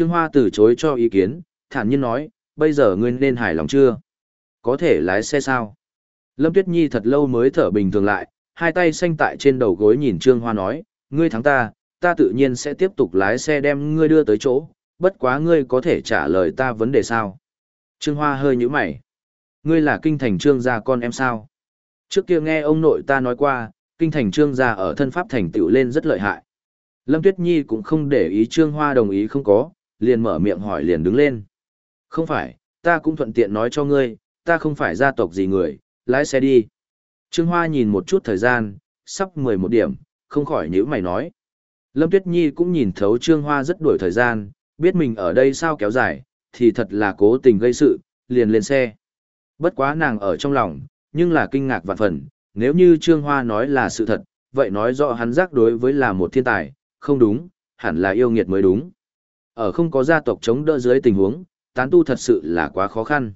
Trương Hoa từ chối cho ý kiến, thản nhiên nói, bây giờ ngươi nên hài lòng chưa? Có thể lái xe sao? Lâm Tuyết Nhi thật lâu mới thở bình thường lại, hai tay xanh tại trên đầu gối nhìn Trương Hoa nói, ngươi thắng ta, ta tự nhiên sẽ tiếp tục lái xe đem ngươi đưa tới chỗ, bất quá ngươi có thể trả lời ta vấn đề sao? Trương Hoa hơi nhíu mày. Ngươi là kinh thành trương gia con em sao? Trước kia nghe ông nội ta nói qua, kinh thành trương gia ở thân pháp thành tựu lên rất lợi hại. Lâm Tuyết Nhi cũng không để ý Trương Hoa đồng ý không có, liền mở miệng hỏi liền đứng lên. Không phải, ta cũng thuận tiện nói cho ngươi, ta không phải gia tộc gì người, lái xe đi. Trương Hoa nhìn một chút thời gian, sắp 11 điểm, không khỏi nhíu mày nói. Lâm Tuyết Nhi cũng nhìn thấu Trương Hoa rất đuổi thời gian, biết mình ở đây sao kéo dài, thì thật là cố tình gây sự, liền lên xe. Bất quá nàng ở trong lòng, nhưng là kinh ngạc vạn phần, nếu như Trương Hoa nói là sự thật, vậy nói rõ hắn giác đối với là một thiên tài, không đúng, hẳn là yêu nghiệt mới đúng. Ở không có gia tộc chống đỡ dưới tình huống, tán tu thật sự là quá khó khăn.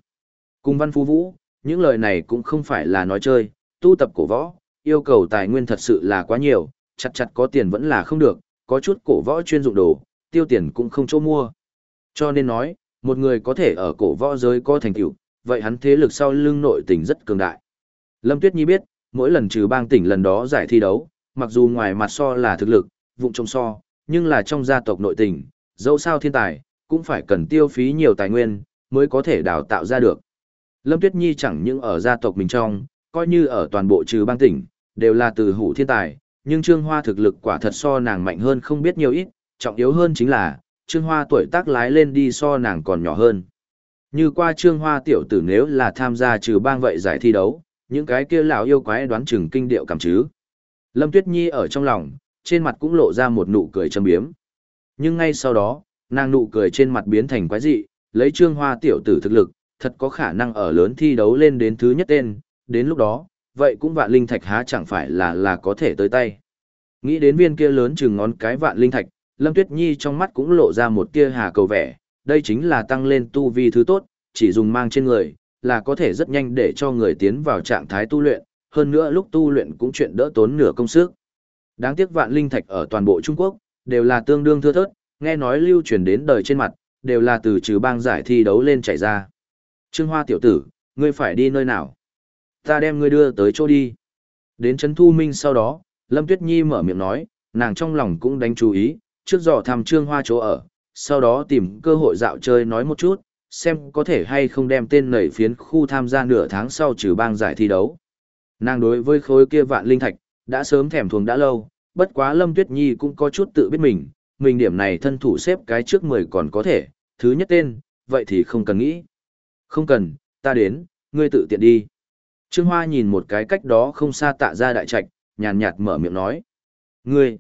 Cùng văn phú vũ, những lời này cũng không phải là nói chơi, tu tập cổ võ, yêu cầu tài nguyên thật sự là quá nhiều, chặt chặt có tiền vẫn là không được, có chút cổ võ chuyên dụng đồ, tiêu tiền cũng không chỗ mua. Cho nên nói, một người có thể ở cổ võ giới có thành tựu, vậy hắn thế lực sau lưng nội tình rất cường đại. Lâm Tuyết Nhi biết, mỗi lần trừ bang tỉnh lần đó giải thi đấu, mặc dù ngoài mặt so là thực lực, vụng trông so, nhưng là trong gia tộc nội tình, dẫu sao thiên tài, cũng phải cần tiêu phí nhiều tài nguyên, mới có thể đào tạo ra được. Lâm Tuyết Nhi chẳng những ở gia tộc mình trong, coi như ở toàn bộ trừ bang tỉnh, đều là từ hủ thiên tài, nhưng Trương Hoa thực lực quả thật so nàng mạnh hơn không biết nhiều ít, trọng yếu hơn chính là, Trương Hoa tuổi tác lái lên đi so nàng còn nhỏ hơn. Như qua Trương Hoa tiểu tử nếu là tham gia trừ bang vậy giải thi đấu, những cái kia lão yêu quái đoán chừng kinh điệu cảm chứ. Lâm Tuyết Nhi ở trong lòng, trên mặt cũng lộ ra một nụ cười châm biếm. Nhưng ngay sau đó, nàng nụ cười trên mặt biến thành quái dị, lấy Trương Hoa tiểu tử thực lực, thật có khả năng ở lớn thi đấu lên đến thứ nhất tên, đến lúc đó, vậy cũng vạn linh thạch há chẳng phải là là có thể tới tay. Nghĩ đến viên kia lớn chừng ngón cái vạn linh thạch, Lâm Tuyết Nhi trong mắt cũng lộ ra một tia hà cầu vẻ, đây chính là tăng lên tu vi thứ tốt, chỉ dùng mang trên người, là có thể rất nhanh để cho người tiến vào trạng thái tu luyện, hơn nữa lúc tu luyện cũng chuyện đỡ tốn nửa công sức. Đáng tiếc vạn linh thạch ở toàn bộ Trung Quốc, đều là tương đương thưa thớt, nghe nói lưu truyền đến đời trên mặt, đều là từ trừ bang giải thi đấu lên chảy ra. Trương Hoa tiểu tử, ngươi phải đi nơi nào? Ta đem ngươi đưa tới chỗ đi. Đến Trấn Thu Minh sau đó, Lâm Tuyết Nhi mở miệng nói, nàng trong lòng cũng đánh chú ý, trước dò thăm Trương Hoa chỗ ở, sau đó tìm cơ hội dạo chơi nói một chút, xem có thể hay không đem tên nảy phiến khu tham gia nửa tháng sau trừ bang giải thi đấu. Nàng đối với khối kia vạn linh thạch, đã sớm thèm thuồng đã lâu, bất quá Lâm Tuyết Nhi cũng có chút tự biết mình, mình điểm này thân thủ xếp cái trước 10 còn có thể, thứ nhất tên, vậy thì không cần nghĩ. Không cần, ta đến, ngươi tự tiện đi. Trương Hoa nhìn một cái cách đó không xa tạ ra đại trạch, nhàn nhạt mở miệng nói. Ngươi!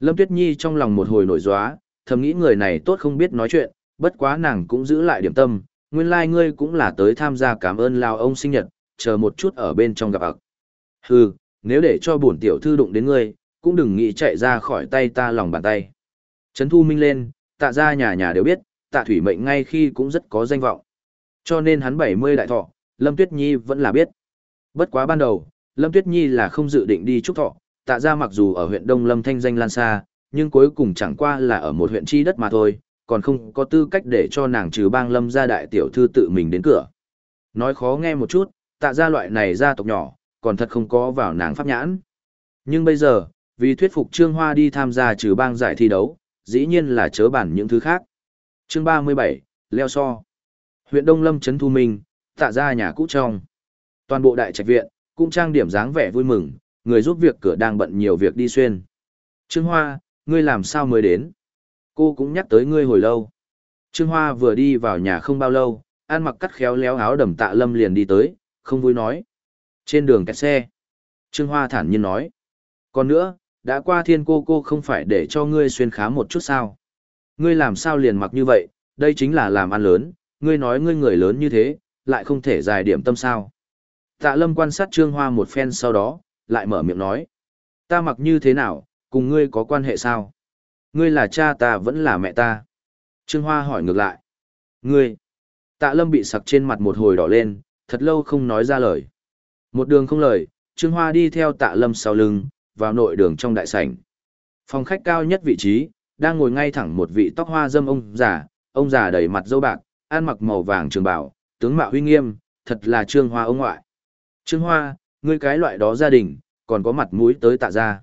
Lâm Tuyết Nhi trong lòng một hồi nổi gióa, thầm nghĩ người này tốt không biết nói chuyện, bất quá nàng cũng giữ lại điểm tâm, nguyên lai like ngươi cũng là tới tham gia cảm ơn lao ông sinh nhật, chờ một chút ở bên trong gặp ạc. Hừ, nếu để cho bổn tiểu thư đụng đến ngươi, cũng đừng nghĩ chạy ra khỏi tay ta lòng bàn tay. Trấn thu minh lên, tạ ra nhà nhà đều biết, tạ thủy mệnh ngay khi cũng rất có danh vọng. Cho nên hắn 70 đại thọ, Lâm Tuyết Nhi vẫn là biết. Bất quá ban đầu, Lâm Tuyết Nhi là không dự định đi trúc thọ, tạ ra mặc dù ở huyện Đông Lâm thanh danh lan xa, nhưng cuối cùng chẳng qua là ở một huyện chi đất mà thôi, còn không có tư cách để cho nàng trừ bang Lâm gia đại tiểu thư tự mình đến cửa. Nói khó nghe một chút, tạ ra loại này gia tộc nhỏ, còn thật không có vào nàng pháp nhãn. Nhưng bây giờ, vì thuyết phục Trương Hoa đi tham gia trừ bang giải thi đấu, dĩ nhiên là chớ bản những thứ khác. Chương 37, Leo So Huyện Đông Lâm Trấn Thu Minh, tạ ra nhà cũ trong. Toàn bộ đại trạch viện, cũng trang điểm dáng vẻ vui mừng, người giúp việc cửa đang bận nhiều việc đi xuyên. Trương Hoa, ngươi làm sao mới đến? Cô cũng nhắc tới ngươi hồi lâu. Trương Hoa vừa đi vào nhà không bao lâu, ăn mặc cắt khéo léo áo đầm tạ lâm liền đi tới, không vui nói. Trên đường kẹt xe. Trương Hoa thản nhiên nói. Còn nữa, đã qua thiên cô cô không phải để cho ngươi xuyên khá một chút sao. Ngươi làm sao liền mặc như vậy, đây chính là làm ăn lớn, ngươi nói ngươi người lớn như thế, lại không thể dài điểm tâm sao. Tạ lâm quan sát trương hoa một phen sau đó, lại mở miệng nói. Ta mặc như thế nào, cùng ngươi có quan hệ sao? Ngươi là cha ta vẫn là mẹ ta. Trương hoa hỏi ngược lại. Ngươi. Tạ lâm bị sặc trên mặt một hồi đỏ lên, thật lâu không nói ra lời. Một đường không lời, Trương Hoa đi theo tạ lâm sau lưng, vào nội đường trong đại sảnh. Phòng khách cao nhất vị trí, đang ngồi ngay thẳng một vị tóc hoa dâm ông già, ông già đầy mặt dâu bạc, ăn mặc màu vàng trường bảo, tướng mạo huy nghiêm, thật là Trương Hoa ông ngoại. Trương Hoa, ngươi cái loại đó gia đình, còn có mặt mũi tới tạ ra.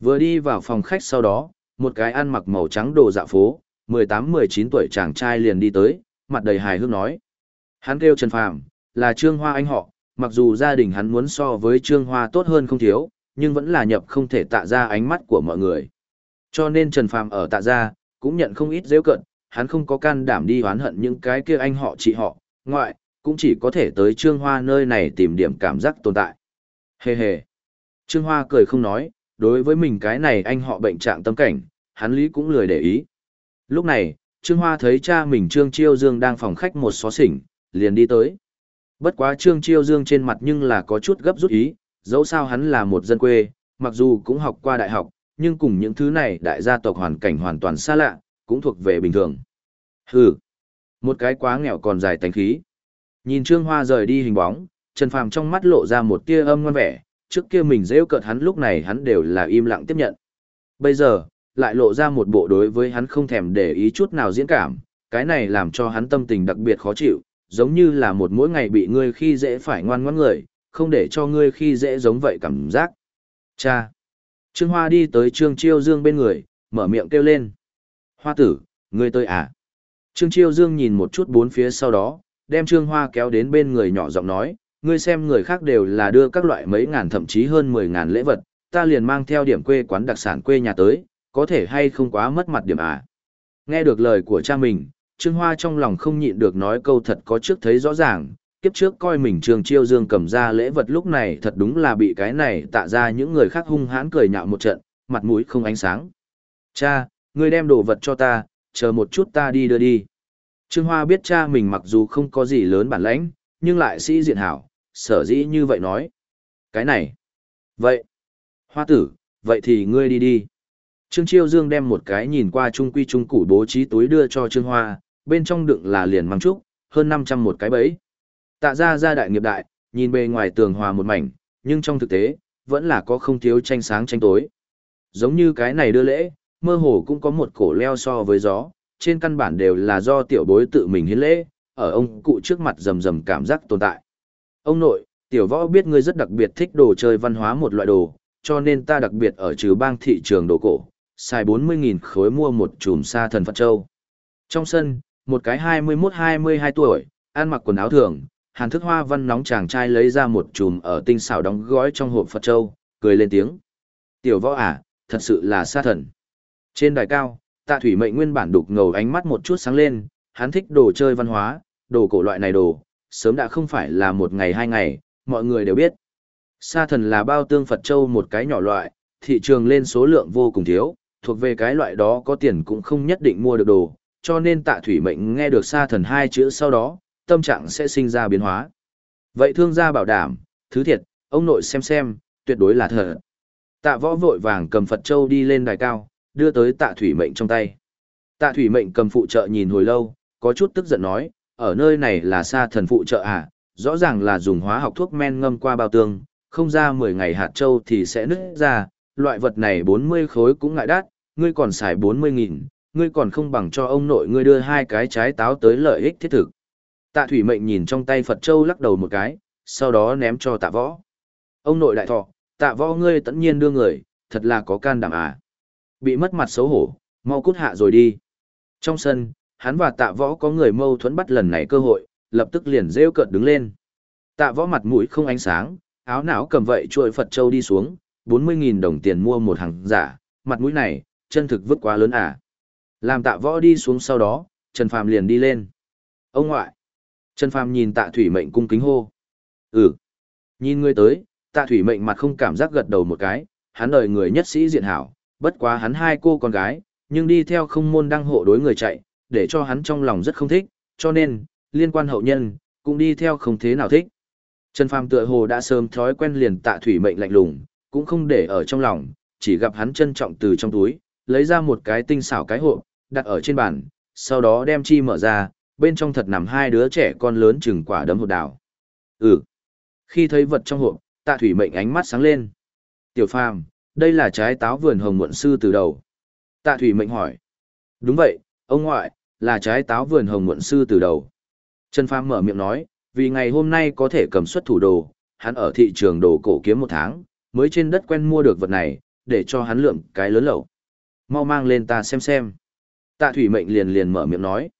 Vừa đi vào phòng khách sau đó, một cái ăn mặc màu trắng đồ dạ phố, 18-19 tuổi chàng trai liền đi tới, mặt đầy hài hước nói. Hắn kêu Trần Phàm, là Trương Hoa anh họ, mặc dù gia đình hắn muốn so với Trương Hoa tốt hơn không thiếu, nhưng vẫn là nhập không thể tạ ra ánh mắt của mọi người. Cho nên Trần Phàm ở tạ ra, cũng nhận không ít dễ cận, hắn không có can đảm đi hoán hận những cái kia anh họ chị họ, ngoại, cũng chỉ có thể tới Trương Hoa nơi này tìm điểm cảm giác tồn tại. Hề hề. Trương Hoa cười không nói, đối với mình cái này anh họ bệnh trạng tâm cảnh, hắn lý cũng lười để ý. Lúc này, Trương Hoa thấy cha mình Trương Chiêu Dương đang phòng khách một xó xỉnh, liền đi tới. Bất quá Trương Chiêu Dương trên mặt nhưng là có chút gấp rút ý, dẫu sao hắn là một dân quê, mặc dù cũng học qua đại học, nhưng cùng những thứ này đại gia tộc hoàn cảnh hoàn toàn xa lạ, cũng thuộc về bình thường. Hừ, một cái quá nghèo còn dài tánh khí. Nhìn Trương Hoa rời đi hình bóng, Trần Phàm trong mắt lộ ra một tia âm ngoan vẻ, trước kia mình dễ cợt hắn lúc này hắn đều là im lặng tiếp nhận. Bây giờ, lại lộ ra một bộ đối với hắn không thèm để ý chút nào diễn cảm, cái này làm cho hắn tâm tình đặc biệt khó chịu, giống như là một mỗi ngày bị ngươi khi dễ phải ngoan ngoãn người, không để cho ngươi khi dễ giống vậy cảm giác. Cha! Trương Hoa đi tới Trương Chiêu Dương bên người, mở miệng kêu lên. Hoa tử, ngươi tới à? Trương Chiêu Dương nhìn một chút bốn phía sau đó, đem Trương Hoa kéo đến bên người nhỏ giọng nói, ngươi xem người khác đều là đưa các loại mấy ngàn thậm chí hơn mười ngàn lễ vật, ta liền mang theo điểm quê quán đặc sản quê nhà tới, có thể hay không quá mất mặt điểm à. Nghe được lời của cha mình, Trương Hoa trong lòng không nhịn được nói câu thật có trước thấy rõ ràng, kiếp trước coi mình Trương Chiêu Dương cầm ra lễ vật lúc này thật đúng là bị cái này tạ ra những người khác hung hãn cười nhạo một trận, mặt mũi không ánh sáng. Cha, ngươi đem đồ vật cho ta, chờ một chút ta đi đưa đi. Trương Hoa biết cha mình mặc dù không có gì lớn bản lãnh, nhưng lại sĩ diện hảo, sở dĩ như vậy nói. Cái này. Vậy. Hoa tử, vậy thì ngươi đi đi. Trương Chiêu Dương đem một cái nhìn qua trung quy trung củ bố trí túi đưa cho Trương Hoa, bên trong đựng là liền măng trúc, hơn 500 một cái bẫy. Tạ ra gia đại nghiệp đại, nhìn bề ngoài tường hòa một mảnh, nhưng trong thực tế, vẫn là có không thiếu tranh sáng tranh tối. Giống như cái này đưa lễ, mơ hồ cũng có một cổ leo so với gió, trên căn bản đều là do tiểu bối tự mình hiến lễ, ở ông cụ trước mặt rầm rầm cảm giác tồn tại. Ông nội, tiểu võ biết ngươi rất đặc biệt thích đồ chơi văn hóa một loại đồ, cho nên ta đặc biệt ở trừ bang thị trường đồ cổ, xài 40.000 khối mua một chùm sa thần Phật Châu. Trong sân, một cái 21-22 tuổi, ăn mặc quần áo thường, hàn thức hoa văn nóng chàng trai lấy ra một chùm ở tinh xảo đóng gói trong hộp Phật Châu, cười lên tiếng. Tiểu võ à, thật sự là sa thần. Trên đài cao, tạ thủy mệnh nguyên bản đục ngầu ánh mắt một chút sáng lên, hắn thích đồ chơi văn hóa, đồ cổ loại này đồ, sớm đã không phải là một ngày hai ngày, mọi người đều biết. Sa thần là bao tương Phật Châu một cái nhỏ loại, thị trường lên số lượng vô cùng thiếu, thuộc về cái loại đó có tiền cũng không nhất định mua được đồ, cho nên tạ thủy mệnh nghe được sa thần hai chữ sau đó, tâm trạng sẽ sinh ra biến hóa. Vậy thương gia bảo đảm, thứ thiệt, ông nội xem xem, tuyệt đối là thật. Tạ võ vội vàng cầm Phật Châu đi lên đài cao, đưa tới tạ thủy mệnh trong tay. Tạ thủy mệnh cầm phụ trợ nhìn hồi lâu, có chút tức giận nói, ở nơi này là sa thần phụ trợ à, rõ ràng là dùng hóa học thuốc men ngâm qua bao tương, không ra 10 ngày hạt châu thì sẽ nứt ra, loại vật này 40 khối cũng ngại đắt, ngươi còn xài 40 nghìn, ngươi còn không bằng cho ông nội ngươi đưa hai cái trái táo tới lợi ích thiết thực. Tạ thủy mệnh nhìn trong tay Phật Châu lắc đầu một cái, sau đó ném cho tạ võ. Ông nội đại thọ, tạ võ ngươi tận nhiên đưa người, thật là có can đảm à. Bị mất mặt xấu hổ, mau cút hạ rồi đi. Trong sân, hắn và tạ võ có người mâu thuẫn bắt lần này cơ hội, lập tức liền rêu cợt đứng lên. Tạ võ mặt mũi không ánh sáng, áo não cầm vậy chuỗi Phật Châu đi xuống, 40.000 đồng tiền mua một hàng giả, mặt mũi này, chân thực vứt quá lớn à. Làm tạ võ đi xuống sau đó, Trần Phàm liền đi lên. Ông ngoại. Trần Phàm nhìn tạ thủy mệnh cung kính hô. Ừ. Nhìn ngươi tới, tạ thủy mệnh mặt không cảm giác gật đầu một cái, hắn đời người nhất sĩ diện hảo, bất quá hắn hai cô con gái, nhưng đi theo không môn đăng hộ đối người chạy, để cho hắn trong lòng rất không thích, cho nên, liên quan hậu nhân, cũng đi theo không thế nào thích. Trần Phàm tựa hồ đã sớm thói quen liền tạ thủy mệnh lạnh lùng, cũng không để ở trong lòng, chỉ gặp hắn trân trọng từ trong túi, lấy ra một cái tinh xảo cái hộp, đặt ở trên bàn, sau đó đem chi mở ra, bên trong thật nằm hai đứa trẻ con lớn chừng quả đấm hột đào. Ừ. Khi thấy vật trong hộp, tạ thủy mệnh ánh mắt sáng lên. Tiểu phàm, đây là trái táo vườn hồng muộn sư từ đầu. Tạ thủy mệnh hỏi. Đúng vậy, ông ngoại, là trái táo vườn hồng muộn sư từ đầu. Trần Phàm mở miệng nói, vì ngày hôm nay có thể cầm xuất thủ đồ, hắn ở thị trường đồ cổ kiếm một tháng, mới trên đất quen mua được vật này, để cho hắn lượm cái lớn lẩu. Mau mang lên ta xem xem. Tạ Thủy Mệnh liền liền mở miệng nói.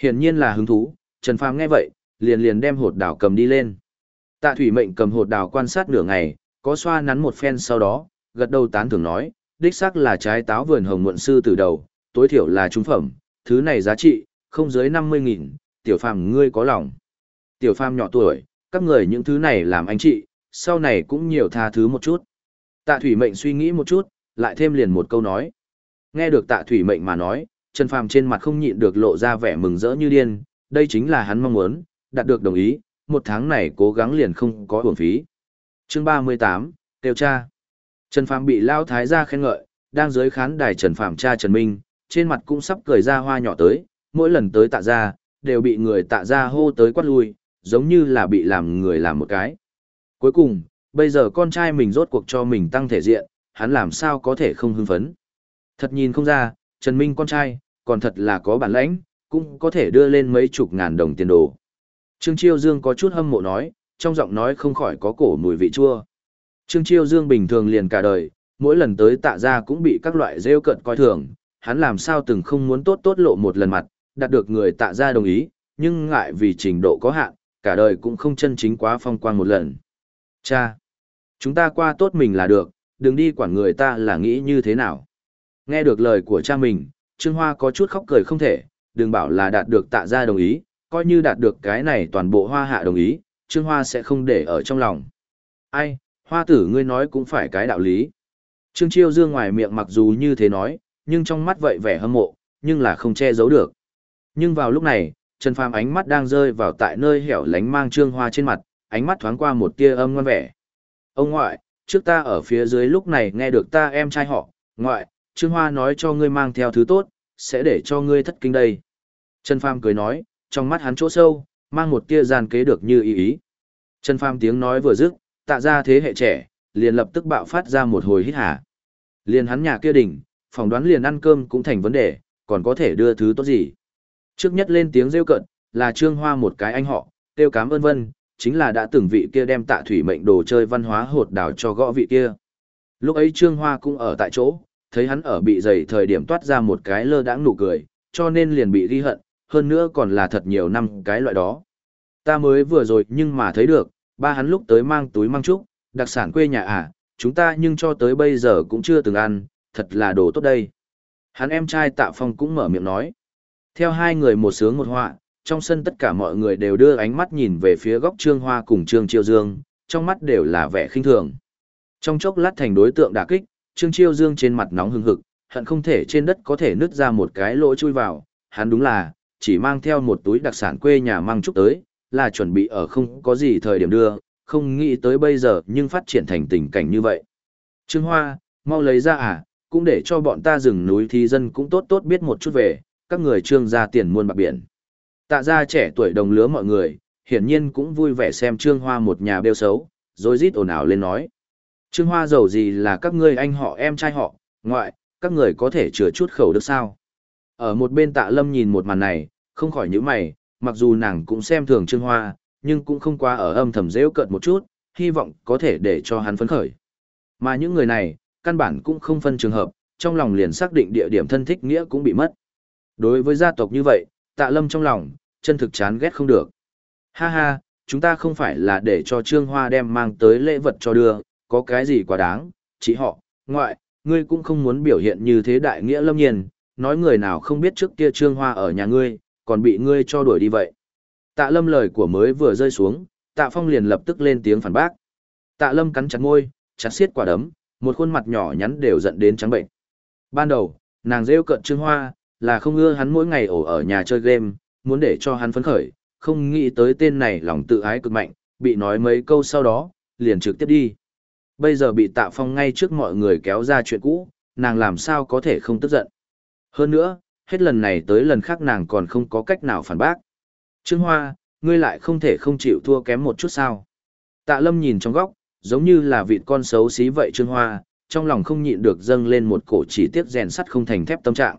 Hiển nhiên là hứng thú, Trần Phàm nghe vậy, liền liền đem hột đào cầm đi lên. Tạ Thủy Mệnh cầm hột đào quan sát nửa ngày, có xoa nắn một phen sau đó, gật đầu tán thưởng nói, đích xác là trái táo vườn hồng muộn sư từ đầu, tối thiểu là trung phẩm, thứ này giá trị, không dưới 50.000, tiểu phàm ngươi có lòng. Tiểu phàm nhỏ tuổi, các người những thứ này làm anh chị, sau này cũng nhiều tha thứ một chút. Tạ Thủy Mệnh suy nghĩ một chút, lại thêm liền một câu nói. Nghe được Tạ Thủy Mệnh mà nói, Trần Phàm trên mặt không nhịn được lộ ra vẻ mừng rỡ như điên, đây chính là hắn mong muốn, đạt được đồng ý, một tháng này cố gắng liền không có uổng phí. Chương 38, Tiêu cha. Trần Phàm bị Lao Thái gia khen ngợi, đang dưới khán đài Trần Phàm cha Trần Minh, trên mặt cũng sắp cười ra hoa nhỏ tới, mỗi lần tới tạ gia, đều bị người tạ gia hô tới quát lui, giống như là bị làm người làm một cái. Cuối cùng, bây giờ con trai mình rốt cuộc cho mình tăng thể diện, hắn làm sao có thể không hưng phấn. Thật nhìn không ra, Trần Minh con trai, còn thật là có bản lãnh, cũng có thể đưa lên mấy chục ngàn đồng tiền đồ. Trương Chiêu Dương có chút hâm mộ nói, trong giọng nói không khỏi có cổ mùi vị chua. Trương Chiêu Dương bình thường liền cả đời, mỗi lần tới tạ gia cũng bị các loại rêu cận coi thường, hắn làm sao từng không muốn tốt tốt lộ một lần mặt, đạt được người tạ gia đồng ý, nhưng ngại vì trình độ có hạn, cả đời cũng không chân chính quá phong quang một lần. Cha! Chúng ta qua tốt mình là được, đừng đi quản người ta là nghĩ như thế nào. Nghe được lời của cha mình, Trương Hoa có chút khóc cười không thể, đừng bảo là đạt được tạ gia đồng ý, coi như đạt được cái này toàn bộ hoa hạ đồng ý, Trương Hoa sẽ không để ở trong lòng. Ai, hoa tử ngươi nói cũng phải cái đạo lý. Trương Chiêu Dương ngoài miệng mặc dù như thế nói, nhưng trong mắt vậy vẻ hâm mộ, nhưng là không che giấu được. Nhưng vào lúc này, Trần Phàm ánh mắt đang rơi vào tại nơi hẻo lánh mang Trương Hoa trên mặt, ánh mắt thoáng qua một tia âm ngoan vẻ. Ông ngoại, trước ta ở phía dưới lúc này nghe được ta em trai họ, ngoại, Trương Hoa nói cho ngươi mang theo thứ tốt, sẽ để cho ngươi thất kinh đây. Trần Phàm cười nói, trong mắt hắn chỗ sâu, mang một tia gian kế được như ý ý. Trần Phàm tiếng nói vừa dứt, tạ ra thế hệ trẻ, liền lập tức bạo phát ra một hồi hít hả. Liền hắn nhà kia đỉnh, phỏng đoán liền ăn cơm cũng thành vấn đề, còn có thể đưa thứ tốt gì. Trước nhất lên tiếng rêu cận, là Trương Hoa một cái anh họ, tiêu cám ơn vân, chính là đã từng vị kia đem tạ thủy mệnh đồ chơi văn hóa hột đảo cho gõ vị kia. Lúc ấy Trương Hoa cũng ở tại chỗ, thấy hắn ở bị dày thời điểm toát ra một cái lơ đãng nụ cười, cho nên liền bị ghi hận, hơn nữa còn là thật nhiều năm cái loại đó. Ta mới vừa rồi nhưng mà thấy được, ba hắn lúc tới mang túi mang trúc, đặc sản quê nhà à, chúng ta nhưng cho tới bây giờ cũng chưa từng ăn, thật là đồ tốt đây. Hắn em trai Tạ Phong cũng mở miệng nói. Theo hai người một sướng một họa, trong sân tất cả mọi người đều đưa ánh mắt nhìn về phía góc Trương Hoa cùng Trương Chiêu Dương, trong mắt đều là vẻ khinh thường. Trong chốc lát thành đối tượng đả kích, Trương Chiêu Dương trên mặt nóng hừng hực, hận không thể trên đất có thể nứt ra một cái lỗ chui vào, hắn đúng là, chỉ mang theo một túi đặc sản quê nhà mang chúc tới, là chuẩn bị ở không có gì thời điểm đưa, không nghĩ tới bây giờ nhưng phát triển thành tình cảnh như vậy. Trương Hoa, mau lấy ra à, cũng để cho bọn ta rừng núi thì dân cũng tốt tốt biết một chút về, các người trương ra tiền muôn bạc biển. Tạ ra trẻ tuổi đồng lứa mọi người, hiển nhiên cũng vui vẻ xem Trương Hoa một nhà bêu xấu, rồi rít ồn ào lên nói. Trương Hoa giàu gì là các ngươi anh họ em trai họ, ngoại, các người có thể chừa chút khẩu được sao? Ở một bên tạ lâm nhìn một màn này, không khỏi nhíu mày, mặc dù nàng cũng xem thường Trương Hoa, nhưng cũng không qua ở âm thầm rêu cợt một chút, hy vọng có thể để cho hắn phấn khởi. Mà những người này, căn bản cũng không phân trường hợp, trong lòng liền xác định địa điểm thân thích nghĩa cũng bị mất. Đối với gia tộc như vậy, tạ lâm trong lòng, chân thực chán ghét không được. Ha ha, chúng ta không phải là để cho Trương Hoa đem mang tới lễ vật cho đưa, có cái gì quá đáng, chỉ họ, ngoại, ngươi cũng không muốn biểu hiện như thế đại nghĩa lâm nhiên, nói người nào không biết trước kia Trương Hoa ở nhà ngươi, còn bị ngươi cho đuổi đi vậy. Tạ lâm lời của mới vừa rơi xuống, tạ phong liền lập tức lên tiếng phản bác. Tạ lâm cắn chặt môi, chặt xiết quả đấm, một khuôn mặt nhỏ nhắn đều giận đến trắng bệnh. Ban đầu, nàng rêu cận Trương Hoa, là không ưa hắn mỗi ngày ổ ở nhà chơi game, muốn để cho hắn phấn khởi, không nghĩ tới tên này lòng tự ái cực mạnh, bị nói mấy câu sau đó, liền trực tiếp đi. Bây giờ bị tạ phong ngay trước mọi người kéo ra chuyện cũ, nàng làm sao có thể không tức giận. Hơn nữa, hết lần này tới lần khác nàng còn không có cách nào phản bác. Trương Hoa, ngươi lại không thể không chịu thua kém một chút sao. Tạ Lâm nhìn trong góc, giống như là vịt con xấu xí vậy Trương Hoa, trong lòng không nhịn được dâng lên một cổ chỉ tiếc rèn sắt không thành thép tâm trạng.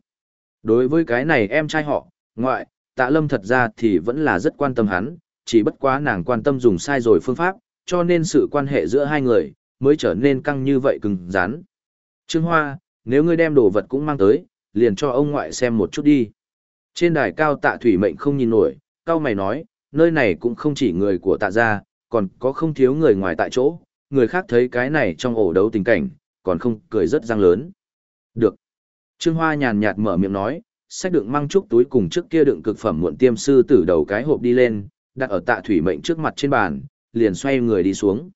Đối với cái này em trai họ, Ngoại, tạ lâm thật ra thì vẫn là rất quan tâm hắn, chỉ bất quá nàng quan tâm dùng sai rồi phương pháp, cho nên sự quan hệ giữa hai người mới trở nên căng như vậy cứng rắn. Trương Hoa, nếu ngươi đem đồ vật cũng mang tới, liền cho ông ngoại xem một chút đi. Trên đài cao tạ thủy mệnh không nhìn nổi, cao mày nói, nơi này cũng không chỉ người của tạ gia, còn có không thiếu người ngoài tại chỗ, người khác thấy cái này trong ổ đấu tình cảnh, còn không cười rất răng lớn. Được. Trương Hoa nhàn nhạt mở miệng nói, sách đựng mang chút túi cùng trước kia đựng cực phẩm muộn tiêm sư tử đầu cái hộp đi lên, đặt ở tạ thủy mệnh trước mặt trên bàn, liền xoay người đi xuống.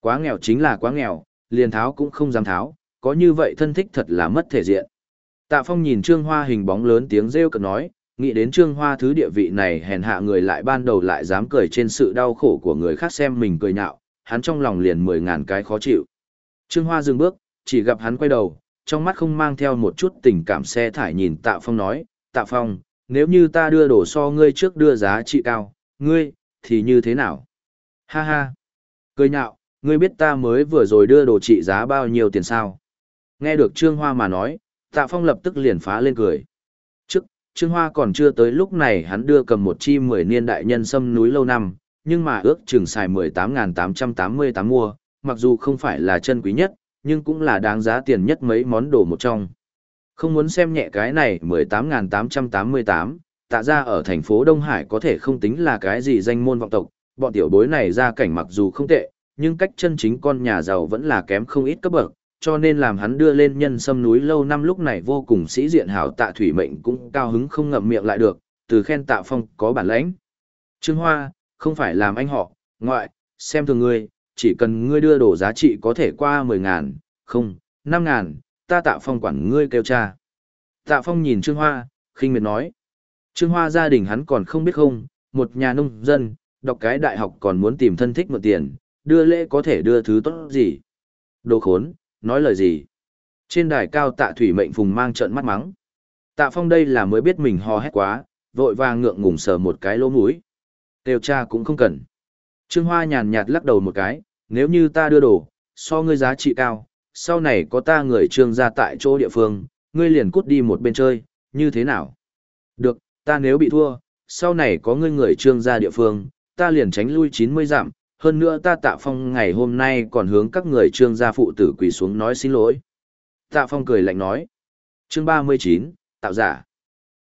Quá nghèo chính là quá nghèo, liền tháo cũng không dám tháo, có như vậy thân thích thật là mất thể diện. Tạ Phong nhìn Trương Hoa hình bóng lớn tiếng rêu cợt nói, nghĩ đến Trương Hoa thứ địa vị này hèn hạ người lại ban đầu lại dám cười trên sự đau khổ của người khác xem mình cười nhạo, hắn trong lòng liền mười ngàn cái khó chịu. Trương Hoa dừng bước, chỉ gặp hắn quay đầu, trong mắt không mang theo một chút tình cảm xe thải nhìn Tạ Phong nói, Tạ Phong, nếu như ta đưa đồ so ngươi trước đưa giá trị cao, ngươi, thì như thế nào? Ha ha! Cười nhạo, ngươi biết ta mới vừa rồi đưa đồ trị giá bao nhiêu tiền sao? Nghe được Trương Hoa mà nói, Tạ Phong lập tức liền phá lên cười. Trước, Trương Hoa còn chưa tới lúc này hắn đưa cầm một chi mười niên đại nhân sâm núi lâu năm, nhưng mà ước chừng xài 18.888 mua, mặc dù không phải là chân quý nhất, nhưng cũng là đáng giá tiền nhất mấy món đồ một trong. Không muốn xem nhẹ cái này 18.888, tạ ra ở thành phố Đông Hải có thể không tính là cái gì danh môn vọng tộc, bọn tiểu bối này ra cảnh mặc dù không tệ, nhưng cách chân chính con nhà giàu vẫn là kém không ít cấp bậc, cho nên làm hắn đưa lên nhân sâm núi lâu năm lúc này vô cùng sĩ diện hảo tạ thủy mệnh cũng cao hứng không ngậm miệng lại được, từ khen tạ phong có bản lãnh. Trương Hoa, không phải làm anh họ, ngoại, xem thường ngươi, chỉ cần ngươi đưa đồ giá trị có thể qua 10 ngàn, không, 5 ngàn, ta tạ phong quản ngươi kêu cha. Tạ phong nhìn Trương Hoa, khinh miệt nói. Trương Hoa gia đình hắn còn không biết không, một nhà nông dân, đọc cái đại học còn muốn tìm thân thích mượn tiền, đưa lễ có thể đưa thứ tốt gì. Đồ khốn, nói lời gì. Trên đài cao tạ thủy mệnh phùng mang trận mắt mắng. Tạ phong đây là mới biết mình ho hét quá, vội vàng ngượng ngùng sờ một cái lỗ mũi. Tiêu cha cũng không cần. Trương Hoa nhàn nhạt lắc đầu một cái, nếu như ta đưa đồ, so ngươi giá trị cao, sau này có ta người trương ra tại chỗ địa phương, ngươi liền cút đi một bên chơi, như thế nào? Được, ta nếu bị thua, sau này có ngươi người trương ra địa phương, ta liền tránh lui 90 dặm, hơn nữa ta tạ phong ngày hôm nay còn hướng các người trương gia phụ tử quỳ xuống nói xin lỗi. Tạ phong cười lạnh nói. Chương 39, tạo giả.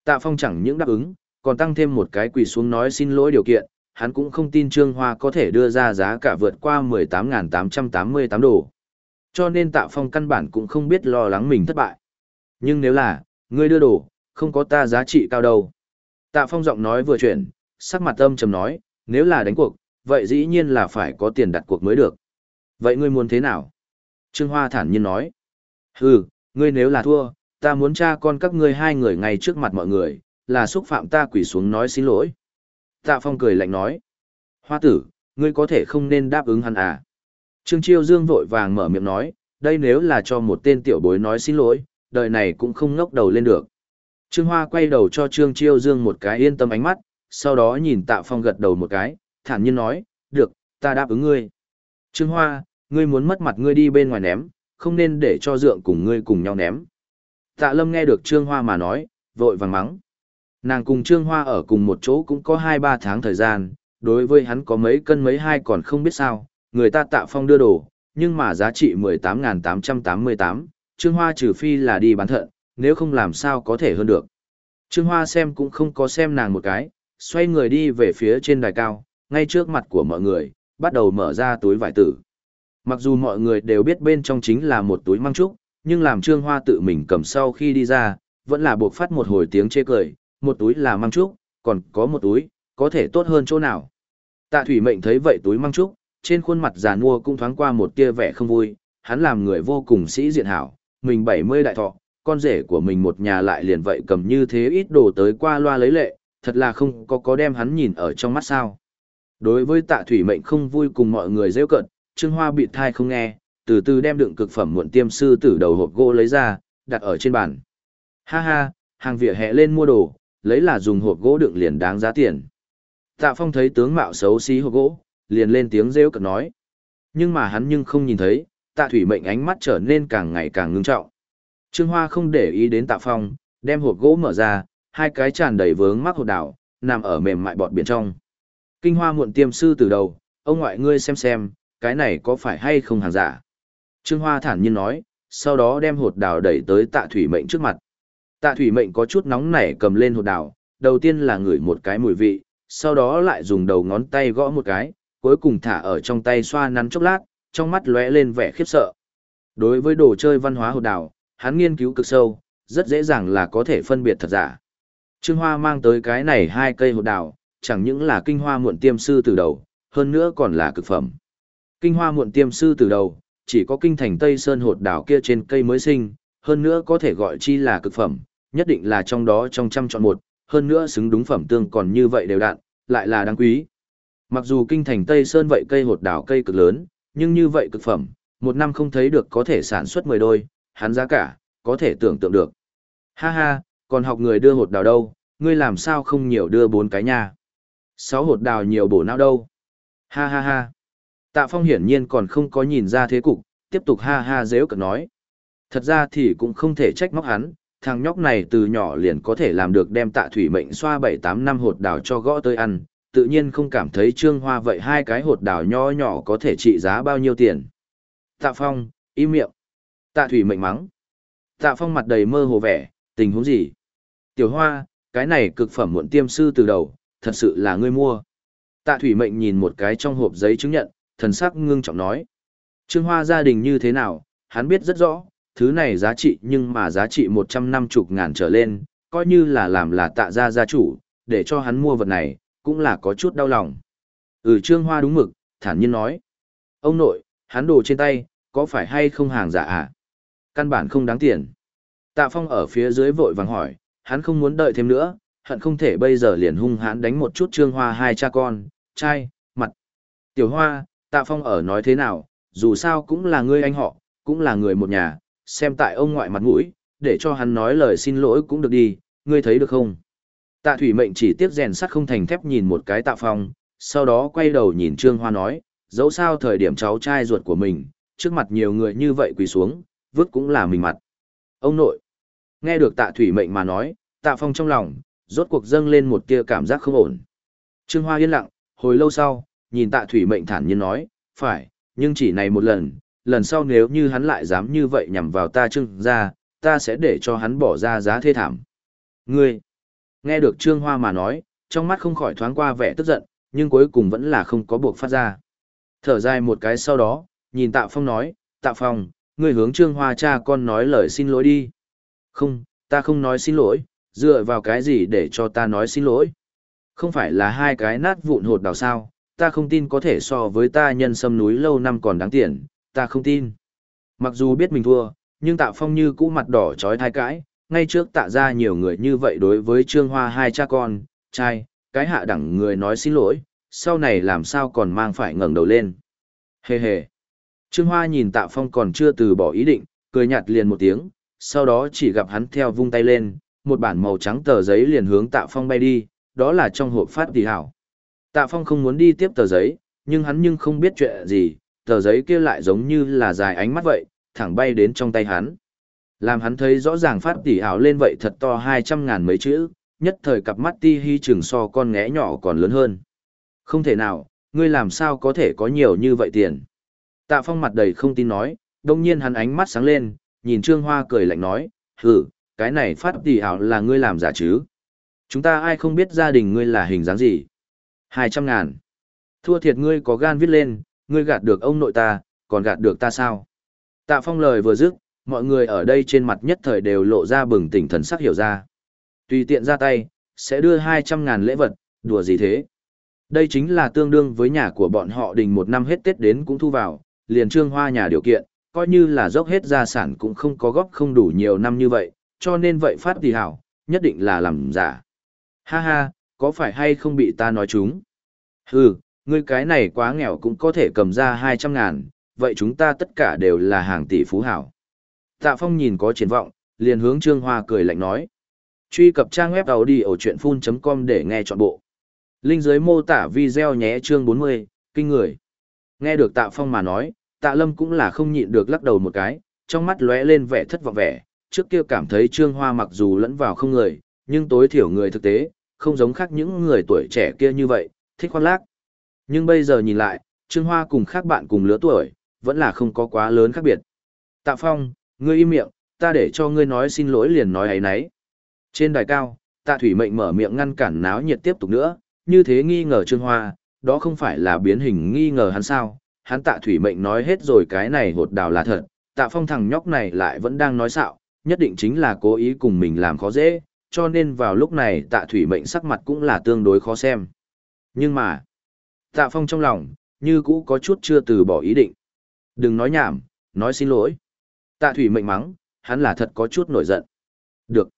Tạ phong chẳng những đáp ứng, còn tăng thêm một cái quỳ xuống nói xin lỗi điều kiện, hắn cũng không tin Trương Hoa có thể đưa ra giá cả vượt qua 18.888 đồ. Cho nên Tạ Phong căn bản cũng không biết lo lắng mình thất bại. Nhưng nếu là, ngươi đưa đồ, không có ta giá trị cao đâu. Tạ Phong giọng nói vừa chuyển, sắc mặt âm trầm nói, nếu là đánh cuộc, vậy dĩ nhiên là phải có tiền đặt cuộc mới được. Vậy ngươi muốn thế nào? Trương Hoa thản nhiên nói. Hừ, ngươi nếu là thua, ta muốn cha con các ngươi hai người ngay trước mặt mọi người, là xúc phạm ta quỷ xuống nói xin lỗi. Tạ Phong cười lạnh nói. Hoa tử, ngươi có thể không nên đáp ứng hắn à. Trương Chiêu Dương vội vàng mở miệng nói, đây nếu là cho một tên tiểu bối nói xin lỗi, đời này cũng không ngóc đầu lên được. Trương Hoa quay đầu cho Trương Chiêu Dương một cái yên tâm ánh mắt, sau đó nhìn Tạ Phong gật đầu một cái, thản nhiên nói, được, ta đáp ứng ngươi. Trương Hoa, ngươi muốn mất mặt ngươi đi bên ngoài ném, không nên để cho dượng cùng ngươi cùng nhau ném. Tạ Lâm nghe được Trương Hoa mà nói, vội vàng mắng. Nàng cùng Trương Hoa ở cùng một chỗ cũng có 2-3 tháng thời gian, đối với hắn có mấy cân mấy hai còn không biết sao, người ta tạ phong đưa đồ, nhưng mà giá trị 18.888, Trương Hoa trừ phi là đi bán thận, nếu không làm sao có thể hơn được. Trương Hoa xem cũng không có xem nàng một cái, xoay người đi về phía trên đài cao, ngay trước mặt của mọi người, bắt đầu mở ra túi vải tử. Mặc dù mọi người đều biết bên trong chính là một túi măng trúc, nhưng làm Trương Hoa tự mình cầm sau khi đi ra, vẫn là buộc phát một hồi tiếng chê cười, một túi là măng trúc, còn có một túi, có thể tốt hơn chỗ nào. Tạ Thủy Mệnh thấy vậy túi măng trúc, trên khuôn mặt già nua cũng thoáng qua một tia vẻ không vui, hắn làm người vô cùng sĩ diện hảo, mình 70 đại thọ, con rể của mình một nhà lại liền vậy cầm như thế ít đồ tới qua loa lấy lệ, thật là không có có đem hắn nhìn ở trong mắt sao. Đối với tạ thủy mệnh không vui cùng mọi người rêu cận, Trương Hoa bị thai không nghe, từ từ đem đựng cực phẩm muộn tiêm sư tử đầu hộp gỗ lấy ra, đặt ở trên bàn. Ha ha, hàng vỉa hè lên mua đồ, lấy là dùng hộp gỗ đựng liền đáng giá tiền. Tạ Phong thấy tướng mạo xấu xí hộp gỗ, liền lên tiếng rêu cận nói. Nhưng mà hắn nhưng không nhìn thấy, tạ thủy mệnh ánh mắt trở nên càng ngày càng ngưng trọng. Trương Hoa không để ý đến Tạ Phong, đem hộp gỗ mở ra, hai cái tràn đầy vướng mắc hột đảo, nằm ở mềm mại bọt biển trong. Kinh hoa muộn tiêm sư từ đầu, ông ngoại ngươi xem xem, cái này có phải hay không hàng giả. Trương Hoa thản nhiên nói, sau đó đem hột đào đẩy tới tạ thủy mệnh trước mặt. Tạ thủy mệnh có chút nóng nảy cầm lên hột đào, đầu tiên là ngửi một cái mùi vị, sau đó lại dùng đầu ngón tay gõ một cái, cuối cùng thả ở trong tay xoa nắn chốc lát, trong mắt lóe lên vẻ khiếp sợ. Đối với đồ chơi văn hóa hột đào, hắn nghiên cứu cực sâu, rất dễ dàng là có thể phân biệt thật giả. Trương Hoa mang tới cái này hai cây hột đào, chẳng những là kinh hoa muộn tiêm sư từ đầu, hơn nữa còn là cực phẩm. Kinh hoa muộn tiêm sư từ đầu, chỉ có kinh thành Tây Sơn hột đào kia trên cây mới sinh, hơn nữa có thể gọi chi là cực phẩm, nhất định là trong đó trong trăm chọn một, hơn nữa xứng đúng phẩm tương còn như vậy đều đặn, lại là đáng quý. Mặc dù kinh thành Tây Sơn vậy cây hột đào cây cực lớn, nhưng như vậy cực phẩm, một năm không thấy được có thể sản xuất 10 đôi, hắn giá cả, có thể tưởng tượng được. Ha ha, còn học người đưa hột đào đâu, ngươi làm sao không nhiều đưa bốn cái nha. Sáu hột đào nhiều bổ não đâu. Ha ha ha. Tạ Phong hiển nhiên còn không có nhìn ra thế cục, tiếp tục ha ha dễu cợt nói. Thật ra thì cũng không thể trách móc hắn, thằng nhóc này từ nhỏ liền có thể làm được đem tạ thủy mệnh xoa bảy tám năm hột đào cho gõ tới ăn, tự nhiên không cảm thấy trương hoa vậy hai cái hột đào nho nhỏ có thể trị giá bao nhiêu tiền. Tạ Phong, im miệng. Tạ thủy mệnh mắng. Tạ Phong mặt đầy mơ hồ vẻ, tình huống gì? Tiểu hoa, cái này cực phẩm muộn tiêm sư từ đầu, thật sự là ngươi mua. Tạ thủy mệnh nhìn một cái trong hộp giấy chứng nhận, thần sắc ngưng trọng nói. Trương Hoa gia đình như thế nào, hắn biết rất rõ, thứ này giá trị nhưng mà giá trị một trăm năm chục ngàn trở lên, coi như là làm là tạ gia gia chủ, để cho hắn mua vật này, cũng là có chút đau lòng. Ừ Trương Hoa đúng mực, thản nhiên nói. Ông nội, hắn đồ trên tay, có phải hay không hàng giả à? Căn bản không đáng tiền. Tạ Phong ở phía dưới vội vàng hỏi, hắn không muốn đợi thêm nữa, hận không thể bây giờ liền hung hãn đánh một chút Trương Hoa hai cha con, trai, mặt. Tiểu Hoa, Tạ Phong ở nói thế nào, dù sao cũng là ngươi anh họ, cũng là người một nhà, xem tại ông ngoại mặt mũi, để cho hắn nói lời xin lỗi cũng được đi, ngươi thấy được không? Tạ Thủy Mệnh chỉ tiếp rèn sắt không thành thép nhìn một cái Tạ Phong, sau đó quay đầu nhìn Trương Hoa nói, dẫu sao thời điểm cháu trai ruột của mình, trước mặt nhiều người như vậy quỳ xuống, vứt cũng là mình mặt. Ông nội, nghe được Tạ Thủy Mệnh mà nói, Tạ Phong trong lòng, rốt cuộc dâng lên một tia cảm giác không ổn. Trương Hoa yên lặng, hồi lâu sau, nhìn tạ thủy mệnh thản nhiên nói, phải, nhưng chỉ này một lần, lần sau nếu như hắn lại dám như vậy nhằm vào ta trương ra, ta sẽ để cho hắn bỏ ra giá thê thảm. Ngươi, nghe được trương hoa mà nói, trong mắt không khỏi thoáng qua vẻ tức giận, nhưng cuối cùng vẫn là không có buộc phát ra. Thở dài một cái sau đó, nhìn tạ phong nói, tạ phong, ngươi hướng trương hoa cha con nói lời xin lỗi đi. Không, ta không nói xin lỗi, dựa vào cái gì để cho ta nói xin lỗi. Không phải là hai cái nát vụn hột đào sao, ta không tin có thể so với ta nhân sâm núi lâu năm còn đáng tiền, ta không tin. Mặc dù biết mình thua, nhưng tạ phong như cũ mặt đỏ trói thai cãi, ngay trước tạ ra nhiều người như vậy đối với trương hoa hai cha con, trai, cái hạ đẳng người nói xin lỗi, sau này làm sao còn mang phải ngẩng đầu lên. Hề hề. Trương Hoa nhìn tạ phong còn chưa từ bỏ ý định, cười nhạt liền một tiếng, sau đó chỉ gặp hắn theo vung tay lên, một bản màu trắng tờ giấy liền hướng tạ phong bay đi, đó là trong hộp phát tỷ hảo. Tạ Phong không muốn đi tiếp tờ giấy, nhưng hắn nhưng không biết chuyện gì, tờ giấy kia lại giống như là dài ánh mắt vậy, thẳng bay đến trong tay hắn. Làm hắn thấy rõ ràng phát tỷ hảo lên vậy thật to hai trăm ngàn mấy chữ, nhất thời cặp mắt ti hi chừng so con ngẽ nhỏ còn lớn hơn. Không thể nào, ngươi làm sao có thể có nhiều như vậy tiền. Tạ Phong mặt đầy không tin nói, đông nhiên hắn ánh mắt sáng lên, nhìn Trương Hoa cười lạnh nói, hử, cái này phát tỷ ảo là ngươi làm giả chứ. Chúng ta ai không biết gia đình ngươi là hình dáng gì. Hai trăm ngàn. Thua thiệt ngươi có gan viết lên, ngươi gạt được ông nội ta, còn gạt được ta sao? Tạ phong lời vừa dứt, mọi người ở đây trên mặt nhất thời đều lộ ra bừng tỉnh thần sắc hiểu ra. Tùy tiện ra tay, sẽ đưa hai trăm ngàn lễ vật, đùa gì thế? Đây chính là tương đương với nhà của bọn họ đình một năm hết Tết đến cũng thu vào, liền trương hoa nhà điều kiện, coi như là dốc hết gia sản cũng không có góp không đủ nhiều năm như vậy, cho nên vậy phát tỷ hảo, nhất định là làm giả. Ha ha, có phải hay không bị ta nói chúng? Hừ, ngươi cái này quá nghèo cũng có thể cầm ra 200 ngàn, vậy chúng ta tất cả đều là hàng tỷ phú hảo. Tạ Phong nhìn có triển vọng, liền hướng Trương Hoa cười lạnh nói. Truy cập trang web đầu đi ở chuyện full.com để nghe trọn bộ. Linh dưới mô tả video nhé chương 40, kinh người. Nghe được Tạ Phong mà nói, Tạ Lâm cũng là không nhịn được lắc đầu một cái, trong mắt lóe lên vẻ thất vọng vẻ, trước kia cảm thấy Trương Hoa mặc dù lẫn vào không người, nhưng tối thiểu người thực tế, không giống khác những người tuổi trẻ kia như vậy, thích khoác lác. Nhưng bây giờ nhìn lại, Trương Hoa cùng khác bạn cùng lứa tuổi, vẫn là không có quá lớn khác biệt. Tạ Phong, ngươi im miệng, ta để cho ngươi nói xin lỗi liền nói ấy nấy. Trên đài cao, Tạ Thủy Mệnh mở miệng ngăn cản náo nhiệt tiếp tục nữa, như thế nghi ngờ Trương Hoa, đó không phải là biến hình nghi ngờ hắn sao? Hắn Tạ Thủy Mệnh nói hết rồi cái này hột đào là thật, Tạ Phong thằng nhóc này lại vẫn đang nói xạo, nhất định chính là cố ý cùng mình làm khó dễ, cho nên vào lúc này Tạ Thủy Mệnh sắc mặt cũng là tương đối khó xem. Nhưng mà, Tạ Phong trong lòng, như cũ có chút chưa từ bỏ ý định. Đừng nói nhảm, nói xin lỗi. Tạ Thủy Mệnh mắng, hắn là thật có chút nổi giận. Được.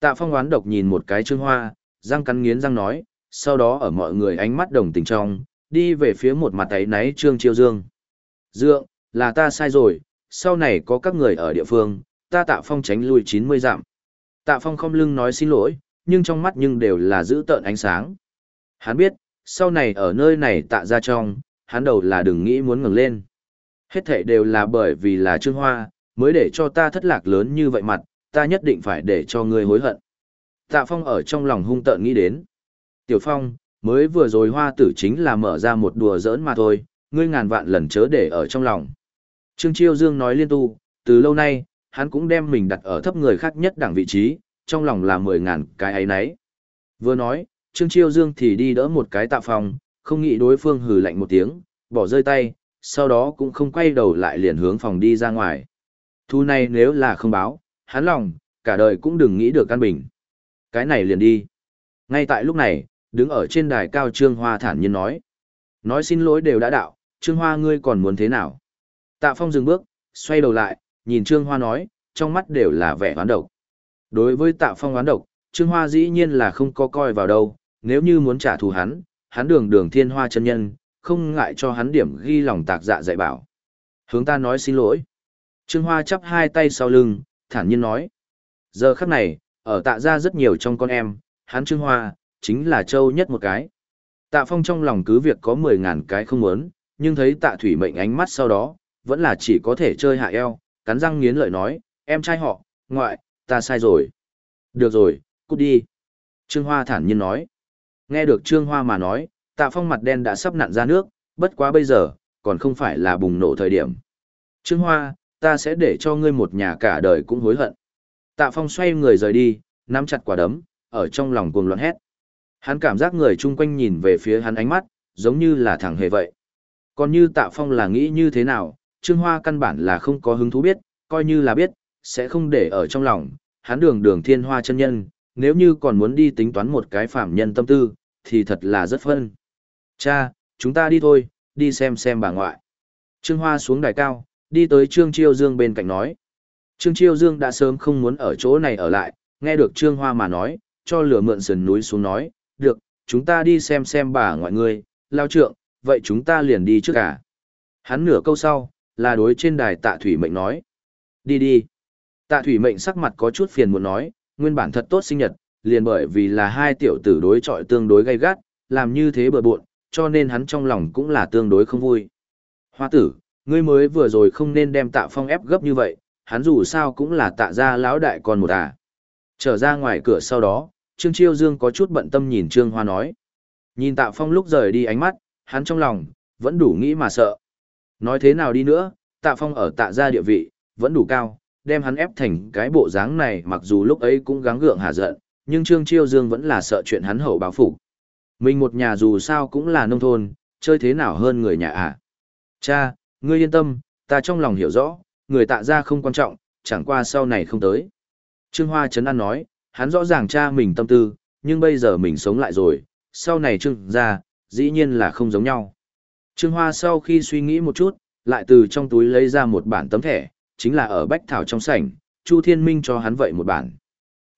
Tạ Phong oán độc nhìn một cái Trương Hoa, răng cắn nghiến răng nói, sau đó ở mọi người ánh mắt đồng tình trong, đi về phía một mặt ấy náy Trương Chiêu Dương. Dương, là ta sai rồi, sau này có các người ở địa phương, ta Tạ Phong tránh lui 90 dặm. Tạ Phong không lưng nói xin lỗi, nhưng trong mắt nhưng đều là giữ tợn ánh sáng. Hắn biết, sau này ở nơi này tạ ra trong, hắn đầu là đừng nghĩ muốn ngừng lên. Hết thảy đều là bởi vì là Trương Hoa, mới để cho ta thất lạc lớn như vậy mặt, ta nhất định phải để cho ngươi hối hận. Tạ Phong ở trong lòng hung tợn nghĩ đến. Tiểu Phong, mới vừa rồi hoa tử chính là mở ra một đùa giỡn mà thôi, ngươi ngàn vạn lần chớ để ở trong lòng. Trương Chiêu Dương nói liên tu, từ lâu nay, hắn cũng đem mình đặt ở thấp người khác nhất đẳng vị trí, trong lòng là mười ngàn cái ấy nấy. Vừa nói, Trương Chiêu Dương thì đi đỡ một cái tạ phong, không nghĩ đối phương hừ lạnh một tiếng, bỏ rơi tay, sau đó cũng không quay đầu lại liền hướng phòng đi ra ngoài. Thu này nếu là không báo, hắn lòng, cả đời cũng đừng nghĩ được căn bình. Cái này liền đi. Ngay tại lúc này, đứng ở trên đài cao Trương Hoa thản nhiên nói. Nói xin lỗi đều đã đạo, Trương Hoa ngươi còn muốn thế nào? Tạ Phong dừng bước, xoay đầu lại, nhìn Trương Hoa nói, trong mắt đều là vẻ oán độc. Đối với Tạ Phong oán độc, Trương Hoa dĩ nhiên là không có coi vào đâu, nếu như muốn trả thù hắn, hắn đường đường thiên hoa chân nhân, không ngại cho hắn điểm ghi lòng tạc dạ dạy bảo. Hướng ta nói xin lỗi. Trương Hoa chắp hai tay sau lưng, thản nhiên nói. Giờ khắc này, ở tạ ra rất nhiều trong con em, hắn Trương Hoa, chính là châu nhất một cái. Tạ Phong trong lòng cứ việc có 10.000 cái không muốn, nhưng thấy tạ thủy mệnh ánh mắt sau đó, vẫn là chỉ có thể chơi hạ eo, cắn răng nghiến lợi nói, em trai họ, ngoại, ta sai rồi. Được rồi, cút đi. Trương Hoa thản nhiên nói. Nghe được Trương Hoa mà nói, tạ phong mặt đen đã sắp nặn ra nước, bất quá bây giờ, còn không phải là bùng nổ thời điểm. Trương Hoa, ta sẽ để cho ngươi một nhà cả đời cũng hối hận. Tạ phong xoay người rời đi, nắm chặt quả đấm, ở trong lòng cuồng loạn hét. Hắn cảm giác người chung quanh nhìn về phía hắn ánh mắt, giống như là thẳng hề vậy. Còn như tạ phong là nghĩ như thế nào, Trương Hoa căn bản là không có hứng thú biết, coi như là biết, sẽ không để ở trong lòng, hắn đường đường thiên hoa chân nhân, nếu như còn muốn đi tính toán một cái phạm nhân tâm tư, thì thật là rất phân. Cha, chúng ta đi thôi, đi xem xem bà ngoại. Trương Hoa xuống đài cao, đi tới Trương Chiêu Dương bên cạnh nói. Trương Chiêu Dương đã sớm không muốn ở chỗ này ở lại, nghe được Trương Hoa mà nói, cho lửa mượn sườn núi xuống nói, được, chúng ta đi xem xem bà ngoại ngươi, lao trượng, vậy chúng ta liền đi trước cả. Hắn nửa câu sau, là đối trên đài tạ thủy mệnh nói. Đi đi. Tạ thủy mệnh sắc mặt có chút phiền muốn nói, nguyên bản thật tốt sinh nhật, liền bởi vì là hai tiểu tử đối chọi tương đối gay gắt, làm như thế bừa bộn, cho nên hắn trong lòng cũng là tương đối không vui. Hoa tử, ngươi mới vừa rồi không nên đem tạ phong ép gấp như vậy, hắn dù sao cũng là tạ gia lão đại con một à. Trở ra ngoài cửa sau đó, Trương Chiêu Dương có chút bận tâm nhìn Trương Hoa nói. Nhìn tạ phong lúc rời đi ánh mắt, hắn trong lòng, vẫn đủ nghĩ mà sợ. Nói thế nào đi nữa, tạ phong ở tạ gia địa vị, vẫn đủ cao, đem hắn ép thành cái bộ dáng này mặc dù lúc ấy cũng gắng gượng hạ giận, nhưng Trương Chiêu Dương vẫn là sợ chuyện hắn hậu báo phục. Mình một nhà dù sao cũng là nông thôn, chơi thế nào hơn người nhà à. Cha, ngươi yên tâm, ta trong lòng hiểu rõ, người tạ gia không quan trọng, chẳng qua sau này không tới. Trương Hoa Trấn An nói, hắn rõ ràng cha mình tâm tư, nhưng bây giờ mình sống lại rồi, sau này Trương gia, dĩ nhiên là không giống nhau. Trương Hoa sau khi suy nghĩ một chút, lại từ trong túi lấy ra một bản tấm thẻ, chính là ở Bách Thảo trong sảnh, Chu Thiên Minh cho hắn vậy một bản.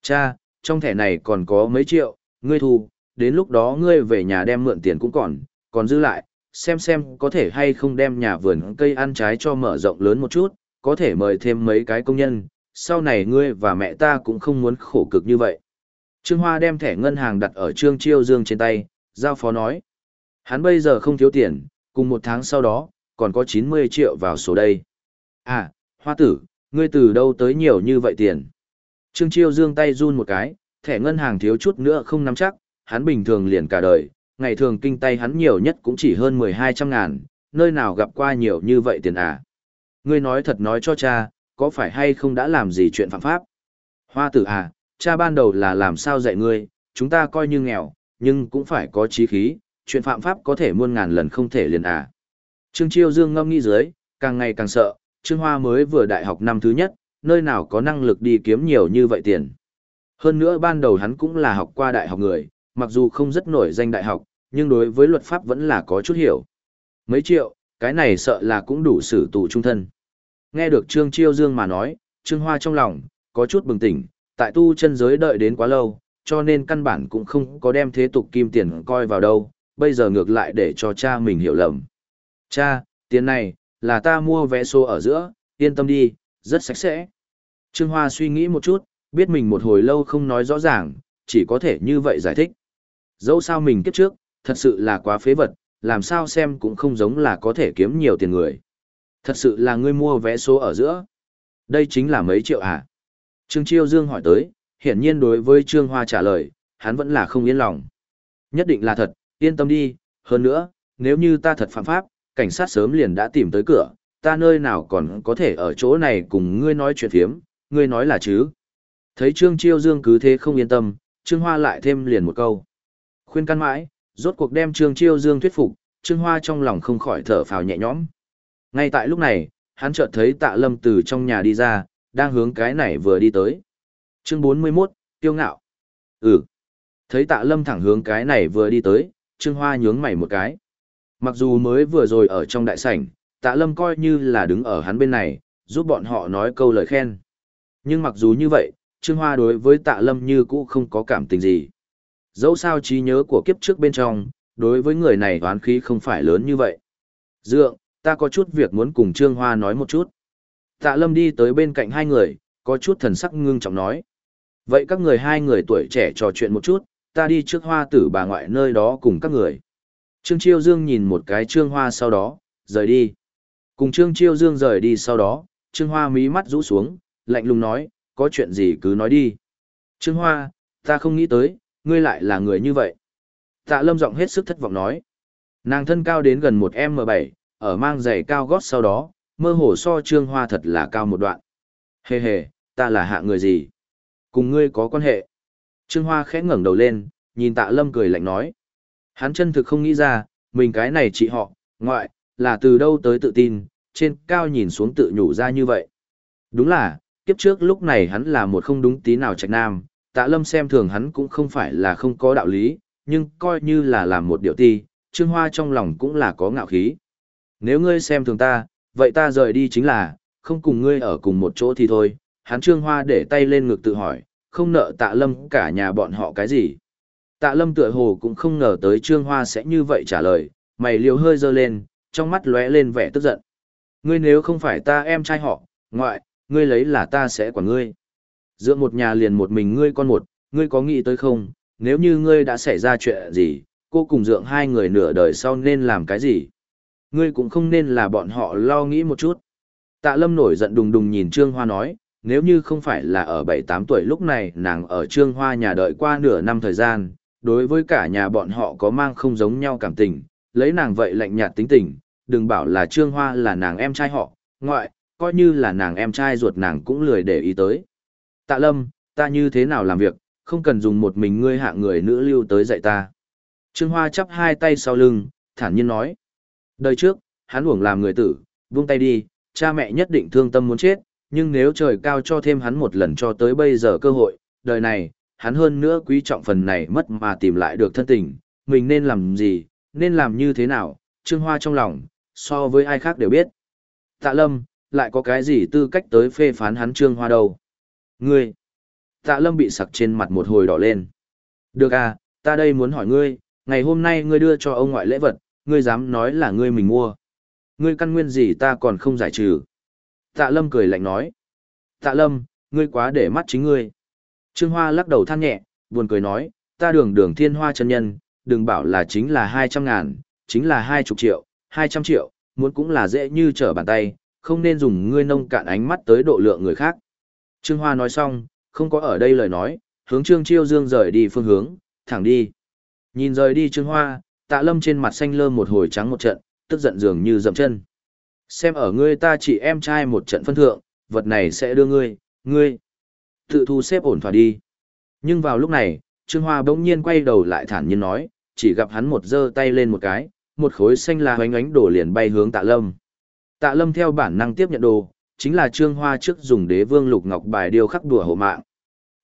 Cha, trong thẻ này còn có mấy triệu, ngươi thu, đến lúc đó ngươi về nhà đem mượn tiền cũng còn, còn dư lại, xem xem có thể hay không đem nhà vườn cây ăn trái cho mở rộng lớn một chút, có thể mời thêm mấy cái công nhân, sau này ngươi và mẹ ta cũng không muốn khổ cực như vậy. Trương Hoa đem thẻ ngân hàng đặt ở Trương Chiêu Dương trên tay, giao phó nói. Hắn bây giờ không thiếu tiền, cùng một tháng sau đó, còn có 90 triệu vào số đây. À, hoa tử, ngươi từ đâu tới nhiều như vậy tiền? Trương Chiêu dương tay run một cái, Thẻ ngân hàng thiếu chút nữa không nắm chắc, hắn bình thường liền cả đời, ngày thường kinh tay hắn nhiều nhất cũng chỉ hơn 1200 ngàn, nơi nào gặp qua nhiều như vậy tiền à. Ngươi nói thật nói cho cha, có phải hay không đã làm gì chuyện phạm pháp? Hoa tử à, cha ban đầu là làm sao dạy ngươi, chúng ta coi như nghèo, nhưng cũng phải có trí khí, chuyện phạm pháp có thể muôn ngàn lần không thể liền à. Trương Chiêu Dương ngâm nghĩ dưới, càng ngày càng sợ, Trương Hoa mới vừa đại học năm thứ nhất, nơi nào có năng lực đi kiếm nhiều như vậy tiền. Hơn nữa ban đầu hắn cũng là học qua đại học người, mặc dù không rất nổi danh đại học, nhưng đối với luật pháp vẫn là có chút hiểu. Mấy triệu, cái này sợ là cũng đủ xử tù trung thân. Nghe được Trương Chiêu Dương mà nói, Trương Hoa trong lòng, có chút bừng tỉnh, tại tu chân giới đợi đến quá lâu, cho nên căn bản cũng không có đem thế tục kim tiền coi vào đâu, bây giờ ngược lại để cho cha mình hiểu lầm. Cha, tiền này, là ta mua vé số ở giữa, yên tâm đi, rất sạch sẽ. Trương Hoa suy nghĩ một chút, biết mình một hồi lâu không nói rõ ràng, chỉ có thể như vậy giải thích. Dẫu sao mình kiếp trước, thật sự là quá phế vật, làm sao xem cũng không giống là có thể kiếm nhiều tiền người. Thật sự là ngươi mua vé số ở giữa. Đây chính là mấy triệu à? Trương Chiêu Dương hỏi tới, hiển nhiên đối với Trương Hoa trả lời, hắn vẫn là không yên lòng. Nhất định là thật, yên tâm đi, hơn nữa, nếu như ta thật phạm pháp, cảnh sát sớm liền đã tìm tới cửa, ta nơi nào còn có thể ở chỗ này cùng ngươi nói chuyện phiếm, ngươi nói là chứ. Thấy Trương Chiêu Dương cứ thế không yên tâm, Trương Hoa lại thêm liền một câu. Khuyên can mãi, rốt cuộc đem Trương Chiêu Dương thuyết phục, Trương Hoa trong lòng không khỏi thở phào nhẹ nhõm. Ngay tại lúc này, hắn chợt thấy tạ lâm từ trong nhà đi ra, đang hướng cái này vừa đi tới. Chương 41, Tiêu ngạo. Ừ. Thấy tạ lâm thẳng hướng cái này vừa đi tới, Trương Hoa nhướng mày một cái. Mặc dù mới vừa rồi ở trong đại sảnh, tạ lâm coi như là đứng ở hắn bên này, giúp bọn họ nói câu lời khen. Nhưng mặc dù như vậy, Trương Hoa đối với tạ lâm như cũ không có cảm tình gì. Dẫu sao trí nhớ của kiếp trước bên trong, đối với người này toán khí không phải lớn như vậy. Dượng, ta có chút việc muốn cùng Trương Hoa nói một chút. Tạ Lâm đi tới bên cạnh hai người, có chút thần sắc ngưng trọng nói. Vậy các người hai người tuổi trẻ trò chuyện một chút, ta đi trước hoa tử bà ngoại nơi đó cùng các người. Trương Chiêu Dương nhìn một cái Trương Hoa sau đó, rời đi. Cùng Trương Chiêu Dương rời đi sau đó, Trương Hoa mí mắt rũ xuống, lạnh lùng nói, có chuyện gì cứ nói đi. Trương Hoa, ta không nghĩ tới, ngươi lại là người như vậy. Tạ Lâm giọng hết sức thất vọng nói. Nàng thân cao đến gần một m bảy, ở mang giày cao gót sau đó, mơ hồ so Trương Hoa thật là cao một đoạn. Hề hề, ta là hạ người gì? Cùng ngươi có quan hệ. Trương Hoa khẽ ngẩng đầu lên, nhìn Tạ Lâm cười lạnh nói. Hắn chân thực không nghĩ ra, mình cái này chị họ, ngoại, là từ đâu tới tự tin, trên cao nhìn xuống tự nhủ ra như vậy. Đúng là, kiếp trước lúc này hắn là một không đúng tí nào trạch nam, tạ lâm xem thường hắn cũng không phải là không có đạo lý, nhưng coi như là làm một điều ti, Trương Hoa trong lòng cũng là có ngạo khí. Nếu ngươi xem thường ta, vậy ta rời đi chính là, không cùng ngươi ở cùng một chỗ thì thôi. Hắn Trương Hoa để tay lên ngực tự hỏi, không nợ tạ lâm cả nhà bọn họ cái gì. Tạ lâm tựa hồ cũng không ngờ tới Trương Hoa sẽ như vậy trả lời, mày liều hơi dơ lên, trong mắt lóe lên vẻ tức giận. Ngươi nếu không phải ta em trai họ, ngoại, ngươi lấy là ta sẽ quản ngươi. Dựa một nhà liền một mình ngươi con một, ngươi có nghĩ tới không, nếu như ngươi đã xảy ra chuyện gì, cô cùng dượng hai người nửa đời sau nên làm cái gì? Ngươi cũng không nên là bọn họ lo nghĩ một chút. Tạ lâm nổi giận đùng đùng nhìn Trương Hoa nói, nếu như không phải là ở 7-8 tuổi lúc này nàng ở Trương Hoa nhà đợi qua nửa năm thời gian, đối với cả nhà bọn họ có mang không giống nhau cảm tình, lấy nàng vậy lạnh nhạt tính tình, đừng bảo là Trương Hoa là nàng em trai họ, ngoại, coi như là nàng em trai ruột nàng cũng lười để ý tới. Tạ lâm, ta như thế nào làm việc, không cần dùng một mình ngươi hạ người nữ lưu tới dạy ta. Trương Hoa chắp hai tay sau lưng, thản nhiên nói. Đời trước, hắn uổng làm người tử, buông tay đi, cha mẹ nhất định thương tâm muốn chết, nhưng nếu trời cao cho thêm hắn một lần cho tới bây giờ cơ hội, đời này, hắn hơn nữa quý trọng phần này mất mà tìm lại được thân tình, mình nên làm gì, nên làm như thế nào, Trương Hoa trong lòng, so với ai khác đều biết. Tạ Lâm, lại có cái gì tư cách tới phê phán hắn Trương Hoa đâu? Ngươi! Tạ Lâm bị sặc trên mặt một hồi đỏ lên. Được à, ta đây muốn hỏi ngươi, ngày hôm nay ngươi đưa cho ông ngoại lễ vật, ngươi dám nói là ngươi mình mua. Ngươi căn nguyên gì ta còn không giải trừ. Tạ Lâm cười lạnh nói. Tạ Lâm, ngươi quá để mắt chính ngươi. Trương Hoa lắc đầu than nhẹ, buồn cười nói, ta đường đường thiên hoa chân nhân, đừng bảo là chính là hai trăm ngàn, chính là hai chục triệu, hai trăm triệu, muốn cũng là dễ như trở bàn tay, không nên dùng ngươi nông cạn ánh mắt tới độ lượng người khác. Trương Hoa nói xong, không có ở đây lời nói, hướng Trương Chiêu Dương rời đi phương hướng, thẳng đi. Nhìn rời đi Trương Hoa, tạ lâm trên mặt xanh lơ một hồi trắng một trận, tức giận dường như dậm chân. Xem ở ngươi ta chỉ em trai một trận phân thượng, vật này sẽ đưa ngươi, ngươi. Tự thu xếp ổn thỏa đi. Nhưng vào lúc này, Trương Hoa bỗng nhiên quay đầu lại thản nhiên nói, chỉ gặp hắn một giơ tay lên một cái, một khối xanh là hoánh ánh đổ liền bay hướng tạ lâm. Tạ lâm theo bản năng tiếp nhận đồ, chính là Trương Hoa trước dùng đế vương lục ngọc bài điêu khắc đùa hộ mạng.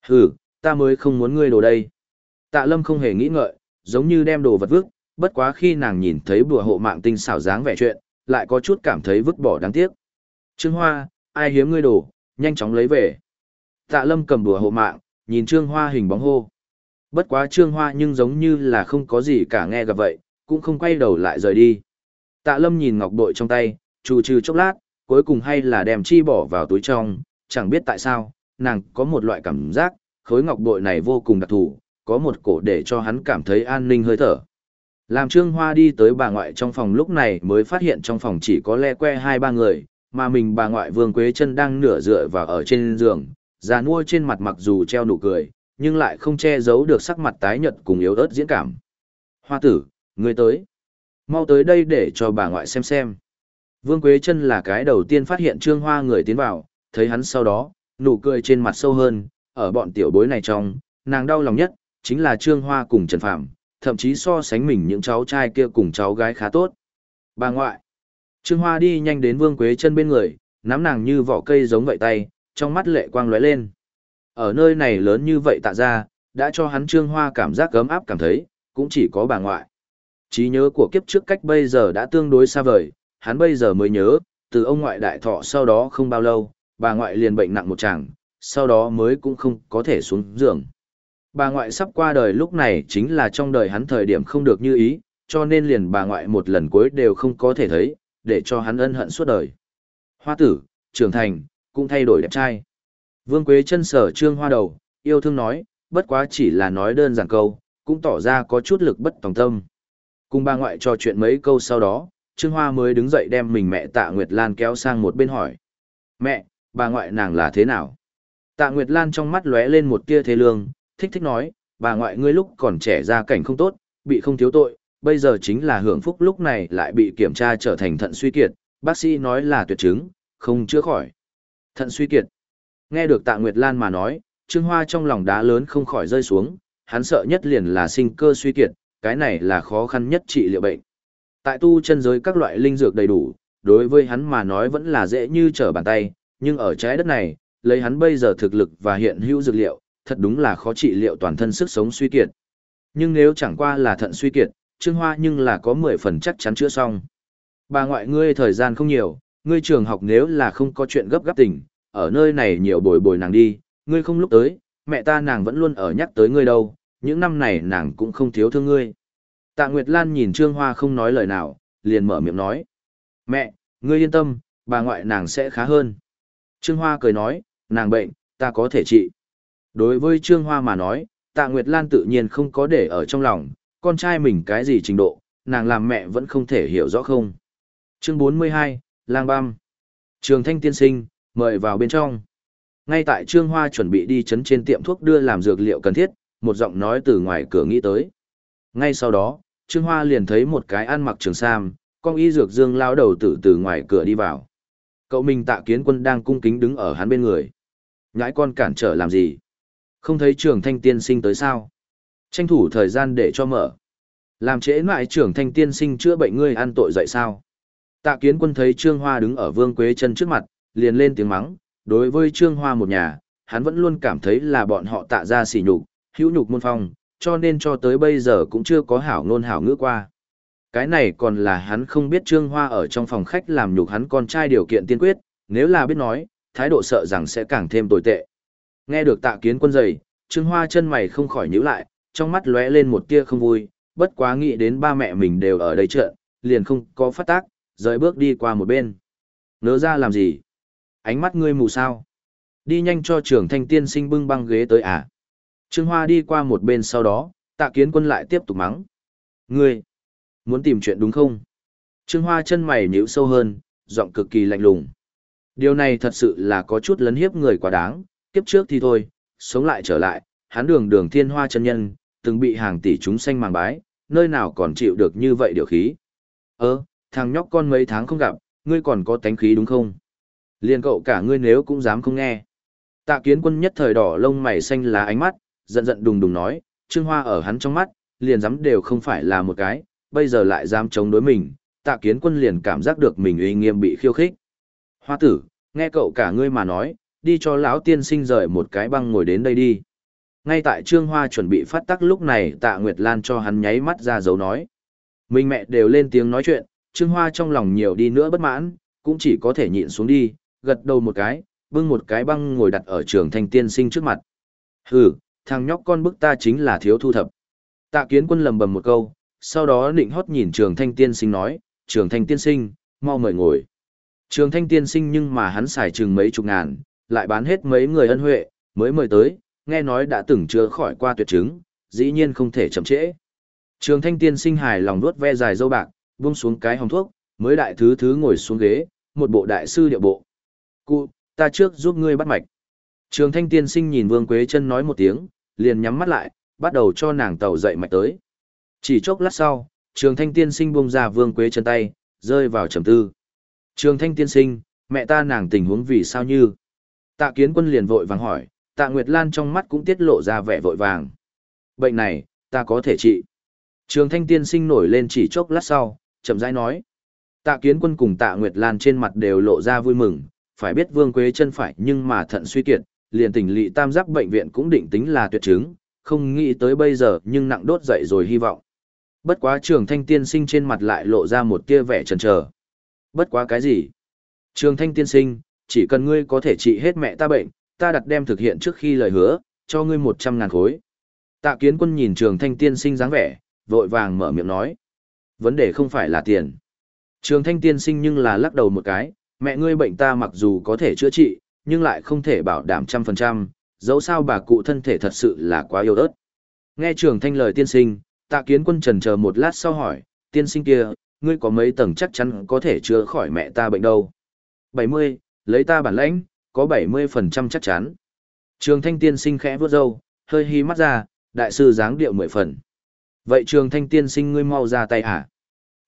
Hừ, ta mới không muốn ngươi đồ đây. Tạ lâm không hề nghĩ ngợi, giống như đem đồ vật vứt, bất quá khi nàng nhìn thấy bùa hộ mạng tinh xảo dáng vẻ chuyện, lại có chút cảm thấy vứt bỏ đáng tiếc. Trương Hoa, ai hiếm ngươi đồ, nhanh chóng lấy về. Tạ lâm cầm đùa hộ mạng, nhìn Trương Hoa hình bóng hô. Bất quá Trương Hoa nhưng giống như là không có gì cả nghe gặp vậy, cũng không quay đầu lại rời đi. Tạ lâm nhìn ngọc bội trong tay, trù trừ chốc lát, cuối cùng hay là đem chi bỏ vào túi trong, chẳng biết tại sao, nàng có một loại cảm giác, khối ngọc bội này vô cùng đặc thù, có một cổ để cho hắn cảm thấy an ninh hơi thở. Làm Trương Hoa đi tới bà ngoại trong phòng lúc này mới phát hiện trong phòng chỉ có le que hai ba người, mà mình bà ngoại Vương Quế chân đang nửa dựa vào ở trên giường, già nua trên mặt mặc dù treo nụ cười, nhưng lại không che giấu được sắc mặt tái nhợt cùng yếu ớt diễn cảm. Hoa tử, người tới. Mau tới đây để cho bà ngoại xem xem. Vương Quế chân là cái đầu tiên phát hiện Trương Hoa người tiến vào, thấy hắn sau đó, nụ cười trên mặt sâu hơn, ở bọn tiểu bối này trong, nàng đau lòng nhất, chính là Trương Hoa cùng Trần Phạm, thậm chí so sánh mình những cháu trai kia cùng cháu gái khá tốt. Bà ngoại. Trương Hoa đi nhanh đến Vương Quế chân bên người, nắm nàng như vỏ cây giống vậy tay, trong mắt lệ quang lóe lên. Ở nơi này lớn như vậy tạ ra, đã cho hắn Trương Hoa cảm giác gấm áp cảm thấy, cũng chỉ có bà ngoại. Trí nhớ của kiếp trước cách bây giờ đã tương đối xa vời, hắn bây giờ mới nhớ, từ ông ngoại đại thọ sau đó không bao lâu, bà ngoại liền bệnh nặng một chàng, sau đó mới cũng không có thể xuống giường. Bà ngoại sắp qua đời lúc này chính là trong đời hắn thời điểm không được như ý, cho nên liền bà ngoại một lần cuối đều không có thể thấy, để cho hắn ân hận suốt đời. Hoa tử, trưởng thành, cũng thay đổi đẹp trai. Vương Quế chân sở trương hoa đầu, yêu thương nói, bất quá chỉ là nói đơn giản câu, cũng tỏ ra có chút lực bất tòng tâm. Cùng bà ngoại trò chuyện mấy câu sau đó, Trương Hoa mới đứng dậy đem mình mẹ Tạ Nguyệt Lan kéo sang một bên hỏi. Mẹ, bà ngoại nàng là thế nào? Tạ Nguyệt Lan trong mắt lóe lên một tia thế lương, thích thích nói, bà ngoại ngươi lúc còn trẻ ra cảnh không tốt, bị không thiếu tội, bây giờ chính là hưởng phúc lúc này lại bị kiểm tra trở thành thận suy kiệt, bác sĩ nói là tuyệt chứng, không chữa khỏi. Thận suy kiệt. Nghe được Tạ Nguyệt Lan mà nói, Trương Hoa trong lòng đá lớn không khỏi rơi xuống, hắn sợ nhất liền là sinh cơ suy kiệt, cái này là khó khăn nhất trị liệu bệnh. Tại tu chân giới các loại linh dược đầy đủ, đối với hắn mà nói vẫn là dễ như trở bàn tay, nhưng ở trái đất này, lấy hắn bây giờ thực lực và hiện hữu dược liệu, thật đúng là khó trị liệu toàn thân sức sống suy kiệt. Nhưng nếu chẳng qua là thận suy kiệt, Trương Hoa nhưng là có 10 phần chắc chắn chữa xong. Bà ngoại ngươi thời gian không nhiều, ngươi trường học nếu là không có chuyện gấp gáp tình, ở nơi này nhiều bồi bồi nàng đi, ngươi không lúc tới, mẹ ta nàng vẫn luôn ở nhắc tới ngươi đâu, những năm này nàng cũng không thiếu thương ngươi. Tạ Nguyệt Lan nhìn Trương Hoa không nói lời nào, liền mở miệng nói. Mẹ, ngươi yên tâm, bà ngoại nàng sẽ khá hơn. Trương Hoa cười nói, nàng bệnh, ta có thể trị. Đối với Trương Hoa mà nói, Tạ Nguyệt Lan tự nhiên không có để ở trong lòng, con trai mình cái gì trình độ, nàng làm mẹ vẫn không thể hiểu rõ không. Chương 42, Lang Băm. Trường Thanh Tiên Sinh, mời vào bên trong. Ngay tại Trương Hoa chuẩn bị đi chấn trên tiệm thuốc đưa làm dược liệu cần thiết, một giọng nói từ ngoài cửa nghĩ tới. Ngay sau đó, Trương Hoa liền thấy một cái ăn mặc trường sam, con y dược dương lao đầu tử từ ngoài cửa đi vào. Cậu mình tạ kiến quân đang cung kính đứng ở hắn bên người. Nhãi con cản trở làm gì? Không thấy trưởng thanh tiên sinh tới sao? Tranh thủ thời gian để cho mở. Làm trễ mãi trưởng thanh tiên sinh chữa bệnh ngươi ăn tội dậy sao? Tạ kiến quân thấy Trương Hoa đứng ở vương quế chân trước mặt, liền lên tiếng mắng. Đối với Trương Hoa một nhà, hắn vẫn luôn cảm thấy là bọn họ tạ ra sỉ nhục, hữu nhục môn phong, cho nên cho tới bây giờ cũng chưa có hảo ngôn hảo ngữ qua. Cái này còn là hắn không biết Trương Hoa ở trong phòng khách làm nhục hắn con trai điều kiện tiên quyết, nếu là biết nói, thái độ sợ rằng sẽ càng thêm tồi tệ. Nghe được tạ kiến quân dày, Trương Hoa chân mày không khỏi nhíu lại, trong mắt lóe lên một tia không vui, bất quá nghĩ đến ba mẹ mình đều ở đây trợ, liền không có phát tác, rời bước đi qua một bên. Nỡ ra làm gì? Ánh mắt ngươi mù sao? Đi nhanh cho trưởng thanh tiên sinh bưng băng ghế tới à? Trương Hoa đi qua một bên sau đó, tạ kiến quân lại tiếp tục mắng. Ngươi, muốn tìm chuyện đúng không? Trương Hoa chân mày nhíu sâu hơn, giọng cực kỳ lạnh lùng. Điều này thật sự là có chút lấn hiếp người quá đáng, kiếp trước thì thôi, sống lại trở lại, hắn đường đường thiên hoa chân nhân, từng bị hàng tỷ chúng sanh màng bái, nơi nào còn chịu được như vậy điều khí. Ơ, thằng nhóc con mấy tháng không gặp, ngươi còn có tánh khí đúng không? Liên cậu cả ngươi nếu cũng dám không nghe. Tạ kiến quân nhất thời đỏ lông mày xanh lá ánh mắt, giận giận đùng đùng nói, Trương Hoa ở hắn trong mắt, liền dám đều không phải là một cái, bây giờ lại dám chống đối mình, tạ kiến quân liền cảm giác được mình uy nghiêm bị khiêu khích. Hoa tử, nghe cậu cả ngươi mà nói, đi cho lão tiên sinh rời một cái băng ngồi đến đây đi. Ngay tại Trương Hoa chuẩn bị phát tắc lúc này tạ Nguyệt Lan cho hắn nháy mắt ra dấu nói. Mình mẹ đều lên tiếng nói chuyện, Trương Hoa trong lòng nhiều đi nữa bất mãn, cũng chỉ có thể nhịn xuống đi, gật đầu một cái, bưng một cái băng ngồi đặt ở trường thanh tiên sinh trước mặt. Hừ, thằng nhóc con bức ta chính là thiếu thu thập. Tạ kiến quân lầm bầm một câu, sau đó định hót nhìn trường thanh tiên sinh nói, trường thanh tiên sinh, mau mời ngồi. Trường thanh tiên sinh nhưng mà hắn xài chừng mấy chục ngàn, lại bán hết mấy người ân huệ, mới mời tới, nghe nói đã từng chữa khỏi qua tuyệt chứng, dĩ nhiên không thể chậm trễ. Trường thanh tiên sinh hài lòng đuốt ve dài dâu bạc, buông xuống cái hồng thuốc, mới đại thứ thứ ngồi xuống ghế, một bộ đại sư địa bộ. Cụ, ta trước giúp ngươi bắt mạch. Trường thanh tiên sinh nhìn Vương Quế chân nói một tiếng, liền nhắm mắt lại, bắt đầu cho nàng tàu dậy mạch tới. Chỉ chốc lát sau, trường thanh tiên sinh buông ra Vương Quế chân tay, rơi vào trầm tư. Trường thanh tiên sinh, mẹ ta nàng tình huống vì sao như? Tạ kiến quân liền vội vàng hỏi, tạ Nguyệt Lan trong mắt cũng tiết lộ ra vẻ vội vàng. Bệnh này, ta có thể trị. Trường thanh tiên sinh nổi lên chỉ chốc lát sau, chậm rãi nói. Tạ kiến quân cùng tạ Nguyệt Lan trên mặt đều lộ ra vui mừng, phải biết Vương Quế chân phải nhưng mà thận suy kiệt, liền tỉnh lỵ tam giác bệnh viện cũng định tính là tuyệt chứng, không nghĩ tới bây giờ nhưng nặng đốt dậy rồi hy vọng. Bất quá trường thanh tiên sinh trên mặt lại lộ ra một tia vẻ chần trờ. Bất quá cái gì? Trường thanh tiên sinh, chỉ cần ngươi có thể trị hết mẹ ta bệnh, ta đặt đem thực hiện trước khi lời hứa, cho ngươi một trăm ngàn khối. Tạ kiến quân nhìn trường thanh tiên sinh dáng vẻ, vội vàng mở miệng nói. Vấn đề không phải là tiền. Trường thanh tiên sinh nhưng là lắc đầu một cái, mẹ ngươi bệnh ta mặc dù có thể chữa trị, nhưng lại không thể bảo đảm trăm phần trăm, dẫu sao bà cụ thân thể thật sự là quá yếu ớt. Nghe trường thanh lời tiên sinh, tạ kiến quân trần chờ một lát sau hỏi, tiên sinh kia, ngươi có mấy tầng chắc chắn có thể chữa khỏi mẹ ta bệnh đâu? 70, lấy ta bản lãnh, có 70% chắc chắn. Trường thanh tiên sinh khẽ vuốt râu, hơi hí mắt ra, đại sư dáng điệu mười phần. Vậy trường thanh tiên sinh ngươi mau ra tay hả?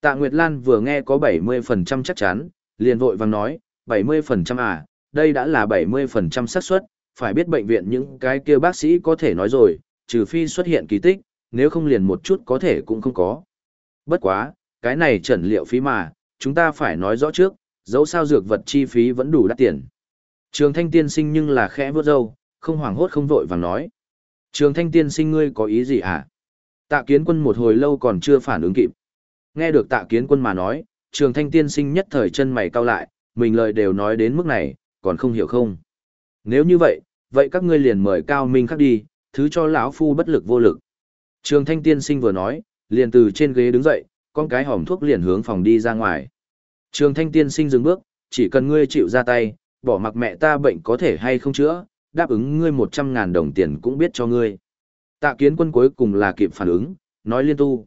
Tạ Nguyệt Lan vừa nghe có 70% chắc chắn, liền vội vàng nói, 70% à, đây đã là 70% xác suất, phải biết bệnh viện những cái kia bác sĩ có thể nói rồi, trừ phi xuất hiện kỳ tích, nếu không liền một chút có thể cũng không có. Bất quá, cái này trần liệu phí mà, chúng ta phải nói rõ trước, dẫu sao dược vật chi phí vẫn đủ đắt tiền. Trường thanh tiên sinh nhưng là khẽ vớt râu, không hoảng hốt không vội vàng nói. Trường thanh tiên sinh ngươi có ý gì hả? Tạ kiến quân một hồi lâu còn chưa phản ứng kịp. Nghe được tạ kiến quân mà nói, trường thanh tiên sinh nhất thời chân mày cau lại, mình lời đều nói đến mức này, còn không hiểu không? Nếu như vậy, vậy các ngươi liền mời cao minh khắc đi, thứ cho lão phu bất lực vô lực. Trường thanh tiên sinh vừa nói, liền từ trên ghế đứng dậy, con cái hòm thuốc liền hướng phòng đi ra ngoài. Trường thanh tiên sinh dừng bước, chỉ cần ngươi chịu ra tay, bỏ mặc mẹ ta bệnh có thể hay không chữa, đáp ứng ngươi một trăm ngàn đồng tiền cũng biết cho ngươi. Tạ kiến quân cuối cùng là kịp phản ứng, nói liên tu.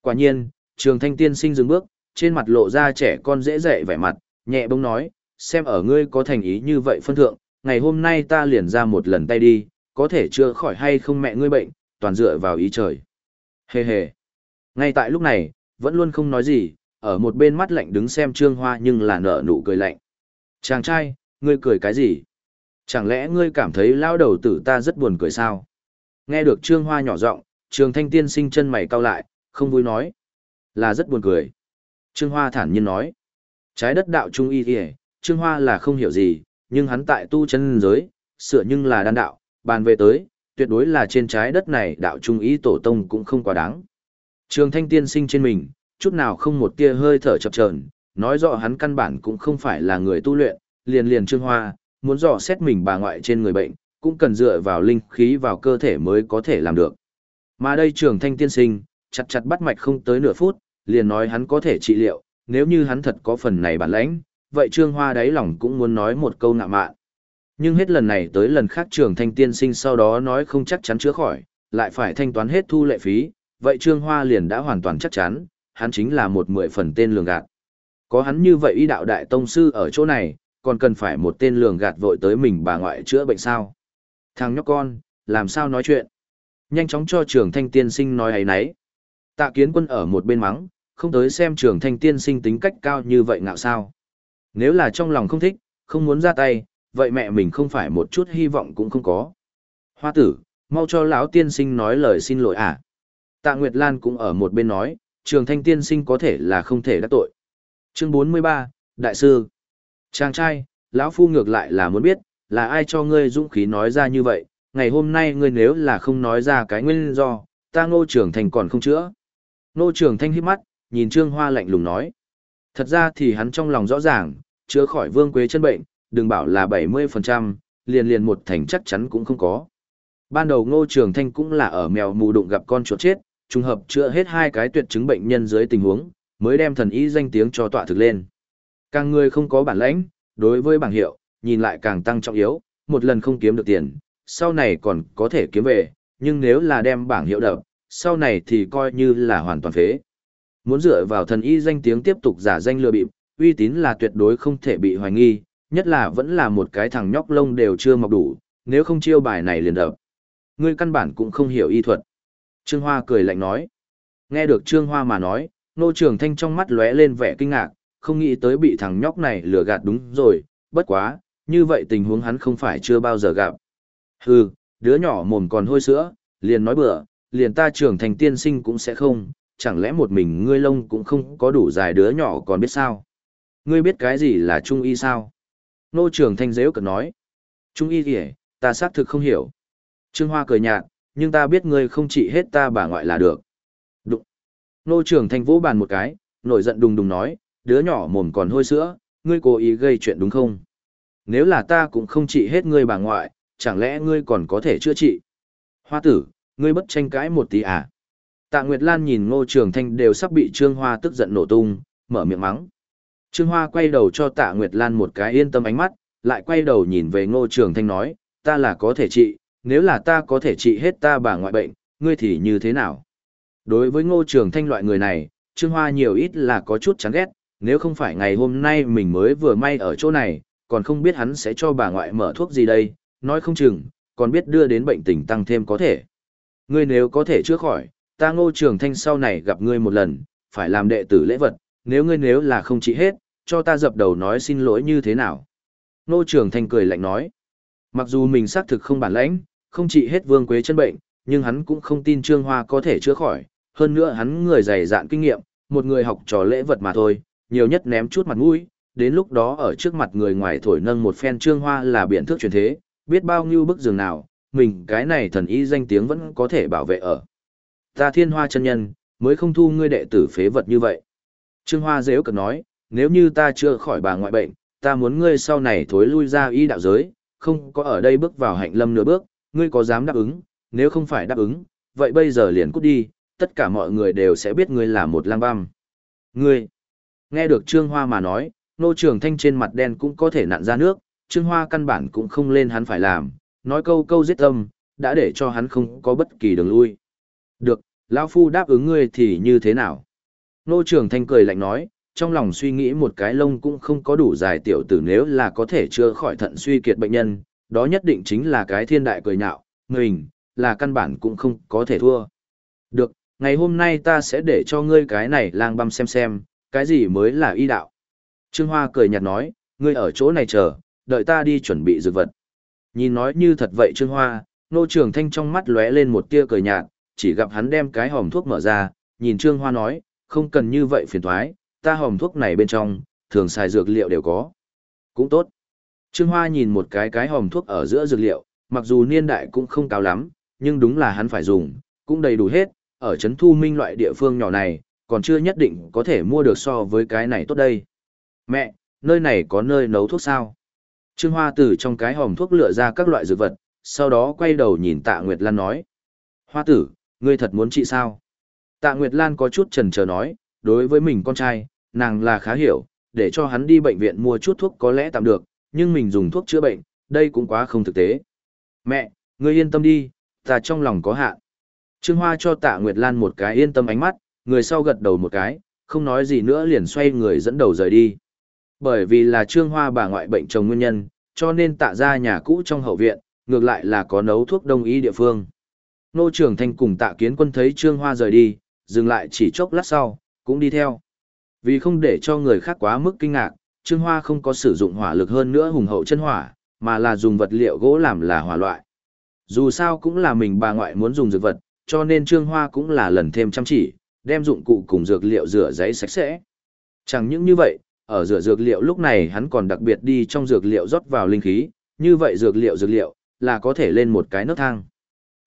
Quả nhiên, trường thanh tiên sinh dừng bước, trên mặt lộ ra trẻ con dễ dậy vẻ mặt, nhẹ bông nói, xem ở ngươi có thành ý như vậy phân thượng, ngày hôm nay ta liền ra một lần tay đi, có thể chữa khỏi hay không mẹ ngươi bệnh, toàn dựa vào ý trời. Hề hề. Ngay tại lúc này, vẫn luôn không nói gì, ở một bên mắt lạnh đứng xem trương hoa nhưng là nở nụ cười lạnh. Chàng trai, ngươi cười cái gì? Chẳng lẽ ngươi cảm thấy lao đầu tử ta rất buồn cười sao? Nghe được trương hoa nhỏ giọng, trường thanh tiên sinh chân mày cau lại, không vui nói. Là rất buồn cười. Trương hoa thản nhiên nói. Trái đất đạo trung y kìa, trương hoa là không hiểu gì, nhưng hắn tại tu chân giới, sửa nhưng là đan đạo, bàn về tới, tuyệt đối là trên trái đất này đạo trung ý tổ tông cũng không quá đáng. Trường thanh tiên sinh trên mình, chút nào không một tia hơi thở chập chờn, nói rõ hắn căn bản cũng không phải là người tu luyện, liền liền trương hoa, muốn dò xét mình bà ngoại trên người bệnh, cũng cần dựa vào linh khí vào cơ thể mới có thể làm được. Mà đây trường thanh tiên sinh, chặt chặt bắt mạch không tới nửa phút, liền nói hắn có thể trị liệu, nếu như hắn thật có phần này bản lãnh, vậy trương hoa đáy lòng cũng muốn nói một câu ngạ mạn. Nhưng hết lần này tới lần khác trường thanh tiên sinh sau đó nói không chắc chắn chữa khỏi, lại phải thanh toán hết thu lệ phí, vậy trương hoa liền đã hoàn toàn chắc chắn, hắn chính là một mười phần tên lường gạt. Có hắn như vậy y đạo đại tông sư ở chỗ này, còn cần phải một tên lường gạt vội tới mình bà ngoại chữa bệnh sao. Thằng nhóc con, làm sao nói chuyện. Nhanh chóng cho trường thanh tiên sinh nói ấy nấy. Tạ kiến quân ở một bên mắng, không tới xem trường thanh tiên sinh tính cách cao như vậy ngạo sao. Nếu là trong lòng không thích, không muốn ra tay, vậy mẹ mình không phải một chút hy vọng cũng không có. Hoa tử, mau cho lão tiên sinh nói lời xin lỗi à. Tạ Nguyệt Lan cũng ở một bên nói, trường thanh tiên sinh có thể là không thể đắc tội. Chương 43, Đại sư. Chàng trai, lão phu ngược lại là muốn biết, là ai cho ngươi dũng khí nói ra như vậy, ngày hôm nay ngươi nếu là không nói ra cái nguyên do, ta ngô trường thanh còn không chữa. Ngô trường thanh hít mắt, nhìn trương hoa lạnh lùng nói. Thật ra thì hắn trong lòng rõ ràng, chữa khỏi vương quế chân bệnh, đừng bảo là 70%, liền liền một thành chắc chắn cũng không có. Ban đầu ngô trường thanh cũng là ở mèo mù đụng gặp con chuột chết, trùng hợp chữa hết hai cái tuyệt chứng bệnh nhân dưới tình huống, mới đem thần y danh tiếng cho tọa thực lên. Càng người không có bản lãnh, đối với bảng hiệu, nhìn lại càng tăng trọng yếu, một lần không kiếm được tiền, sau này còn có thể kiếm về, nhưng nếu là đem bảng hiệu đập, sau này thì coi như là hoàn toàn phế. Muốn dựa vào thần y danh tiếng tiếp tục giả danh lừa bịp, uy tín là tuyệt đối không thể bị hoài nghi, nhất là vẫn là một cái thằng nhóc lông đều chưa mọc đủ, nếu không chiêu bài này liền đập. Ngươi căn bản cũng không hiểu y thuật. Trương Hoa cười lạnh nói. Nghe được Trương Hoa mà nói, nô trường thanh trong mắt lóe lên vẻ kinh ngạc, không nghĩ tới bị thằng nhóc này lừa gạt đúng rồi, bất quá, như vậy tình huống hắn không phải chưa bao giờ gặp. Hừ, đứa nhỏ mồm còn hôi sữa, liền nói bừa, liền ta trưởng thành tiên sinh cũng sẽ không, chẳng lẽ một mình ngươi lông cũng không có đủ dài đứa nhỏ còn biết sao? Ngươi biết cái gì là trung y sao? Nô trưởng Thanh dễ cực nói. Trung y kìa, ta xác thực không hiểu. Trương Hoa cười nhạt, nhưng ta biết ngươi không trị hết ta bà ngoại là được. Đụng. Nô trưởng thành vỗ bàn một cái, nổi giận đùng đùng nói, đứa nhỏ mồm còn hôi sữa, ngươi cố ý gây chuyện đúng không? Nếu là ta cũng không trị hết ngươi bà ngoại, chẳng lẽ ngươi còn có thể chữa trị? Hoa tử, ngươi bất tranh cãi một tí à? Tạ Nguyệt Lan nhìn Ngô Trường Thanh đều sắp bị Trương Hoa tức giận nổ tung, mở miệng mắng. Trương Hoa quay đầu cho Tạ Nguyệt Lan một cái yên tâm ánh mắt, lại quay đầu nhìn về Ngô Trường Thanh nói, ta là có thể trị, nếu là ta có thể trị hết ta bà ngoại bệnh, ngươi thì như thế nào? Đối với Ngô Trường Thanh loại người này, Trương Hoa nhiều ít là có chút chán ghét, nếu không phải ngày hôm nay mình mới vừa may ở chỗ này, còn không biết hắn sẽ cho bà ngoại mở thuốc gì đây, nói không chừng, còn biết đưa đến bệnh tình tăng thêm có thể. Ngươi nếu có thể chữa khỏi, ta ngô trường thanh sau này gặp ngươi một lần, phải làm đệ tử lễ vật, nếu ngươi nếu là không trị hết, cho ta dập đầu nói xin lỗi như thế nào. Ngô trường thanh cười lạnh nói, mặc dù mình xác thực không bản lãnh, không trị hết vương quế chân bệnh, nhưng hắn cũng không tin Trương Hoa có thể chữa khỏi, hơn nữa hắn người dày dạn kinh nghiệm, một người học trò lễ vật mà thôi, nhiều nhất ném chút mặt mũi, đến lúc đó ở trước mặt người ngoài thổi nâng một phen trương hoa là biện thước truyền thế, biết bao nhiêu bức giường nào, mình cái này thần y danh tiếng vẫn có thể bảo vệ ở. Ta thiên hoa chân nhân, mới không thu ngươi đệ tử phế vật như vậy. Trương Hoa dễ cực nói, nếu như ta chưa khỏi bà ngoại bệnh, ta muốn ngươi sau này thối lui ra y đạo giới, không có ở đây bước vào hạnh lâm nửa bước, ngươi có dám đáp ứng, nếu không phải đáp ứng, vậy bây giờ liền cút đi, tất cả mọi người đều sẽ biết ngươi là một lang băm. Ngươi, nghe được Trương Hoa mà nói, nô trường thanh trên mặt đen cũng có thể nặn ra nước, Trương Hoa căn bản cũng không lên hắn phải làm, nói câu câu giết tâm, đã để cho hắn không có bất kỳ đường lui. Được, lão Phu đáp ứng ngươi thì như thế nào? Nô trường thanh cười lạnh nói, trong lòng suy nghĩ một cái lông cũng không có đủ dài tiểu tử nếu là có thể chữa khỏi thận suy kiệt bệnh nhân, đó nhất định chính là cái thiên đại cười nhạo, mình, là căn bản cũng không có thể thua. Được, ngày hôm nay ta sẽ để cho ngươi cái này lang băm xem xem, cái gì mới là y đạo. Trương Hoa cười nhạt nói, ngươi ở chỗ này chờ, đợi ta đi chuẩn bị dược vật. Nhìn nói như thật vậy Trương Hoa, nô trường thanh trong mắt lóe lên một tia cười nhạt, chỉ gặp hắn đem cái hòm thuốc mở ra, nhìn Trương Hoa nói, không cần như vậy phiền thoái, ta hòm thuốc này bên trong, thường xài dược liệu đều có. Cũng tốt. Trương Hoa nhìn một cái cái hòm thuốc ở giữa dược liệu, mặc dù niên đại cũng không cao lắm, nhưng đúng là hắn phải dùng, cũng đầy đủ hết, ở Trấn Thu Minh loại địa phương nhỏ này, còn chưa nhất định có thể mua được so với cái này tốt đây. Mẹ, nơi này có nơi nấu thuốc sao? Trương Hoa từ trong cái hòm thuốc lựa ra các loại dược vật, sau đó quay đầu nhìn Tạ Nguyệt Lan nói. Hoa tử, ngươi thật muốn trị sao? Tạ Nguyệt Lan có chút trần chờ nói, đối với mình con trai, nàng là khá hiểu, để cho hắn đi bệnh viện mua chút thuốc có lẽ tạm được, nhưng mình dùng thuốc chữa bệnh, đây cũng quá không thực tế. Mẹ, ngươi yên tâm đi, ta trong lòng có hạn. Trương Hoa cho Tạ Nguyệt Lan một cái yên tâm ánh mắt, người sau gật đầu một cái, không nói gì nữa liền xoay người dẫn đầu rời đi. Bởi vì là trương hoa bà ngoại bệnh chồng nguyên nhân, cho nên tạ ra nhà cũ trong hậu viện, ngược lại là có nấu thuốc đông y địa phương. Nô trưởng thanh cùng tạ kiến quân thấy Trương Hoa rời đi, dừng lại chỉ chốc lát sau, cũng đi theo. Vì không để cho người khác quá mức kinh ngạc, Trương Hoa không có sử dụng hỏa lực hơn nữa hùng hậu chân hỏa, mà là dùng vật liệu gỗ làm là hỏa loại. Dù sao cũng là mình bà ngoại muốn dùng dược vật, cho nên Trương Hoa cũng là lần thêm chăm chỉ, đem dụng cụ cùng dược liệu rửa giấy sạch sẽ. Chẳng những như vậy, ở rửa dược liệu lúc này hắn còn đặc biệt đi trong dược liệu rót vào linh khí, như vậy dược liệu dược liệu là có thể lên một cái nấc thang.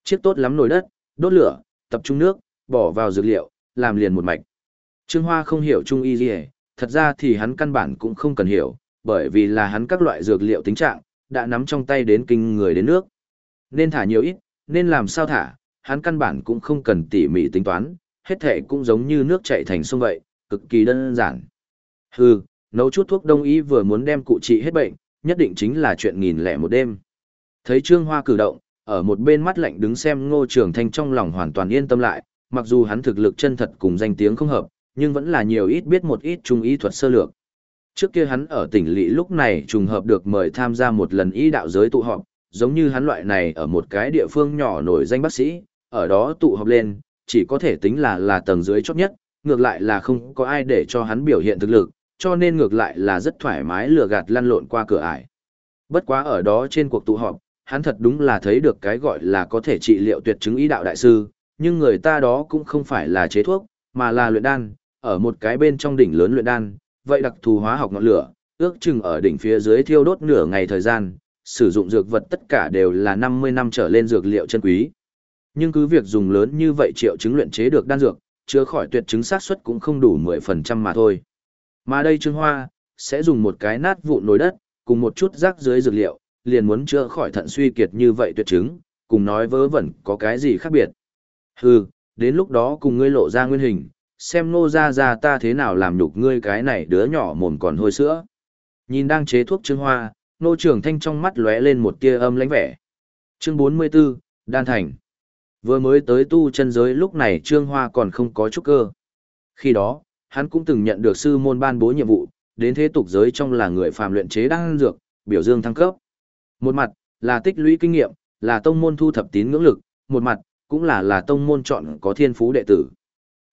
Chiếc tốt lắm nồi đất, đốt lửa, tập trung nước, bỏ vào dược liệu, làm liền một mạch. Trương Hoa không hiểu trung y gì, thật ra thì hắn căn bản cũng không cần hiểu, bởi vì là hắn các loại dược liệu tính trạng, đã nắm trong tay đến kinh người đến nước. Nên thả nhiều ít, nên làm sao thả, hắn căn bản cũng không cần tỉ mỉ tính toán, hết thể cũng giống như nước chảy thành sông vậy, cực kỳ đơn giản. Hừ, nấu chút thuốc đông y vừa muốn đem cụ trị hết bệnh, nhất định chính là chuyện nghìn lẻ một đêm. Thấy Trương Hoa cử động, ở một bên mắt lạnh đứng xem Ngô Trường Thanh trong lòng hoàn toàn yên tâm lại, mặc dù hắn thực lực chân thật cùng danh tiếng không hợp, nhưng vẫn là nhiều ít biết một ít trung y thuật sơ lược. Trước kia hắn ở tỉnh lỵ lúc này trùng hợp được mời tham gia một lần y đạo giới tụ họp, giống như hắn loại này ở một cái địa phương nhỏ nổi danh bác sĩ, ở đó tụ họp lên, chỉ có thể tính là là tầng dưới chót nhất, ngược lại là không có ai để cho hắn biểu hiện thực lực, cho nên ngược lại là rất thoải mái lừa gạt lăn lộn qua cửa ải. Bất quá ở đó trên cuộc tụ họp, hắn thật đúng là thấy được cái gọi là có thể trị liệu tuyệt chứng y đạo đại sư, nhưng người ta đó cũng không phải là chế thuốc, mà là luyện đan, ở một cái bên trong đỉnh lớn luyện đan, vậy đặc thù hóa học ngọn lửa, ước chừng ở đỉnh phía dưới thiêu đốt nửa ngày thời gian, sử dụng dược vật tất cả đều là 50 năm trở lên dược liệu chân quý. Nhưng cứ việc dùng lớn như vậy triệu chứng luyện chế được đan dược, chữa khỏi tuyệt chứng xác suất cũng không đủ 10% mà thôi. Mà đây Trương Hoa, sẽ dùng một cái nát vụn nồi đất, cùng một chút rác dưới dược liệu, liền muốn chữa khỏi thận suy kiệt như vậy tuyệt chứng, cùng nói vớ vẩn có cái gì khác biệt. Hừ, đến lúc đó cùng ngươi lộ ra nguyên hình, xem nô ra ra ta thế nào làm nhục ngươi cái này đứa nhỏ mồm còn hôi sữa. Nhìn đang chế thuốc Trương Hoa, nô trưởng thanh trong mắt lóe lên một tia âm lãnh vẻ. Chương 44, Đan Thành. Vừa mới tới tu chân giới lúc này Trương Hoa còn không có chút cơ. Khi đó, hắn cũng từng nhận được sư môn ban bố nhiệm vụ, đến thế tục giới trong là người phàm luyện chế đan dược, biểu dương thăng cấp. Một mặt, là tích lũy kinh nghiệm, là tông môn thu thập tín ngưỡng lực, một mặt, cũng là là tông môn chọn có thiên phú đệ tử.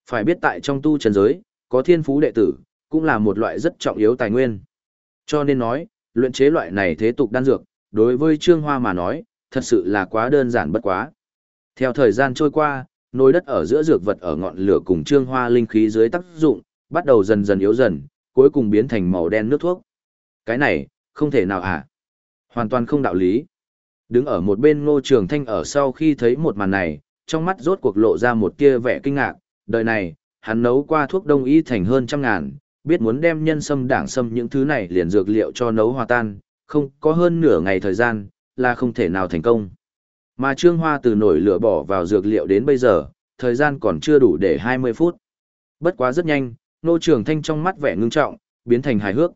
Phải biết tại trong tu chân giới, có thiên phú đệ tử, cũng là một loại rất trọng yếu tài nguyên. Cho nên nói, luyện chế loại này thế tục đan dược, đối với Trương Hoa mà nói, thật sự là quá đơn giản bất quá. Theo thời gian trôi qua, nồi đất ở giữa dược vật ở ngọn lửa cùng Trương Hoa linh khí dưới tác dụng, bắt đầu dần dần yếu dần, cuối cùng biến thành màu đen nước thuốc. Cái này, không thể nào hả? Hoàn toàn không đạo lý. Đứng ở một bên ngô trường thanh ở sau khi thấy một màn này, trong mắt rốt cuộc lộ ra một tia vẻ kinh ngạc, đời này, hắn nấu qua thuốc đông y thành hơn trăm ngàn, biết muốn đem nhân sâm đảng sâm những thứ này liền dược liệu cho nấu hòa tan, không có hơn nửa ngày thời gian, là không thể nào thành công. Mà Trương Hoa từ nổi lửa bỏ vào dược liệu đến bây giờ, thời gian còn chưa đủ để 20 phút. Bất quá rất nhanh, nô trường thanh trong mắt vẻ ngưng trọng, biến thành hài hước.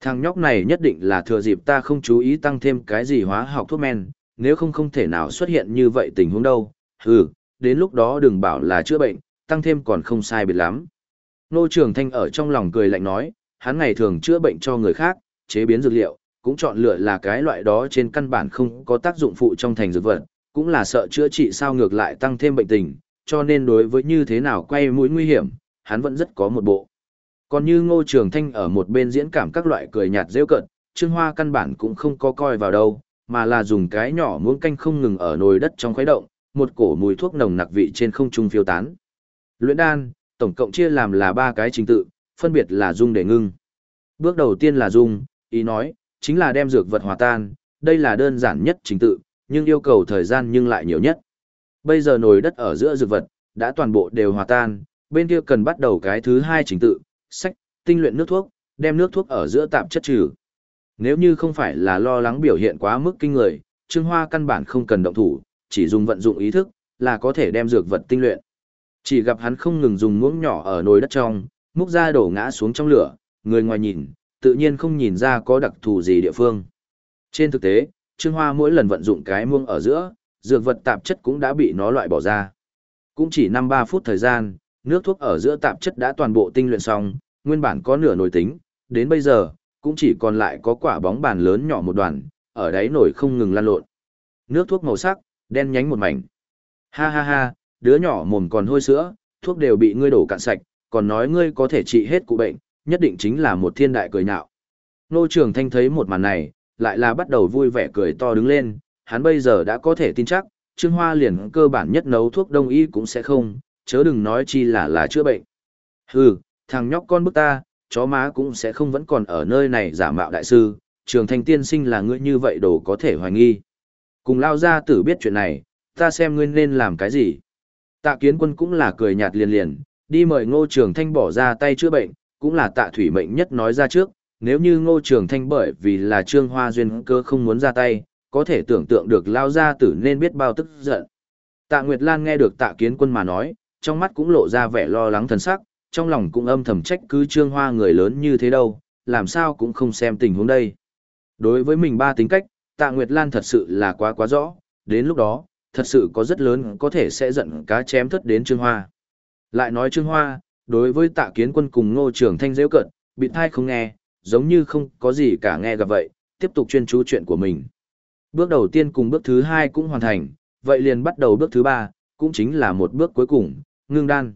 Thằng nhóc này nhất định là thừa dịp ta không chú ý tăng thêm cái gì hóa học thuốc men, nếu không không thể nào xuất hiện như vậy tình huống đâu. Hừ, đến lúc đó đừng bảo là chữa bệnh, tăng thêm còn không sai biệt lắm. Nô Trường Thanh ở trong lòng cười lạnh nói, hắn ngày thường chữa bệnh cho người khác, chế biến dược liệu, cũng chọn lựa là cái loại đó trên căn bản không có tác dụng phụ trong thành dược vật, cũng là sợ chữa trị sao ngược lại tăng thêm bệnh tình, cho nên đối với như thế nào quay mũi nguy hiểm, hắn vẫn rất có một bộ. Còn như Ngô Trường Thanh ở một bên diễn cảm các loại cười nhạt rêu cợt, Trương Hoa căn bản cũng không có coi vào đâu, mà là dùng cái nhỏ muỗng canh không ngừng ở nồi đất trong khuấy động, một cổ mùi thuốc nồng nặc vị trên không trung phiêu tán. Luyện đan, tổng cộng chia làm là ba cái trình tự, phân biệt là dung để ngưng. Bước đầu tiên là dung, ý nói, chính là đem dược vật hòa tan, đây là đơn giản nhất trình tự, nhưng yêu cầu thời gian nhưng lại nhiều nhất. Bây giờ nồi đất ở giữa dược vật, đã toàn bộ đều hòa tan, bên kia cần bắt đầu cái thứ hai trình tự, sách, tinh luyện nước thuốc, đem nước thuốc ở giữa tạp chất trừ. Nếu như không phải là lo lắng biểu hiện quá mức kinh người, Trương Hoa căn bản không cần động thủ, chỉ dùng vận dụng ý thức, là có thể đem dược vật tinh luyện. Chỉ gặp hắn không ngừng dùng muỗng nhỏ ở nồi đất trong, múc ra đổ ngã xuống trong lửa, người ngoài nhìn, tự nhiên không nhìn ra có đặc thù gì địa phương. Trên thực tế, Trương Hoa mỗi lần vận dụng cái muông ở giữa, dược vật tạp chất cũng đã bị nó loại bỏ ra. Cũng chỉ 5-3 phút thời gian, nước thuốc ở giữa tạp chất đã toàn bộ tinh luyện xong, nguyên bản có nửa nồi tính, đến bây giờ, cũng chỉ còn lại có quả bóng bàn lớn nhỏ một đoàn, ở đáy nồi không ngừng lan lộn. Nước thuốc màu sắc, đen nhánh một mảnh. Ha ha ha, đứa nhỏ mồm còn hôi sữa, thuốc đều bị ngươi đổ cạn sạch, còn nói ngươi có thể trị hết cụ bệnh, nhất định chính là một thiên đại cười nhạo. Nô Trường Thanh thấy một màn này, lại là bắt đầu vui vẻ cười to đứng lên, hắn bây giờ đã có thể tin chắc, Trương Hoa liền cơ bản nhất nấu thuốc đông y cũng sẽ không, chớ đừng nói chi là là chữa bệnh. Hừ, thằng nhóc con bức ta, chó má cũng sẽ không vẫn còn ở nơi này giả mạo đại sư, trường thanh tiên sinh là ngươi như vậy đồ có thể hoài nghi. Cùng lao ra tử biết chuyện này, ta xem ngươi nên làm cái gì. Tạ kiến quân cũng là cười nhạt liền liền, đi mời ngô trường thanh bỏ ra tay chữa bệnh, cũng là tạ thủy mệnh nhất nói ra trước, nếu như ngô trường thanh bởi vì là trương hoa duyên cơ không muốn ra tay, có thể tưởng tượng được lao ra tử nên biết bao tức giận. Tạ Nguyệt Lan nghe được tạ kiến quân mà nói, trong mắt cũng lộ ra vẻ lo lắng thần sắc, trong lòng cũng âm thầm trách cứ trương hoa người lớn như thế đâu, làm sao cũng không xem tình huống đây. Đối với mình ba tính cách, tạ Nguyệt Lan thật sự là quá quá rõ, đến lúc đó, thật sự có rất lớn có thể sẽ giận cá chém thất đến trương hoa. Lại nói trương hoa, đối với tạ kiến quân cùng ngô trưởng thanh dễ cận, bị thai không nghe, giống như không có gì cả nghe gặp vậy, tiếp tục chuyên chú chuyện của mình. Bước đầu tiên cùng bước thứ hai cũng hoàn thành, vậy liền bắt đầu bước thứ ba, cũng chính là một bước cuối cùng, ngưng đan.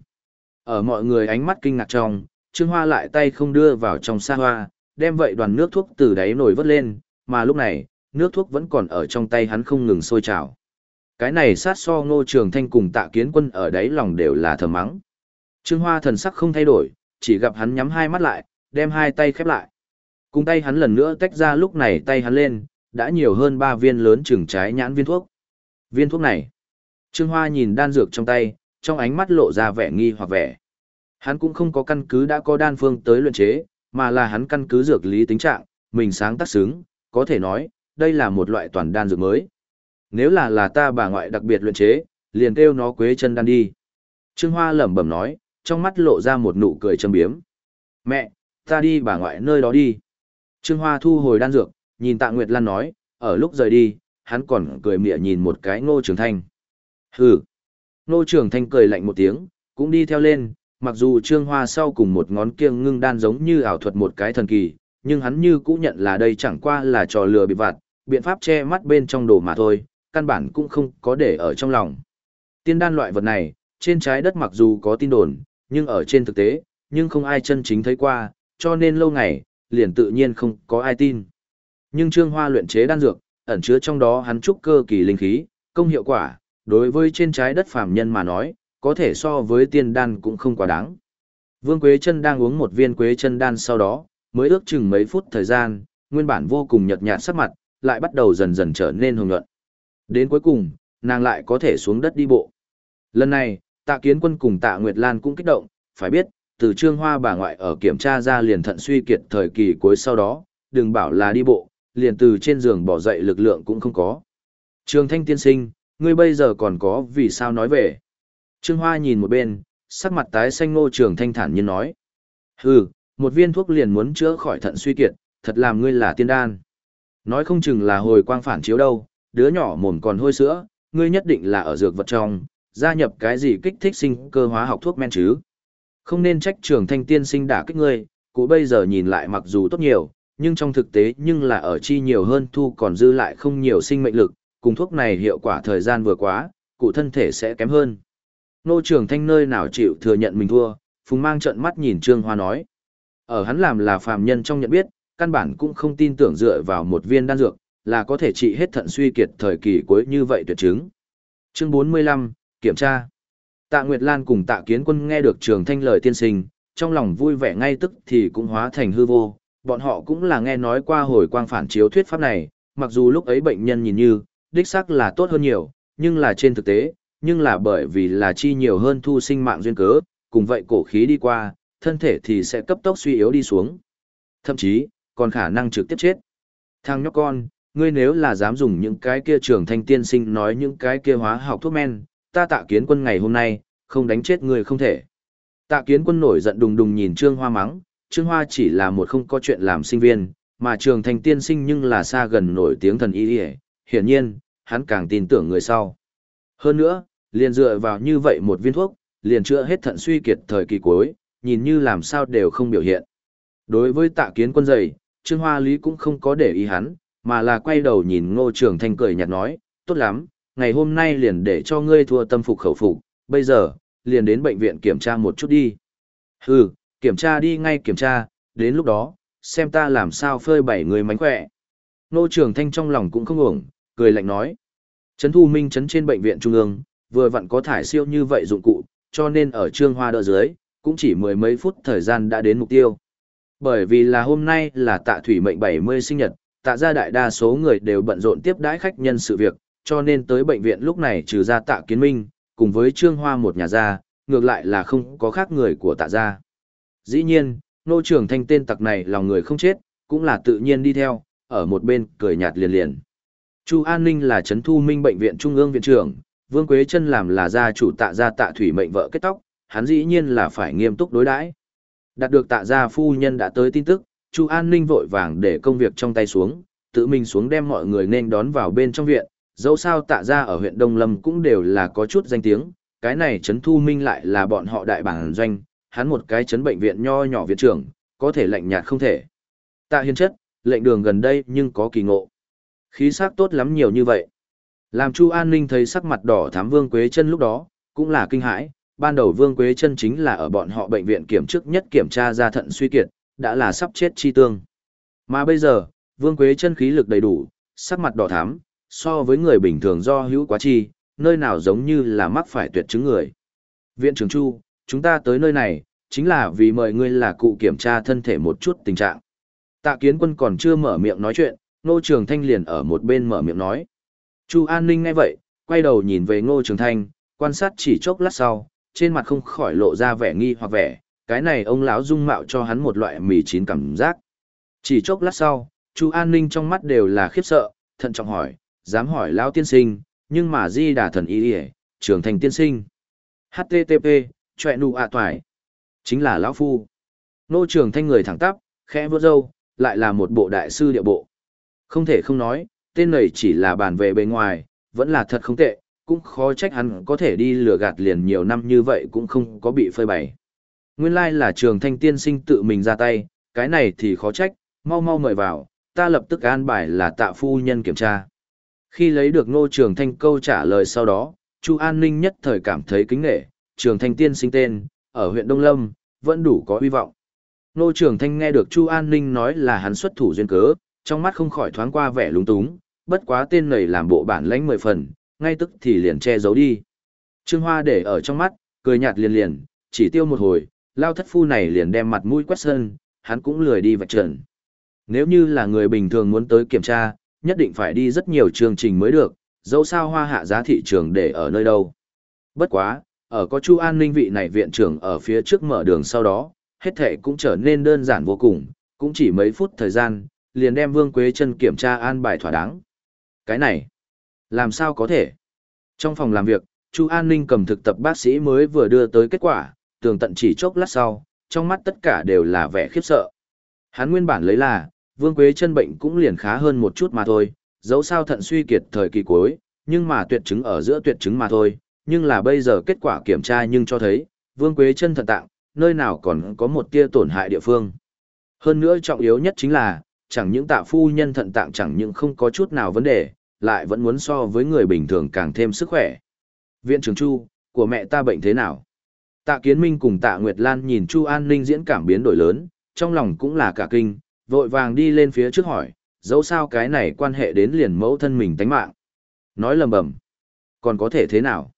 Ở mọi người ánh mắt kinh ngạc trong, Trương Hoa lại tay không đưa vào trong sa hoa, đem vậy đoàn nước thuốc từ đáy nồi vớt lên, mà lúc này, nước thuốc vẫn còn ở trong tay hắn không ngừng sôi trào. Cái này sát so ngô trường thanh cùng tạ kiến quân ở đáy lòng đều là thầm mắng. Trương Hoa thần sắc không thay đổi, chỉ gặp hắn nhắm hai mắt lại, đem hai tay khép lại. Cùng tay hắn lần nữa tách ra lúc này tay hắn lên, đã nhiều hơn ba viên lớn chừng trái nhãn viên thuốc. Viên thuốc này. Trương Hoa nhìn đan dược trong tay, trong ánh mắt lộ ra vẻ nghi hoặc vẻ. Hắn cũng không có căn cứ đã có đan phương tới luyện chế, mà là hắn căn cứ dược lý tính trạng, mình sáng tác xứng, có thể nói, đây là một loại toàn đan dược mới. Nếu là là ta bà ngoại đặc biệt luyện chế, liền kêu nó quế chân đan đi. Trương Hoa lẩm bẩm nói, trong mắt lộ ra một nụ cười châm biếm. Mẹ, ta đi bà ngoại nơi đó đi. Trương Hoa thu hồi đan dược, nhìn Tạ Nguyệt Lan nói, ở lúc rời đi, hắn còn cười mỉa nhìn một cái Ngô Trường Thanh. Hừ. Ngô Trường Thanh cười lạnh một tiếng, cũng đi theo lên, mặc dù Trương Hoa sau cùng một ngón kiêng ngưng đan giống như ảo thuật một cái thần kỳ, nhưng hắn như cũng nhận là đây chẳng qua là trò lừa bị vặt, biện pháp che mắt bên trong đồ mà thôi, căn bản cũng không có để ở trong lòng. Tiên đan loại vật này, trên trái đất mặc dù có tin đồn, nhưng ở trên thực tế, nhưng không ai chân chính thấy qua, cho nên lâu ngày, liền tự nhiên không có ai tin. Nhưng Trương Hoa luyện chế đan dược, ẩn chứa trong đó hắn trúc cơ kỳ linh khí, công hiệu quả, đối với trên trái đất phàm nhân mà nói, có thể so với tiên đan cũng không quá đáng. Vương Quế Chân đang uống một viên Quế Chân đan sau đó, mới ước chừng mấy phút thời gian, nguyên bản vô cùng nhợt nhạt sắc mặt, lại bắt đầu dần dần trở nên hồng nhuận. Đến cuối cùng, nàng lại có thể xuống đất đi bộ. Lần này, Tạ Kiến Quân cùng Tạ Nguyệt Lan cũng kích động, phải biết, từ Trương Hoa bà ngoại ở kiểm tra ra liền thận suy kiệt thời kỳ cuối sau đó, đừng bảo là đi bộ, liền từ trên giường bỏ dậy lực lượng cũng không có. Trường Thanh tiên sinh, ngươi bây giờ còn có vì sao nói về? Trương Hoa nhìn một bên, sắc mặt tái xanh ngô trường thanh thản nhiên nói. Hừ, một viên thuốc liền muốn chữa khỏi thận suy kiệt, thật làm ngươi là tiên đan. Nói không chừng là hồi quang phản chiếu đâu, đứa nhỏ mồm còn hôi sữa, ngươi nhất định là ở dược vật trong, gia nhập cái gì kích thích sinh cơ hóa học thuốc men chứ. Không nên trách trường thanh tiên sinh đả kích ngươi, cụ bây giờ nhìn lại mặc dù tốt nhiều, nhưng trong thực tế nhưng là ở chi nhiều hơn thu còn dư lại không nhiều sinh mệnh lực, cùng thuốc này hiệu quả thời gian vừa quá, cụ thân thể sẽ kém hơn. Nô trường thanh nơi nào chịu thừa nhận mình thua, phùng mang trận mắt nhìn Trương Hoa nói. Ở hắn làm là phàm nhân trong nhận biết, căn bản cũng không tin tưởng dựa vào một viên đan dược, là có thể trị hết thận suy kiệt thời kỳ cuối như vậy tuyệt chứng. Chương 45, Kiểm tra. Tạ Nguyệt Lan cùng Tạ Kiến Quân nghe được Trường Thanh lời tiên sinh, trong lòng vui vẻ ngay tức thì cũng hóa thành hư vô, bọn họ cũng là nghe nói qua hồi quang phản chiếu thuyết pháp này, mặc dù lúc ấy bệnh nhân nhìn như, đích xác là tốt hơn nhiều, nhưng là trên thực tế, nhưng là bởi vì là chi nhiều hơn thu sinh mạng duyên cớ, cùng vậy cổ khí đi qua, thân thể thì sẽ cấp tốc suy yếu đi xuống. Thậm chí, còn khả năng trực tiếp chết. Thằng nhóc con, ngươi nếu là dám dùng những cái kia trường thanh tiên sinh nói những cái kia hóa học thuốc men, ta tạ kiến quân ngày hôm nay, không đánh chết ngươi không thể. Tạ kiến quân nổi giận đùng đùng nhìn Trương Hoa mắng, Trương Hoa chỉ là một không có chuyện làm sinh viên, mà trường thanh tiên sinh nhưng là xa gần nổi tiếng thần y hiển nhiên, hắn càng tin tưởng người sau. Hơn nữa, liền dựa vào như vậy một viên thuốc, liền chữa hết thận suy kiệt thời kỳ cuối, nhìn như làm sao đều không biểu hiện. Đối với tạ kiến quân dày, Trương Hoa Lý cũng không có để ý hắn, mà là quay đầu nhìn ngô trường thanh cười nhạt nói, tốt lắm, ngày hôm nay liền để cho ngươi thua tâm phục khẩu phục, bây giờ, liền đến bệnh viện kiểm tra một chút đi. Hừ, kiểm tra đi ngay kiểm tra, đến lúc đó, xem ta làm sao phơi bảy người mánh khỏe. Ngô Trường Thanh trong lòng cũng không ổng, cười lạnh nói. Trấn Thu Minh trấn trên bệnh viện trung ương, vừa vặn có thải siêu như vậy dụng cụ, cho nên ở Trương Hoa đỡ dưới, cũng chỉ mười mấy phút thời gian đã đến mục tiêu. Bởi vì là hôm nay là tạ thủy mệnh 70 sinh nhật, tạ gia đại đa số người đều bận rộn tiếp đãi khách nhân sự việc, cho nên tới bệnh viện lúc này trừ ra tạ kiến minh, cùng với Trương Hoa một nhà gia, ngược lại là không có khác người của tạ gia. Dĩ nhiên, nô trưởng thanh tên tặc này lòng người không chết, cũng là tự nhiên đi theo, ở một bên cười nhạt liền liền. Chu An Ninh là Trấn Thu Minh Bệnh viện Trung ương Viện trưởng, Vương Quế Trân làm là gia chủ tạ gia tạ thủy mệnh vợ kết tóc, hắn dĩ nhiên là phải nghiêm túc đối đãi. Đạt được tạ gia phu nhân đã tới tin tức, Chu An Ninh vội vàng để công việc trong tay xuống, tự mình xuống đem mọi người nên đón vào bên trong viện, dẫu sao tạ gia ở huyện Đông Lâm cũng đều là có chút danh tiếng, cái này Trấn Thu Minh lại là bọn họ đại bản doanh, hắn một cái Trấn bệnh viện nho nhỏ viện trưởng, có thể lạnh nhạt không thể. Tạ hiên chất, lệnh đường gần đây nhưng có kỳ ngộ. Khí sắc tốt lắm nhiều như vậy. Làm Chu An Ninh thấy sắc mặt đỏ thám Vương Quế chân lúc đó, cũng là kinh hãi, ban đầu Vương Quế chân chính là ở bọn họ bệnh viện kiểm trước nhất kiểm tra ra thận suy kiệt, đã là sắp chết chi tương. Mà bây giờ, Vương Quế chân khí lực đầy đủ, sắc mặt đỏ thắm, so với người bình thường do hữu quá chi, nơi nào giống như là mắc phải tuyệt chứng người. Viện trưởng Chu, chúng ta tới nơi này, chính là vì mời ngươi là cụ kiểm tra thân thể một chút tình trạng. Tạ kiến quân còn chưa mở miệng nói chuyện, Ngô Trường Thanh liền ở một bên mở miệng nói. Chu An Ninh nghe vậy, quay đầu nhìn về Ngô Trường Thanh, quan sát chỉ chốc lát sau, trên mặt không khỏi lộ ra vẻ nghi hoặc vẻ, cái này ông lão dung mạo cho hắn một loại mì chín cảm giác. Chỉ chốc lát sau, Chu An Ninh trong mắt đều là khiếp sợ, thận trọng hỏi, dám hỏi lão tiên sinh, nhưng mà di đà thần ý đi trưởng thành tiên sinh. HTTP, chọe nụ ạ toài. Chính là lão phu. Nô trường thanh người thẳng tắp, khẽ vớt râu, lại là một bộ đại sư địa bộ. Không thể không nói, tên này chỉ là bàn về bề ngoài, vẫn là thật không tệ, cũng khó trách hắn có thể đi lừa gạt liền nhiều năm như vậy cũng không có bị phơi bày. Nguyên lai là trường thanh tiên sinh tự mình ra tay, cái này thì khó trách, mau mau mời vào, ta lập tức an bài là tạ phu nhân kiểm tra. Khi lấy được ngô trường thanh câu trả lời sau đó, Chu An Ninh nhất thời cảm thấy kính nghệ, trường thanh tiên sinh tên, ở huyện Đông Lâm, vẫn đủ có hy vọng. Ngô trường thanh nghe được Chu An Ninh nói là hắn xuất thủ duyên cớ, trong mắt không khỏi thoáng qua vẻ lúng túng, bất quá tên này làm bộ bản lãnh mười phần, ngay tức thì liền che giấu đi. Trương Hoa để ở trong mắt, cười nhạt liền liền, chỉ tiêu một hồi, lao thất phu này liền đem mặt mũi quét sơn, hắn cũng lười đi vạch trần. Nếu như là người bình thường muốn tới kiểm tra, nhất định phải đi rất nhiều chương trình mới được, dẫu sao hoa hạ giá thị trường để ở nơi đâu. Bất quá, ở có Chu An Ninh vị này viện trưởng ở phía trước mở đường sau đó, hết thể cũng trở nên đơn giản vô cùng, cũng chỉ mấy phút thời gian, liền đem Vương Quế Chân kiểm tra an bài thỏa đáng. Cái này, làm sao có thể? Trong phòng làm việc, Chu An Ninh cầm thực tập bác sĩ mới vừa đưa tới kết quả, tường tận chỉ chốc lát sau, trong mắt tất cả đều là vẻ khiếp sợ. Hắn nguyên bản lấy là, Vương Quế chân bệnh cũng liền khá hơn một chút mà thôi, dẫu sao thận suy kiệt thời kỳ cuối, nhưng mà tuyệt chứng ở giữa tuyệt chứng mà thôi, nhưng là bây giờ kết quả kiểm tra nhưng cho thấy, Vương Quế chân thận tạng, nơi nào còn có một tia tổn hại địa phương. Hơn nữa trọng yếu nhất chính là, chẳng những tạ phu nhân thận tạng chẳng những không có chút nào vấn đề, lại vẫn muốn so với người bình thường càng thêm sức khỏe. Viện trưởng Chu, của mẹ ta bệnh thế nào? Tạ Kiến Minh cùng Tạ Nguyệt Lan nhìn Chu An Ninh diễn cảm biến đổi lớn, trong lòng cũng là cả kinh, vội vàng đi lên phía trước hỏi, dẫu sao cái này quan hệ đến liền mẫu thân mình tánh mạng. Nói lầm bầm, còn có thể thế nào?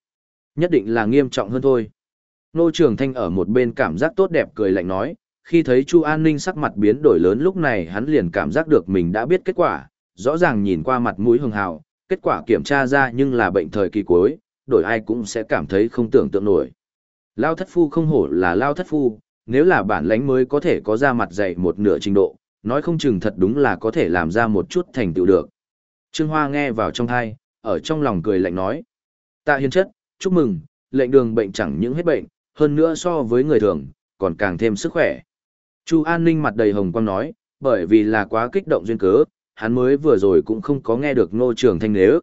Nhất định là nghiêm trọng hơn thôi. Nô Trường Thanh ở một bên cảm giác tốt đẹp cười lạnh nói, khi thấy Chu An Ninh sắc mặt biến đổi lớn lúc này hắn liền cảm giác được mình đã biết kết quả, rõ ràng nhìn qua mặt mũi hường hào, kết quả kiểm tra ra nhưng là bệnh thời kỳ cuối, đổi ai cũng sẽ cảm thấy không tưởng tượng nổi. Lao thất phu không hổ là lao thất phu, nếu là bản lãnh mới có thể có ra mặt dạy một nửa trình độ, nói không chừng thật đúng là có thể làm ra một chút thành tựu được. Trương Hoa nghe vào trong thai, ở trong lòng cười lạnh nói. Tạ hiền chất, chúc mừng, lệnh đường bệnh chẳng những hết bệnh, hơn nữa so với người thường, còn càng thêm sức khỏe. Chu An Ninh mặt đầy hồng quang nói, bởi vì là quá kích động duyên cớ, hắn mới vừa rồi cũng không có nghe được ngô trường thanh nếu.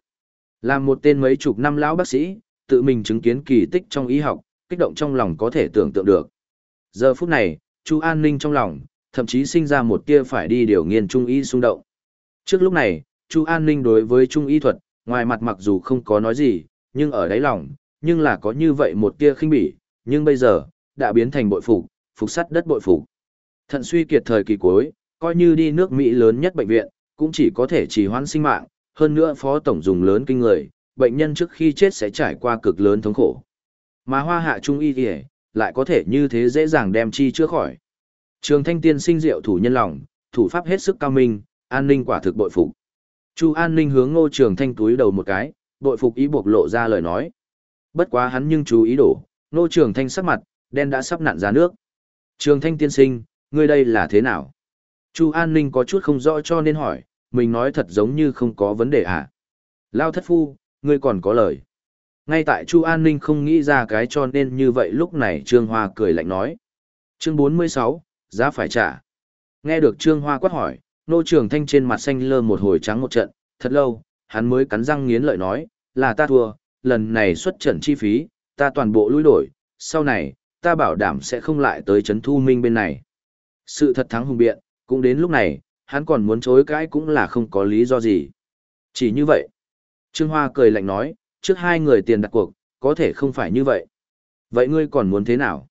Là một tên mấy chục năm lão bác sĩ, tự mình chứng kiến kỳ tích trong y học, kích động trong lòng có thể tưởng tượng được. Giờ phút này, Chu An Ninh trong lòng, thậm chí sinh ra một tia phải đi điều nghiên trung y xung động. Trước lúc này, Chu An Ninh đối với trung y thuật, ngoài mặt mặc dù không có nói gì, nhưng ở đáy lòng, nhưng là có như vậy một tia khinh bỉ, nhưng bây giờ, đã biến thành bội phục, phục sắt đất bội phục. Thận suy kiệt thời kỳ cuối, coi như đi nước Mỹ lớn nhất bệnh viện, cũng chỉ có thể trì hoãn sinh mạng, hơn nữa phó tổng dùng lớn kinh người, bệnh nhân trước khi chết sẽ trải qua cực lớn thống khổ. Mà hoa hạ trung y kìa, lại có thể như thế dễ dàng đem chi chữa khỏi. Trường thanh tiên sinh diệu thủ nhân lòng, thủ pháp hết sức cao minh, an ninh quả thực bội phục. Chu an ninh hướng ngô trường thanh túi đầu một cái, bội phục ý buộc lộ ra lời nói. Bất quá hắn nhưng chú ý đổ, ngô trường thanh sắc mặt, đen đã sắp nặn ra nước. Trường thanh tiên sinh, ngươi đây là thế nào? Chu an ninh có chút không rõ cho nên hỏi, mình nói thật giống như không có vấn đề à? Lao thất phu, ngươi còn có lời. Ngay tại Chu An Ninh không nghĩ ra cái cho nên như vậy lúc này Trương Hoa cười lạnh nói. Chương 46, giá phải trả. Nghe được Trương Hoa quát hỏi, nô trường thanh trên mặt xanh lơ một hồi trắng một trận, thật lâu, hắn mới cắn răng nghiến lợi nói, là ta thua, lần này xuất trận chi phí, ta toàn bộ lui đổi, sau này, ta bảo đảm sẽ không lại tới Trấn thu minh bên này. Sự thật thắng hùng biện, cũng đến lúc này, hắn còn muốn chối cãi cũng là không có lý do gì. Chỉ như vậy. Trương Hoa cười lạnh nói, trước hai người tiền đặt cuộc, có thể không phải như vậy. Vậy ngươi còn muốn thế nào?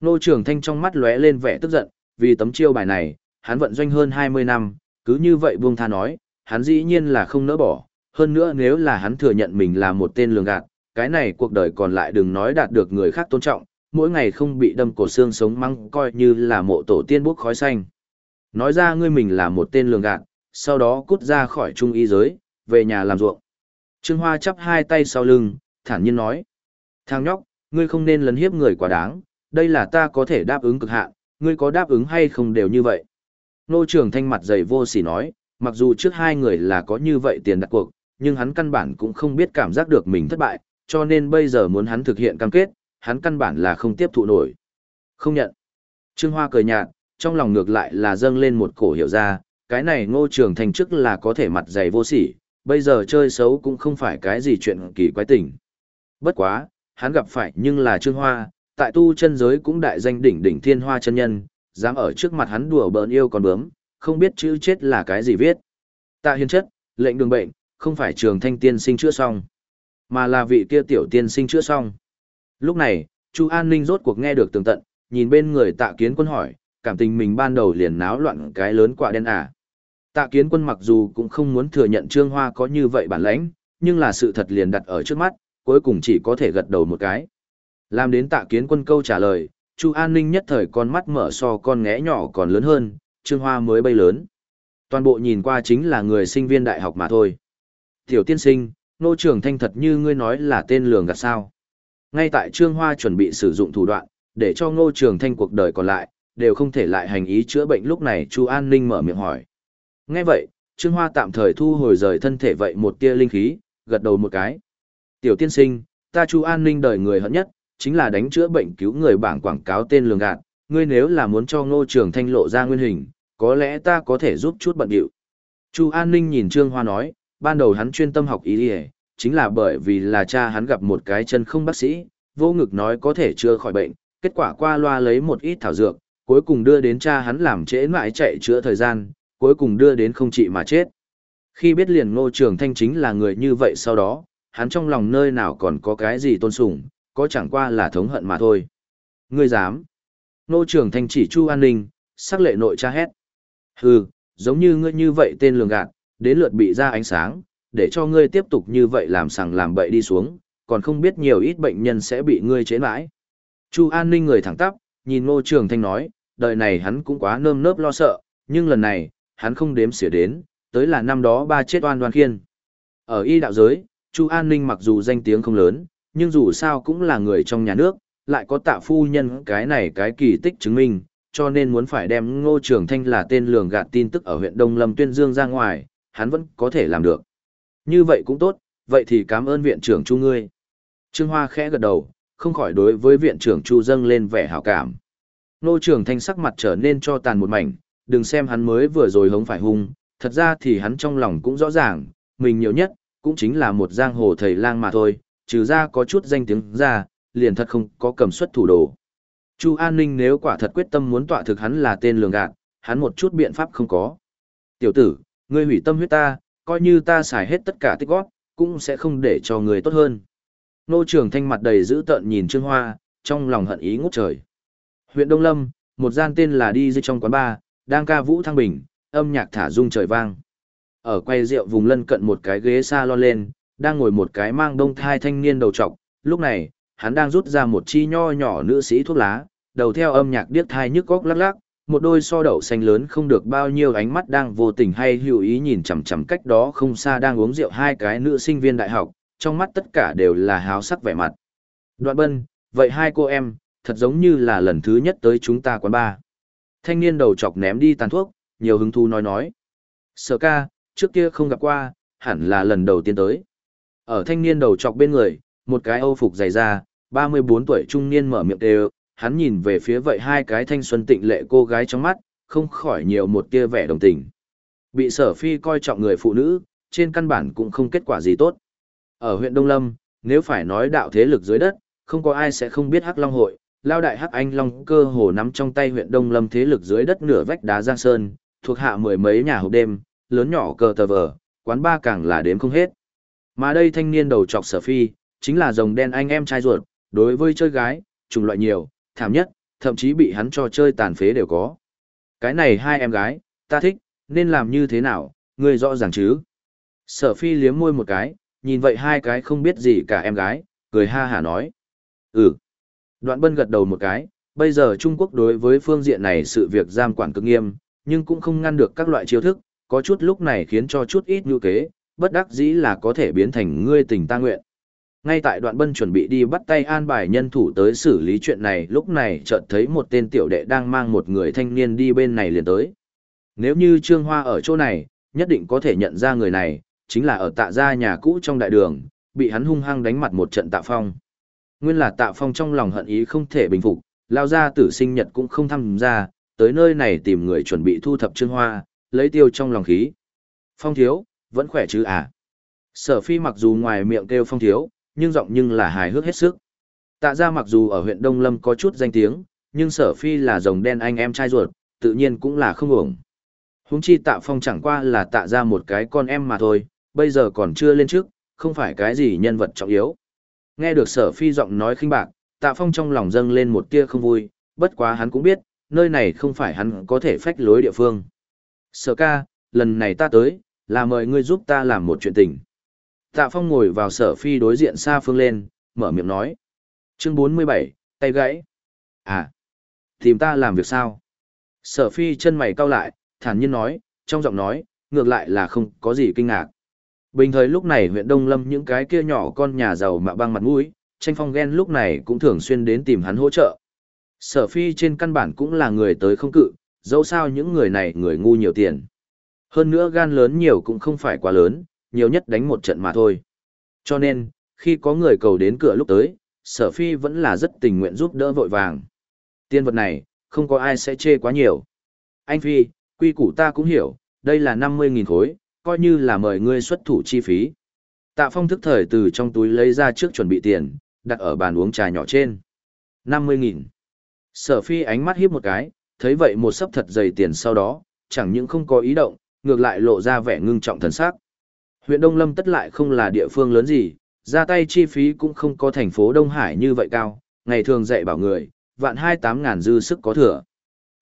Nô Trường Thanh trong mắt lóe lên vẻ tức giận, vì tấm chiêu bài này, hắn vận doanh hơn 20 năm, cứ như vậy buông tha nói, hắn dĩ nhiên là không nỡ bỏ, hơn nữa nếu là hắn thừa nhận mình là một tên lường gạt, cái này cuộc đời còn lại đừng nói đạt được người khác tôn trọng, mỗi ngày không bị đâm cổ xương sống măng coi như là mộ tổ tiên bốc khói xanh. Nói ra ngươi mình là một tên lường gạt, sau đó cút ra khỏi trung y giới, về nhà làm ruộng. Trương Hoa chắp hai tay sau lưng, thản nhiên nói. Thằng nhóc, ngươi không nên lấn hiếp người quá đáng, đây là ta có thể đáp ứng cực hạn, ngươi có đáp ứng hay không đều như vậy. Nô trưởng thanh mặt dày vô sỉ nói, mặc dù trước hai người là có như vậy tiền đặt cuộc, nhưng hắn căn bản cũng không biết cảm giác được mình thất bại, cho nên bây giờ muốn hắn thực hiện cam kết, hắn căn bản là không tiếp thụ nổi. Không nhận. Trương Hoa cười nhạt, trong lòng ngược lại là dâng lên một cổ hiểu ra, cái này ngô trường thành trước là có thể mặt dày vô sỉ, bây giờ chơi xấu cũng không phải cái gì chuyện kỳ quái tình. Bất quá, hắn gặp phải nhưng là Trương Hoa, tại tu chân giới cũng đại danh đỉnh đỉnh thiên hoa chân nhân, dám ở trước mặt hắn đùa bỡn yêu còn bướm, không biết chữ chết là cái gì viết. Tạ hiền chất, lệnh đường bệnh, không phải trường thanh tiên sinh chữa xong, mà là vị kia tiểu tiên sinh chữa xong. Lúc này, Chu An Ninh rốt cuộc nghe được tường tận, nhìn bên người tạ kiến quân hỏi, cảm tình mình ban đầu liền náo loạn cái lớn quả đen à. Tạ kiến quân mặc dù cũng không muốn thừa nhận Trương Hoa có như vậy bản lãnh, nhưng là sự thật liền đặt ở trước mắt, cuối cùng chỉ có thể gật đầu một cái. Làm đến tạ kiến quân câu trả lời, Chu An Ninh nhất thời con mắt mở so con ngẽ nhỏ còn lớn hơn, Trương Hoa mới bay lớn. Toàn bộ nhìn qua chính là người sinh viên đại học mà thôi. Tiểu tiên sinh, nô trưởng thanh thật như ngươi nói là tên lường gạt sao. Ngay tại Trương Hoa chuẩn bị sử dụng thủ đoạn, để cho ngô trường thanh cuộc đời còn lại, đều không thể lại hành ý chữa bệnh lúc này Chu An Ninh mở miệng hỏi. Nghe vậy, Trương Hoa tạm thời thu hồi rời thân thể vậy một tia linh khí, gật đầu một cái. Tiểu tiên sinh, ta Chu An Ninh đời người hận nhất, chính là đánh chữa bệnh cứu người bảng quảng cáo tên lường gạt, ngươi nếu là muốn cho ngô trường thanh lộ ra nguyên hình, có lẽ ta có thể giúp chút bận điệu. Chu An Ninh nhìn Trương Hoa nói, ban đầu hắn chuyên tâm học ý y chính là bởi vì là cha hắn gặp một cái chân không bác sĩ, vô ngực nói có thể chưa khỏi bệnh, kết quả qua loa lấy một ít thảo dược, cuối cùng đưa đến cha hắn làm trễ mãi chạy chữa thời gian, cuối cùng đưa đến không trị mà chết. Khi biết liền ngô trường thanh chính là người như vậy sau đó, hắn trong lòng nơi nào còn có cái gì tôn sùng, có chẳng qua là thống hận mà thôi. Ngươi dám. Ngô trường thanh chỉ chu an ninh, sắc lệ nội cha hét. Hừ, giống như ngươi như vậy tên lường gạt, đến lượt bị ra ánh sáng, để cho ngươi tiếp tục như vậy làm sằng làm bậy đi xuống, còn không biết nhiều ít bệnh nhân sẽ bị ngươi chế mãi. Chu An Ninh người thẳng tắp, nhìn Ngô Trường Thanh nói, đời này hắn cũng quá nơm nớp lo sợ, nhưng lần này, hắn không đếm xỉa đến, tới là năm đó ba chết oan oan khiên. Ở y đạo giới, Chu An Ninh mặc dù danh tiếng không lớn, nhưng dù sao cũng là người trong nhà nước, lại có tạ phu nhân cái này cái kỳ tích chứng minh, cho nên muốn phải đem Ngô Trường Thanh là tên lường gạt tin tức ở huyện Đông Lâm Tuyên Dương ra ngoài, hắn vẫn có thể làm được. Như vậy cũng tốt, vậy thì cảm ơn viện trưởng Chu ngươi. Trương Hoa khẽ gật đầu, không khỏi đối với viện trưởng Chu dâng lên vẻ hảo cảm. Ngô Trường Thanh sắc mặt trở nên cho tàn một mảnh, đừng xem hắn mới vừa rồi hống phải hung, thật ra thì hắn trong lòng cũng rõ ràng, mình nhiều nhất, cũng chính là một giang hồ thầy lang mà thôi, trừ ra có chút danh tiếng ra, liền thật không có cầm suất thủ đồ. Chu An Ninh nếu quả thật quyết tâm muốn tọa thực hắn là tên lường gạt, hắn một chút biện pháp không có. Tiểu tử, ngươi hủy tâm huyết ta, coi như ta xài hết tất cả tích góp, cũng sẽ không để cho người tốt hơn. Nô trường thanh mặt đầy dữ tợn nhìn Trương Hoa, trong lòng hận ý ngút trời. Huyện Đông Lâm, một gian tên là đi dưới trong quán bar, đang ca vũ thăng bình, âm nhạc thả rung trời vang. Ở quay rượu vùng lân cận một cái ghế salon lên, đang ngồi một cái mang đông thai thanh niên đầu trọc, lúc này, hắn đang rút ra một chi nho nhỏ nữ sĩ thuốc lá, đầu theo âm nhạc điếc thai nhức góc lắc lắc, một đôi so đậu xanh lớn không được bao nhiêu ánh mắt đang vô tình hay hữu ý nhìn chằm chằm cách đó không xa đang uống rượu hai cái nữ sinh viên đại học, trong mắt tất cả đều là háo sắc vẻ mặt. Đoạn bân, vậy hai cô em, thật giống như là lần thứ nhất tới chúng ta quán ba. Thanh niên đầu chọc ném đi tàn thuốc, nhiều hứng thú nói nói. Sở ca, trước kia không gặp qua, hẳn là lần đầu tiên tới. Ở thanh niên đầu chọc bên người, một cái âu phục dày da, 34 tuổi trung niên mở miệng đều, hắn nhìn về phía vậy hai cái thanh xuân tịnh lệ cô gái trong mắt, không khỏi nhiều một tia vẻ đồng tình. Bị sở phi coi trọng người phụ nữ, trên căn bản cũng không kết quả gì tốt. Ở huyện Đông Lâm, nếu phải nói đạo thế lực dưới đất, không có ai sẽ không biết Hắc Long hội, lao đại Hắc Anh Long cơ hồ nắm trong tay huyện Đông Lâm thế lực dưới đất nửa vách đá Giang Sơn, thuộc hạ mười mấy nhà hộp đêm, lớn nhỏ cờ tờ vờ, quán ba càng là đếm không hết. Mà đây thanh niên đầu trọc sở phi, chính là rồng đen anh em trai ruột, đối với chơi gái, chủng loại nhiều, thảm nhất, thậm chí bị hắn cho chơi tàn phế đều có. Cái này hai em gái, ta thích, nên làm như thế nào, ngươi rõ ràng chứ. Sở phi liếm môi một cái, nhìn vậy hai cái không biết gì cả em gái, cười ha hả nói. Ừ. Đoạn bân gật đầu một cái, bây giờ Trung Quốc đối với phương diện này sự việc giam quản cực nghiêm, nhưng cũng không ngăn được các loại chiêu thức, có chút lúc này khiến cho chút ít nhu kế, bất đắc dĩ là có thể biến thành ngươi tình ta nguyện. Ngay tại đoạn bân chuẩn bị đi bắt tay an bài nhân thủ tới xử lý chuyện này lúc này chợt thấy một tên tiểu đệ đang mang một người thanh niên đi bên này liền tới. Nếu như Trương Hoa ở chỗ này, nhất định có thể nhận ra người này, chính là ở tạ gia nhà cũ trong đại đường, bị hắn hung hăng đánh mặt một trận tạ phong. Nguyên là tạ phong trong lòng hận ý không thể bình phục, lao ra tử sinh nhật cũng không tham gia, tới nơi này tìm người chuẩn bị thu thập Trương Hoa, lấy tiêu trong lòng khí. Phong thiếu, vẫn khỏe chứ à? Sở phi mặc dù ngoài miệng kêu phong thiếu, nhưng giọng nhưng là hài hước hết sức. Tạ ra mặc dù ở huyện Đông Lâm có chút danh tiếng, nhưng sở phi là rồng đen anh em trai ruột, tự nhiên cũng là không ổng. Húng chi tạ phong chẳng qua là tạ ra một cái con em mà thôi, bây giờ còn chưa lên trước, không phải cái gì nhân vật trọng yếu. Nghe được sở phi giọng nói khinh bạc, tạ phong trong lòng dâng lên một tia không vui, bất quá hắn cũng biết, nơi này không phải hắn có thể phách lối địa phương. Sở ca, lần này ta tới, là mời ngươi giúp ta làm một chuyện tình. Tạ Phong ngồi vào sở phi đối diện xa phương lên, mở miệng nói. Chương 47, tay gãy. À, tìm ta làm việc sao? Sở phi chân mày cau lại, thản nhiên nói, trong giọng nói, ngược lại là không có gì kinh ngạc. Bình thời lúc này huyện Đông Lâm những cái kia nhỏ con nhà giàu mạ băng mặt mũi, tranh phong ghen lúc này cũng thường xuyên đến tìm hắn hỗ trợ. Sở phi trên căn bản cũng là người tới không cự, dẫu sao những người này người ngu nhiều tiền. Hơn nữa gan lớn nhiều cũng không phải quá lớn, nhiều nhất đánh một trận mà thôi. Cho nên, khi có người cầu đến cửa lúc tới, sở phi vẫn là rất tình nguyện giúp đỡ vội vàng. Tiên vật này, không có ai sẽ chê quá nhiều. Anh Phi, quy củ ta cũng hiểu, đây là 50.000 khối, coi như là mời ngươi xuất thủ chi phí. Tạ Phong thức thời từ trong túi lấy ra trước chuẩn bị tiền, đặt ở bàn uống trà nhỏ trên. 50.000. Sở Phi ánh mắt hiếp một cái, thấy vậy một sấp thật dày tiền sau đó, chẳng những không có ý động, ngược lại lộ ra vẻ ngưng trọng thần sắc. Huyện Đông Lâm tất lại không là địa phương lớn gì, ra tay chi phí cũng không có thành phố Đông Hải như vậy cao, ngày thường dạy bảo người, vạn hai tám ngàn dư sức có thừa.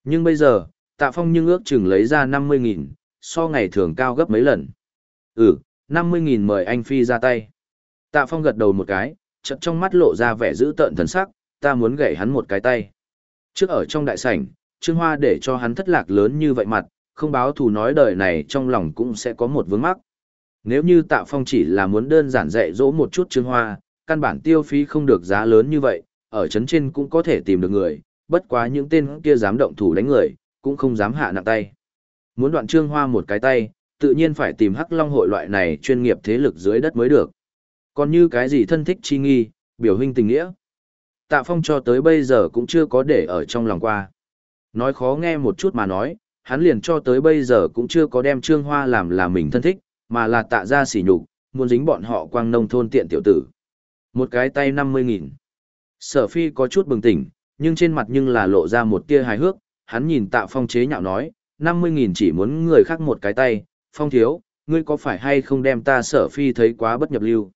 Nhưng bây giờ, Tạ Phong nhưng ước chừng lấy ra năm mươi nghìn, so ngày thường cao gấp mấy lần. Ừ, năm mươi nghìn mời anh Phi ra tay. Tạ Phong gật đầu một cái, chợt trong mắt lộ ra vẻ dữ tợn thần sắc, ta muốn gậy hắn một cái tay. Trước ở trong đại sảnh, Trương Hoa để cho hắn thất lạc lớn như vậy mặt, không báo thù nói đời này trong lòng cũng sẽ có một vướng mắc. Nếu như Tạ Phong chỉ là muốn đơn giản dạy dỗ một chút Trương Hoa, căn bản tiêu phí không được giá lớn như vậy, ở chấn trên cũng có thể tìm được người, bất quá những tên kia dám động thủ đánh người, cũng không dám hạ nặng tay. Muốn đoạn Trương Hoa một cái tay, tự nhiên phải tìm Hắc Long hội loại này chuyên nghiệp thế lực dưới đất mới được. Còn như cái gì thân thích chi nghi, biểu huynh tình nghĩa. Tạ Phong cho tới bây giờ cũng chưa có để ở trong lòng qua. Nói khó nghe một chút mà nói, hắn liền cho tới bây giờ cũng chưa có đem Trương Hoa làm là mình thân thích, mà là tạ ra sỉ nhục, muốn dính bọn họ quang nông thôn tiện tiểu tử. Một cái tay năm mươi nghìn. Sở phi có chút bừng tỉnh, nhưng trên mặt nhưng là lộ ra một tia hài hước, hắn nhìn tạ phong chế nhạo nói, năm mươi nghìn chỉ muốn người khác một cái tay, phong thiếu, ngươi có phải hay không đem ta sở phi thấy quá bất nhập lưu?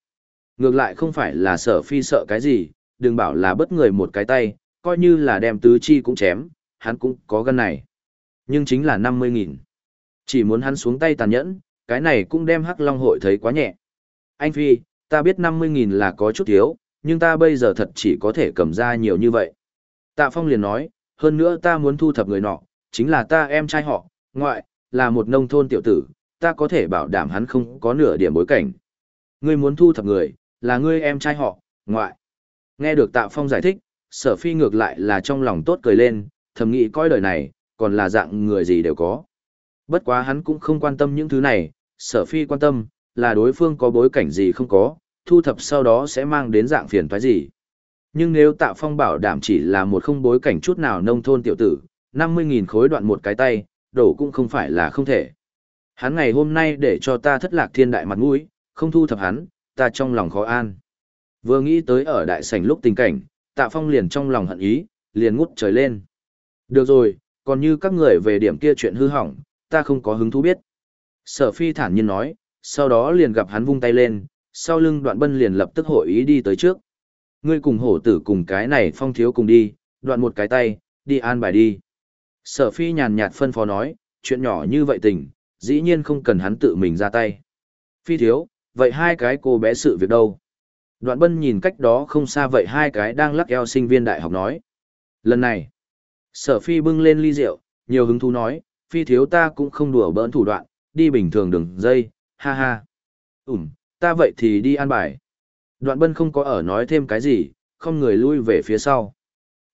Ngược lại không phải là sở phi sợ cái gì, đừng bảo là bất người một cái tay, coi như là đem tứ chi cũng chém, hắn cũng có gân này. Nhưng chính là 50.000. Chỉ muốn hắn xuống tay tàn nhẫn, cái này cũng đem Hắc Long hội thấy quá nhẹ. Anh Phi, ta biết 50.000 là có chút thiếu, nhưng ta bây giờ thật chỉ có thể cầm ra nhiều như vậy. Tạ Phong liền nói, hơn nữa ta muốn thu thập người nọ, chính là ta em trai họ, ngoại, là một nông thôn tiểu tử, ta có thể bảo đảm hắn không có nửa điểm bối cảnh. Ngươi muốn thu thập người, là ngươi em trai họ, ngoại. Nghe được Tạ Phong giải thích, sở phi ngược lại là trong lòng tốt cười lên, thầm nghĩ coi đời này, còn là dạng người gì đều có. Bất quá hắn cũng không quan tâm những thứ này, sở phi quan tâm, là đối phương có bối cảnh gì không có, thu thập sau đó sẽ mang đến dạng phiền toái gì. Nhưng nếu Tạ Phong bảo đảm chỉ là một không bối cảnh chút nào nông thôn tiểu tử, 50.000 khối đoạn một cái tay, đổ cũng không phải là không thể. Hắn ngày hôm nay để cho ta thất lạc thiên đại mặt mũi, không thu thập hắn, ta trong lòng khó an. Vừa nghĩ tới ở đại sảnh lúc tình cảnh, Tạ Phong liền trong lòng hận ý, liền ngút trời lên. Được rồi, còn như các người về điểm kia chuyện hư hỏng, ta không có hứng thú biết. Sở phi thản nhiên nói, sau đó liền gặp hắn vung tay lên, sau lưng đoạn bân liền lập tức hội ý đi tới trước. Ngươi cùng hổ tử cùng cái này phong thiếu cùng đi, đoạn một cái tay, đi an bài đi. Sở phi nhàn nhạt phân phó nói, chuyện nhỏ như vậy tình, dĩ nhiên không cần hắn tự mình ra tay. Phi thiếu, vậy hai cái cô bé sự việc đâu? Đoạn bân nhìn cách đó không xa vậy hai cái đang lắc eo sinh viên đại học nói. Lần này, sở phi bưng lên ly rượu, nhiều hứng thú nói, phi thiếu ta cũng không đùa bỡn thủ đoạn, đi bình thường đường dây, ha ha. Ừm, ta vậy thì đi an bài. Đoạn bân không có ở nói thêm cái gì, không người lui về phía sau.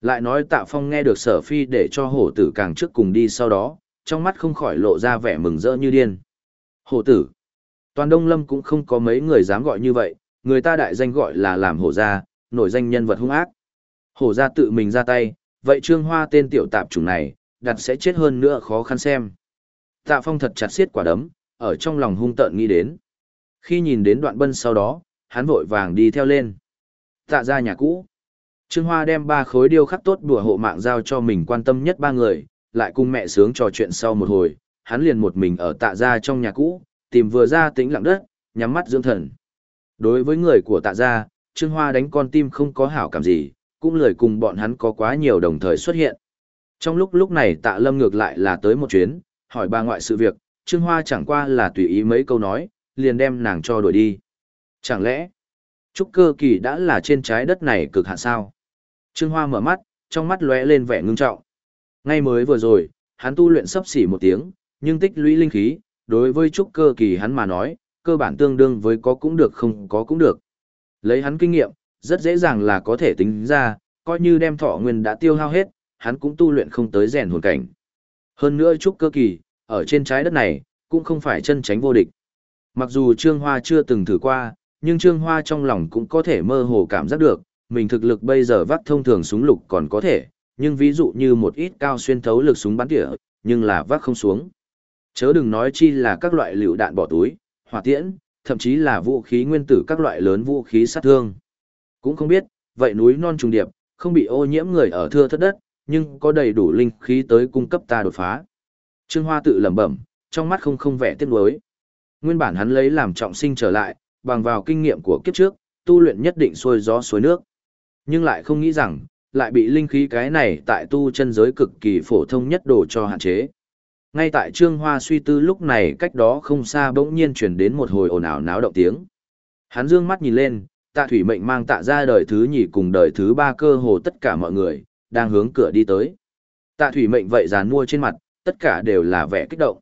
Lại nói tạ phong nghe được sở phi để cho hổ tử càng trước cùng đi sau đó, trong mắt không khỏi lộ ra vẻ mừng rỡ như điên. Hổ tử. Toàn Đông Lâm cũng không có mấy người dám gọi như vậy, người ta đại danh gọi là làm hổ gia, nổi danh nhân vật hung ác. Hổ gia tự mình ra tay, vậy trương hoa tên tiểu tạp chủng này, đặt sẽ chết hơn nữa khó khăn xem. Tạ phong thật chặt xiết quả đấm, ở trong lòng hung tợn nghĩ đến. Khi nhìn đến đoạn bân sau đó, hắn vội vàng đi theo lên. Tạ ra nhà cũ. Trương Hoa đem ba khối điêu khắc tốt đùa hộ mạng giao cho mình quan tâm nhất ba người, lại cùng mẹ sướng trò chuyện sau một hồi, hắn liền một mình ở tạ gia trong nhà cũ, tìm vừa ra tĩnh lặng đất, nhắm mắt dưỡng thần. Đối với người của tạ gia, Trương Hoa đánh con tim không có hảo cảm gì, cũng lời cùng bọn hắn có quá nhiều đồng thời xuất hiện. Trong lúc lúc này tạ lâm ngược lại là tới một chuyến, hỏi bà ngoại sự việc, Trương Hoa chẳng qua là tùy ý mấy câu nói, liền đem nàng cho đuổi đi. Chẳng lẽ, trúc cơ kỳ đã là trên trái đất này cực hạn sao? Trương Hoa mở mắt, trong mắt lóe lên vẻ ngưng trọng. Ngay mới vừa rồi, hắn tu luyện sắp xỉ một tiếng, nhưng tích lũy linh khí, đối với trúc cơ kỳ hắn mà nói, cơ bản tương đương với có cũng được không có cũng được. Lấy hắn kinh nghiệm, rất dễ dàng là có thể tính ra, coi như đem thọ nguyên đã tiêu hao hết, hắn cũng tu luyện không tới rèn hồn cảnh. Hơn nữa trúc cơ kỳ, ở trên trái đất này, cũng không phải chân tránh vô địch. Mặc dù Trương Hoa chưa từng thử qua, nhưng Trương Hoa trong lòng cũng có thể mơ hồ cảm giác được, mình thực lực bây giờ vắt thông thường súng lục còn có thể, nhưng ví dụ như một ít cao xuyên thấu lực súng bắn tỉa, nhưng là vác không xuống. Chớ đừng nói chi là các loại lựu đạn bỏ túi, hỏa tiễn, thậm chí là vũ khí nguyên tử các loại lớn vũ khí sát thương. Cũng không biết, vậy núi non trùng điệp, không bị ô nhiễm người ở thưa thất đất, nhưng có đầy đủ linh khí tới cung cấp ta đột phá. Trương Hoa tự lẩm bẩm, trong mắt không không vẻ tiếc nuối. Nguyên bản hắn lấy làm trọng sinh trở lại, bằng vào kinh nghiệm của kiếp trước, tu luyện nhất định xuôi gió suối nước. Nhưng lại không nghĩ rằng, lại bị linh khí cái này tại tu chân giới cực kỳ phổ thông nhất đồ cho hạn chế. Ngay tại Trương Hoa suy tư lúc này cách đó không xa bỗng nhiên chuyển đến một hồi ồn ào náo động tiếng. Hắn dương mắt nhìn lên, tạ thủy mệnh mang tạ ra đời thứ nhì cùng đời thứ ba cơ hồ tất cả mọi người, đang hướng cửa đi tới. Tạ thủy mệnh vậy dàn mua trên mặt, tất cả đều là vẻ kích động.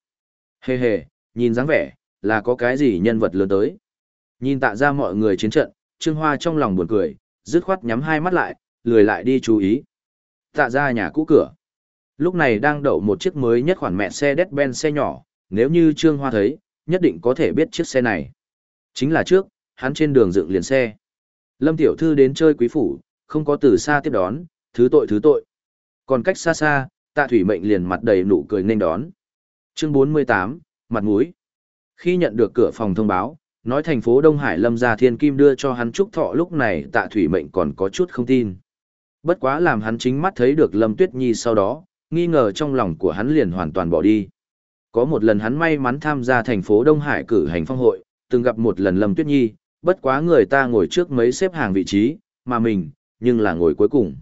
Hề hề, nhìn dáng vẻ, là có cái gì nhân vật lớn tới. Nhìn tạ ra mọi người chiến trận, Trương Hoa trong lòng buồn cười, dứt khoát nhắm hai mắt lại, lười lại đi chú ý. Tạ ra nhà cũ cửa. Lúc này đang đậu một chiếc mới nhất khoản mẹ xe Mercedes-Benz xe nhỏ, nếu như Trương Hoa thấy, nhất định có thể biết chiếc xe này. Chính là trước, hắn trên đường dựng liền xe. Lâm Tiểu Thư đến chơi quý phủ, không có từ xa tiếp đón, thứ tội thứ tội. Còn cách xa xa, tạ thủy mệnh liền mặt đầy nụ cười nên đón. Chương 48, mặt mũi. Khi nhận được cửa phòng thông báo, nói thành phố Đông Hải Lâm gia thiên kim đưa cho hắn chúc thọ lúc này tạ thủy mệnh còn có chút không tin. Bất quá làm hắn chính mắt thấy được Lâm Tuyết Nhi sau đó, nghi ngờ trong lòng của hắn liền hoàn toàn bỏ đi. Có một lần hắn may mắn tham gia thành phố Đông Hải cử hành phong hội, từng gặp một lần Lâm Tuyết Nhi, bất quá người ta ngồi trước mấy xếp hàng vị trí, mà mình, nhưng là ngồi cuối cùng.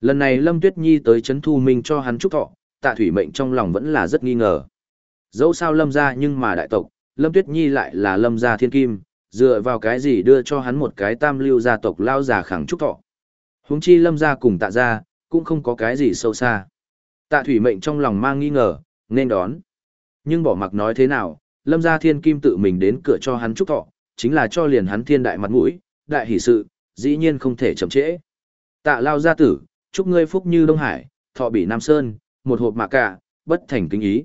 Lần này Lâm Tuyết Nhi tới chấn thu minh cho hắn chúc thọ, tạ thủy mệnh trong lòng vẫn là rất nghi ngờ. Dẫu sao Lâm gia nhưng mà đại tộc, Lâm Tuyết Nhi lại là Lâm gia thiên kim, dựa vào cái gì đưa cho hắn một cái tam lưu gia tộc lao già khẳng chúc thọ. Huống chi Lâm gia cùng tạ gia, cũng không có cái gì sâu xa. Tạ thủy mệnh trong lòng mang nghi ngờ, nên đón. Nhưng bỏ mặc nói thế nào, Lâm gia thiên kim tự mình đến cửa cho hắn chúc thọ, chính là cho liền hắn thiên đại mặt mũi, đại hỷ sự, dĩ nhiên không thể chậm trễ. Tạ lao gia tử, chúc ngươi phúc như Đông Hải, thọ bỉ Nam Sơn, một hộp mạ cả, bất thành kính ý.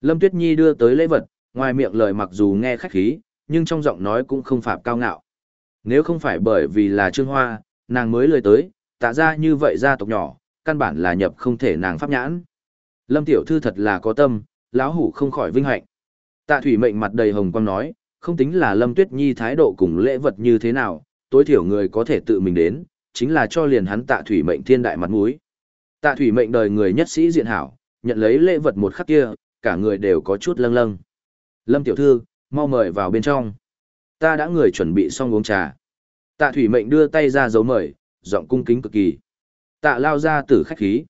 Lâm Tuyết Nhi đưa tới lễ vật, ngoài miệng lời mặc dù nghe khách khí, nhưng trong giọng nói cũng không phạm cao ngạo. Nếu không phải bởi vì là Trương Hoa, nàng mới lời tới, tạ ra như vậy gia tộc nhỏ, căn bản là nhập không thể nàng pháp nhãn. Lâm Tiểu Thư thật là có tâm, lão hủ không khỏi vinh hạnh. Tạ Thủy mệnh mặt đầy hồng quang nói, không tính là Lâm Tuyết Nhi thái độ cùng lễ vật như thế nào, tối thiểu người có thể tự mình đến, chính là cho liền hắn Tạ Thủy mệnh thiên đại mặt mũi. Tạ Thủy mệnh đời người nhất sĩ diện hảo, nhận lấy lễ vật một khắc kia, cả người đều có chút lâng lâng. Lâm tiểu thư, mau mời vào bên trong. Ta đã người chuẩn bị xong uống trà. Tạ Thủy mệnh đưa tay ra dấu mời, giọng cung kính cực kỳ. Tạ lao ra tử khách khí.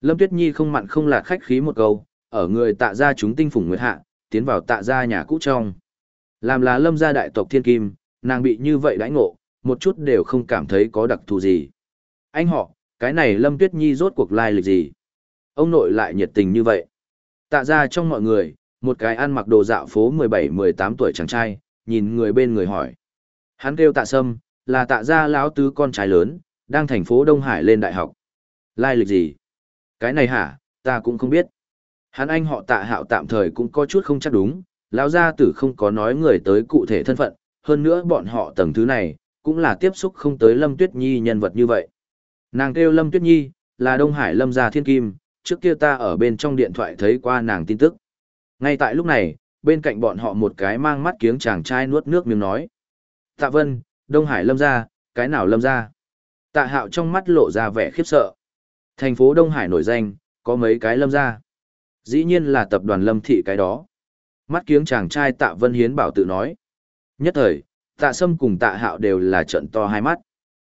Lâm Tuyết Nhi không mặn không lạt khách khí một câu, ở người tạ ra chúng tinh phủng nguyệt hạ, tiến vào tạ ra nhà cũ trong. Làm là lâm gia đại tộc thiên kim, nàng bị như vậy đãi ngộ, một chút đều không cảm thấy có đặc thù gì. Anh họ, cái này lâm tuyết nhi rốt cuộc lai lịch gì? Ông nội lại nhiệt tình như vậy. Tạ ra trong mọi người, một cái ăn mặc đồ dạo phố 17-18 tuổi chàng trai, nhìn người bên người hỏi. Hắn kêu tạ sâm, là tạ gia lão tứ con trai lớn, đang thành phố Đông Hải lên đại học. Lai lịch gì? Cái này hả, ta cũng không biết. Hắn anh họ tạ hạo tạm thời cũng có chút không chắc đúng, lão gia tử không có nói người tới cụ thể thân phận, hơn nữa bọn họ tầng thứ này, cũng là tiếp xúc không tới Lâm Tuyết Nhi nhân vật như vậy. Nàng kêu Lâm Tuyết Nhi, là Đông Hải Lâm gia thiên kim, trước kia ta ở bên trong điện thoại thấy qua nàng tin tức. Ngay tại lúc này, bên cạnh bọn họ một cái mang mắt kiếng chàng trai nuốt nước miếng nói. Tạ Vân, Đông Hải Lâm gia, cái nào Lâm gia? Tạ Hạo trong mắt lộ ra vẻ khiếp sợ. Thành phố Đông Hải nổi danh, có mấy cái Lâm gia. Dĩ nhiên là tập đoàn Lâm Thị cái đó. Mắt kiếng chàng trai Tạ Vân Hiến bảo tự nói. Nhất thời, Tạ Sâm cùng Tạ Hạo đều là trận to hai mắt.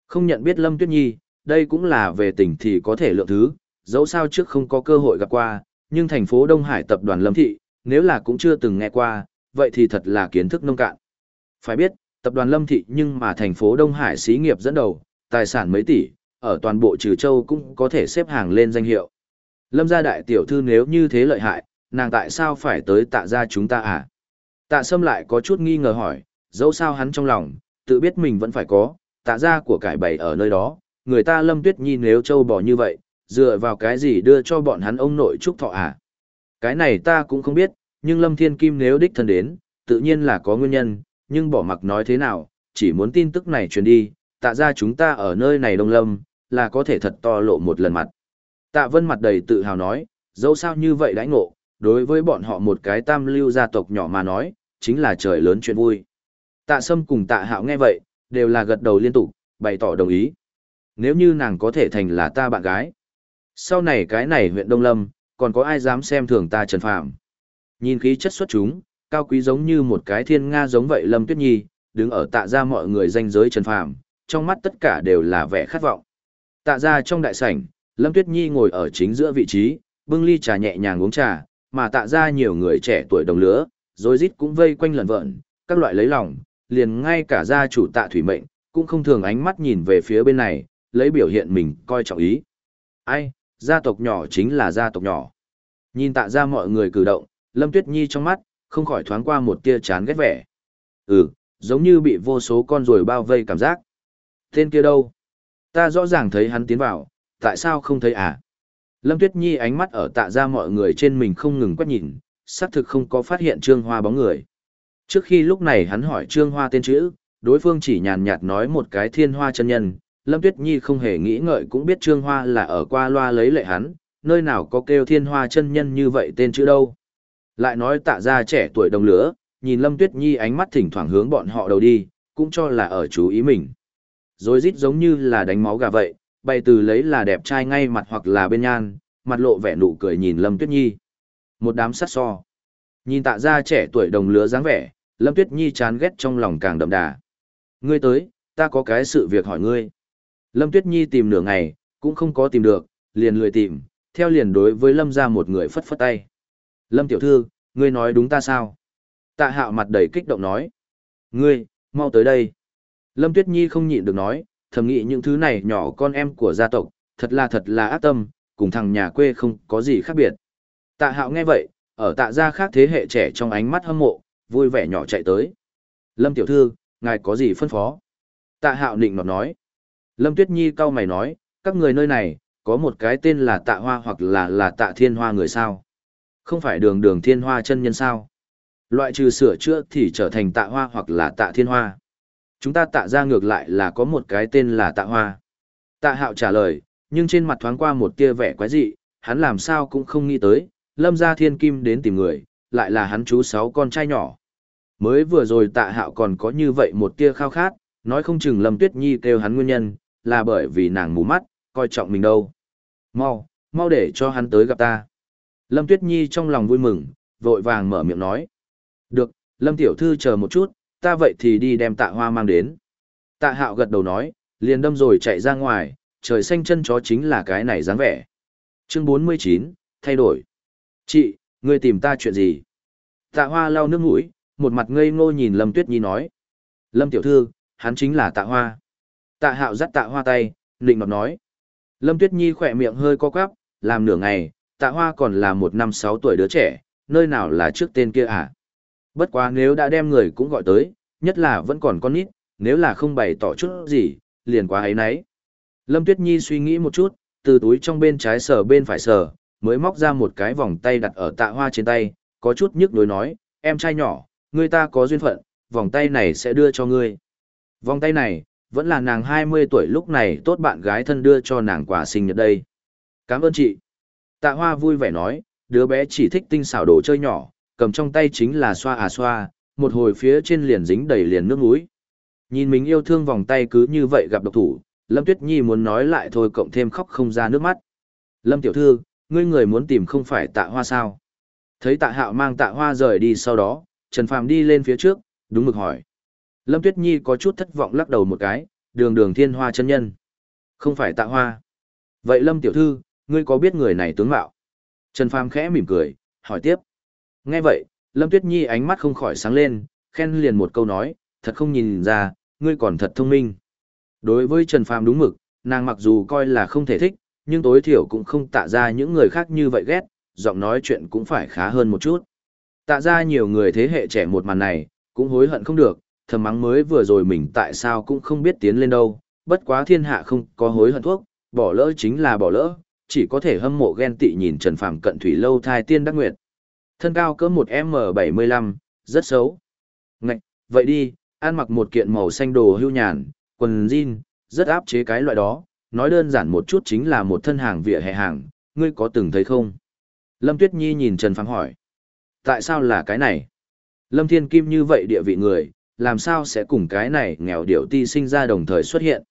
Không nhận biết Lâm Tuyết Nhi, đây cũng là về tỉnh thì có thể lượng thứ, dẫu sao trước không có cơ hội gặp qua, nhưng thành phố Đông Hải tập đoàn Lâm Thị, nếu là cũng chưa từng nghe qua, vậy thì thật là kiến thức nông cạn. Phải biết, tập đoàn Lâm Thị nhưng mà thành phố Đông Hải xí nghiệp dẫn đầu, tài sản mấy tỷ, ở toàn bộ Trừ Châu cũng có thể xếp hàng lên danh hiệu. Lâm gia đại tiểu thư nếu như thế lợi hại, nàng tại sao phải tới tạ gia chúng ta à? Tạ Sâm lại có chút nghi ngờ hỏi, dẫu sao hắn trong lòng, tự biết mình vẫn phải có, tạ gia của cải bày ở nơi đó, người ta Lâm Tuyết Nhi nếu châu bò như vậy, dựa vào cái gì đưa cho bọn hắn ông nội chúc thọ à? Cái này ta cũng không biết, nhưng Lâm Thiên Kim nếu đích thân đến, tự nhiên là có nguyên nhân, nhưng bỏ mặc nói thế nào, chỉ muốn tin tức này truyền đi, tạ ra chúng ta ở nơi này đông lâm, là có thể thật to lộ một lần mặt. Tạ Vân mặt đầy tự hào nói, dẫu sao như vậy đãi ngộ, đối với bọn họ một cái tam lưu gia tộc nhỏ mà nói, chính là trời lớn chuyện vui. Tạ Sâm cùng Tạ Hạo nghe vậy, đều là gật đầu liên tục, bày tỏ đồng ý. Nếu như nàng có thể thành là ta bạn gái. Sau này cái này huyện Đông Lâm, còn có ai dám xem thường ta Trần Phạm. Nhìn khí chất xuất chúng, cao quý giống như một cái thiên nga giống vậy Lâm Tuyết Nhi, đứng ở tạ gia mọi người danh giới Trần Phạm, trong mắt tất cả đều là vẻ khát vọng. Tạ gia trong đại sảnh, Lâm Tuyết Nhi ngồi ở chính giữa vị trí, bưng ly trà nhẹ nhàng uống trà, mà tạ gia nhiều người trẻ tuổi đồng lứa, rồi rít cũng vây quanh lần vợn, các loại lấy lòng, liền ngay cả gia chủ tạ thủy mệnh, cũng không thường ánh mắt nhìn về phía bên này, lấy biểu hiện mình coi trọng ý. Ai, gia tộc nhỏ chính là gia tộc nhỏ. Nhìn tạ ra mọi người cử động, Lâm Tuyết Nhi trong mắt, không khỏi thoáng qua một tia chán ghét vẻ. Ừ, giống như bị vô số con ruồi bao vây cảm giác. Tên kia đâu? Ta rõ ràng thấy hắn tiến vào, tại sao không thấy à? Lâm Tuyết Nhi ánh mắt ở tạ ra mọi người trên mình không ngừng quét nhìn, xác thực không có phát hiện Trương Hoa bóng người. Trước khi lúc này hắn hỏi Trương Hoa tên chữ, đối phương chỉ nhàn nhạt nói một cái thiên hoa chân nhân, Lâm Tuyết Nhi không hề nghĩ ngợi cũng biết Trương Hoa là ở qua loa lấy lệ hắn, nơi nào có kêu thiên hoa chân nhân như vậy tên chữ đâu. Lại nói tạ ra trẻ tuổi đồng lứa, nhìn Lâm Tuyết Nhi ánh mắt thỉnh thoảng hướng bọn họ đầu đi, cũng cho là ở chú ý mình. Rồi rít giống như là đánh máu gà vậy, bày từ lấy là đẹp trai ngay mặt hoặc là bên nhan, mặt lộ vẻ nụ cười nhìn Lâm Tuyết Nhi. Một đám sát so. Nhìn tạ ra trẻ tuổi đồng lứa dáng vẻ, Lâm Tuyết Nhi chán ghét trong lòng càng đậm đà. Ngươi tới, ta có cái sự việc hỏi ngươi. Lâm Tuyết Nhi tìm nửa ngày, cũng không có tìm được, liền lười tìm, theo liền đối với Lâm ra một người phất phất tay. Lâm tiểu thư, ngươi nói đúng ta sao? Tạ hạo mặt đầy kích động nói. Ngươi, mau tới đây. Lâm Tuyết Nhi không nhịn được nói, thầm nghĩ những thứ này nhỏ con em của gia tộc, thật là thật là ác tâm, cùng thằng nhà quê không có gì khác biệt. Tạ hạo nghe vậy, ở tạ gia khác thế hệ trẻ trong ánh mắt hâm mộ, vui vẻ nhỏ chạy tới. Lâm tiểu thư, ngài có gì phân phó? Tạ hạo nịnh nọt nói. Lâm Tuyết Nhi cau mày nói, các người nơi này, có một cái tên là tạ hoa hoặc là là tạ thiên hoa người sao? Không phải đường đường thiên hoa chân nhân sao? Loại trừ sửa chữa thì trở thành tạ hoa hoặc là tạ thiên hoa. Chúng ta tạ ra ngược lại là có một cái tên là tạ hoa. Tạ hạo trả lời, nhưng trên mặt thoáng qua một tia vẻ quái dị, hắn làm sao cũng không nghĩ tới, lâm gia thiên kim đến tìm người, lại là hắn chú sáu con trai nhỏ. Mới vừa rồi tạ hạo còn có như vậy một tia khao khát, nói không chừng lâm tuyết nhi kêu hắn nguyên nhân, là bởi vì nàng mù mắt, coi trọng mình đâu. Mau, mau để cho hắn tới gặp ta. Lâm tuyết nhi trong lòng vui mừng, vội vàng mở miệng nói. Được, lâm tiểu thư chờ một chút, ta vậy thì đi đem tạ hoa mang đến. Tạ hạo gật đầu nói, liền đâm rồi chạy ra ngoài, trời xanh chân chó chính là cái này dáng vẻ. Chương 49, thay đổi. Chị, ngươi tìm ta chuyện gì? Tạ hoa lau nước mũi, một mặt ngây ngô nhìn Lâm Tuyết Nhi nói. Lâm tiểu thư, hắn chính là tạ hoa. Tạ hạo dắt tạ hoa tay, nịnh nọt nói. Lâm Tuyết Nhi khỏe miệng hơi co quắp, làm nửa ngày, tạ hoa còn là một năm sáu tuổi đứa trẻ, nơi nào là trước tên kia à? Bất quá nếu đã đem người cũng gọi tới, nhất là vẫn còn con nít, nếu là không bày tỏ chút gì, liền quá ấy nấy. Lâm Tuyết Nhi suy nghĩ một chút, từ túi trong bên trái sờ bên phải sờ, mới móc ra một cái vòng tay đặt ở tạ hoa trên tay, có chút nhức đối nói, em trai nhỏ, người ta có duyên phận, vòng tay này sẽ đưa cho ngươi. Vòng tay này, vẫn là nàng 20 tuổi lúc này tốt bạn gái thân đưa cho nàng quà sinh nhật đây. Cảm ơn chị. Tạ hoa vui vẻ nói, đứa bé chỉ thích tinh xảo đồ chơi nhỏ, cầm trong tay chính là xoa à xoa, một hồi phía trên liền dính đầy liền nước mũi. Nhìn mình yêu thương vòng tay cứ như vậy gặp độc thủ, Lâm Tuyết Nhi muốn nói lại thôi cộng thêm khóc không ra nước mắt. Lâm tiểu thư, ngươi người muốn tìm không phải tạ hoa sao? Thấy tạ hạo mang tạ hoa rời đi sau đó, Trần Phàm đi lên phía trước, đúng mực hỏi. Lâm Tuyết Nhi có chút thất vọng lắc đầu một cái, đường đường thiên hoa chân nhân. Không phải tạ hoa. Vậy Lâm tiểu thư, ngươi có biết người này tướng mạo? Trần Phàm khẽ mỉm cười, hỏi tiếp. Nghe vậy, Lâm Tuyết Nhi ánh mắt không khỏi sáng lên, khen liền một câu nói, thật không nhìn ra, ngươi còn thật thông minh. Đối với Trần Phàm đúng mực, nàng mặc dù coi là không thể thích, nhưng tối thiểu cũng không tạ ra những người khác như vậy ghét, giọng nói chuyện cũng phải khá hơn một chút. Tạ ra nhiều người thế hệ trẻ một màn này, cũng hối hận không được, thầm mắng mới vừa rồi mình tại sao cũng không biết tiến lên đâu, bất quá thiên hạ không có hối hận thuốc, bỏ lỡ chính là bỏ lỡ, chỉ có thể hâm mộ ghen tị nhìn Trần Phàm cận thủy lâu thai tiên đắc nguyệt. Thân cao cỡ một m bảy mươi lăm, rất xấu. Ngạch, vậy đi, ăn mặc một kiện màu xanh đồ hưu nhàn, quần jean, rất áp chế cái loại đó, nói đơn giản một chút chính là một thân hàng vỉa hè hàng, ngươi có từng thấy không? Lâm Tuyết Nhi nhìn Trần Phàm hỏi. Tại sao là cái này? Lâm Thiên Kim như vậy địa vị người, làm sao sẽ cùng cái này nghèo điệu ti sinh ra đồng thời xuất hiện?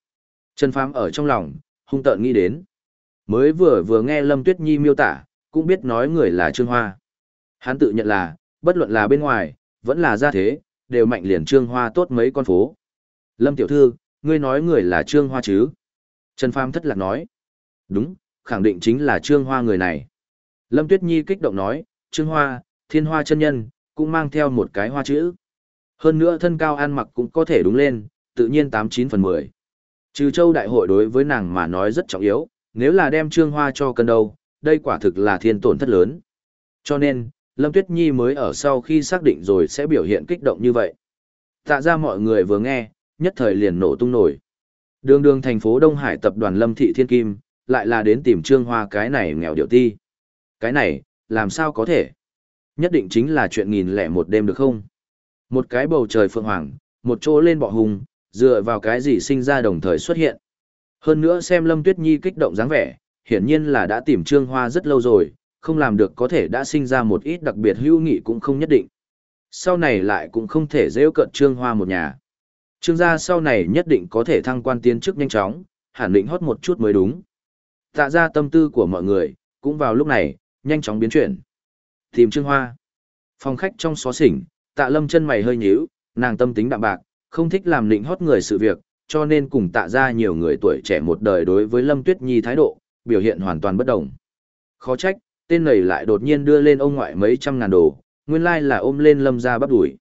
Trần Phàm ở trong lòng, hung tợn nghĩ đến. Mới vừa vừa nghe Lâm Tuyết Nhi miêu tả, cũng biết nói người là Trương Hoa. Hắn tự nhận là, bất luận là bên ngoài, vẫn là gia thế, đều mạnh liền Trương Hoa tốt mấy con phố. Lâm Tiểu Thư, ngươi nói người là Trương Hoa chứ? Trần Phàm thất lạc nói. Đúng, khẳng định chính là Trương Hoa người này. Lâm Tuyết Nhi kích động nói, Trương Hoa, thiên hoa chân nhân, cũng mang theo một cái hoa chữ. Hơn nữa thân cao ăn mặc cũng có thể đúng lên, tự nhiên 89 phần 10. Trừ châu đại hội đối với nàng mà nói rất trọng yếu, nếu là đem Trương Hoa cho cân đâu, đây quả thực là thiên tổn thất lớn. Cho nên, Lâm Tuyết Nhi mới ở sau khi xác định rồi sẽ biểu hiện kích động như vậy. Tạ ra mọi người vừa nghe, nhất thời liền nổ tung nổi. Đường đường thành phố Đông Hải tập đoàn Lâm Thị Thiên Kim, lại là đến tìm Trương Hoa cái này nghèo điệu ti. Cái này, làm sao có thể? Nhất định chính là chuyện nghìn lẻ một đêm được không? Một cái bầu trời phượng hoàng, một chỗ lên bọ hùng, dựa vào cái gì sinh ra đồng thời xuất hiện. Hơn nữa xem Lâm Tuyết Nhi kích động dáng vẻ, hiển nhiên là đã tìm Trương Hoa rất lâu rồi, không làm được có thể đã sinh ra một ít đặc biệt hữu nghị cũng không nhất định. Sau này lại cũng không thể dễ cận Trương Hoa một nhà. Trương gia sau này nhất định có thể thăng quan tiến chức nhanh chóng, hẳn định hót một chút mới đúng. Tạ ra tâm tư của mọi người, cũng vào lúc này, nhanh chóng biến chuyển. Tìm Trương Hoa. Phòng khách trong xó xỉnh, tạ lâm chân mày hơi nhíu, nàng tâm tính đạm bạc, không thích làm nịnh hót người sự việc, cho nên cùng tạ ra nhiều người tuổi trẻ một đời đối với Lâm Tuyết Nhi thái độ, biểu hiện hoàn toàn bất đồng. Khó trách, tên này lại đột nhiên đưa lên ông ngoại mấy trăm ngàn đồ, nguyên lai là ôm lên Lâm ra bắt đuổi.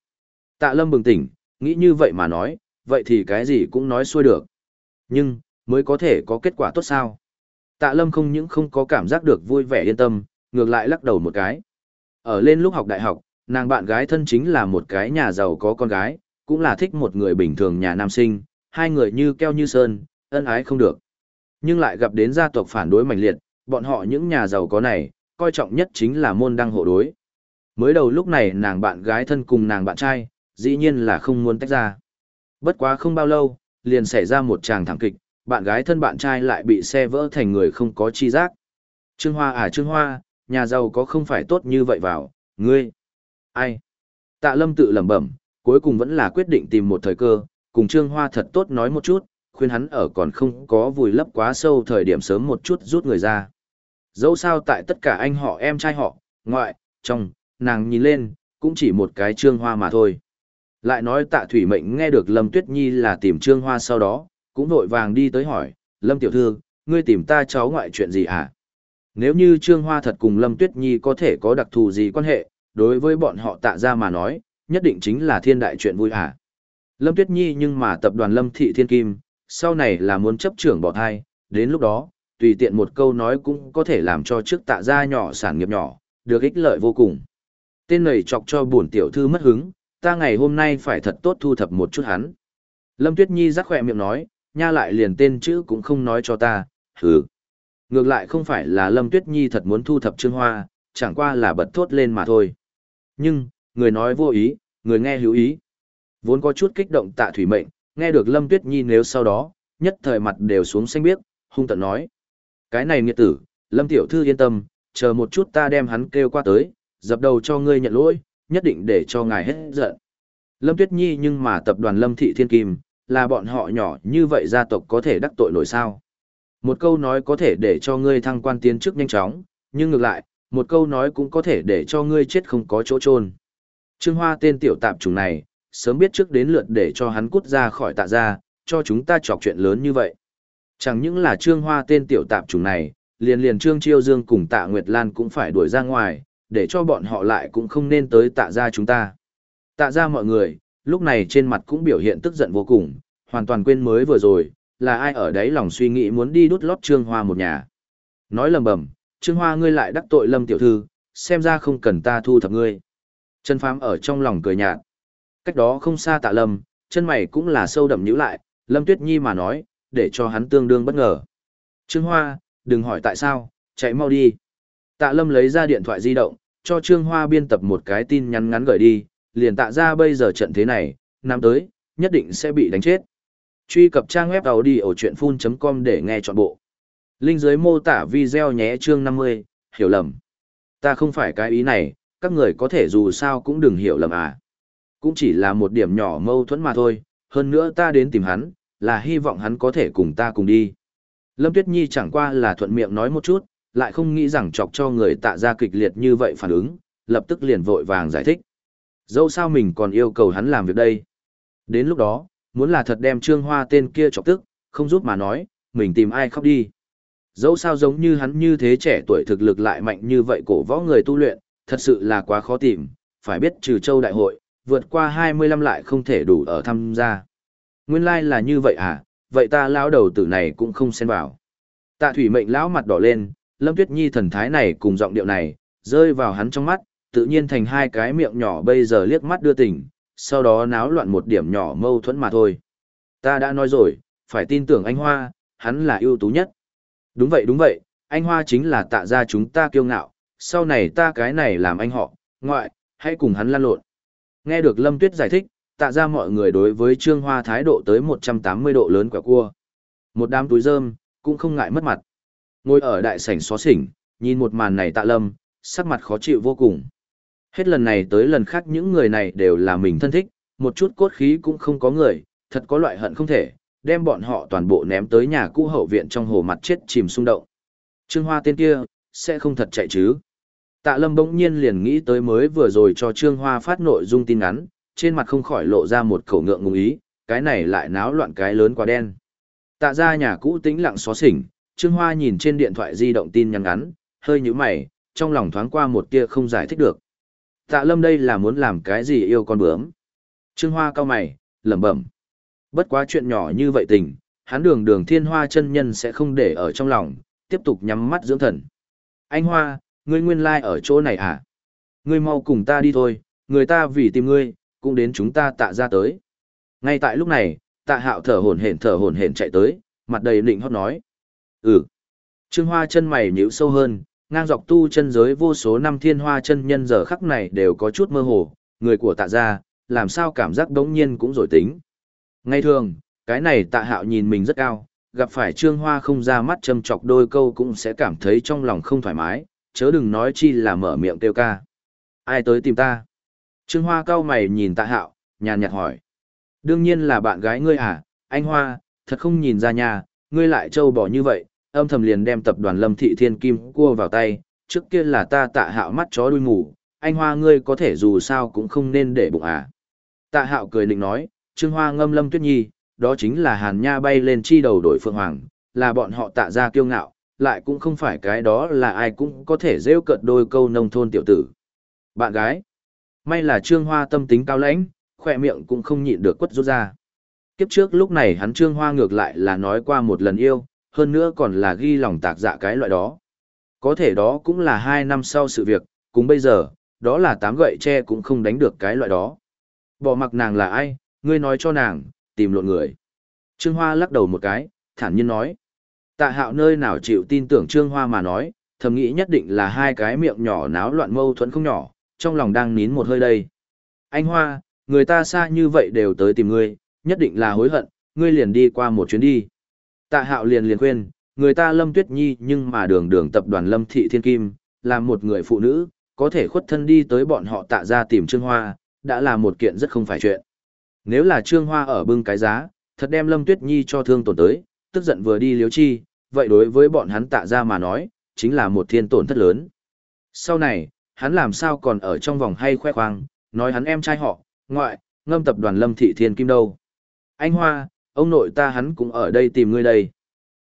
Tạ Lâm bừng tỉnh, nghĩ như vậy mà nói, vậy thì cái gì cũng nói xuôi được. Nhưng, mới có thể có kết quả tốt sao? Tạ Lâm không những không có cảm giác được vui vẻ yên tâm, ngược lại lắc đầu một cái. Ở lên lúc học đại học, nàng bạn gái thân chính là một cái nhà giàu có con gái, cũng là thích một người bình thường nhà nam sinh, hai người như keo như sơn, ân ái không được. Nhưng lại gặp đến gia tộc phản đối mạnh liệt, bọn họ những nhà giàu có này, coi trọng nhất chính là môn đăng hộ đối. Mới đầu lúc này nàng bạn gái thân cùng nàng bạn trai, dĩ nhiên là không muốn tách ra. Bất quá không bao lâu, liền xảy ra một tràng thảm kịch, bạn gái thân bạn trai lại bị xe vỡ thành người không có chi giác. Trương Hoa à Trương Hoa, nhà giàu có không phải tốt như vậy vào, ngươi. Ai? Tạ Lâm tự lẩm bẩm, cuối cùng vẫn là quyết định tìm một thời cơ, cùng Trương Hoa thật tốt nói một chút, khuyên hắn ở còn không có vùi lấp quá sâu thời điểm sớm một chút rút người ra. Dẫu sao tại tất cả anh họ em trai họ, ngoại, trong, nàng nhìn lên, cũng chỉ một cái Trương Hoa mà thôi. Lại nói tạ thủy mệnh nghe được Lâm Tuyết Nhi là tìm Trương Hoa sau đó, cũng vội vàng đi tới hỏi, Lâm Tiểu Thư, ngươi tìm ta cháu ngoại chuyện gì hả? Nếu như Trương Hoa thật cùng Lâm Tuyết Nhi có thể có đặc thù gì quan hệ, đối với bọn họ tạ ra mà nói, nhất định chính là thiên đại chuyện vui hả? Lâm Tuyết Nhi nhưng mà tập đoàn Lâm Thị Thiên Kim, sau này là muốn chấp trưởng bỏ thai, đến lúc đó, tùy tiện một câu nói cũng có thể làm cho trước tạ gia nhỏ sản nghiệp nhỏ, được ích lợi vô cùng. Tên này chọc cho buồn tiểu thư mất hứng, ta ngày hôm nay phải thật tốt thu thập một chút hắn. Lâm Tuyết Nhi rắc khỏe miệng nói, nha lại liền tên chữ cũng không nói cho ta, hừ. Ngược lại không phải là Lâm Tuyết Nhi thật muốn thu thập Trương Hoa, chẳng qua là bật thốt lên mà thôi. Nhưng, người nói vô ý, người nghe hữu ý. Vốn có chút kích động tạ thủy mệnh, nghe được Lâm Tuyết Nhi nếu sau đó, nhất thời mặt đều xuống xanh biếc, hung tận nói. Cái này nghiệt tử, Lâm Tiểu Thư yên tâm, chờ một chút ta đem hắn kêu qua tới, dập đầu cho ngươi nhận lỗi, nhất định để cho ngài hết giận. Lâm Tuyết Nhi nhưng mà tập đoàn Lâm Thị Thiên Kim, là bọn họ nhỏ như vậy gia tộc có thể đắc tội nổi sao. Một câu nói có thể để cho ngươi thăng quan tiến chức nhanh chóng, nhưng ngược lại, một câu nói cũng có thể để cho ngươi chết không có chỗ trôn. Trương Hoa tên tiểu tạp chủng này, sớm biết trước đến lượt để cho hắn cút ra khỏi tạ gia, cho chúng ta chọc chuyện lớn như vậy. Chẳng những là Trương Hoa tên tiểu tạp chủng này, liền liền Trương Chiêu Dương cùng tạ Nguyệt Lan cũng phải đuổi ra ngoài, để cho bọn họ lại cũng không nên tới tạ gia chúng ta. Tạ gia mọi người, lúc này trên mặt cũng biểu hiện tức giận vô cùng, hoàn toàn quên mới vừa rồi, là ai ở đấy lòng suy nghĩ muốn đi đút lót Trương Hoa một nhà. Nói lầm bầm, Trương Hoa ngươi lại đắc tội Lâm tiểu thư, xem ra không cần ta thu thập ngươi. Trần Phàm ở trong lòng cười nhạt. Cách đó không xa tạ lâm, chân mày cũng là sâu đậm nhíu lại, Lâm Tuyết Nhi mà nói, để cho hắn tương đương bất ngờ. Trương Hoa, đừng hỏi tại sao, chạy mau đi. Tạ lâm lấy ra điện thoại di động, cho Trương Hoa biên tập một cái tin nhắn ngắn gửi đi, liền tạ ra bây giờ trận thế này, năm tới, nhất định sẽ bị đánh chết. Truy cập trang web đầu đi ở chuyện full.com để nghe trọn bộ. Linh dưới mô tả video nhé chương 50, hiểu lầm. Ta không phải cái ý này, các người có thể dù sao cũng đừng hiểu lầm à. Cũng chỉ là một điểm nhỏ mâu thuẫn mà thôi, hơn nữa ta đến tìm hắn, là hy vọng hắn có thể cùng ta cùng đi. Lâm Tuyết Nhi chẳng qua là thuận miệng nói một chút, lại không nghĩ rằng chọc cho người tạ ra kịch liệt như vậy phản ứng, lập tức liền vội vàng giải thích. Dẫu sao mình còn yêu cầu hắn làm việc đây. Đến lúc đó, muốn là thật đem trương hoa tên kia chọc tức, không giúp mà nói, mình tìm ai khóc đi. Dẫu sao giống như hắn như thế trẻ tuổi thực lực lại mạnh như vậy cổ võ người tu luyện, thật sự là quá khó tìm, phải biết trừ châu đại hội, vượt qua 25 lại không thể đủ ở tham gia. Nguyên lai like là như vậy à, vậy ta lão đầu tử này cũng không xen vào. Tạ thủy mệnh lão mặt đỏ lên, Lâm Tuyết Nhi thần thái này cùng giọng điệu này, rơi vào hắn trong mắt, tự nhiên thành hai cái miệng nhỏ bây giờ liếc mắt đưa tình, sau đó náo loạn một điểm nhỏ mâu thuẫn mà thôi. Ta đã nói rồi, phải tin tưởng anh Hoa, hắn là ưu tú nhất. Đúng vậy đúng vậy, anh Hoa chính là tạ ra chúng ta kiêu ngạo, sau này ta cái này làm anh họ, ngoại, hãy cùng hắn lan lộn. Nghe được Lâm Tuyết giải thích, tạ ra mọi người đối với Trương Hoa thái độ tới 180 độ lớn quả cua. Một đám túi rơm, cũng không ngại mất mặt. Ngồi ở đại sảnh xó xỉnh, nhìn một màn này tạ lâm, sắc mặt khó chịu vô cùng. Hết lần này tới lần khác những người này đều là mình thân thích, một chút cốt khí cũng không có người, thật có loại hận không thể, đem bọn họ toàn bộ ném tới nhà cũ hậu viện trong hồ mặt chết chìm xung động. Trương Hoa tên kia, sẽ không thật chạy chứ. Tạ Lâm bỗng nhiên liền nghĩ tới mới vừa rồi cho Trương Hoa phát nội dung tin ngắn, trên mặt không khỏi lộ ra một khẩu ngượng ngùng ý, cái này lại náo loạn cái lớn quá đen. Tạ ra nhà cũ tĩnh lặng xóa xỉnh, Trương Hoa nhìn trên điện thoại di động tin nhắn ngắn, hơi nhíu mày, trong lòng thoáng qua một tia không giải thích được. Tạ Lâm đây là muốn làm cái gì yêu con bướm? Trương Hoa cao mày, lẩm bẩm. Bất quá chuyện nhỏ như vậy tình, hắn đường đường thiên hoa chân nhân sẽ không để ở trong lòng, tiếp tục nhắm mắt dưỡng thần. Anh Hoa, ngươi nguyên lai like ở chỗ này à? Ngươi mau cùng ta đi thôi, người ta vì tìm ngươi, cũng đến chúng ta tạ ra tới. Ngay tại lúc này, tạ hạo thở hổn hển thở hổn hển chạy tới, mặt đầy lịnh hót nói. Ừ. Trương Hoa chân mày nhíu sâu hơn, ngang dọc tu chân giới vô số năm thiên hoa chân nhân giờ khắc này đều có chút mơ hồ, người của tạ gia, làm sao cảm giác đống nhiên cũng rồi tính. Ngay thường, cái này tạ hạo nhìn mình rất cao, gặp phải trương hoa không ra mắt châm chọc đôi câu cũng sẽ cảm thấy trong lòng không thoải mái, chớ đừng nói chi là mở miệng kêu ca. Ai tới tìm ta? Trương hoa cao mày nhìn tạ hạo, nhàn nhạt hỏi. Đương nhiên là bạn gái ngươi à, anh hoa, thật không nhìn ra nhà, ngươi lại trâu bỏ như vậy, âm thầm liền đem tập đoàn lâm thị thiên kim cua vào tay, trước kia là ta tạ hạo mắt chó đuôi mù, anh hoa ngươi có thể dù sao cũng không nên để bụng à. Tạ hạo cười định nói, Trương Hoa ngâm lâm tuyết nhi, đó chính là hàn nha bay lên chi đầu đổi phượng hoàng, là bọn họ tạ ra kiêu ngạo, lại cũng không phải cái đó là ai cũng có thể rêu cợt đôi câu nông thôn tiểu tử. Bạn gái, may là Trương Hoa tâm tính cao lãnh, khỏe miệng cũng không nhịn được quất rút ra. Kiếp trước lúc này hắn Trương Hoa ngược lại là nói qua một lần yêu, hơn nữa còn là ghi lòng tạc dạ cái loại đó. Có thể đó cũng là hai năm sau sự việc, cùng bây giờ, đó là tám gậy tre cũng không đánh được cái loại đó. Bỏ mặc nàng là ai, ngươi nói cho nàng, tìm lộn người. Trương Hoa lắc đầu một cái, thản nhiên nói. Tạ hạo nơi nào chịu tin tưởng Trương Hoa mà nói, thầm nghĩ nhất định là hai cái miệng nhỏ náo loạn mâu thuẫn không nhỏ, trong lòng đang nín một hơi đây. Anh Hoa, người ta xa như vậy đều tới tìm ngươi, nhất định là hối hận, ngươi liền đi qua một chuyến đi. Tạ hạo liền liền khuyên, người ta Lâm Tuyết Nhi nhưng mà đường đường tập đoàn Lâm Thị Thiên Kim, là một người phụ nữ, có thể khuất thân đi tới bọn họ tạ ra tìm Trương Hoa, đã là một kiện rất không phải chuyện. Nếu là Trương Hoa ở bưng cái giá, thật đem Lâm Tuyết Nhi cho thương tổn tới, tức giận vừa đi liếu chi, vậy đối với bọn hắn tạ ra mà nói, chính là một thiên tổn thất lớn. Sau này, hắn làm sao còn ở trong vòng hay khoe khoang, nói hắn em trai họ, ngoại, ngâm tập đoàn Lâm Thị Thiên Kim đâu. Anh Hoa, ông nội ta hắn cũng ở đây tìm ngươi đây.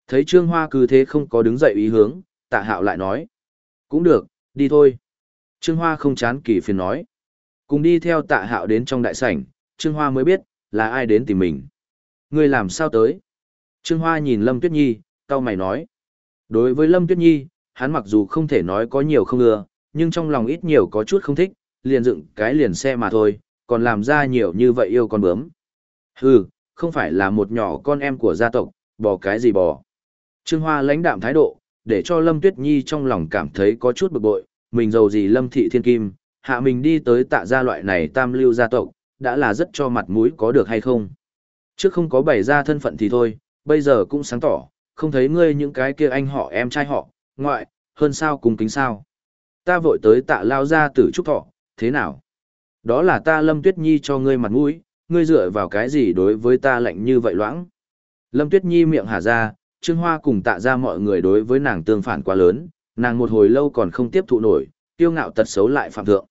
Thấy Trương Hoa cứ thế không có đứng dậy ý hướng, tạ hạo lại nói. Cũng được, đi thôi. Trương Hoa không chán kỳ phiền nói. Cùng đi theo tạ hạo đến trong đại sảnh, Trương Hoa mới biết, là ai đến tìm mình. Ngươi làm sao tới? Trương Hoa nhìn Lâm Tuyết Nhi, cau mày nói. Đối với Lâm Tuyết Nhi, hắn mặc dù không thể nói có nhiều không ưa, nhưng trong lòng ít nhiều có chút không thích, liền dựng cái liền xe mà thôi, còn làm ra nhiều như vậy yêu con bướm. Hừ, không phải là một nhỏ con em của gia tộc, bỏ cái gì bỏ. Trương Hoa lãnh đạm thái độ, để cho Lâm Tuyết Nhi trong lòng cảm thấy có chút bực bội, mình giàu gì Lâm Thị Thiên Kim, hạ mình đi tới tạ gia loại này tam lưu gia tộc, đã là rất cho mặt mũi có được hay không. Trước không có bày ra thân phận thì thôi, bây giờ cũng sáng tỏ, không thấy ngươi những cái kia anh họ em trai họ, ngoại, hơn sao cùng kính sao. Ta vội tới tạ lao ra tử trúc thọ, thế nào? Đó là ta Lâm Tuyết Nhi cho ngươi mặt mũi, ngươi dựa vào cái gì đối với ta lạnh như vậy loãng. Lâm Tuyết Nhi miệng hả ra, Trương Hoa cùng tạ ra mọi người đối với nàng tương phản quá lớn, nàng một hồi lâu còn không tiếp thụ nổi, tiêu ngạo tật xấu lại phạm thượng.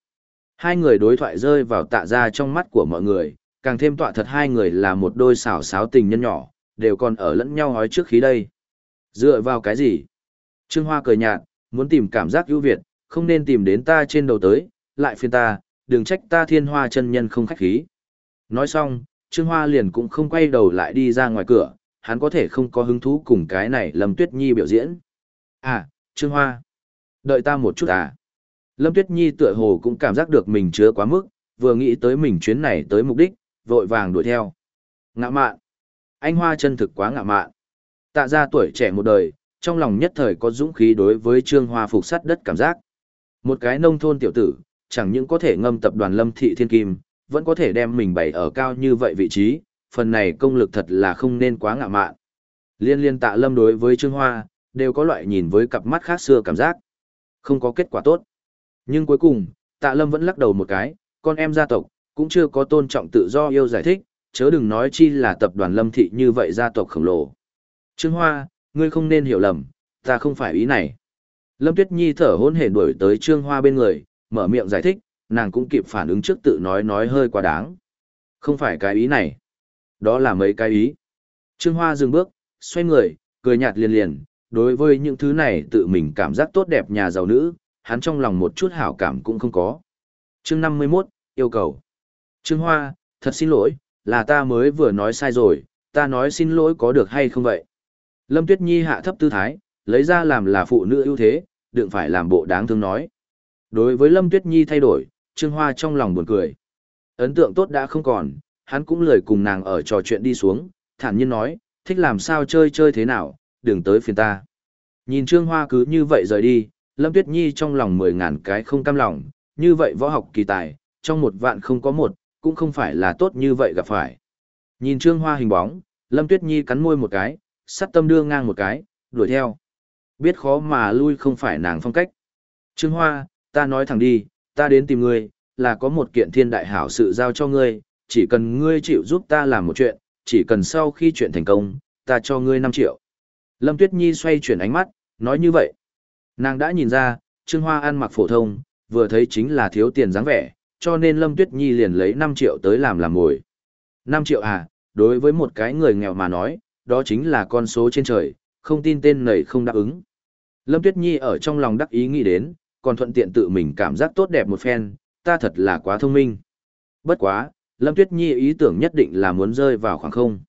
Hai người đối thoại rơi vào tạ ra trong mắt của mọi người, càng thêm tọa thật hai người là một đôi xảo xáo tình nhân nhỏ, đều còn ở lẫn nhau hói trước khí đây. Dựa vào cái gì? Trương Hoa cười nhạt, muốn tìm cảm giác ưu việt, không nên tìm đến ta trên đầu tới, lại phiền ta, đừng trách ta thiên hoa chân nhân không khách khí. Nói xong, Trương Hoa liền cũng không quay đầu lại đi ra ngoài cửa, hắn có thể không có hứng thú cùng cái này Lâm Tuyết Nhi biểu diễn. À, Trương Hoa, đợi ta một chút à. Lâm Tuyết Nhi tựa hồ cũng cảm giác được mình chứa quá mức, vừa nghĩ tới mình chuyến này tới mục đích, vội vàng đuổi theo. Ngạ mạn. Anh Hoa chân thực quá ngạ mạn. Tạ ra tuổi trẻ một đời, trong lòng nhất thời có dũng khí đối với Trương Hoa phục sắt đất cảm giác. Một cái nông thôn tiểu tử, chẳng những có thể ngâm tập đoàn Lâm Thị Thiên Kim, vẫn có thể đem mình bày ở cao như vậy vị trí, phần này công lực thật là không nên quá ngạ mạn. Liên liên tạ lâm đối với Trương Hoa, đều có loại nhìn với cặp mắt khác xưa cảm giác. Không có kết quả tốt. Nhưng cuối cùng, tạ lâm vẫn lắc đầu một cái, con em gia tộc, cũng chưa có tôn trọng tự do yêu giải thích, chớ đừng nói chi là tập đoàn lâm thị như vậy gia tộc khổng lồ. Trương Hoa, ngươi không nên hiểu lầm, ta không phải ý này. Lâm Tuyết Nhi thở hôn hển đuổi tới Trương Hoa bên người, mở miệng giải thích, nàng cũng kịp phản ứng trước tự nói nói hơi quá đáng. Không phải cái ý này. Đó là mấy cái ý. Trương Hoa dừng bước, xoay người, cười nhạt liền liền, đối với những thứ này tự mình cảm giác tốt đẹp nhà giàu nữ, hắn trong lòng một chút hảo cảm cũng không có. Chương 51, yêu cầu. Trương Hoa, thật xin lỗi, là ta mới vừa nói sai rồi, ta nói xin lỗi có được hay không vậy? Lâm Tuyết Nhi hạ thấp tư thái, lấy ra làm là phụ nữ ưu thế, đừng phải làm bộ đáng thương nói. Đối với Lâm Tuyết Nhi thay đổi, Trương Hoa trong lòng buồn cười. Ấn tượng tốt đã không còn, hắn cũng lời cùng nàng ở trò chuyện đi xuống, thản nhiên nói, thích làm sao chơi chơi thế nào, đừng tới phiền ta. Nhìn Trương Hoa cứ như vậy rời đi, Lâm Tuyết Nhi trong lòng mười ngàn cái không cam lòng, như vậy võ học kỳ tài, trong một vạn không có một, cũng không phải là tốt như vậy gặp phải. Nhìn Trương Hoa hình bóng, Lâm Tuyết Nhi cắn môi một cái, sắt tâm đưa ngang một cái, đuổi theo. Biết khó mà lui không phải nàng phong cách. Trương Hoa, ta nói thẳng đi, ta đến tìm ngươi, là có một kiện thiên đại hảo sự giao cho ngươi, chỉ cần ngươi chịu giúp ta làm một chuyện, chỉ cần sau khi chuyện thành công, ta cho ngươi 5 triệu. Lâm Tuyết Nhi xoay chuyển ánh mắt, nói như vậy. Nàng đã nhìn ra, Trương Hoa ăn mặc phổ thông, vừa thấy chính là thiếu tiền dáng vẻ, cho nên Lâm Tuyết Nhi liền lấy 5 triệu tới làm làm mồi. 5 triệu à, đối với một cái người nghèo mà nói, đó chính là con số trên trời, không tin tên này không đáp ứng. Lâm Tuyết Nhi ở trong lòng đắc ý nghĩ đến, còn thuận tiện tự mình cảm giác tốt đẹp một phen, ta thật là quá thông minh. Bất quá, Lâm Tuyết Nhi ý tưởng nhất định là muốn rơi vào khoảng không.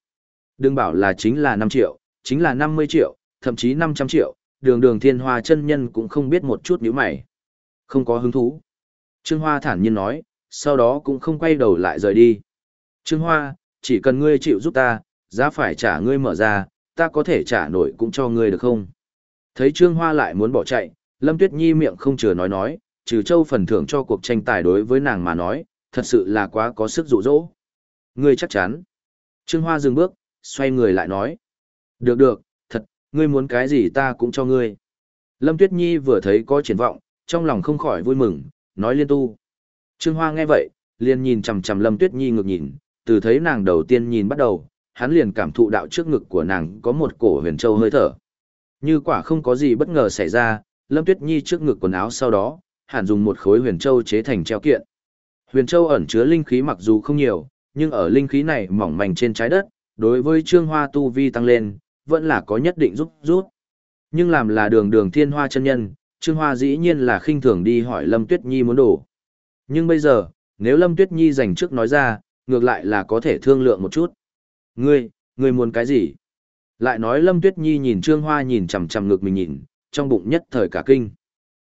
Đừng bảo là chính là 5 triệu, chính là 50 triệu, thậm chí 500 triệu, đường đường thiên hoa chân nhân cũng không biết một chút nhíu mày. Không có hứng thú. Trương Hoa thản nhiên nói, sau đó cũng không quay đầu lại rời đi. Trương Hoa, chỉ cần ngươi chịu giúp ta, giá phải trả ngươi mở ra, ta có thể trả nổi cũng cho ngươi được không? Thấy Trương Hoa lại muốn bỏ chạy, Lâm Tuyết Nhi miệng không chừa nói nói, trừ châu phần thưởng cho cuộc tranh tài đối với nàng mà nói, thật sự là quá có sức dụ dỗ. Ngươi chắc chắn. Trương Hoa dừng bước, xoay người lại nói. Được được, ngươi muốn cái gì ta cũng cho ngươi. Lâm Tuyết Nhi vừa thấy có triển vọng, trong lòng không khỏi vui mừng, nói liên tu. Trương Hoa nghe vậy, liền nhìn chằm chằm Lâm Tuyết Nhi ngược nhìn, từ thấy nàng đầu tiên nhìn bắt đầu, hắn liền cảm thụ đạo trước ngực của nàng có một cổ huyền châu hơi thở. Như quả không có gì bất ngờ xảy ra, Lâm Tuyết Nhi trước ngực quần áo sau đó, hẳn dùng một khối huyền châu chế thành treo kiện. Huyền châu ẩn chứa linh khí mặc dù không nhiều, nhưng ở linh khí này mỏng manh trên trái đất, đối với Trương Hoa tu vi tăng lên, vẫn là có nhất định giúp rút. Nhưng làm là đường đường thiên hoa chân nhân, Trương Hoa dĩ nhiên là khinh thường đi hỏi Lâm Tuyết Nhi muốn đổ. Nhưng bây giờ, nếu Lâm Tuyết Nhi dành trước nói ra, ngược lại là có thể thương lượng một chút. Ngươi, ngươi muốn cái gì? Lại nói Lâm Tuyết Nhi nhìn Trương Hoa nhìn chằm chằm ngược mình nhìn, trong bụng nhất thời cả kinh.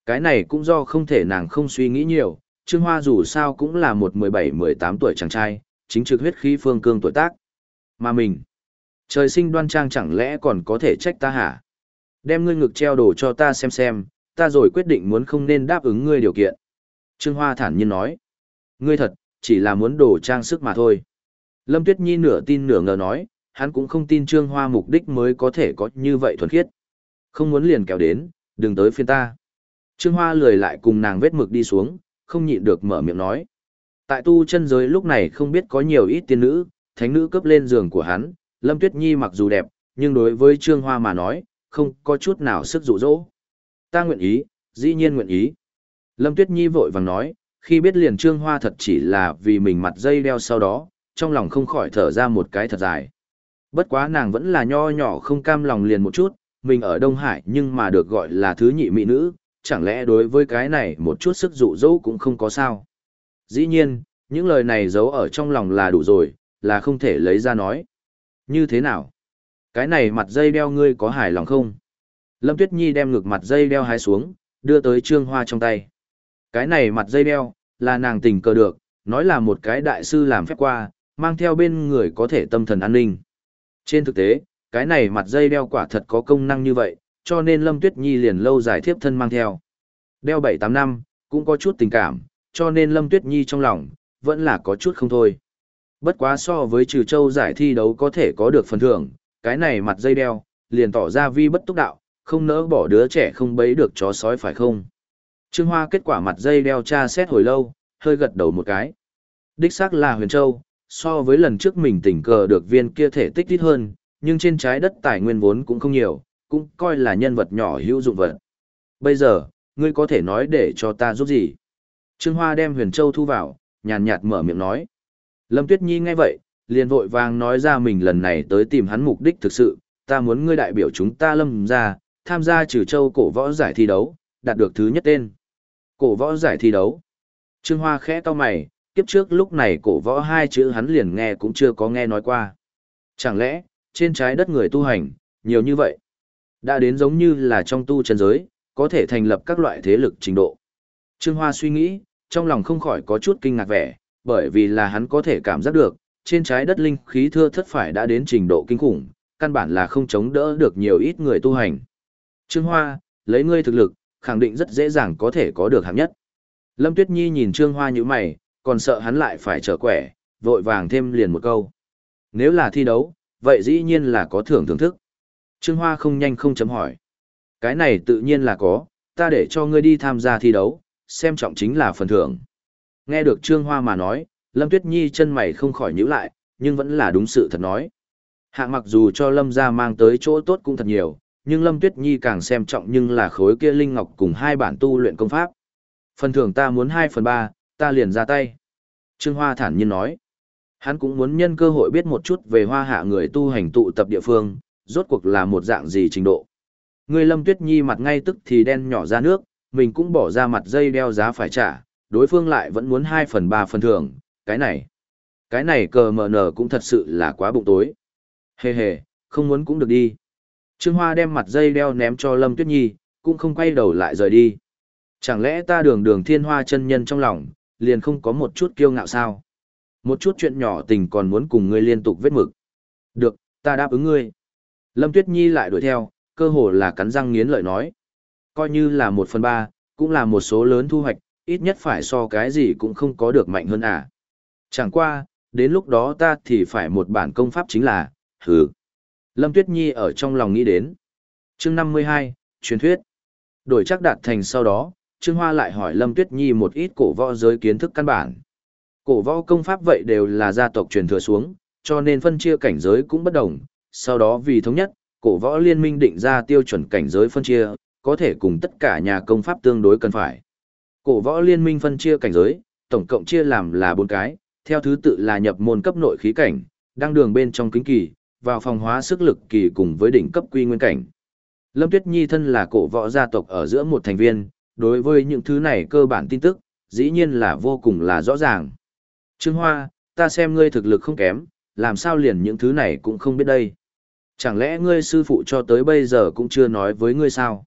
Cái này cũng do không thể nàng không suy nghĩ nhiều, Trương Hoa dù sao cũng là một 17-18 tuổi chàng trai, chính trực huyết khí phương cương tuổi tác. Mà mình, trời sinh đoan trang chẳng lẽ còn có thể trách ta hả? Đem ngươi ngực treo đồ cho ta xem xem, ta rồi quyết định muốn không nên đáp ứng ngươi điều kiện. Trương Hoa thản nhiên nói, ngươi thật, chỉ là muốn đồ trang sức mà thôi. Lâm Tuyết Nhi nửa tin nửa ngờ nói, hắn cũng không tin Trương Hoa mục đích mới có thể có như vậy thuần khiết. Không muốn liền kéo đến, đừng tới phiên ta. Trương Hoa lười lại cùng nàng vết mực đi xuống, không nhịn được mở miệng nói. Tại tu chân giới lúc này không biết có nhiều ít tiên nữ, thánh nữ cấp lên giường của hắn, Lâm Tuyết Nhi mặc dù đẹp, nhưng đối với Trương Hoa mà nói, không có chút nào sức dụ dỗ. Ta nguyện ý, dĩ nhiên nguyện ý. Lâm Tuyết Nhi vội vàng nói, khi biết liền Trương Hoa thật chỉ là vì mình mặt dây đeo sau đó, trong lòng không khỏi thở ra một cái thật dài. Bất quá nàng vẫn là nho nhỏ không cam lòng liền một chút, mình ở Đông Hải nhưng mà được gọi là thứ nhị mỹ nữ, chẳng lẽ đối với cái này một chút sức dụ dỗ cũng không có sao. Dĩ nhiên, những lời này giấu ở trong lòng là đủ rồi, là không thể lấy ra nói. Như thế nào? Cái này mặt dây đeo ngươi có hài lòng không? Lâm Tuyết Nhi đem ngược mặt dây đeo hái xuống, đưa tới Trương Hoa trong tay. Cái này mặt dây đeo, là nàng tình cờ được, nói là một cái đại sư làm phép qua, mang theo bên người có thể tâm thần an ninh. Trên thực tế, cái này mặt dây đeo quả thật có công năng như vậy, cho nên Lâm Tuyết Nhi liền lâu dài thiếp thân mang theo. Đeo 7-8 năm, cũng có chút tình cảm, cho nên Lâm Tuyết Nhi trong lòng, vẫn là có chút không thôi. Bất quá so với trừ châu giải thi đấu có thể có được phần thưởng, cái này mặt dây đeo, liền tỏ ra vi bất túc đạo, không nỡ bỏ đứa trẻ không bấy được chó sói phải không. Trương Hoa kết quả mặt dây đeo tra xét hồi lâu, hơi gật đầu một cái. Đích xác là huyền châu, so với lần trước mình tình cờ được viên kia thể tích ít hơn, nhưng trên trái đất tài nguyên vốn cũng không nhiều, cũng coi là nhân vật nhỏ hữu dụng vật. Bây giờ, ngươi có thể nói để cho ta giúp gì? Trương Hoa đem huyền châu thu vào, nhàn nhạt mở miệng nói. Lâm Tuyết Nhi nghe vậy, liền vội vàng nói ra mình lần này tới tìm hắn mục đích thực sự, ta muốn ngươi đại biểu chúng ta lâm ra, tham gia trừ châu cổ võ giải thi đấu, đạt được thứ nhất tên. Cổ võ giải thi đấu. Trương Hoa khẽ to mày, kiếp trước lúc này cổ võ hai chữ hắn liền nghe cũng chưa có nghe nói qua. Chẳng lẽ, trên trái đất người tu hành, nhiều như vậy, đã đến giống như là trong tu chân giới, có thể thành lập các loại thế lực trình độ. Trương Hoa suy nghĩ, trong lòng không khỏi có chút kinh ngạc vẻ, bởi vì là hắn có thể cảm giác được, trên trái đất linh khí thưa thất phải đã đến trình độ kinh khủng, căn bản là không chống đỡ được nhiều ít người tu hành. Trương Hoa, lấy ngươi thực lực, khẳng định rất dễ dàng có thể có được hạng nhất. Lâm Tuyết Nhi nhìn Trương Hoa như mày, còn sợ hắn lại phải trở quẻ, vội vàng thêm liền một câu. Nếu là thi đấu, vậy dĩ nhiên là có thưởng thưởng thức. Trương Hoa không nhanh không chấm hỏi. Cái này tự nhiên là có, ta để cho ngươi đi tham gia thi đấu, xem trọng chính là phần thưởng. Nghe được Trương Hoa mà nói, Lâm Tuyết Nhi chân mày không khỏi nhíu lại, nhưng vẫn là đúng sự thật nói. Hạng mặc dù cho Lâm gia mang tới chỗ tốt cũng thật nhiều, nhưng Lâm Tuyết Nhi càng xem trọng nhưng là khối kia Linh Ngọc cùng hai bản tu luyện công pháp. Phần thưởng ta muốn 2 phần 3, ta liền ra tay. Trương Hoa thản nhiên nói. Hắn cũng muốn nhân cơ hội biết một chút về hoa hạ người tu hành tụ tập địa phương, rốt cuộc là một dạng gì trình độ. Người Lâm Tuyết Nhi mặt ngay tức thì đen nhỏ ra nước, mình cũng bỏ ra mặt dây đeo giá phải trả, đối phương lại vẫn muốn 2 phần 3 phần thưởng, cái này. Cái này cờ mờ nở cũng thật sự là quá bụng tối. Hề hề, không muốn cũng được đi. Trương Hoa đem mặt dây đeo ném cho Lâm Tuyết Nhi, cũng không quay đầu lại rời đi. Chẳng lẽ ta đường đường thiên hoa chân nhân trong lòng, liền không có một chút kiêu ngạo sao? Một chút chuyện nhỏ tình còn muốn cùng ngươi liên tục vết mực. Được, ta đáp ứng ngươi. Lâm Tuyết Nhi lại đuổi theo, cơ hồ là cắn răng nghiến lợi nói. Coi như là một phần ba, cũng là một số lớn thu hoạch, ít nhất phải so cái gì cũng không có được mạnh hơn à. Chẳng qua, đến lúc đó ta thì phải một bản công pháp chính là, hừ. Lâm Tuyết Nhi ở trong lòng nghĩ đến. chương 52, truyền thuyết. Đổi chắc đạt thành sau đó, Trương Hoa lại hỏi Lâm Tuyết Nhi một ít cổ võ giới kiến thức căn bản. Cổ võ công pháp vậy đều là gia tộc truyền thừa xuống, cho nên phân chia cảnh giới cũng bất đồng. Sau đó vì thống nhất, cổ võ liên minh định ra tiêu chuẩn cảnh giới phân chia, có thể cùng tất cả nhà công pháp tương đối cần phải. Cổ võ liên minh phân chia cảnh giới, tổng cộng chia làm là bốn cái, theo thứ tự là nhập môn cấp nội khí cảnh, đang đường bên trong kính kỳ, vào phòng hóa sức lực kỳ cùng với đỉnh cấp quy nguyên cảnh. Lâm Tuyết Nhi thân là cổ võ gia tộc ở giữa một thành viên, đối với những thứ này cơ bản tin tức, dĩ nhiên là vô cùng là rõ ràng. Trương Hoa, ta xem ngươi thực lực không kém, làm sao liền những thứ này cũng không biết đây. Chẳng lẽ ngươi sư phụ cho tới bây giờ cũng chưa nói với ngươi sao?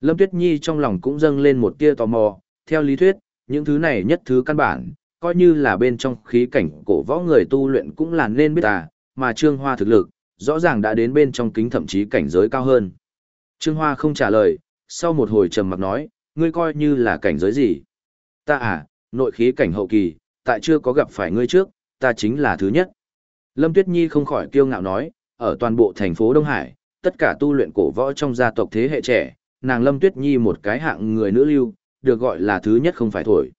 Lâm Tuyết Nhi trong lòng cũng dâng lên một tia tò mò, theo lý thuyết, những thứ này nhất thứ căn bản, coi như là bên trong khí cảnh cổ võ người tu luyện cũng là nên biết à, mà Trương Hoa thực lực, rõ ràng đã đến bên trong kính thậm chí cảnh giới cao hơn. Trương Hoa không trả lời, sau một hồi trầm mặc nói, ngươi coi như là cảnh giới gì? Ta à, nội khí cảnh hậu kỳ, tại chưa có gặp phải ngươi trước, ta chính là thứ nhất. Lâm Tuyết Nhi không khỏi kiêu ngạo nói, ở toàn bộ thành phố Đông Hải, tất cả tu luyện cổ võ trong gia tộc thế hệ trẻ, nàng Lâm Tuyết Nhi một cái hạng người nữ lưu, được gọi là thứ nhất không phải thổi.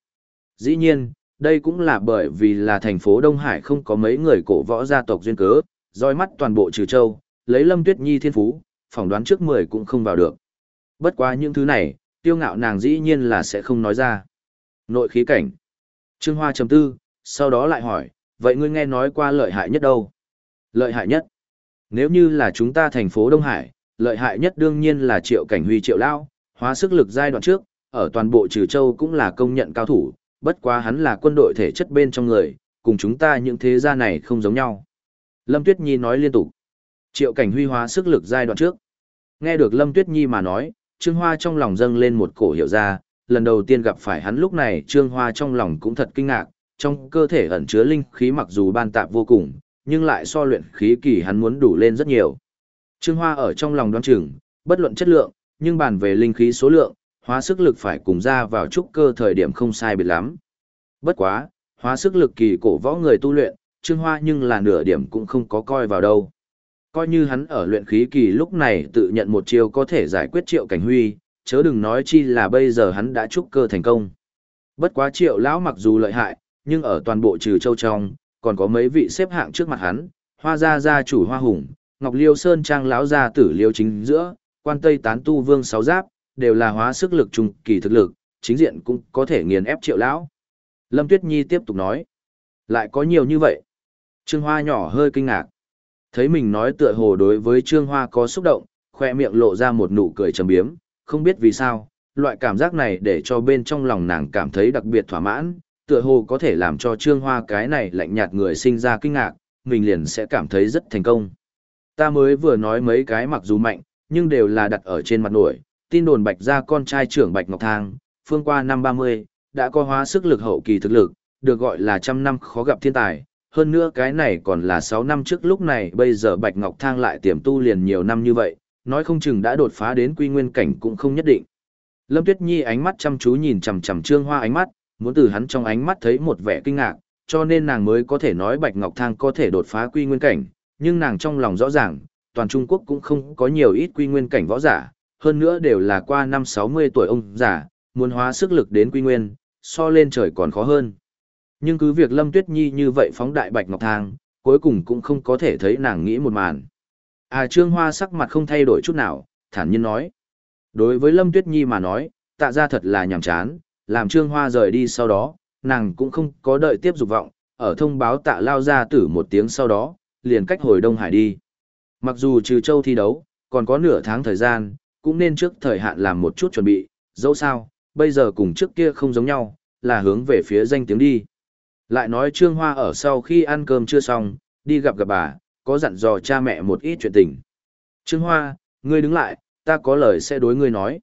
Dĩ nhiên, đây cũng là bởi vì là thành phố Đông Hải không có mấy người cổ võ gia tộc duyên cớ, roi mắt toàn bộ trừ châu, lấy Lâm Tuyết Nhi thiên phú, phỏng đoán trước 10 cũng không vào được. Bất quá những thứ này, tiêu ngạo nàng dĩ nhiên là sẽ không nói ra. Nội khí cảnh. Trương Hoa trầm tư, sau đó lại hỏi, vậy ngươi nghe nói qua lợi hại nhất đâu? Lợi hại nhất. Nếu như là chúng ta thành phố Đông Hải, lợi hại nhất đương nhiên là triệu cảnh huy triệu lao, hóa sức lực giai đoạn trước, ở toàn bộ trừ châu cũng là công nhận cao thủ, bất quá hắn là quân đội thể chất bên trong người, cùng chúng ta những thế gia này không giống nhau. Lâm Tuyết Nhi nói liên tục. Triệu cảnh huy hóa sức lực giai đoạn trước. Nghe được Lâm Tuyết Nhi mà nói, Trương Hoa trong lòng dâng lên một cổ hiểu ra, lần đầu tiên gặp phải hắn lúc này Trương Hoa trong lòng cũng thật kinh ngạc, trong cơ thể ẩn chứa linh khí mặc dù ban tạp vô cùng, nhưng lại so luyện khí kỳ hắn muốn đủ lên rất nhiều. Trương Hoa ở trong lòng đoán chừng, bất luận chất lượng, nhưng bàn về linh khí số lượng, hóa sức lực phải cùng ra vào trúc cơ thời điểm không sai biệt lắm. Bất quá, hóa sức lực kỳ cổ võ người tu luyện, Trương Hoa nhưng là nửa điểm cũng không có coi vào đâu. Coi như hắn ở luyện khí kỳ lúc này tự nhận một chiêu có thể giải quyết triệu cảnh huy, chớ đừng nói chi là bây giờ hắn đã trúc cơ thành công. Bất quá triệu lão mặc dù lợi hại, nhưng ở toàn bộ trừ châu trong, còn có mấy vị xếp hạng trước mặt hắn, hoa gia gia chủ hoa hùng, ngọc liêu sơn trang lão gia tử liêu chính giữa, quan tây tán tu vương sáu giáp, đều là hóa sức lực trung kỳ thực lực, chính diện cũng có thể nghiền ép triệu lão. Lâm Tuyết Nhi tiếp tục nói, lại có nhiều như vậy. Trương Hoa nhỏ hơi kinh ngạc. Thấy mình nói tựa hồ đối với Trương Hoa có xúc động, khoe miệng lộ ra một nụ cười trầm biếm, không biết vì sao, loại cảm giác này để cho bên trong lòng nàng cảm thấy đặc biệt thỏa mãn, tựa hồ có thể làm cho Trương Hoa cái này lạnh nhạt người sinh ra kinh ngạc, mình liền sẽ cảm thấy rất thành công. Ta mới vừa nói mấy cái mặc dù mạnh, nhưng đều là đặt ở trên mặt nổi, tin đồn bạch gia con trai trưởng Bạch Ngọc Thang, phương qua năm 30, đã có hóa sức lực hậu kỳ thực lực, được gọi là trăm năm khó gặp thiên tài. Hơn nữa cái này còn là 6 năm trước lúc này bây giờ Bạch Ngọc Thang lại tiềm tu liền nhiều năm như vậy, nói không chừng đã đột phá đến quy nguyên cảnh cũng không nhất định. Lâm Tuyết Nhi ánh mắt chăm chú nhìn chằm chằm Trương Hoa ánh mắt, muốn từ hắn trong ánh mắt thấy một vẻ kinh ngạc, cho nên nàng mới có thể nói Bạch Ngọc Thang có thể đột phá quy nguyên cảnh, nhưng nàng trong lòng rõ ràng, toàn Trung Quốc cũng không có nhiều ít quy nguyên cảnh võ giả, hơn nữa đều là qua năm 60 tuổi ông giả, muốn hóa sức lực đến quy nguyên, so lên trời còn khó hơn. Nhưng cứ việc Lâm Tuyết Nhi như vậy phóng đại Bạch Ngọc Thang, cuối cùng cũng không có thể thấy nàng nghĩ một màn. À Trương Hoa sắc mặt không thay đổi chút nào, thản nhiên nói. Đối với Lâm Tuyết Nhi mà nói, tạ ra thật là nhàm chán, làm Trương Hoa rời đi sau đó, nàng cũng không có đợi tiếp dục vọng, ở thông báo tạ lao ra tử một tiếng sau đó, liền cách hồi Đông Hải đi. Mặc dù trừ châu thi đấu, còn có nửa tháng thời gian, cũng nên trước thời hạn làm một chút chuẩn bị, dẫu sao, bây giờ cùng trước kia không giống nhau, là hướng về phía danh tiếng đi. Lại nói Trương Hoa ở sau khi ăn cơm chưa xong, đi gặp gặp bà, có dặn dò cha mẹ một ít chuyện tình. Trương Hoa, ngươi đứng lại, ta có lời sẽ đối ngươi nói.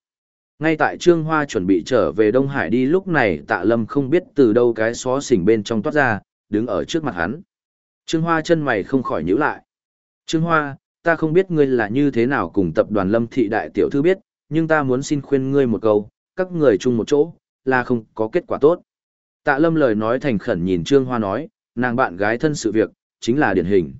Ngay tại Trương Hoa chuẩn bị trở về Đông Hải đi lúc này tạ lâm không biết từ đâu cái xó xỉnh bên trong toát ra, đứng ở trước mặt hắn. Trương Hoa chân mày không khỏi nhíu lại. Trương Hoa, ta không biết ngươi là như thế nào cùng tập đoàn lâm thị đại tiểu thư biết, nhưng ta muốn xin khuyên ngươi một câu, các người chung một chỗ, là không có kết quả tốt. Tạ lâm lời nói thành khẩn nhìn Trương Hoa nói, nàng bạn gái thân sự việc, chính là điển hình.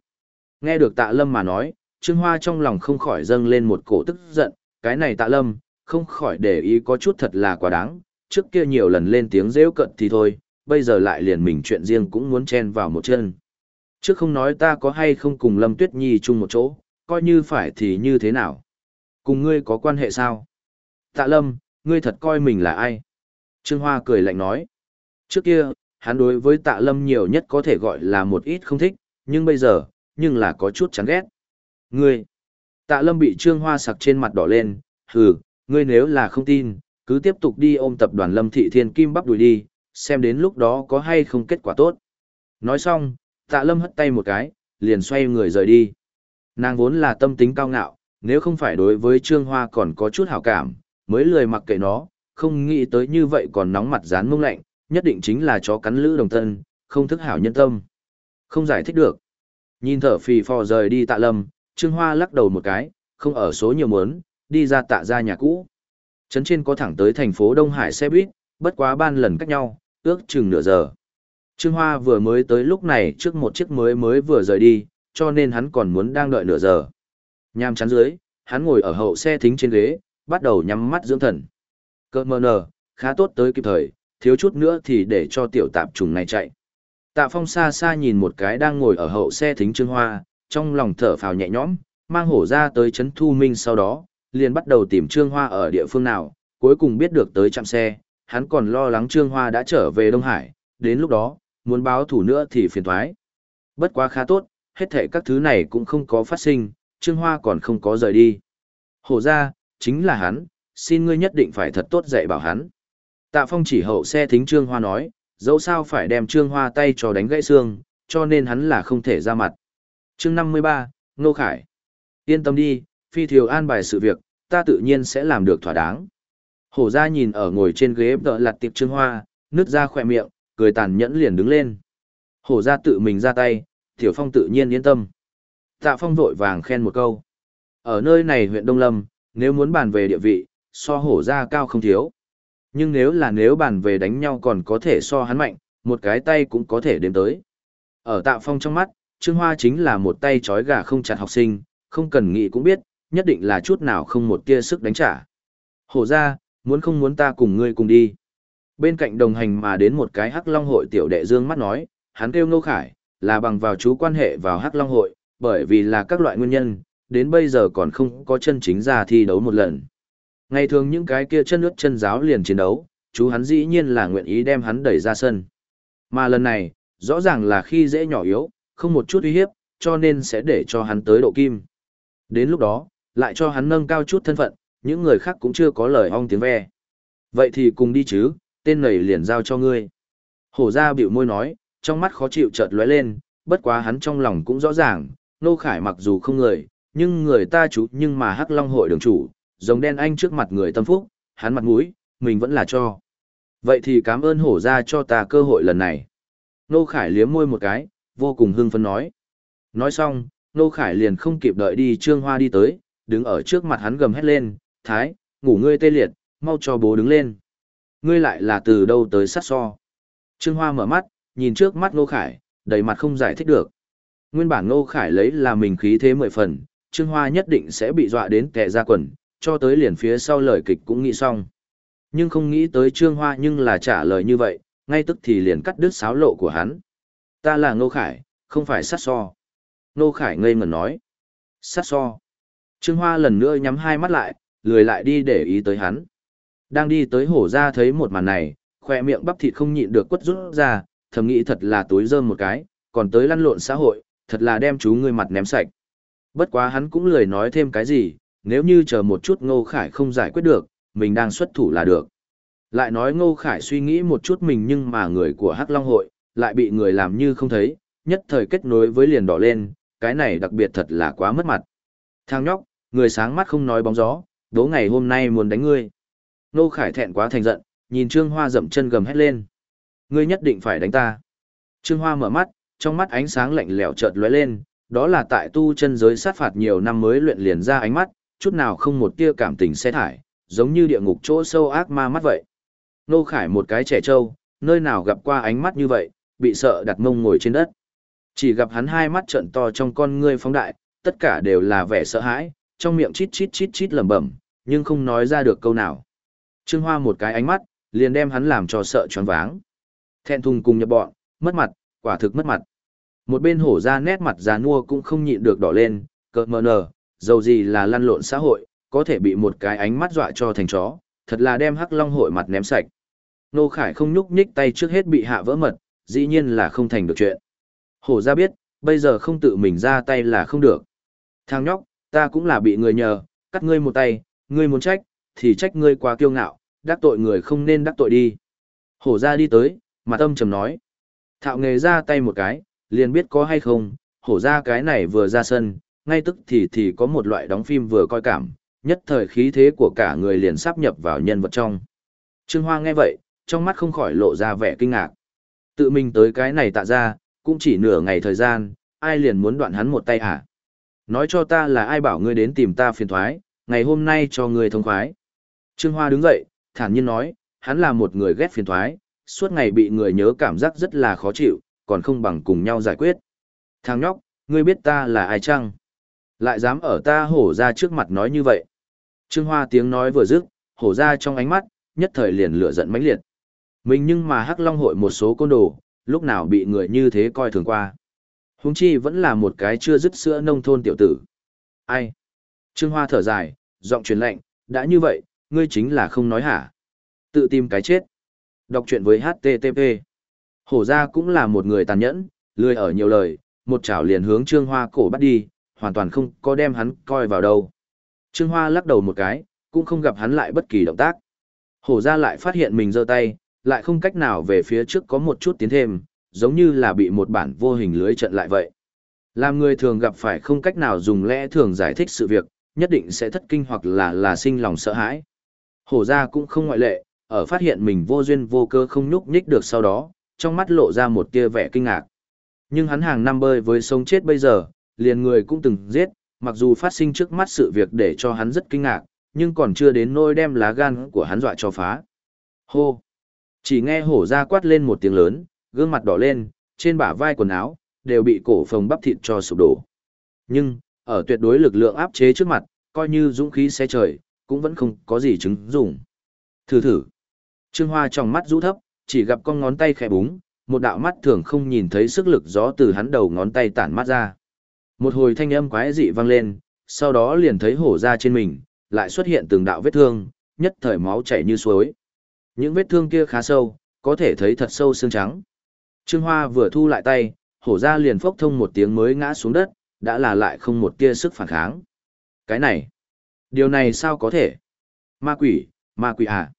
Nghe được tạ lâm mà nói, Trương Hoa trong lòng không khỏi dâng lên một cổ tức giận, cái này tạ lâm, không khỏi để ý có chút thật là quá đáng, trước kia nhiều lần lên tiếng rêu cận thì thôi, bây giờ lại liền mình chuyện riêng cũng muốn chen vào một chân. Trước không nói ta có hay không cùng Lâm Tuyết Nhi chung một chỗ, coi như phải thì như thế nào? Cùng ngươi có quan hệ sao? Tạ Lâm, ngươi thật coi mình là ai? Trương Hoa cười lạnh nói. Trước kia, hắn đối với Tạ Lâm nhiều nhất có thể gọi là một ít không thích, nhưng bây giờ, nhưng là có chút chán ghét. Ngươi! Tạ Lâm bị Trương Hoa sặc trên mặt đỏ lên, hừ, ngươi nếu là không tin, cứ tiếp tục đi ôm tập đoàn Lâm Thị Thiên Kim bắp đuổi đi, xem đến lúc đó có hay không kết quả tốt. Nói xong, Tạ Lâm hất tay một cái, liền xoay người rời đi. Nàng vốn là tâm tính cao ngạo, nếu không phải đối với Trương Hoa còn có chút hảo cảm, mới lười mặc kệ nó, không nghĩ tới như vậy còn nóng mặt dán mông lạnh, nhất định chính là chó cắn lữ đồng tân, không thức hảo nhân tâm. Không giải thích được. Nhìn thở phì phò rời đi tạ lâm, Trương Hoa lắc đầu một cái, không ở số nhiều muốn, đi ra tạ ra nhà cũ. Trấn trên có thẳng tới thành phố Đông Hải xe buýt, bất quá ban lần cách nhau, ước chừng nửa giờ. Trương Hoa vừa mới tới lúc này trước một chiếc mới mới vừa rời đi, cho nên hắn còn muốn đang đợi nửa giờ. Nham chán dưới, hắn ngồi ở hậu xe thính trên ghế, bắt đầu nhắm mắt dưỡng thần. Cơ mơ nở khá tốt tới kịp thời, thiếu chút nữa thì để cho tiểu tạp trùng này chạy. Tạ Phong xa xa nhìn một cái đang ngồi ở hậu xe thính Trương Hoa, trong lòng thở phào nhẹ nhõm, mang hổ ra tới chấn Thu Minh sau đó, liền bắt đầu tìm Trương Hoa ở địa phương nào, cuối cùng biết được tới trạm xe, hắn còn lo lắng Trương Hoa đã trở về Đông Hải, đến lúc đó, muốn báo thủ nữa thì phiền thoái. Bất quá khá tốt, hết thệ các thứ này cũng không có phát sinh, Trương Hoa còn không có rời đi. Hổ ra, chính là hắn, xin ngươi nhất định phải thật tốt dạy bảo hắn. Tạ Phong chỉ hậu xe thính Trương Hoa nói, dẫu sao phải đem Trương Hoa tay cho đánh gãy xương, cho nên hắn là không thể ra mặt. Chương 53, Nô Khải. Yên tâm đi, phi thiều an bài sự việc, ta tự nhiên sẽ làm được thỏa đáng. Hổ ra nhìn ở ngồi trên ghế đợi lặt tiệp Trương Hoa, nứt ra khỏe miệng, cười tàn nhẫn liền đứng lên. Hổ ra tự mình ra tay, Tiểu Phong tự nhiên yên tâm. Tạ Phong vội vàng khen một câu. Ở nơi này huyện Đông Lâm, nếu muốn bàn về địa vị, so hổ ra cao không thiếu. Nhưng nếu là nếu bàn về đánh nhau còn có thể so hắn mạnh, một cái tay cũng có thể đếm tới. Ở Tạ Phong trong mắt, Trương Hoa chính là một tay trói gà không chặt học sinh, không cần nghĩ cũng biết, nhất định là chút nào không một tia sức đánh trả. Hổ ra, muốn không muốn ta cùng ngươi cùng đi. Bên cạnh đồng hành mà đến một cái hắc long hội tiểu đệ dương mắt nói, hắn kêu ngô khải, là bằng vào chú quan hệ vào hắc long hội, bởi vì là các loại nguyên nhân, đến bây giờ còn không có chân chính ra thi đấu một lần. Ngày thường những cái kia chân ướt chân giáo liền chiến đấu, chú hắn dĩ nhiên là nguyện ý đem hắn đẩy ra sân. Mà lần này, rõ ràng là khi dễ nhỏ yếu, không một chút uy hiếp, cho nên sẽ để cho hắn tới độ kim. Đến lúc đó, lại cho hắn nâng cao chút thân phận, những người khác cũng chưa có lời ong tiếng ve. Vậy thì cùng đi chứ, tên này liền giao cho ngươi. Hổ ra biểu môi nói, trong mắt khó chịu chợt lóe lên, bất quá hắn trong lòng cũng rõ ràng, nô khải mặc dù không người, nhưng người ta chú nhưng mà hắc long hội đường chủ, giống đen anh trước mặt người tâm phúc, hắn mặt mũi, mình vẫn là cho. Vậy thì cảm ơn hổ ra cho ta cơ hội lần này. Nô khải liếm môi một cái, vô cùng hưng phấn nói. Nói xong, nô khải liền không kịp đợi đi trương hoa đi tới, đứng ở trước mặt hắn gầm hét lên, thái, ngủ ngươi tê liệt, mau cho bố đứng lên. Ngươi lại là từ đâu tới sát so. Trương Hoa mở mắt, nhìn trước mắt Ngô Khải, đầy mặt không giải thích được. Nguyên bản Ngô Khải lấy là mình khí thế mười phần, Trương Hoa nhất định sẽ bị dọa đến tè ra quần, cho tới liền phía sau lời kịch cũng nghĩ xong. Nhưng không nghĩ tới Trương Hoa nhưng là trả lời như vậy, ngay tức thì liền cắt đứt sáo lộ của hắn. Ta là Ngô Khải, không phải sát so. Ngô Khải ngây ngẩn nói. Sát so. Trương Hoa lần nữa nhắm hai mắt lại, lười lại đi để ý tới hắn. Đang đi tới hổ ra thấy một màn này, khoe miệng bắp thịt không nhịn được quất rút ra, thầm nghĩ thật là túi rơm một cái, còn tới lăn lộn xã hội, thật là đem chú ngươi mặt ném sạch. Bất quá hắn cũng lười nói thêm cái gì, nếu như chờ một chút Ngô Khải không giải quyết được, mình đang xuất thủ là được. Lại nói Ngô Khải suy nghĩ một chút mình nhưng mà người của Hắc Long hội, lại bị người làm như không thấy, nhất thời kết nối với liền đỏ lên, cái này đặc biệt thật là quá mất mặt. Thang nhóc, người sáng mắt không nói bóng gió, đố ngày hôm nay muốn đánh ngươi. Ngô Khải thẹn quá thành giận, nhìn Trương Hoa dậm chân gầm hét lên. Ngươi nhất định phải đánh ta. Trương Hoa mở mắt, trong mắt ánh sáng lạnh lẽo chợt lóe lên, đó là tại tu chân giới sát phạt nhiều năm mới luyện liền ra ánh mắt, chút nào không một tia cảm tình xe thải, giống như địa ngục chỗ sâu ác ma mắt vậy. Nô Khải một cái trẻ trâu, nơi nào gặp qua ánh mắt như vậy, bị sợ đặt mông ngồi trên đất. Chỉ gặp hắn hai mắt trợn to trong con ngươi phóng đại, tất cả đều là vẻ sợ hãi, trong miệng chít chít chít chít lẩm bẩm, nhưng không nói ra được câu nào. Trương Hoa một cái ánh mắt, liền đem hắn làm cho sợ choáng váng. Thẹn thùng cùng nhập bọn, mất mặt, quả thực mất mặt. Một bên hổ ra nét mặt già nua cũng không nhịn được đỏ lên, cợt mờ nở, dầu gì là lăn lộn xã hội, có thể bị một cái ánh mắt dọa cho thành chó, thật là đem hắc long hội mặt ném sạch. Nô Khải không nhúc nhích tay trước hết bị hạ vỡ mật, dĩ nhiên là không thành được chuyện. Hổ ra biết, bây giờ không tự mình ra tay là không được. Thằng nhóc, ta cũng là bị người nhờ, cắt ngươi một tay, ngươi muốn trách, thì trách ngươi quá kiêu ngạo, đắc tội người không nên đắc tội đi. Hổ ra đi tới, mặt âm trầm nói. Thạo nghề ra tay một cái, liền biết có hay không, hổ ra cái này vừa ra sân, ngay tức thì thì có một loại đóng phim vừa coi cảm, nhất thời khí thế của cả người liền sắp nhập vào nhân vật trong. Trương Hoa nghe vậy, trong mắt không khỏi lộ ra vẻ kinh ngạc. Tự mình tới cái này tạ ra, cũng chỉ nửa ngày thời gian, ai liền muốn đoạn hắn một tay hả? Nói cho ta là ai bảo ngươi đến tìm ta phiền thoái, ngày hôm nay cho ngươi thông khoái. Trương Hoa đứng dậy, thản nhiên nói, hắn là một người ghét phiền thoái, suốt ngày bị người nhớ cảm giác rất là khó chịu, còn không bằng cùng nhau giải quyết. Thằng nhóc, ngươi biết ta là ai chăng? Lại dám ở ta hổ ra trước mặt nói như vậy. Trương Hoa tiếng nói vừa dứt, hổ ra trong ánh mắt, nhất thời liền lửa giận mãnh liệt. Mình nhưng mà Hắc Long hội một số côn đồ, lúc nào bị người như thế coi thường qua. Huống chi vẫn là một cái chưa dứt sữa nông thôn tiểu tử. Ai? Trương Hoa thở dài, giọng truyền lệnh, đã như vậy, ngươi chính là không nói hả? Tự tìm cái chết. Đọc truyện với HTTP. Hổ ra cũng là một người tàn nhẫn, lười ở nhiều lời, một chảo liền hướng Trương Hoa cổ bắt đi, hoàn toàn không có đem hắn coi vào đâu. Trương Hoa lắc đầu một cái, cũng không gặp hắn lại bất kỳ động tác. Hổ ra lại phát hiện mình giơ tay, lại không cách nào về phía trước có một chút tiến thêm, giống như là bị một bản vô hình lưới trận lại vậy. Làm người thường gặp phải không cách nào dùng lẽ thường giải thích sự việc, nhất định sẽ thất kinh hoặc là là sinh lòng sợ hãi. Hổ ra cũng không ngoại lệ, ở phát hiện mình vô duyên vô cơ không nhúc nhích được sau đó, trong mắt lộ ra một tia vẻ kinh ngạc. Nhưng hắn hàng năm bơi với sống chết bây giờ, liền người cũng từng giết, mặc dù phát sinh trước mắt sự việc để cho hắn rất kinh ngạc, nhưng còn chưa đến nôi đem lá gan của hắn dọa cho phá. Hô! Chỉ nghe hổ ra quát lên một tiếng lớn, gương mặt đỏ lên, trên bả vai quần áo, đều bị cổ phồng bắp thịt cho sụp đổ. Nhưng, ở tuyệt đối lực lượng áp chế trước mặt, coi như dũng khí xe trời, cũng vẫn không có gì chứng dụng. Thử thử. Trương Hoa trong mắt rũ thấp, chỉ gặp con ngón tay khẽ búng, một đạo mắt thường không nhìn thấy sức lực gió từ hắn đầu ngón tay tản mắt ra. Một hồi thanh âm quái dị vang lên, sau đó liền thấy hổ ra trên mình, lại xuất hiện từng đạo vết thương, nhất thời máu chảy như suối. Những vết thương kia khá sâu, có thể thấy thật sâu xương trắng. Trương Hoa vừa thu lại tay, hổ ra liền phốc thông một tiếng mới ngã xuống đất, đã là lại không một tia sức phản kháng. Cái này, điều này sao có thể? Ma quỷ, ma quỷ à?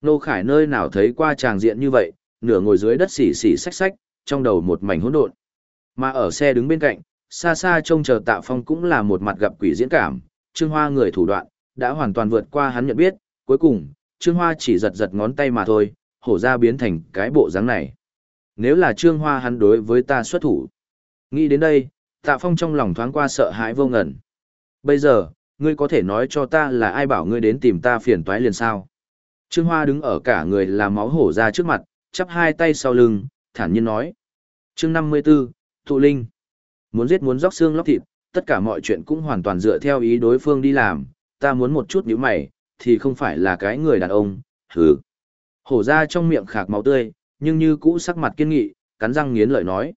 Nô Khải nơi nào thấy qua tràng diện như vậy, nửa ngồi dưới đất xỉ xỉ xách xách, trong đầu một mảnh hỗn độn. Mà ở xe đứng bên cạnh, xa xa trông chờ Tạ Phong cũng là một mặt gặp quỷ diễn cảm, Trương Hoa người thủ đoạn, đã hoàn toàn vượt qua hắn nhận biết, cuối cùng, Trương Hoa chỉ giật giật ngón tay mà thôi, hổ ra biến thành cái bộ dáng này. Nếu là Trương Hoa hắn đối với ta xuất thủ. Nghĩ đến đây, Tạ Phong trong lòng thoáng qua sợ hãi vô ngẩn. Bây giờ, ngươi có thể nói cho ta là ai bảo ngươi đến tìm ta phiền toái liền sao? Trương Hoa đứng ở cả người là máu hổ ra trước mặt, chắp hai tay sau lưng, thản nhiên nói. Chương 54, Tụ Linh. Muốn giết muốn róc xương lóc thịt, tất cả mọi chuyện cũng hoàn toàn dựa theo ý đối phương đi làm, ta muốn một chút nhíu mày, thì không phải là cái người đàn ông, hừ. Hổ ra trong miệng khạc máu tươi, nhưng như cũ sắc mặt kiên nghị, cắn răng nghiến lợi nói.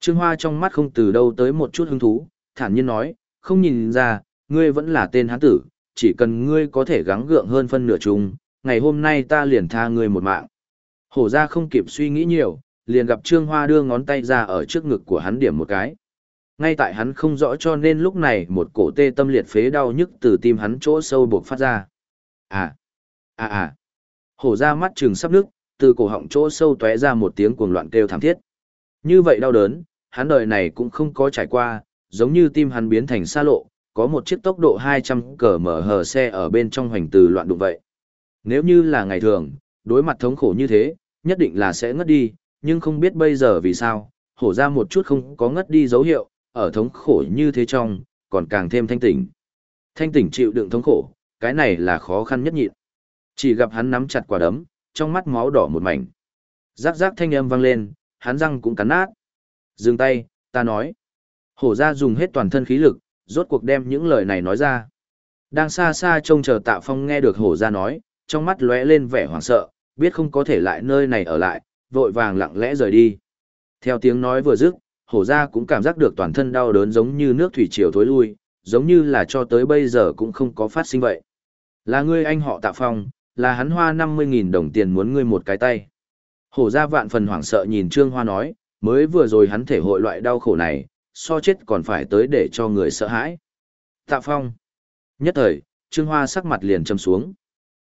Trương Hoa trong mắt không từ đâu tới một chút hứng thú, thản nhiên nói, không nhìn ra, ngươi vẫn là tên hán tử, chỉ cần ngươi có thể gắng gượng hơn phân nửa chung, ngày hôm nay ta liền tha ngươi một mạng. Hổ ra không kịp suy nghĩ nhiều, liền gặp Trương Hoa đưa ngón tay ra ở trước ngực của hắn điểm một cái. Ngay tại hắn không rõ cho nên lúc này một cổ tê tâm liệt phế đau nhức từ tim hắn chỗ sâu buộc phát ra. À, à à, hổ ra mắt trừng sắp nước, từ cổ họng chỗ sâu tóe ra một tiếng cuồng loạn kêu thảm thiết. Như vậy đau đớn, hắn đời này cũng không có trải qua, giống như tim hắn biến thành xa lộ, có một chiếc tốc độ 200 cờ mở hờ xe ở bên trong hoành từ loạn đụng vậy. Nếu như là ngày thường, đối mặt thống khổ như thế, nhất định là sẽ ngất đi, nhưng không biết bây giờ vì sao, hổ ra một chút không có ngất đi dấu hiệu, ở thống khổ như thế trong, còn càng thêm thanh tỉnh. Thanh tỉnh chịu đựng thống khổ, cái này là khó khăn nhất nhịn. Chỉ gặp hắn nắm chặt quả đấm, trong mắt máu đỏ một mảnh. Rác rác thanh âm vang lên, hắn răng cũng cắn nát. Dừng tay, ta nói. Hổ ra dùng hết toàn thân khí lực, rốt cuộc đem những lời này nói ra. Đang xa xa trông chờ tạ phong nghe được hổ ra nói, trong mắt lóe lên vẻ hoảng sợ, biết không có thể lại nơi này ở lại, vội vàng lặng lẽ rời đi. Theo tiếng nói vừa dứt, hổ ra cũng cảm giác được toàn thân đau đớn giống như nước thủy triều thối lui, giống như là cho tới bây giờ cũng không có phát sinh vậy. Là ngươi anh họ tạ phong, là hắn hoa 50.000 đồng tiền muốn ngươi một cái tay. Hổ ra vạn phần hoảng sợ nhìn Trương Hoa nói, mới vừa rồi hắn thể hội loại đau khổ này, so chết còn phải tới để cho người sợ hãi. Tạ Phong. Nhất thời, Trương Hoa sắc mặt liền trầm xuống.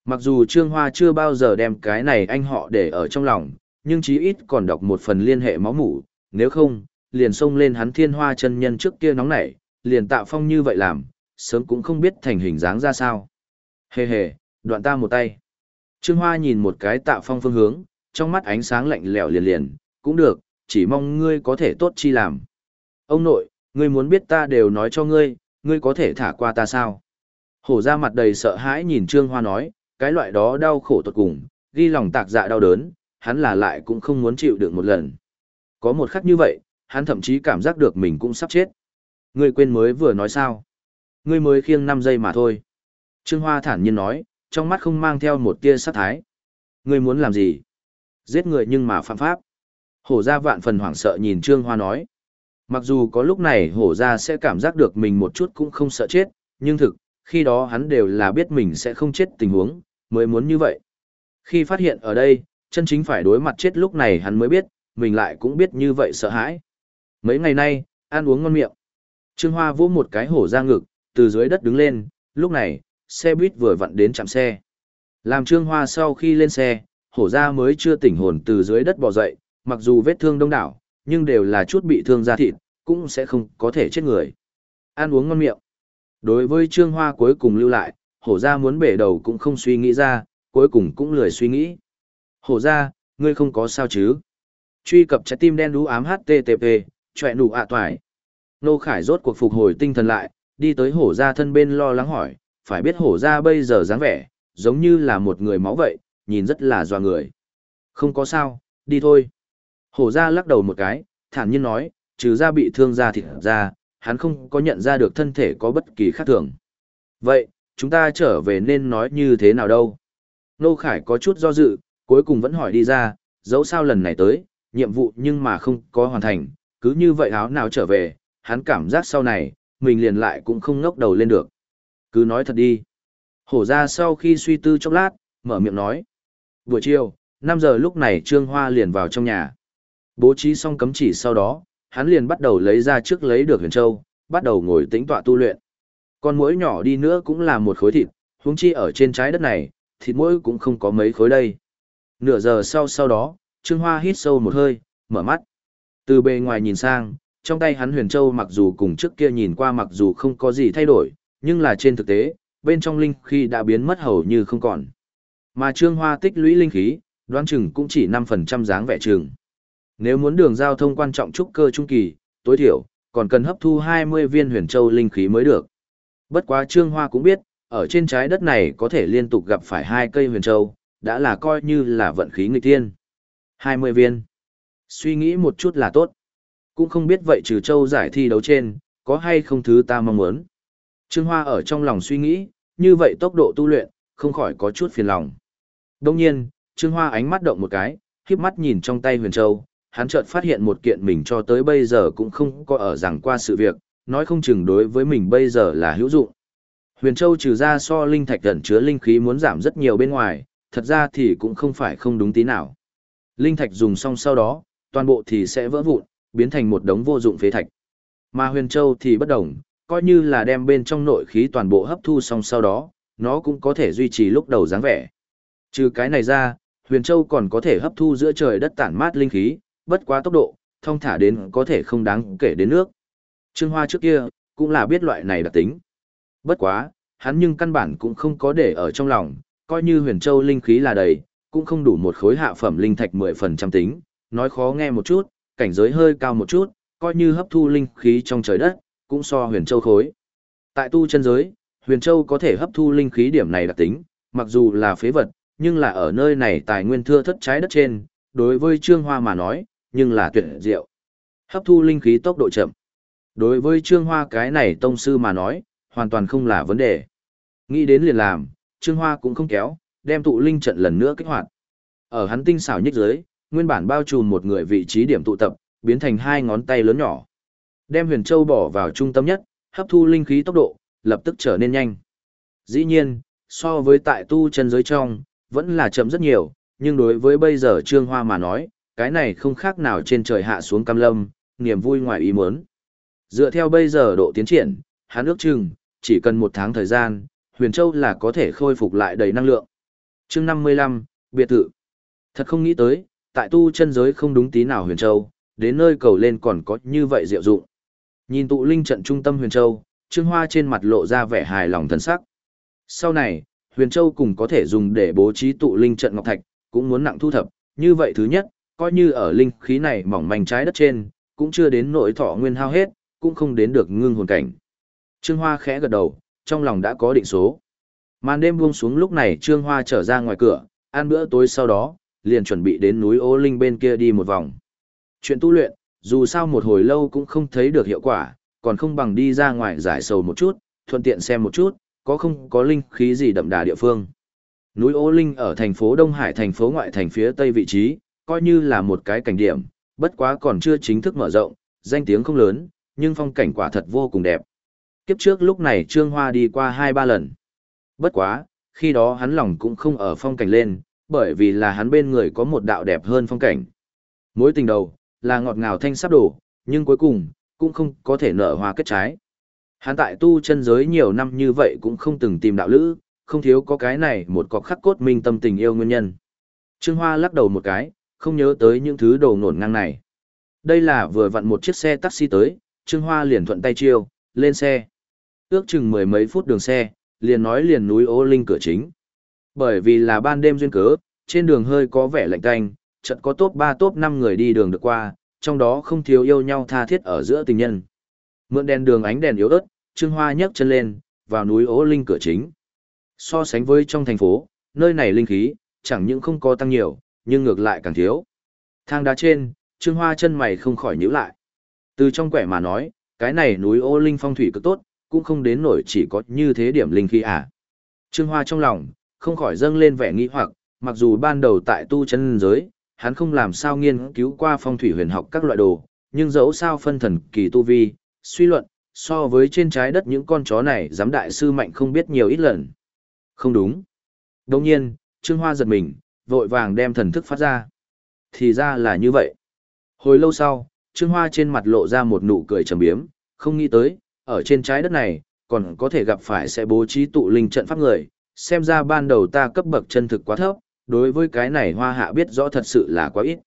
Mặc dù Trương Hoa chưa bao giờ đem cái này anh họ để ở trong lòng, nhưng chí ít còn đọc một phần liên hệ máu mủ, nếu không, liền xông lên hắn thiên hoa chân nhân trước kia nóng nảy, liền tạo Phong như vậy làm, sớm cũng không biết thành hình dáng ra sao. Hề hề, đoạn ta một tay. Trương Hoa nhìn một cái tạo Phong phương hướng, trong mắt ánh sáng lạnh lẽo liền liền, cũng được, chỉ mong ngươi có thể tốt chi làm. Ông nội, ngươi muốn biết ta đều nói cho ngươi, ngươi có thể thả qua ta sao? Hổ ra mặt đầy sợ hãi nhìn Trương Hoa nói, cái loại đó đau khổ tột cùng, ghi lòng tạc dạ đau đớn, hắn là lại cũng không muốn chịu được một lần. Có một khắc như vậy, hắn thậm chí cảm giác được mình cũng sắp chết. Ngươi quên mới vừa nói sao? Ngươi mới khiêng 5 giây mà thôi. Trương Hoa thản nhiên nói, trong mắt không mang theo một tia sát thái. Ngươi muốn làm gì? Giết người nhưng mà phạm pháp. Hổ ra vạn phần hoảng sợ nhìn Trương Hoa nói. Mặc dù có lúc này hổ ra sẽ cảm giác được mình một chút cũng không sợ chết, nhưng thực, khi đó hắn đều là biết mình sẽ không chết tình huống, mới muốn như vậy. Khi phát hiện ở đây, chân chính phải đối mặt chết lúc này hắn mới biết, mình lại cũng biết như vậy sợ hãi. Mấy ngày nay, ăn uống ngon miệng. Trương Hoa vỗ một cái hổ ra ngực, từ dưới đất đứng lên, lúc này, xe buýt vừa vặn đến chạm xe. Làm Trương Hoa sau khi lên xe, hổ ra mới chưa tỉnh hồn từ dưới đất bò dậy, mặc dù vết thương đông đảo, nhưng đều là chút bị thương da thịt, cũng sẽ không có thể chết người. Ăn uống ngon miệng. Đối với Trương Hoa cuối cùng lưu lại, hổ ra muốn bể đầu cũng không suy nghĩ ra, cuối cùng cũng lười suy nghĩ. Hổ ra, ngươi không có sao chứ? Truy cập trái tim đen đú ám HTTP, chọe nụ ạ toài. Nô Khải rốt cuộc phục hồi tinh thần lại, đi tới hổ ra thân bên lo lắng hỏi, phải biết hổ ra bây giờ dáng vẻ, giống như là một người máu vậy, nhìn rất là doa người. Không có sao, đi thôi. Hổ ra lắc đầu một cái, thản nhiên nói, trừ ra bị thương ra thịt ra, hắn không có nhận ra được thân thể có bất kỳ khác thường. Vậy, chúng ta trở về nên nói như thế nào đâu? Nô Khải có chút do dự, cuối cùng vẫn hỏi đi ra, dẫu sao lần này tới, nhiệm vụ nhưng mà không có hoàn thành, cứ như vậy áo nào trở về, hắn cảm giác sau này, mình liền lại cũng không ngốc đầu lên được. Cứ nói thật đi. Hổ ra sau khi suy tư chốc lát, mở miệng nói. Buổi chiều, 5 giờ lúc này Trương Hoa liền vào trong nhà. Bố trí xong cấm chỉ sau đó, hắn liền bắt đầu lấy ra trước lấy được huyền châu, bắt đầu ngồi tĩnh tọa tu luyện. Con muỗi nhỏ đi nữa cũng là một khối thịt, huống chi ở trên trái đất này, thịt muỗi cũng không có mấy khối đây. Nửa giờ sau sau đó, Trương Hoa hít sâu một hơi, mở mắt. Từ bề ngoài nhìn sang, trong tay hắn huyền châu mặc dù cùng trước kia nhìn qua mặc dù không có gì thay đổi, nhưng là trên thực tế, bên trong linh khí đã biến mất hầu như không còn. Mà Trương Hoa tích lũy linh khí, đoán chừng cũng chỉ 5% dáng vẻ trường. Nếu muốn đường giao thông quan trọng trúc cơ trung kỳ, tối thiểu, còn cần hấp thu 20 viên huyền châu linh khí mới được. Bất quá Trương Hoa cũng biết, ở trên trái đất này có thể liên tục gặp phải hai cây huyền châu, đã là coi như là vận khí nghịch tiên. 20 viên. Suy nghĩ một chút là tốt. Cũng không biết vậy trừ châu giải thi đấu trên, có hay không thứ ta mong muốn. Trương Hoa ở trong lòng suy nghĩ, như vậy tốc độ tu luyện, không khỏi có chút phiền lòng. Đông nhiên, Trương Hoa ánh mắt động một cái, khiếp mắt nhìn trong tay huyền châu, hắn chợt phát hiện một kiện mình cho tới bây giờ cũng không có ở rằng qua sự việc, nói không chừng đối với mình bây giờ là hữu dụng. Huyền Châu trừ ra so linh thạch gần chứa linh khí muốn giảm rất nhiều bên ngoài, thật ra thì cũng không phải không đúng tí nào. Linh thạch dùng xong sau đó, toàn bộ thì sẽ vỡ vụn, biến thành một đống vô dụng phế thạch. Mà Huyền Châu thì bất đồng, coi như là đem bên trong nội khí toàn bộ hấp thu xong sau đó, nó cũng có thể duy trì lúc đầu dáng vẻ. Trừ cái này ra, Huyền Châu còn có thể hấp thu giữa trời đất tản mát linh khí, bất quá tốc độ, thông thả đến có thể không đáng kể đến nước. Trương Hoa trước kia, cũng là biết loại này đặc tính. Bất quá, hắn nhưng căn bản cũng không có để ở trong lòng, coi như huyền châu linh khí là đầy, cũng không đủ một khối hạ phẩm linh thạch 10% tính, nói khó nghe một chút, cảnh giới hơi cao một chút, coi như hấp thu linh khí trong trời đất, cũng so huyền châu khối. Tại tu chân giới, huyền châu có thể hấp thu linh khí điểm này đặc tính, mặc dù là phế vật, nhưng là ở nơi này tài nguyên thưa thất trái đất trên, đối với Trương Hoa mà nói, nhưng là tuyệt diệu. Hấp thu linh khí tốc độ chậm. Đối với Trương Hoa cái này tông sư mà nói, hoàn toàn không là vấn đề. Nghĩ đến liền làm, Trương Hoa cũng không kéo, đem tụ linh trận lần nữa kích hoạt. Ở hắn tinh xảo nhất dưới, nguyên bản bao trùm một người vị trí điểm tụ tập, biến thành hai ngón tay lớn nhỏ. Đem Huyền Châu bỏ vào trung tâm nhất, hấp thu linh khí tốc độ, lập tức trở nên nhanh. Dĩ nhiên, so với tại tu chân giới trong, vẫn là chậm rất nhiều, nhưng đối với bây giờ Trương Hoa mà nói, cái này không khác nào trên trời hạ xuống cam lâm, niềm vui ngoài ý muốn. Dựa theo bây giờ độ tiến triển, hắn ước chừng, chỉ cần một tháng thời gian, Huyền Châu là có thể khôi phục lại đầy năng lượng. chương 55, biệt thự. Thật không nghĩ tới, tại tu chân giới không đúng tí nào Huyền Châu, đến nơi cầu lên còn có như vậy diệu dụng. Nhìn tụ linh trận trung tâm Huyền Châu, Trương Hoa trên mặt lộ ra vẻ hài lòng thần sắc. Sau này, Huyền Châu cùng có thể dùng để bố trí tụ linh trận ngọc thạch, cũng muốn nặng thu thập, như vậy thứ nhất, coi như ở linh khí này mỏng manh trái đất trên, cũng chưa đến nội thọ nguyên hao hết, cũng không đến được ngưng hồn cảnh. Trương Hoa khẽ gật đầu, trong lòng đã có định số. Màn đêm buông xuống lúc này Trương Hoa trở ra ngoài cửa, ăn bữa tối sau đó, liền chuẩn bị đến núi Ô Linh bên kia đi một vòng. Chuyện tu luyện, dù sao một hồi lâu cũng không thấy được hiệu quả, còn không bằng đi ra ngoài giải sầu một chút, thuận tiện xem một chút, có không có linh khí gì đậm đà địa phương. Núi Ô Linh ở thành phố Đông Hải thành phố ngoại thành phía tây vị trí, coi như là một cái cảnh điểm, bất quá còn chưa chính thức mở rộng, danh tiếng không lớn, nhưng phong cảnh quả thật vô cùng đẹp. Kiếp trước lúc này Trương Hoa đi qua hai ba lần. Bất quá, khi đó hắn lòng cũng không ở phong cảnh lên, bởi vì là hắn bên người có một đạo đẹp hơn phong cảnh. Mối tình đầu, là ngọt ngào thanh sắp đổ, nhưng cuối cùng, cũng không có thể nở hoa kết trái. Hắn tại tu chân giới nhiều năm như vậy cũng không từng tìm đạo lữ, không thiếu có cái này một cọc khắc cốt minh tâm tình yêu nguyên nhân. Trương Hoa lắc đầu một cái, không nhớ tới những thứ đồ nổn ngang này. Đây là vừa vặn một chiếc xe taxi tới, Trương Hoa liền thuận tay chiêu, lên xe. Ước chừng mười mấy phút đường xe, liền nói liền núi ô linh cửa chính. Bởi vì là ban đêm duyên cớ, trên đường hơi có vẻ lạnh tanh, chợt có top 3 top 5 người đi đường được qua, trong đó không thiếu yêu nhau tha thiết ở giữa tình nhân. Mượn đèn đường ánh đèn yếu ớt, Trương Hoa nhấc chân lên, vào núi Ô linh cửa chính. So sánh với trong thành phố, nơi này linh khí, chẳng những không có tăng nhiều, nhưng ngược lại càng thiếu. Thang đá trên, Trương Hoa chân mày không khỏi nhíu lại. Từ trong quẻ mà nói, cái này núi ô linh phong thủy cực tốt, cũng không đến nổi chỉ có như thế điểm linh khí à. Trương Hoa trong lòng, không khỏi dâng lên vẻ nghi hoặc, mặc dù ban đầu tại tu chân giới, hắn không làm sao nghiên cứu qua phong thủy huyền học các loại đồ, nhưng dẫu sao phân thần kỳ tu vi, suy luận, so với trên trái đất những con chó này giám đại sư mạnh không biết nhiều ít lần. Không đúng. Đồng nhiên, Trương Hoa giật mình, vội vàng đem thần thức phát ra. Thì ra là như vậy. Hồi lâu sau, Trương Hoa trên mặt lộ ra một nụ cười trầm biếm, không nghĩ tới, ở trên trái đất này, còn có thể gặp phải sẽ bố trí tụ linh trận pháp người, xem ra ban đầu ta cấp bậc chân thực quá thấp, đối với cái này Hoa Hạ biết rõ thật sự là quá ít.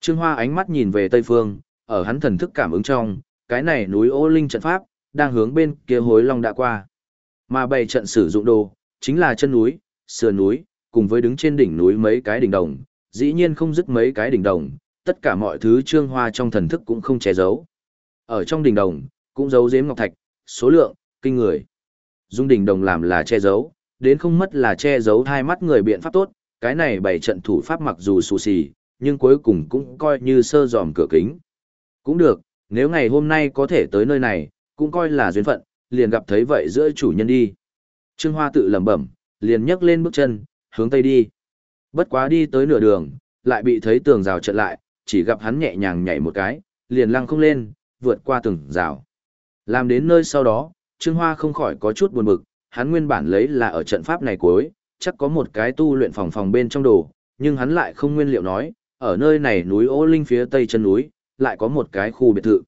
Trương Hoa ánh mắt nhìn về Tây Phương, ở hắn thần thức cảm ứng trong, cái này núi ô linh trận pháp, đang hướng bên kia hối long đã qua. Mà bày trận sử dụng đồ, chính là chân núi, sườn núi, cùng với đứng trên đỉnh núi mấy cái đỉnh đồng, dĩ nhiên không dứt mấy cái đỉnh đồng, tất cả mọi thứ trương hoa trong thần thức cũng không che giấu. Ở trong đỉnh đồng, cũng giấu giếm ngọc thạch, số lượng, kinh người. Dung đỉnh đồng làm là che giấu, đến không mất là che giấu hai mắt người biện pháp tốt, cái này bảy trận thủ pháp mặc dù xù xì, nhưng cuối cùng cũng coi như sơ dòm cửa kính. Cũng được, nếu ngày hôm nay có thể tới nơi này, cũng coi là duyên phận, liền gặp thấy vậy giữa chủ nhân đi. Trương Hoa tự lẩm bẩm, liền nhấc lên bước chân, hướng tây đi. Bất quá đi tới nửa đường, lại bị thấy tường rào chặn lại, chỉ gặp hắn nhẹ nhàng nhảy một cái, liền lăng không lên, vượt qua tường rào. Làm đến nơi sau đó, Trương Hoa không khỏi có chút buồn bực, hắn nguyên bản lấy là ở trận pháp này cuối, chắc có một cái tu luyện phòng phòng bên trong đồ, nhưng hắn lại không nguyên liệu nói, ở nơi này núi Ô Linh phía tây chân núi, lại có một cái khu biệt thự.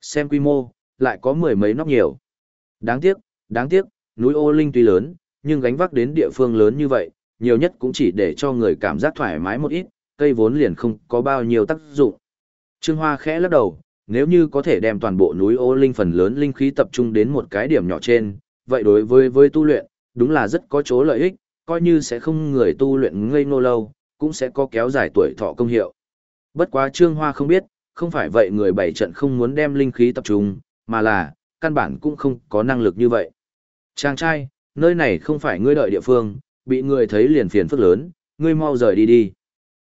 Xem quy mô, lại có mười mấy nóc nhiều. Đáng tiếc, đáng tiếc, núi Ô Linh tuy lớn, nhưng gánh vác đến địa phương lớn như vậy, nhiều nhất cũng chỉ để cho người cảm giác thoải mái một ít, cây vốn liền không có bao nhiêu tác dụng. Trương Hoa khẽ lắc đầu, nếu như có thể đem toàn bộ núi Ô Linh phần lớn linh khí tập trung đến một cái điểm nhỏ trên, vậy đối với với tu luyện, đúng là rất có chỗ lợi ích, coi như sẽ không người tu luyện ngây ngô lâu, cũng sẽ có kéo dài tuổi thọ công hiệu. Bất quá Trương Hoa không biết, không phải vậy người bảy trận không muốn đem linh khí tập trung, mà là, căn bản cũng không có năng lực như vậy. Chàng trai, nơi này không phải ngươi đợi địa phương, bị người thấy liền phiền phức lớn, ngươi mau rời đi đi.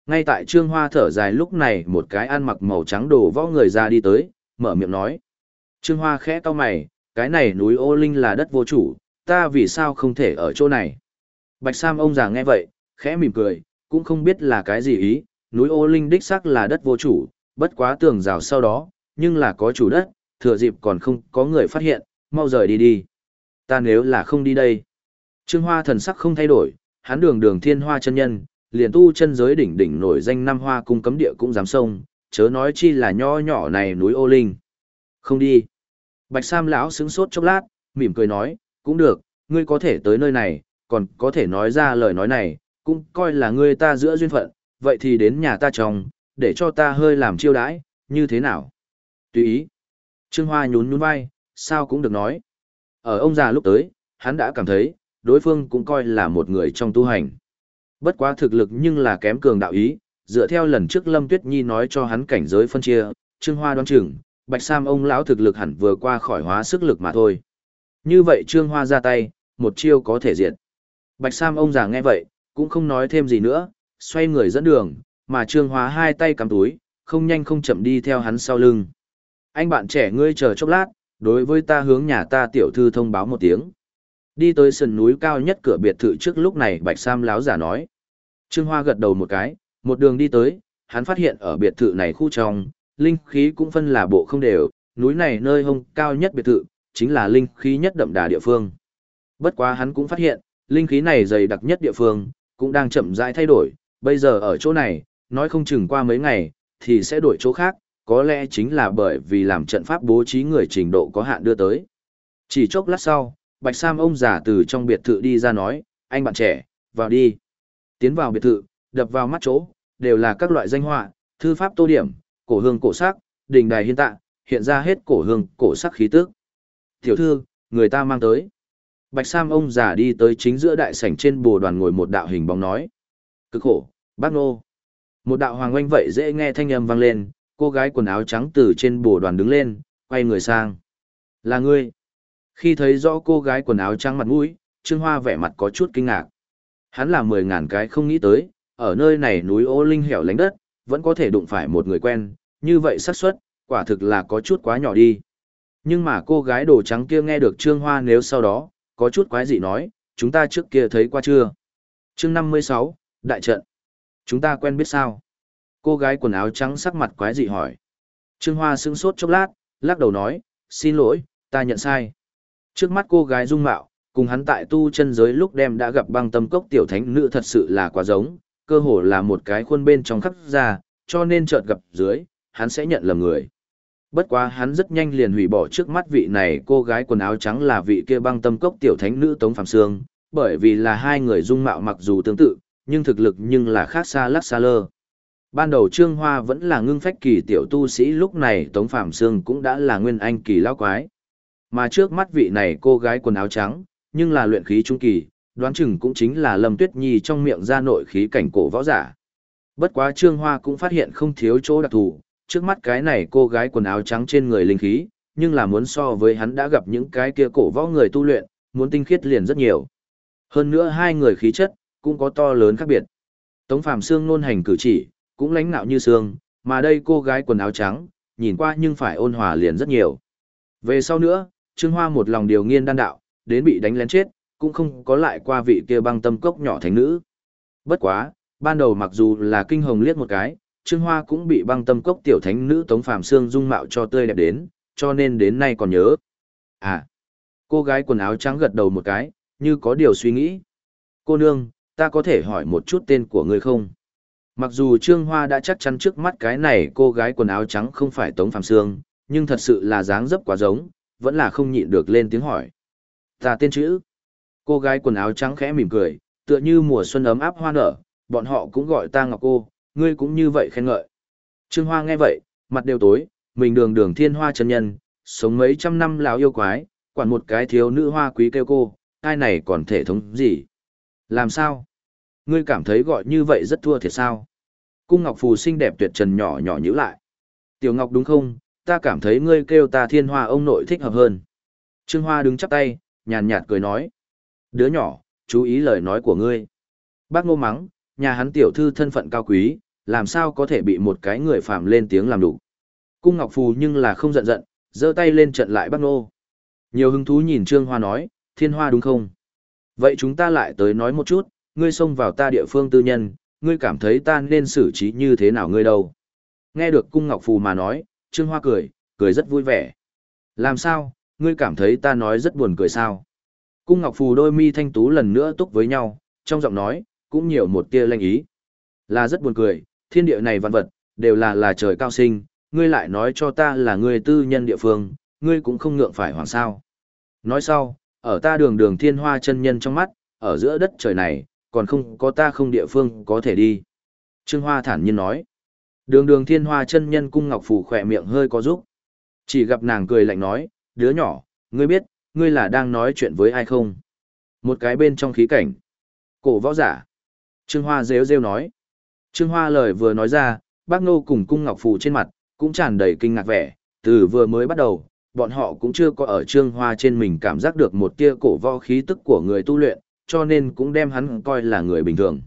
Ngay tại Trương Hoa thở dài lúc này một cái ăn mặc màu trắng đồ võ người ra đi tới, mở miệng nói. Trương Hoa khẽ cau mày, cái này núi ô linh là đất vô chủ, ta vì sao không thể ở chỗ này. Bạch Sam ông già nghe vậy, khẽ mỉm cười, cũng không biết là cái gì ý, núi ô linh đích xác là đất vô chủ, bất quá tường rào sau đó, nhưng là có chủ đất, thừa dịp còn không có người phát hiện, mau rời đi đi. Ta nếu là không đi đây. Trương Hoa thần sắc không thay đổi, hắn đường đường thiên hoa chân nhân, liền tu chân giới đỉnh đỉnh nổi danh năm hoa cung cấm địa cũng dám sông, chớ nói chi là nho nhỏ này núi ô linh. Không đi. Bạch Sam lão sững sốt chốc lát, mỉm cười nói, cũng được, ngươi có thể tới nơi này, còn có thể nói ra lời nói này, cũng coi là ngươi ta giữa duyên phận, vậy thì đến nhà ta chồng, để cho ta hơi làm chiêu đãi, như thế nào? Tùy ý. Trương Hoa nhún nhún vai, sao cũng được nói. Ở ông già lúc tới, hắn đã cảm thấy, đối phương cũng coi là một người trong tu hành. Bất quá thực lực nhưng là kém cường đạo ý, dựa theo lần trước Lâm Tuyết Nhi nói cho hắn cảnh giới phân chia, Trương Hoa đoán chừng, Bạch Sam ông lão thực lực hẳn vừa qua khỏi hóa sức lực mà thôi. Như vậy Trương Hoa ra tay, một chiêu có thể diệt. Bạch Sam ông già nghe vậy, cũng không nói thêm gì nữa, xoay người dẫn đường, mà Trương Hoa hai tay cắm túi, không nhanh không chậm đi theo hắn sau lưng. Anh bạn trẻ ngươi chờ chốc lát, đối với ta hướng nhà ta tiểu thư thông báo một tiếng. Đi tới sườn núi cao nhất cửa biệt thự trước lúc này Bạch Sam láo giả nói. Trương Hoa gật đầu một cái, một đường đi tới, hắn phát hiện ở biệt thự này khu trong, linh khí cũng phân là bộ không đều, núi này nơi hông cao nhất biệt thự, chính là linh khí nhất đậm đà địa phương. Bất quá hắn cũng phát hiện, linh khí này dày đặc nhất địa phương, cũng đang chậm rãi thay đổi, bây giờ ở chỗ này, nói không chừng qua mấy ngày, thì sẽ đổi chỗ khác, có lẽ chính là bởi vì làm trận pháp bố trí người trình độ có hạn đưa tới. Chỉ chốc lát sau, Bạch Sam ông già từ trong biệt thự đi ra nói, anh bạn trẻ, vào đi. Tiến vào biệt thự, đập vào mắt chỗ, đều là các loại danh họa, thư pháp tô điểm, cổ hương cổ sắc, đình đài hiên tạ, hiện ra hết cổ hương cổ sắc khí tức. Tiểu thư, người ta mang tới. Bạch Sam ông già đi tới chính giữa đại sảnh trên bồ đoàn ngồi một đạo hình bóng nói. Cực khổ, bác nô. Một đạo hoàng oanh vậy dễ nghe thanh âm vang lên, cô gái quần áo trắng từ trên bồ đoàn đứng lên, quay người sang. Là ngươi. Khi thấy rõ cô gái quần áo trắng mặt mũi, Trương Hoa vẻ mặt có chút kinh ngạc. Hắn là mười ngàn cái không nghĩ tới, ở nơi này núi ô linh hẻo lánh đất, vẫn có thể đụng phải một người quen, như vậy xác suất, quả thực là có chút quá nhỏ đi. Nhưng mà cô gái đồ trắng kia nghe được Trương Hoa nếu sau đó, có chút quái dị nói, chúng ta trước kia thấy qua chưa? chương 56, Đại trận. Chúng ta quen biết sao? Cô gái quần áo trắng sắc mặt quái dị hỏi. Trương Hoa sững sốt chốc lát, lắc đầu nói, xin lỗi, ta nhận sai. Trước mắt cô gái dung mạo, cùng hắn tại tu chân giới lúc đem đã gặp băng tâm cốc tiểu thánh nữ thật sự là quá giống, cơ hồ là một cái khuôn bên trong khắp ra, cho nên chợt gặp dưới, hắn sẽ nhận lầm người. Bất quá hắn rất nhanh liền hủy bỏ trước mắt vị này cô gái quần áo trắng là vị kia băng tâm cốc tiểu thánh nữ Tống Phạm Sương, bởi vì là hai người dung mạo mặc dù tương tự, nhưng thực lực nhưng là khác xa lắc xa lơ. Ban đầu Trương Hoa vẫn là ngưng phách kỳ tiểu tu sĩ lúc này Tống Phạm Sương cũng đã là nguyên anh kỳ lão quái. Mà trước mắt vị này cô gái quần áo trắng, nhưng là luyện khí trung kỳ, đoán chừng cũng chính là Lâm Tuyết Nhi trong miệng ra nội khí cảnh cổ võ giả. Bất quá Trương Hoa cũng phát hiện không thiếu chỗ đặc thù, trước mắt cái này cô gái quần áo trắng trên người linh khí, nhưng là muốn so với hắn đã gặp những cái kia cổ võ người tu luyện, muốn tinh khiết liền rất nhiều. Hơn nữa hai người khí chất, cũng có to lớn khác biệt. Tống Phạm Sương nôn hành cử chỉ, cũng lãnh nạo như sương, mà đây cô gái quần áo trắng, nhìn qua nhưng phải ôn hòa liền rất nhiều. Về sau nữa, Trương Hoa một lòng điều nghiên đan đạo, đến bị đánh lén chết, cũng không có lại qua vị kia băng tâm cốc nhỏ thánh nữ. Bất quá, ban đầu mặc dù là kinh hồng liếc một cái, Trương Hoa cũng bị băng tâm cốc tiểu thánh nữ Tống Phạm Sương dung mạo cho tươi đẹp đến, cho nên đến nay còn nhớ. À, cô gái quần áo trắng gật đầu một cái, như có điều suy nghĩ. Cô nương, ta có thể hỏi một chút tên của người không? Mặc dù Trương Hoa đã chắc chắn trước mắt cái này cô gái quần áo trắng không phải Tống Phạm Sương, nhưng thật sự là dáng dấp quá giống, vẫn là không nhịn được lên tiếng hỏi. Ta tên chữ. Cô gái quần áo trắng khẽ mỉm cười, tựa như mùa xuân ấm áp hoa nở, bọn họ cũng gọi ta Ngọc cô, ngươi cũng như vậy khen ngợi. Trương Hoa nghe vậy, mặt đều tối, mình đường đường thiên hoa chân nhân, sống mấy trăm năm lão yêu quái, quản một cái thiếu nữ hoa quý kêu cô, ai này còn thể thống gì? Làm sao? Ngươi cảm thấy gọi như vậy rất thua thiệt sao? Cung Ngọc Phù xinh đẹp tuyệt trần nhỏ nhỏ nhữ lại. Tiểu Ngọc đúng không? Ta cảm thấy ngươi kêu ta thiên hoa ông nội thích hợp hơn. Trương Hoa đứng chắp tay, nhàn nhạt cười nói. Đứa nhỏ, chú ý lời nói của ngươi. Bác ngô mắng, nhà hắn tiểu thư thân phận cao quý, làm sao có thể bị một cái người phạm lên tiếng làm đủ. Cung Ngọc Phù nhưng là không giận giận, giơ tay lên trận lại bác ngô. Nhiều hứng thú nhìn Trương Hoa nói, thiên hoa đúng không? Vậy chúng ta lại tới nói một chút, ngươi xông vào ta địa phương tư nhân, ngươi cảm thấy ta nên xử trí như thế nào ngươi đâu? Nghe được Cung Ngọc Phù mà nói, Trương Hoa cười, cười rất vui vẻ. Làm sao, ngươi cảm thấy ta nói rất buồn cười sao? Cung Ngọc Phù đôi mi thanh tú lần nữa túc với nhau, trong giọng nói, cũng nhiều một tia lanh ý. Là rất buồn cười, thiên địa này văn vật, đều là là trời cao sinh, ngươi lại nói cho ta là ngươi tư nhân địa phương, ngươi cũng không ngượng phải hoàng sao. Nói sau, ở ta đường đường thiên hoa chân nhân trong mắt, ở giữa đất trời này, còn không có ta không địa phương có thể đi. Trương Hoa thản nhiên nói. Đường đường thiên hoa chân nhân cung ngọc phủ khỏe miệng hơi có giúp. Chỉ gặp nàng cười lạnh nói, đứa nhỏ, ngươi biết, ngươi là đang nói chuyện với ai không? Một cái bên trong khí cảnh. Cổ võ giả. Trương Hoa rêu rêu nói. Trương Hoa lời vừa nói ra, bác Nô cùng cung ngọc phù trên mặt, cũng tràn đầy kinh ngạc vẻ, từ vừa mới bắt đầu, bọn họ cũng chưa có ở Trương Hoa trên mình cảm giác được một tia cổ võ khí tức của người tu luyện, cho nên cũng đem hắn coi là người bình thường.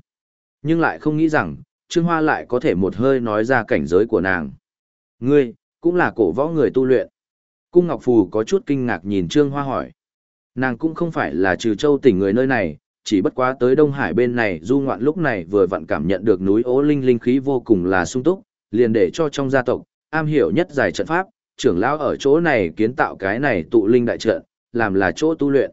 Nhưng lại không nghĩ rằng, Trương Hoa lại có thể một hơi nói ra cảnh giới của nàng. Ngươi, cũng là cổ võ người tu luyện. Cung Ngọc Phù có chút kinh ngạc nhìn Trương Hoa hỏi. Nàng cũng không phải là trừ châu tỉnh người nơi này, chỉ bất quá tới Đông Hải bên này du ngoạn lúc này vừa vặn cảm nhận được núi ố linh linh khí vô cùng là sung túc, liền để cho trong gia tộc, am hiểu nhất giải trận pháp, trưởng lão ở chỗ này kiến tạo cái này tụ linh đại trận, làm là chỗ tu luyện.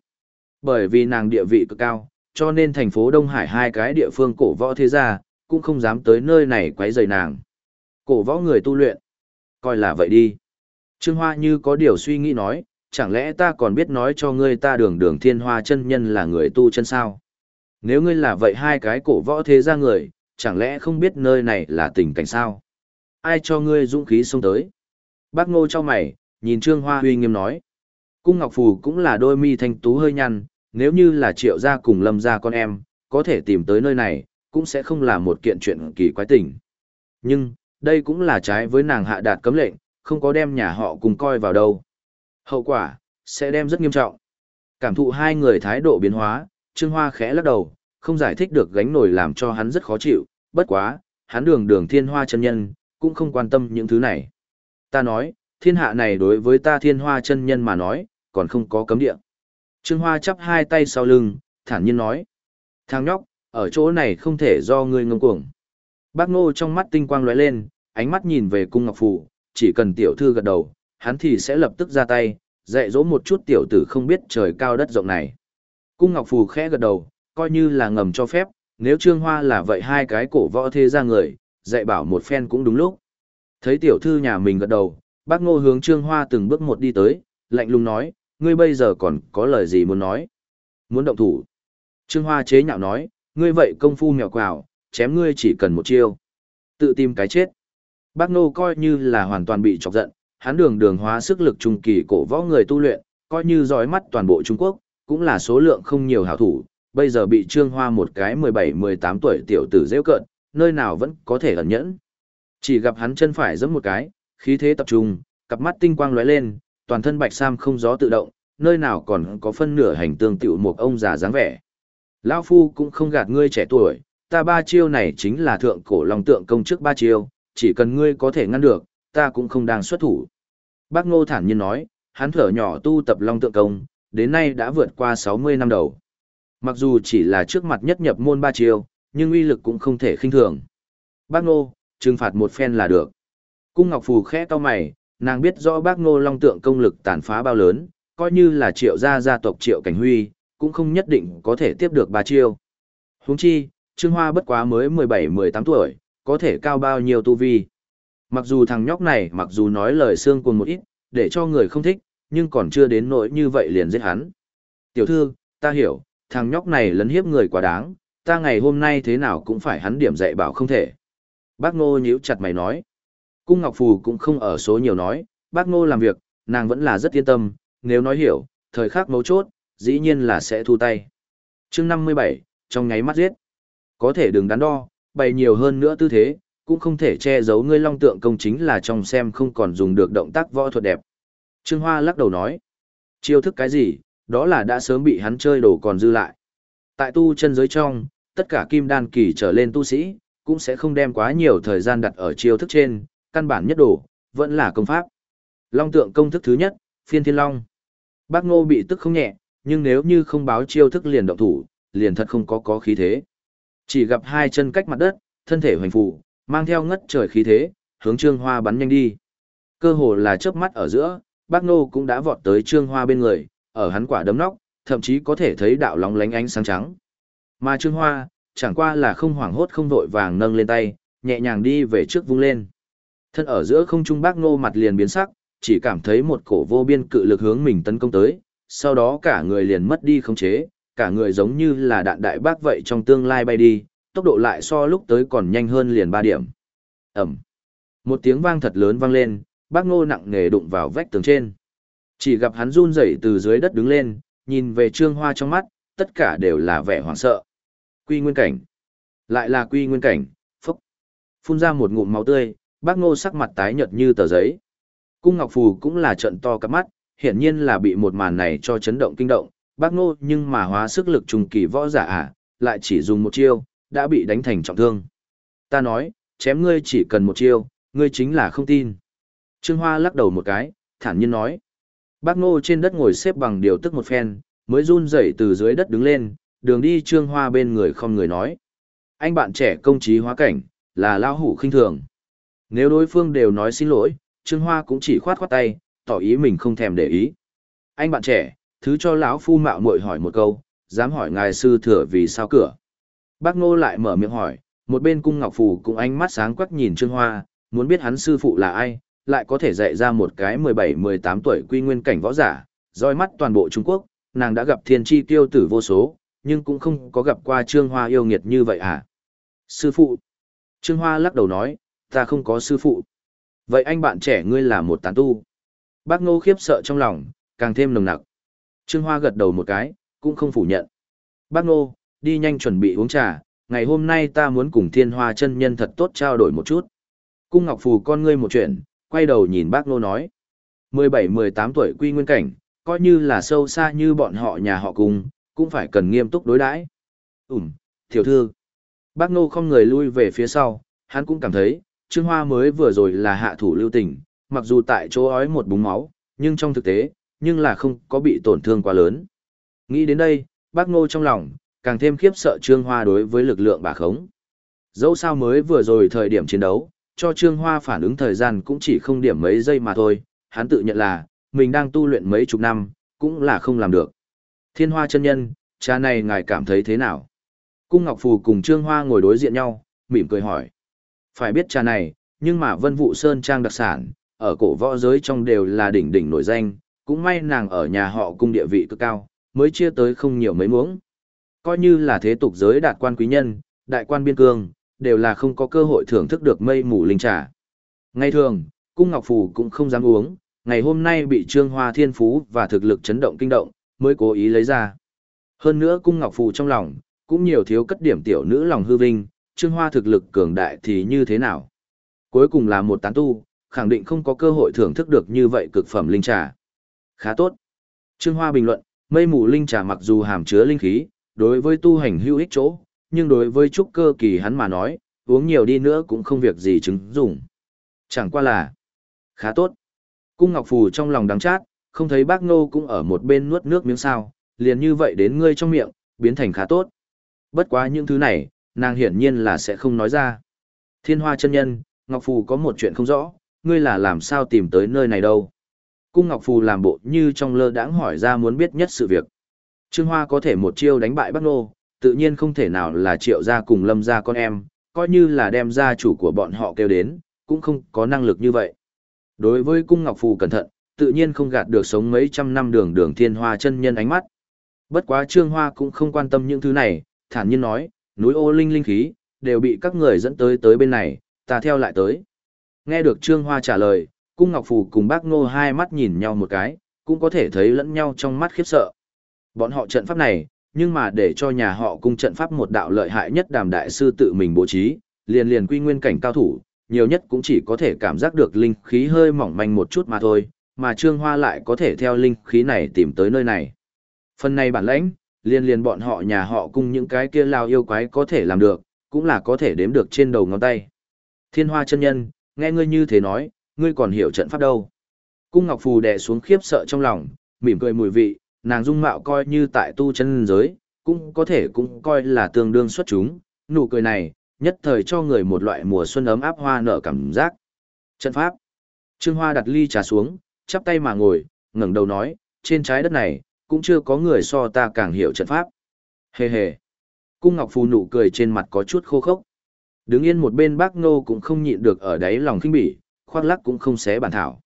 Bởi vì nàng địa vị cực cao, cho nên thành phố Đông Hải hai cái địa phương cổ võ thế gia, cũng không dám tới nơi này quấy rầy nàng. Cổ võ người tu luyện. Coi là vậy đi. Trương Hoa như có điều suy nghĩ nói, chẳng lẽ ta còn biết nói cho ngươi ta đường đường thiên hoa chân nhân là người tu chân sao? Nếu ngươi là vậy hai cái cổ võ thế gia người, chẳng lẽ không biết nơi này là tình cảnh sao? Ai cho ngươi dũng khí xông tới? Bác ngô cho mày, nhìn Trương Hoa huy nghiêm nói. Cung Ngọc Phù cũng là đôi mi thanh tú hơi nhăn, nếu như là triệu gia cùng lâm gia con em, có thể tìm tới nơi này, cũng sẽ không là một kiện chuyện kỳ quái tình. Nhưng, đây cũng là trái với nàng hạ đạt cấm lệnh, không có đem nhà họ cùng coi vào đâu. Hậu quả, sẽ đem rất nghiêm trọng. Cảm thụ hai người thái độ biến hóa, Trương Hoa khẽ lắc đầu, không giải thích được gánh nổi làm cho hắn rất khó chịu, bất quá, hắn đường đường thiên hoa chân nhân, cũng không quan tâm những thứ này. Ta nói, thiên hạ này đối với ta thiên hoa chân nhân mà nói, còn không có cấm địa. Trương Hoa chắp hai tay sau lưng, thản nhiên nói. Thằng nhóc, ở chỗ này không thể do ngươi ngông cuồng. Bác Ngô trong mắt tinh quang lóe lên, ánh mắt nhìn về cung ngọc phủ, chỉ cần tiểu thư gật đầu, hắn thì sẽ lập tức ra tay, dạy dỗ một chút tiểu tử không biết trời cao đất rộng này. Cung Ngọc Phù khẽ gật đầu, coi như là ngầm cho phép, nếu Trương Hoa là vậy hai cái cổ võ thế ra người, dạy bảo một phen cũng đúng lúc. Thấy tiểu thư nhà mình gật đầu, bác ngô hướng Trương Hoa từng bước một đi tới, lạnh lùng nói, ngươi bây giờ còn có lời gì muốn nói? Muốn động thủ. Trương Hoa chế nhạo nói, ngươi vậy công phu mèo quào, chém ngươi chỉ cần một chiêu. Tự tìm cái chết. Bác Nô coi như là hoàn toàn bị chọc giận, hắn đường đường hóa sức lực trung kỳ cổ võ người tu luyện, coi như dõi mắt toàn bộ Trung Quốc, cũng là số lượng không nhiều hảo thủ, bây giờ bị Trương Hoa một cái 17-18 tuổi tiểu tử rêu cợt, nơi nào vẫn có thể ẩn nhẫn. Chỉ gặp hắn chân phải giẫm một cái, khí thế tập trung, cặp mắt tinh quang lóe lên, toàn thân bạch sam không gió tự động, nơi nào còn có phân nửa hành tương tiểu một ông già dáng vẻ. Lão phu cũng không gạt ngươi trẻ tuổi, ta ba chiêu này chính là thượng cổ long tượng công trước ba chiêu, chỉ cần ngươi có thể ngăn được, ta cũng không đang xuất thủ. Bác Ngô thản nhiên nói, hắn thở nhỏ tu tập long tượng công, đến nay đã vượt qua 60 năm đầu. Mặc dù chỉ là trước mặt nhất nhập môn ba chiêu, nhưng uy lực cũng không thể khinh thường. Bác Ngô, trừng phạt một phen là được. Cung Ngọc Phù khẽ to mày, nàng biết rõ bác Ngô long tượng công lực tàn phá bao lớn, coi như là triệu gia gia tộc triệu cảnh huy, cũng không nhất định có thể tiếp được ba chiêu. Huống chi, Trương Hoa bất quá mới 17-18 tuổi, có thể cao bao nhiêu tu vi. Mặc dù thằng nhóc này mặc dù nói lời xương cuồng một ít, để cho người không thích, nhưng còn chưa đến nỗi như vậy liền giết hắn. Tiểu thư, ta hiểu, thằng nhóc này lấn hiếp người quá đáng, ta ngày hôm nay thế nào cũng phải hắn điểm dạy bảo không thể. Bác Ngô nhíu chặt mày nói. Cung Ngọc Phù cũng không ở số nhiều nói, bác Ngô làm việc, nàng vẫn là rất yên tâm, nếu nói hiểu, thời khắc mấu chốt, dĩ nhiên là sẽ thu tay. chương 57, trong nháy mắt giết. Có thể đừng đắn đo, bày nhiều hơn nữa tư thế, cũng không thể che giấu ngươi long tượng công chính là trong xem không còn dùng được động tác võ thuật đẹp. Trương Hoa lắc đầu nói, chiêu thức cái gì, đó là đã sớm bị hắn chơi đổ còn dư lại. Tại tu chân giới trong, tất cả kim đan kỳ trở lên tu sĩ, cũng sẽ không đem quá nhiều thời gian đặt ở chiêu thức trên, căn bản nhất đổ, vẫn là công pháp. Long tượng công thức thứ nhất, phiên thiên long. Bác ngô bị tức không nhẹ, nhưng nếu như không báo chiêu thức liền động thủ, liền thật không có có khí thế. Chỉ gặp hai chân cách mặt đất, thân thể hoành phụ, mang theo ngất trời khí thế, hướng Trương Hoa bắn nhanh đi. Cơ hồ là chớp mắt ở giữa, Bác Nô cũng đã vọt tới Trương Hoa bên người, ở hắn quả đấm nóc, thậm chí có thể thấy đạo lóng lánh ánh sáng trắng. Mà Trương Hoa, chẳng qua là không hoảng hốt không vội vàng nâng lên tay, nhẹ nhàng đi về trước vung lên. Thân ở giữa không trung Bác Nô mặt liền biến sắc, chỉ cảm thấy một cổ vô biên cự lực hướng mình tấn công tới, sau đó cả người liền mất đi khống chế, cả người giống như là đạn đại bác vậy trong tương lai bay đi, tốc độ lại so lúc tới còn nhanh hơn liền 3 điểm. Ẩm. Một tiếng vang thật lớn vang lên, bác ngô nặng nề đụng vào vách tường trên. Chỉ gặp hắn run rẩy từ dưới đất đứng lên, nhìn về trương hoa trong mắt, tất cả đều là vẻ hoảng sợ. Quy nguyên cảnh. Lại là quy nguyên cảnh, phốc. Phun ra một ngụm máu tươi, bác ngô sắc mặt tái nhợt như tờ giấy. Cung Ngọc Phù cũng là trận to cả mắt, hiển nhiên là bị một màn này cho chấn động kinh động, bác ngô nhưng mà hóa sức lực trùng kỳ võ giả à, lại chỉ dùng một chiêu, đã bị đánh thành trọng thương. Ta nói, chém ngươi chỉ cần một chiêu, ngươi chính là không tin. Trương Hoa lắc đầu một cái, thản nhiên nói. Bác ngô trên đất ngồi xếp bằng điều tức một phen, mới run rẩy từ dưới đất đứng lên, đường đi Trương Hoa bên người không người nói. Anh bạn trẻ công trí hóa cảnh, là lao hủ khinh thường. Nếu đối phương đều nói xin lỗi, Trương Hoa cũng chỉ khoát khoát tay, tỏ ý mình không thèm để ý. Anh bạn trẻ, thứ cho lão phu mạo muội hỏi một câu, dám hỏi ngài sư thừa vì sao cửa. Bác Ngô lại mở miệng hỏi, một bên cung ngọc phù cũng ánh mắt sáng quắc nhìn Trương Hoa, muốn biết hắn sư phụ là ai, lại có thể dạy ra một cái 17-18 tuổi quy nguyên cảnh võ giả, roi mắt toàn bộ Trung Quốc, nàng đã gặp thiên tri tiêu tử vô số, nhưng cũng không có gặp qua Trương Hoa yêu nghiệt như vậy à. Sư phụ. Trương Hoa lắc đầu nói, ta không có sư phụ. Vậy anh bạn trẻ ngươi là một tán tu. Bác Ngô khiếp sợ trong lòng, càng thêm nồng nặc. Trương Hoa gật đầu một cái, cũng không phủ nhận. Bác Ngô, đi nhanh chuẩn bị uống trà, ngày hôm nay ta muốn cùng thiên hoa chân nhân thật tốt trao đổi một chút. Cung Ngọc Phù con ngươi một chuyện, quay đầu nhìn bác Ngô nói. 17-18 tuổi quy nguyên cảnh, coi như là sâu xa như bọn họ nhà họ cùng, cũng phải cần nghiêm túc đối đãi. Ừm, tiểu thư. Bác Ngô không người lui về phía sau, hắn cũng cảm thấy, Trương Hoa mới vừa rồi là hạ thủ lưu tình, mặc dù tại chỗ ói một búng máu, nhưng trong thực tế, nhưng là không có bị tổn thương quá lớn. Nghĩ đến đây, bác Ngô trong lòng, càng thêm khiếp sợ Trương Hoa đối với lực lượng bà khống. Dẫu sao mới vừa rồi thời điểm chiến đấu, cho Trương Hoa phản ứng thời gian cũng chỉ không điểm mấy giây mà thôi, hắn tự nhận là, mình đang tu luyện mấy chục năm, cũng là không làm được. Thiên Hoa chân nhân, cha này ngài cảm thấy thế nào? Cung Ngọc Phù cùng Trương Hoa ngồi đối diện nhau, mỉm cười hỏi. Phải biết cha này, nhưng mà Vân Vũ Sơn Trang đặc sản, ở cổ võ giới trong đều là đỉnh đỉnh nổi danh, cũng may nàng ở nhà họ cung địa vị cực cao, mới chia tới không nhiều mấy muỗng. Coi như là thế tục giới đạt quan quý nhân, đại quan biên cương, đều là không có cơ hội thưởng thức được mây mù linh trà. Ngày thường, Cung Ngọc Phù cũng không dám uống, ngày hôm nay bị Trương Hoa thiên phú và thực lực chấn động kinh động, mới cố ý lấy ra. Hơn nữa Cung Ngọc Phù trong lòng, cũng nhiều thiếu cất điểm tiểu nữ lòng hư vinh, Trương Hoa thực lực cường đại thì như thế nào. Cuối cùng là một tán tu, khẳng định không có cơ hội thưởng thức được như vậy cực phẩm linh trà. Khá tốt. Trương Hoa bình luận, mây mù linh trà mặc dù hàm chứa linh khí, đối với tu hành hữu ích chỗ, nhưng đối với trúc cơ kỳ hắn mà nói, uống nhiều đi nữa cũng không việc gì chứng dụng. Chẳng qua là khá tốt. Cung Ngọc Phù trong lòng đắng chát, không thấy bác Ngô cũng ở một bên nuốt nước miếng sao, liền như vậy đến ngươi trong miệng, biến thành khá tốt. Bất quá những thứ này, nàng hiển nhiên là sẽ không nói ra. Thiên Hoa chân nhân, Ngọc Phù có một chuyện không rõ, ngươi là làm sao tìm tới nơi này đâu? Cung Ngọc Phù làm bộ như trong lơ đãng hỏi ra muốn biết nhất sự việc. Trương Hoa có thể một chiêu đánh bại Bắc Nô, tự nhiên không thể nào là triệu gia cùng lâm gia con em, coi như là đem gia chủ của bọn họ kêu đến, cũng không có năng lực như vậy. Đối với Cung Ngọc Phù cẩn thận, tự nhiên không gạt được sống mấy trăm năm đường đường thiên hoa chân nhân ánh mắt. Bất quá Trương Hoa cũng không quan tâm những thứ này, thản nhiên nói, núi ô linh linh khí, đều bị các người dẫn tới tới bên này, ta theo lại tới. Nghe được Trương Hoa trả lời, Cung Ngọc Phù cùng bác Ngô hai mắt nhìn nhau một cái, cũng có thể thấy lẫn nhau trong mắt khiếp sợ. Bọn họ trận pháp này, nhưng mà để cho nhà họ cung trận pháp một đạo lợi hại nhất đàm đại sư tự mình bố trí, liền liền quy nguyên cảnh cao thủ, nhiều nhất cũng chỉ có thể cảm giác được linh khí hơi mỏng manh một chút mà thôi, mà Trương Hoa lại có thể theo linh khí này tìm tới nơi này. Phần này bản lãnh, liền liền bọn họ nhà họ cung những cái kia lao yêu quái có thể làm được, cũng là có thể đếm được trên đầu ngón tay. Thiên Hoa chân nhân, nghe ngươi như thế nói, ngươi còn hiểu trận pháp đâu. Cung Ngọc Phù đè xuống khiếp sợ trong lòng, mỉm cười mùi vị, nàng dung mạo coi như tại tu chân giới, cũng có thể cũng coi là tương đương xuất chúng, nụ cười này, nhất thời cho người một loại mùa xuân ấm áp hoa nở cảm giác. Trận pháp. Trương Hoa đặt ly trà xuống, chắp tay mà ngồi, ngẩng đầu nói, trên trái đất này, cũng chưa có người so ta càng hiểu trận pháp. Hề hề. Cung Ngọc Phù nụ cười trên mặt có chút khô khốc. Đứng yên một bên bác Ngô cũng không nhịn được ở đáy lòng khinh bỉ, khoác lắc cũng không xé bản thảo.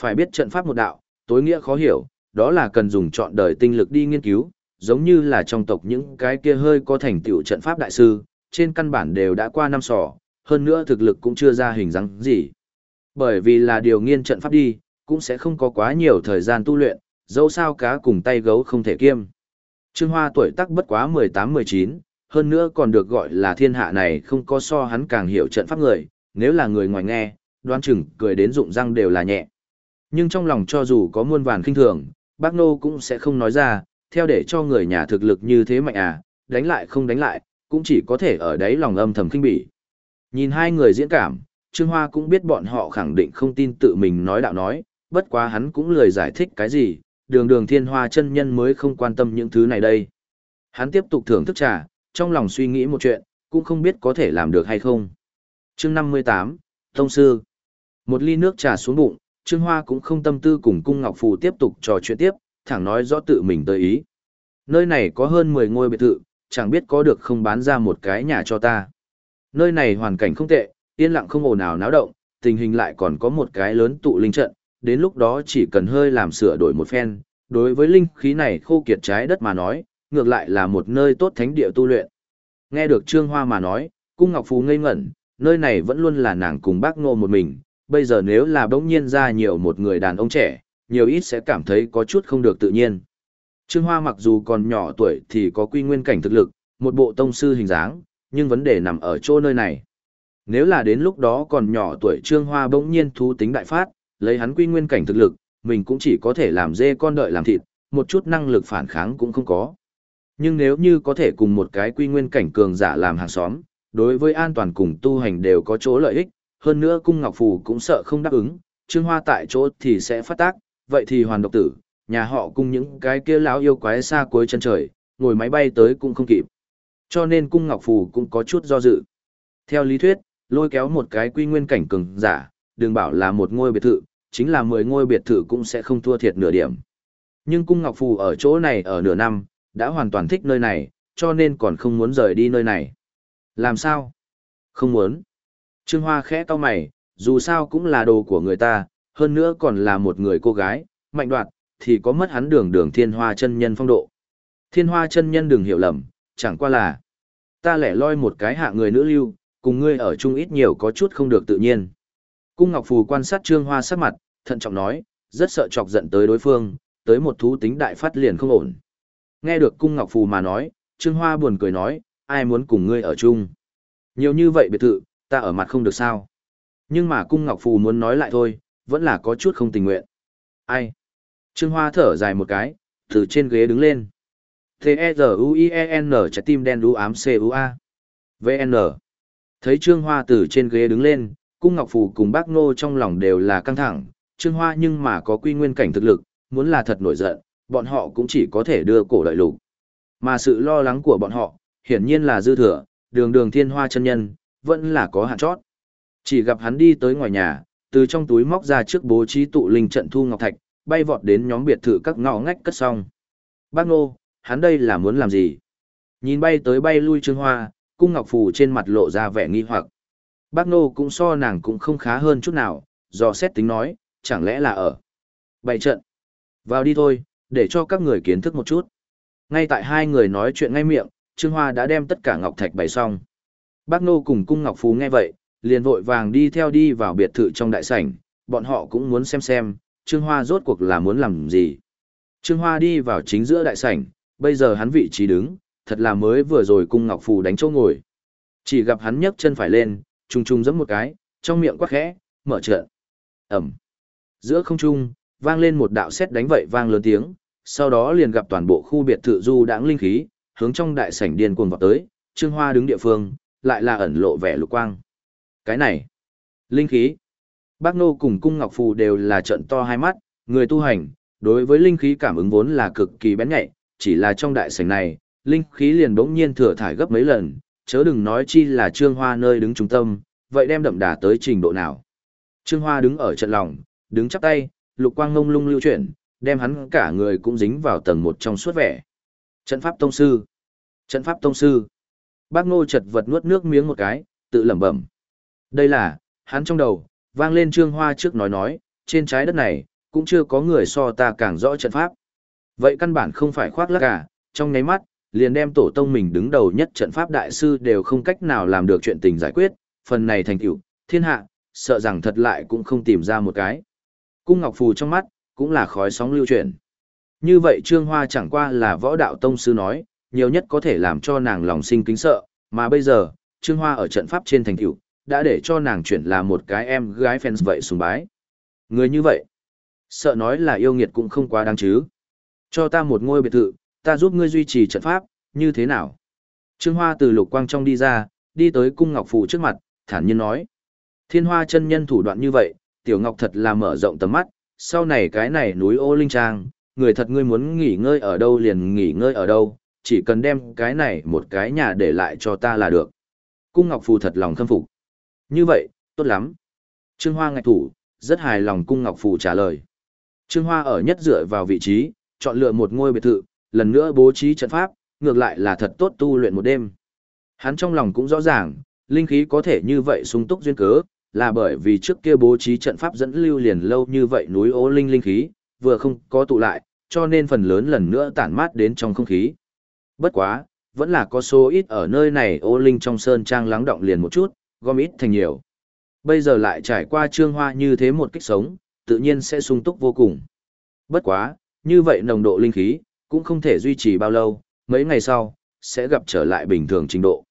Phải biết trận pháp một đạo, tối nghĩa khó hiểu, đó là cần dùng trọn đời tinh lực đi nghiên cứu, giống như là trong tộc những cái kia hơi có thành tựu trận pháp đại sư, trên căn bản đều đã qua năm sỏ, hơn nữa thực lực cũng chưa ra hình dáng gì. Bởi vì là điều nghiên trận pháp đi, cũng sẽ không có quá nhiều thời gian tu luyện, dẫu sao cá cùng tay gấu không thể kiêm. Trương Hoa tuổi tác bất quá 18-19, hơn nữa còn được gọi là thiên hạ này không có so hắn càng hiểu trận pháp người, nếu là người ngoài nghe, đoán chừng cười đến rụng răng đều là nhẹ. Nhưng trong lòng cho dù có muôn vàn khinh thường, bác nô cũng sẽ không nói ra, theo để cho người nhà thực lực như thế mạnh à, đánh lại không đánh lại, cũng chỉ có thể ở đấy lòng âm thầm kinh bỉ. Nhìn hai người diễn cảm, Trương Hoa cũng biết bọn họ khẳng định không tin tự mình nói đạo nói, bất quá hắn cũng lười giải thích cái gì, đường đường thiên hoa chân nhân mới không quan tâm những thứ này đây. Hắn tiếp tục thưởng thức trà, trong lòng suy nghĩ một chuyện, cũng không biết có thể làm được hay không. chương 58, Tông Sư một ly nước trà xuống bụng, Trương Hoa cũng không tâm tư cùng Cung Ngọc Phù tiếp tục trò chuyện tiếp, thẳng nói rõ tự mình tới ý. Nơi này có hơn 10 ngôi biệt thự, chẳng biết có được không bán ra một cái nhà cho ta. Nơi này hoàn cảnh không tệ, yên lặng không ồn ào náo động, tình hình lại còn có một cái lớn tụ linh trận, đến lúc đó chỉ cần hơi làm sửa đổi một phen, đối với linh khí này khô kiệt trái đất mà nói, ngược lại là một nơi tốt thánh địa tu luyện. Nghe được Trương Hoa mà nói, Cung Ngọc Phú ngây ngẩn, nơi này vẫn luôn là nàng cùng bác ngô một mình, bây giờ nếu là bỗng nhiên ra nhiều một người đàn ông trẻ, nhiều ít sẽ cảm thấy có chút không được tự nhiên. Trương Hoa mặc dù còn nhỏ tuổi thì có quy nguyên cảnh thực lực, một bộ tông sư hình dáng, nhưng vấn đề nằm ở chỗ nơi này. Nếu là đến lúc đó còn nhỏ tuổi Trương Hoa bỗng nhiên thú tính đại phát, lấy hắn quy nguyên cảnh thực lực, mình cũng chỉ có thể làm dê con đợi làm thịt, một chút năng lực phản kháng cũng không có. Nhưng nếu như có thể cùng một cái quy nguyên cảnh cường giả làm hàng xóm, đối với an toàn cùng tu hành đều có chỗ lợi ích, hơn nữa cung ngọc phù cũng sợ không đáp ứng, Trương Hoa tại chỗ thì sẽ phát tác, vậy thì hoàn độc tử, nhà họ cung những cái kia lão yêu quái xa cuối chân trời, ngồi máy bay tới cũng không kịp. Cho nên cung ngọc phù cũng có chút do dự. Theo lý thuyết, lôi kéo một cái quy nguyên cảnh cường giả, đừng bảo là một ngôi biệt thự, chính là 10 ngôi biệt thự cũng sẽ không thua thiệt nửa điểm. Nhưng cung ngọc phù ở chỗ này ở nửa năm, đã hoàn toàn thích nơi này, cho nên còn không muốn rời đi nơi này. Làm sao? Không muốn. Trương Hoa khẽ cau mày, dù sao cũng là đồ của người ta, hơn nữa còn là một người cô gái, mạnh đoạt, thì có mất hắn đường đường thiên hoa chân nhân phong độ. Thiên hoa chân nhân đừng hiểu lầm, chẳng qua là ta lẻ loi một cái hạ người nữ lưu, cùng ngươi ở chung ít nhiều có chút không được tự nhiên. Cung Ngọc Phù quan sát Trương Hoa sắc mặt, thận trọng nói, rất sợ chọc giận tới đối phương, tới một thú tính đại phát liền không ổn. Nghe được Cung Ngọc Phù mà nói, Trương Hoa buồn cười nói, ai muốn cùng ngươi ở chung. Nhiều như vậy biệt thự, ta ở mặt không được sao. Nhưng mà Cung Ngọc Phù muốn nói lại thôi, vẫn là có chút không tình nguyện. Ai? Trương Hoa thở dài một cái, từ trên ghế đứng lên. T-E-Z-U-I-E-N trái tim đen đu ám C-U-A. V-N. Thấy Trương Hoa từ trên ghế đứng lên, Cung Ngọc Phù cùng bác Nô trong lòng đều là căng thẳng, Trương Hoa nhưng mà có quy nguyên cảnh thực lực, muốn là thật nổi giận, bọn họ cũng chỉ có thể đưa cổ đợi lục. Mà sự lo lắng của bọn họ, hiển nhiên là dư thừa, đường đường thiên hoa chân nhân, vẫn là có hạn chót. Chỉ gặp hắn đi tới ngoài nhà, từ trong túi móc ra trước bố trí tụ linh trận thu ngọc thạch, bay vọt đến nhóm biệt thự các ngõ ngách cất xong. Bác Nô, hắn đây là muốn làm gì? Nhìn bay tới bay lui Trương Hoa, cung ngọc phù trên mặt lộ ra vẻ nghi hoặc. Bác Nô cũng so nàng cũng không khá hơn chút nào, do xét tính nói, chẳng lẽ là ở. Bày trận. Vào đi thôi, để cho các người kiến thức một chút. Ngay tại hai người nói chuyện ngay miệng, Trương Hoa đã đem tất cả ngọc thạch bày xong. Bác Nô cùng cung Ngọc Phú nghe vậy, liền vội vàng đi theo đi vào biệt thự trong đại sảnh, bọn họ cũng muốn xem xem, Trương Hoa rốt cuộc là muốn làm gì. Trương Hoa đi vào chính giữa đại sảnh, bây giờ hắn vị trí đứng, thật là mới vừa rồi cung Ngọc Phù đánh chỗ ngồi. Chỉ gặp hắn nhấc chân phải lên, trùng trùng giẫm một cái, trong miệng quát khẽ, mở trận. Ẩm. Giữa không trung, vang lên một đạo sét đánh vậy vang lớn tiếng, sau đó liền gặp toàn bộ khu biệt thự du đãng linh khí, hướng trong đại sảnh điên cuồng vào tới, Trương Hoa đứng địa phương, lại là ẩn lộ vẻ lục quang. Cái này, linh khí. Bác Nô cùng Cung Ngọc Phù đều là trận to hai mắt, người tu hành, đối với linh khí cảm ứng vốn là cực kỳ bén nhạy, chỉ là trong đại sảnh này, linh khí liền bỗng nhiên thừa thải gấp mấy lần, chớ đừng nói chi là Trương Hoa nơi đứng trung tâm, vậy đem đậm đà tới trình độ nào. Trương Hoa đứng ở trận lòng, đứng chắp tay, lục quang ngông lung lưu chuyển, đem hắn cả người cũng dính vào tầng một trong suốt vẻ. Trận pháp tông sư. Trận pháp tông sư. Bác Ngô chật vật nuốt nước miếng một cái, tự lẩm bẩm. Đây là, hắn trong đầu, vang lên trương hoa trước nói nói, trên trái đất này, cũng chưa có người so ta càng rõ trận pháp. Vậy căn bản không phải khoác lác cả, trong nháy mắt, liền đem tổ tông mình đứng đầu nhất trận pháp đại sư đều không cách nào làm được chuyện tình giải quyết, phần này thành tựu thiên hạ, sợ rằng thật lại cũng không tìm ra một cái. Cung Ngọc Phù trong mắt, cũng là khói sóng lưu chuyển. Như vậy Trương Hoa chẳng qua là võ đạo tông sư nói, nhiều nhất có thể làm cho nàng lòng sinh kính sợ, mà bây giờ, Trương Hoa ở trận pháp trên thành tựu đã để cho nàng chuyển là một cái em gái fans vậy sùng bái. Người như vậy, sợ nói là yêu nghiệt cũng không quá đáng chứ. Cho ta một ngôi biệt thự, ta giúp ngươi duy trì trận pháp, như thế nào? Trương Hoa từ lục quang trong đi ra, đi tới cung ngọc phù trước mặt, thản nhiên nói. Thiên hoa chân nhân thủ đoạn như vậy, tiểu ngọc thật là mở rộng tầm mắt, sau này cái này núi ô linh trang, người thật ngươi muốn nghỉ ngơi ở đâu liền nghỉ ngơi ở đâu, chỉ cần đem cái này một cái nhà để lại cho ta là được. Cung Ngọc Phù thật lòng khâm phục. Như vậy, tốt lắm. Trương Hoa ngạch thủ, rất hài lòng Cung Ngọc Phù trả lời. Trương Hoa ở nhất dựa vào vị trí, chọn lựa một ngôi biệt thự, lần nữa bố trí trận pháp, ngược lại là thật tốt tu luyện một đêm. Hắn trong lòng cũng rõ ràng, linh khí có thể như vậy sung túc duyên cớ, là bởi vì trước kia bố trí trận pháp dẫn lưu liền lâu như vậy núi ố linh linh khí, vừa không có tụ lại, cho nên phần lớn lần nữa tản mát đến trong không khí. Bất quá, vẫn là có số ít ở nơi này ô linh trong sơn trang lắng động liền một chút, gom ít thành nhiều. Bây giờ lại trải qua trương hoa như thế một kích sống, tự nhiên sẽ sung túc vô cùng. Bất quá, như vậy nồng độ linh khí, cũng không thể duy trì bao lâu, mấy ngày sau, sẽ gặp trở lại bình thường trình độ.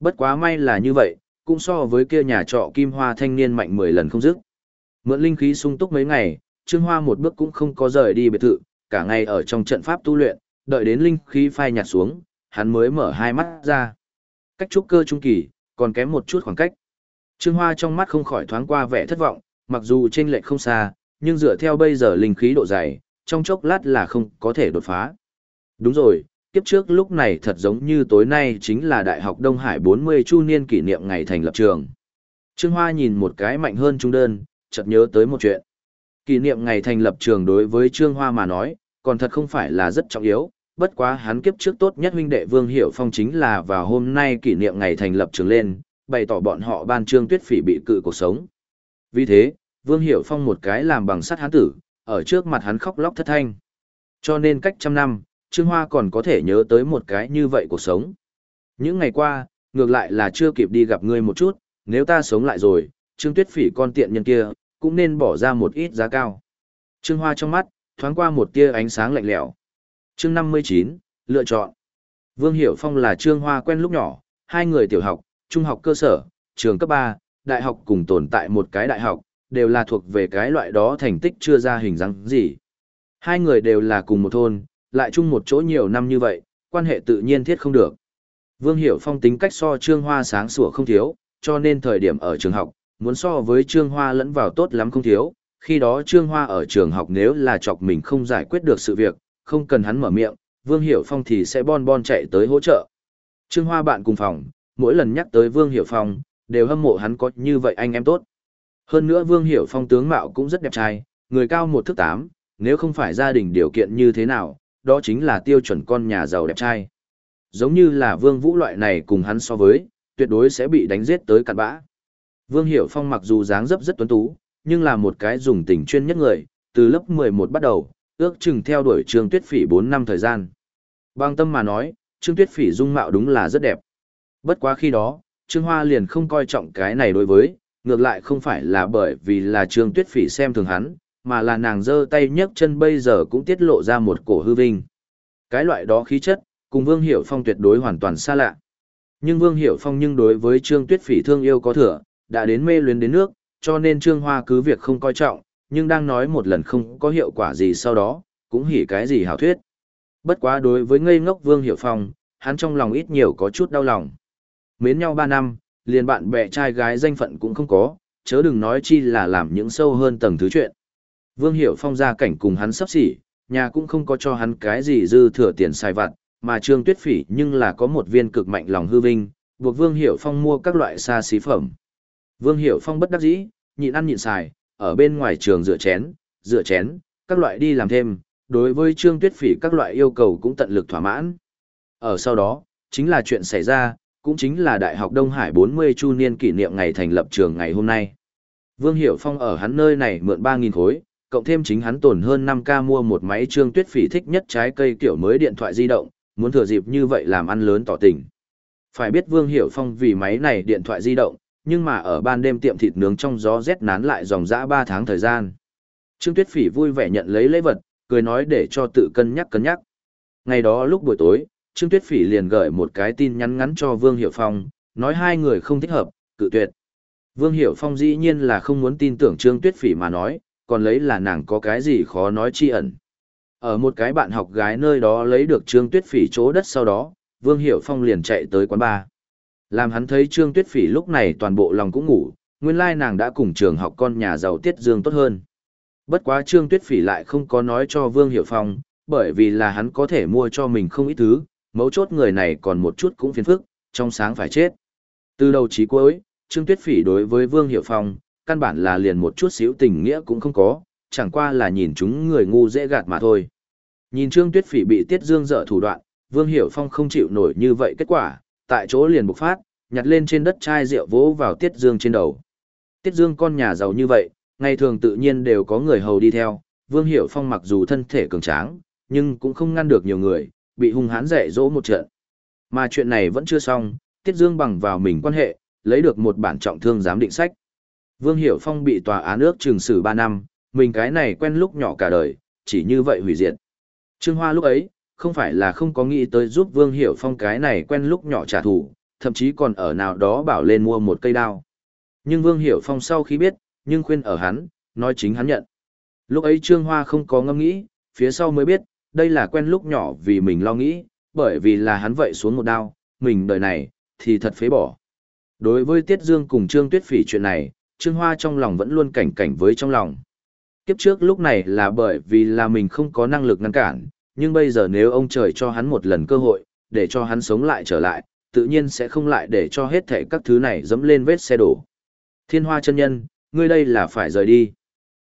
Bất quá may là như vậy, cũng so với kia nhà trọ kim hoa thanh niên mạnh 10 lần không dứt. Mượn linh khí sung túc mấy ngày, Trương Hoa một bước cũng không có rời đi biệt thự, cả ngày ở trong trận pháp tu luyện, đợi đến linh khí phai nhạt xuống, hắn mới mở hai mắt ra. Cách trúc cơ trung kỳ, còn kém một chút khoảng cách. Trương Hoa trong mắt không khỏi thoáng qua vẻ thất vọng, mặc dù trên lệch không xa, nhưng dựa theo bây giờ linh khí độ dày, trong chốc lát là không có thể đột phá. Đúng rồi, kiếp trước lúc này thật giống như tối nay chính là Đại học Đông Hải 40 chu niên kỷ niệm ngày thành lập trường. Trương Hoa nhìn một cái mạnh hơn trung đơn, chợt nhớ tới một chuyện. Kỷ niệm ngày thành lập trường đối với Trương Hoa mà nói, còn thật không phải là rất trọng yếu, bất quá hắn kiếp trước tốt nhất huynh đệ Vương Hiểu Phong chính là vào hôm nay kỷ niệm ngày thành lập trường lên, bày tỏ bọn họ ban trương tuyết phỉ bị cự cuộc sống. Vì thế, Vương Hiểu Phong một cái làm bằng sắt hắn tử, ở trước mặt hắn khóc lóc thất thanh. Cho nên cách trăm năm, Trương Hoa còn có thể nhớ tới một cái như vậy cuộc sống. Những ngày qua, ngược lại là chưa kịp đi gặp ngươi một chút, nếu ta sống lại rồi, Trương Tuyết Phỉ con tiện nhân kia, cũng nên bỏ ra một ít giá cao. Trương Hoa trong mắt, thoáng qua một tia ánh sáng lạnh lẽo. Chương 59, lựa chọn. Vương Hiểu Phong là Trương Hoa quen lúc nhỏ, hai người tiểu học, trung học cơ sở, trường cấp 3, đại học cùng tồn tại một cái đại học, đều là thuộc về cái loại đó thành tích chưa ra hình dáng gì. Hai người đều là cùng một thôn, lại chung một chỗ nhiều năm như vậy, quan hệ tự nhiên thiết không được. Vương Hiểu Phong tính cách so Trương Hoa sáng sủa không thiếu, cho nên thời điểm ở trường học, muốn so với Trương Hoa lẫn vào tốt lắm không thiếu. Khi đó Trương Hoa ở trường học nếu là chọc mình không giải quyết được sự việc, không cần hắn mở miệng, Vương Hiểu Phong thì sẽ bon bon chạy tới hỗ trợ. Trương Hoa bạn cùng phòng, mỗi lần nhắc tới Vương Hiểu Phong, đều hâm mộ hắn có như vậy anh em tốt. Hơn nữa Vương Hiểu Phong tướng mạo cũng rất đẹp trai, người cao một thước tám, nếu không phải gia đình điều kiện như thế nào, đó chính là tiêu chuẩn con nhà giàu đẹp trai. Giống như là Vương Vũ loại này cùng hắn so với, tuyệt đối sẽ bị đánh giết tới cặn bã. Vương Hiểu Phong mặc dù dáng dấp rất tuấn tú, nhưng là một cái dùng tình chuyên nhất người, từ lớp 11 bắt đầu, ước chừng theo đuổi Trương Tuyết Phỉ 4 năm thời gian. Bằng tâm mà nói, Trương Tuyết Phỉ dung mạo đúng là rất đẹp. Bất quá khi đó, Trương Hoa liền không coi trọng cái này đối với, ngược lại không phải là bởi vì là Trương Tuyết Phỉ xem thường hắn, mà là nàng giơ tay nhấc chân bây giờ cũng tiết lộ ra một cổ hư vinh. Cái loại đó khí chất, cùng Vương Hiểu Phong tuyệt đối hoàn toàn xa lạ. Nhưng Vương Hiểu Phong nhưng đối với Trương Tuyết Phỉ thương yêu có thừa, đã đến mê luyến đến nước, cho nên Trương Hoa cứ việc không coi trọng, nhưng đang nói một lần không có hiệu quả gì sau đó, cũng hỉ cái gì hảo thuyết. Bất quá đối với ngây ngốc Vương Hiểu Phong, hắn trong lòng ít nhiều có chút đau lòng. Mến nhau 3 năm, liền bạn bè trai gái danh phận cũng không có, chớ đừng nói chi là làm những sâu hơn tầng thứ chuyện. Vương Hiểu Phong ra cảnh cùng hắn sắp xỉ, nhà cũng không có cho hắn cái gì dư thừa tiền xài vặt, mà Trương Tuyết Phỉ nhưng là có một viên cực mạnh lòng hư vinh, buộc Vương Hiểu Phong mua các loại xa xí phẩm. Vương Hiểu Phong bất đắc dĩ, nhịn ăn nhịn xài, ở bên ngoài trường rửa chén, rửa chén, các loại đi làm thêm, đối với Trương Tuyết Phỉ các loại yêu cầu cũng tận lực thỏa mãn. Ở sau đó, chính là chuyện xảy ra, cũng chính là Đại học Đông Hải 40 chu niên kỷ niệm ngày thành lập trường ngày hôm nay. Vương Hiểu Phong ở hắn nơi này mượn 3.000 khối, cộng thêm chính hắn tổn hơn 5k mua một máy Trương Tuyết Phỉ thích nhất trái cây kiểu mới điện thoại di động, muốn thừa dịp như vậy làm ăn lớn tỏ tình. Phải biết Vương Hiểu Phong vì máy này điện thoại di động, nhưng mà ở ban đêm tiệm thịt nướng trong gió rét nán lại dòng dã 3 tháng thời gian. Trương Tuyết Phỉ vui vẻ nhận lấy lễ vật, cười nói để cho tự cân nhắc cân nhắc. Ngày đó lúc buổi tối, Trương Tuyết Phỉ liền gửi một cái tin nhắn ngắn cho Vương Hiểu Phong, nói hai người không thích hợp, cự tuyệt. Vương Hiểu Phong dĩ nhiên là không muốn tin tưởng Trương Tuyết Phỉ mà nói, còn lấy là nàng có cái gì khó nói chi ẩn. Ở một cái bạn học gái nơi đó lấy được Trương Tuyết Phỉ chỗ đất sau đó, Vương Hiểu Phong liền chạy tới quán bar. Làm hắn thấy Trương Tuyết Phỉ lúc này toàn bộ lòng cũng ngủ, nguyên lai nàng đã cùng trường học con nhà giàu Tiết Dương tốt hơn. Bất quá Trương Tuyết Phỉ lại không có nói cho Vương Hiểu Phong, bởi vì là hắn có thể mua cho mình không ít thứ, mấu chốt người này còn một chút cũng phiền phức, trong sáng phải chết. Từ đầu chí cuối, Trương Tuyết Phỉ đối với Vương Hiểu Phong, căn bản là liền một chút xíu tình nghĩa cũng không có, chẳng qua là nhìn chúng người ngu dễ gạt mà thôi. Nhìn Trương Tuyết Phỉ bị Tiết Dương dở thủ đoạn, Vương Hiểu Phong không chịu nổi như vậy kết quả, tại chỗ liền bộc phát, nhặt lên trên đất chai rượu vỗ vào Tiết Dương trên đầu. Tiết Dương con nhà giàu như vậy, ngày thường tự nhiên đều có người hầu đi theo, Vương Hiểu Phong mặc dù thân thể cường tráng, nhưng cũng không ngăn được nhiều người, bị hung hãn dạy dỗ một trận. Mà chuyện này vẫn chưa xong, Tiết Dương bằng vào mình quan hệ, lấy được một bản trọng thương giám định sách. Vương Hiểu Phong bị tòa án ước trừng xử 3 năm, mình cái này quen lúc nhỏ cả đời, chỉ như vậy hủy diệt. Trương Hoa lúc ấy, không phải là không có nghĩ tới giúp Vương Hiểu Phong cái này quen lúc nhỏ trả thù, thậm chí còn ở nào đó bảo lên mua một cây đao. Nhưng Vương Hiểu Phong sau khi biết, nhưng khuyên ở hắn, nói chính hắn nhận. Lúc ấy Trương Hoa không có ngâm nghĩ, phía sau mới biết, đây là quen lúc nhỏ vì mình lo nghĩ, bởi vì là hắn vậy xuống một đao, mình đời này, thì thật phế bỏ. Đối với Tiết Dương cùng Trương Tuyết Phỉ chuyện này, Trương Hoa trong lòng vẫn luôn cảnh cảnh với trong lòng. Kiếp trước lúc này là bởi vì là mình không có năng lực ngăn cản, nhưng bây giờ nếu ông trời cho hắn một lần cơ hội, để cho hắn sống lại trở lại, tự nhiên sẽ không lại để cho hết thảy các thứ này dẫm lên vết xe đổ. Thiên Hoa chân nhân, ngươi đây là phải rời đi.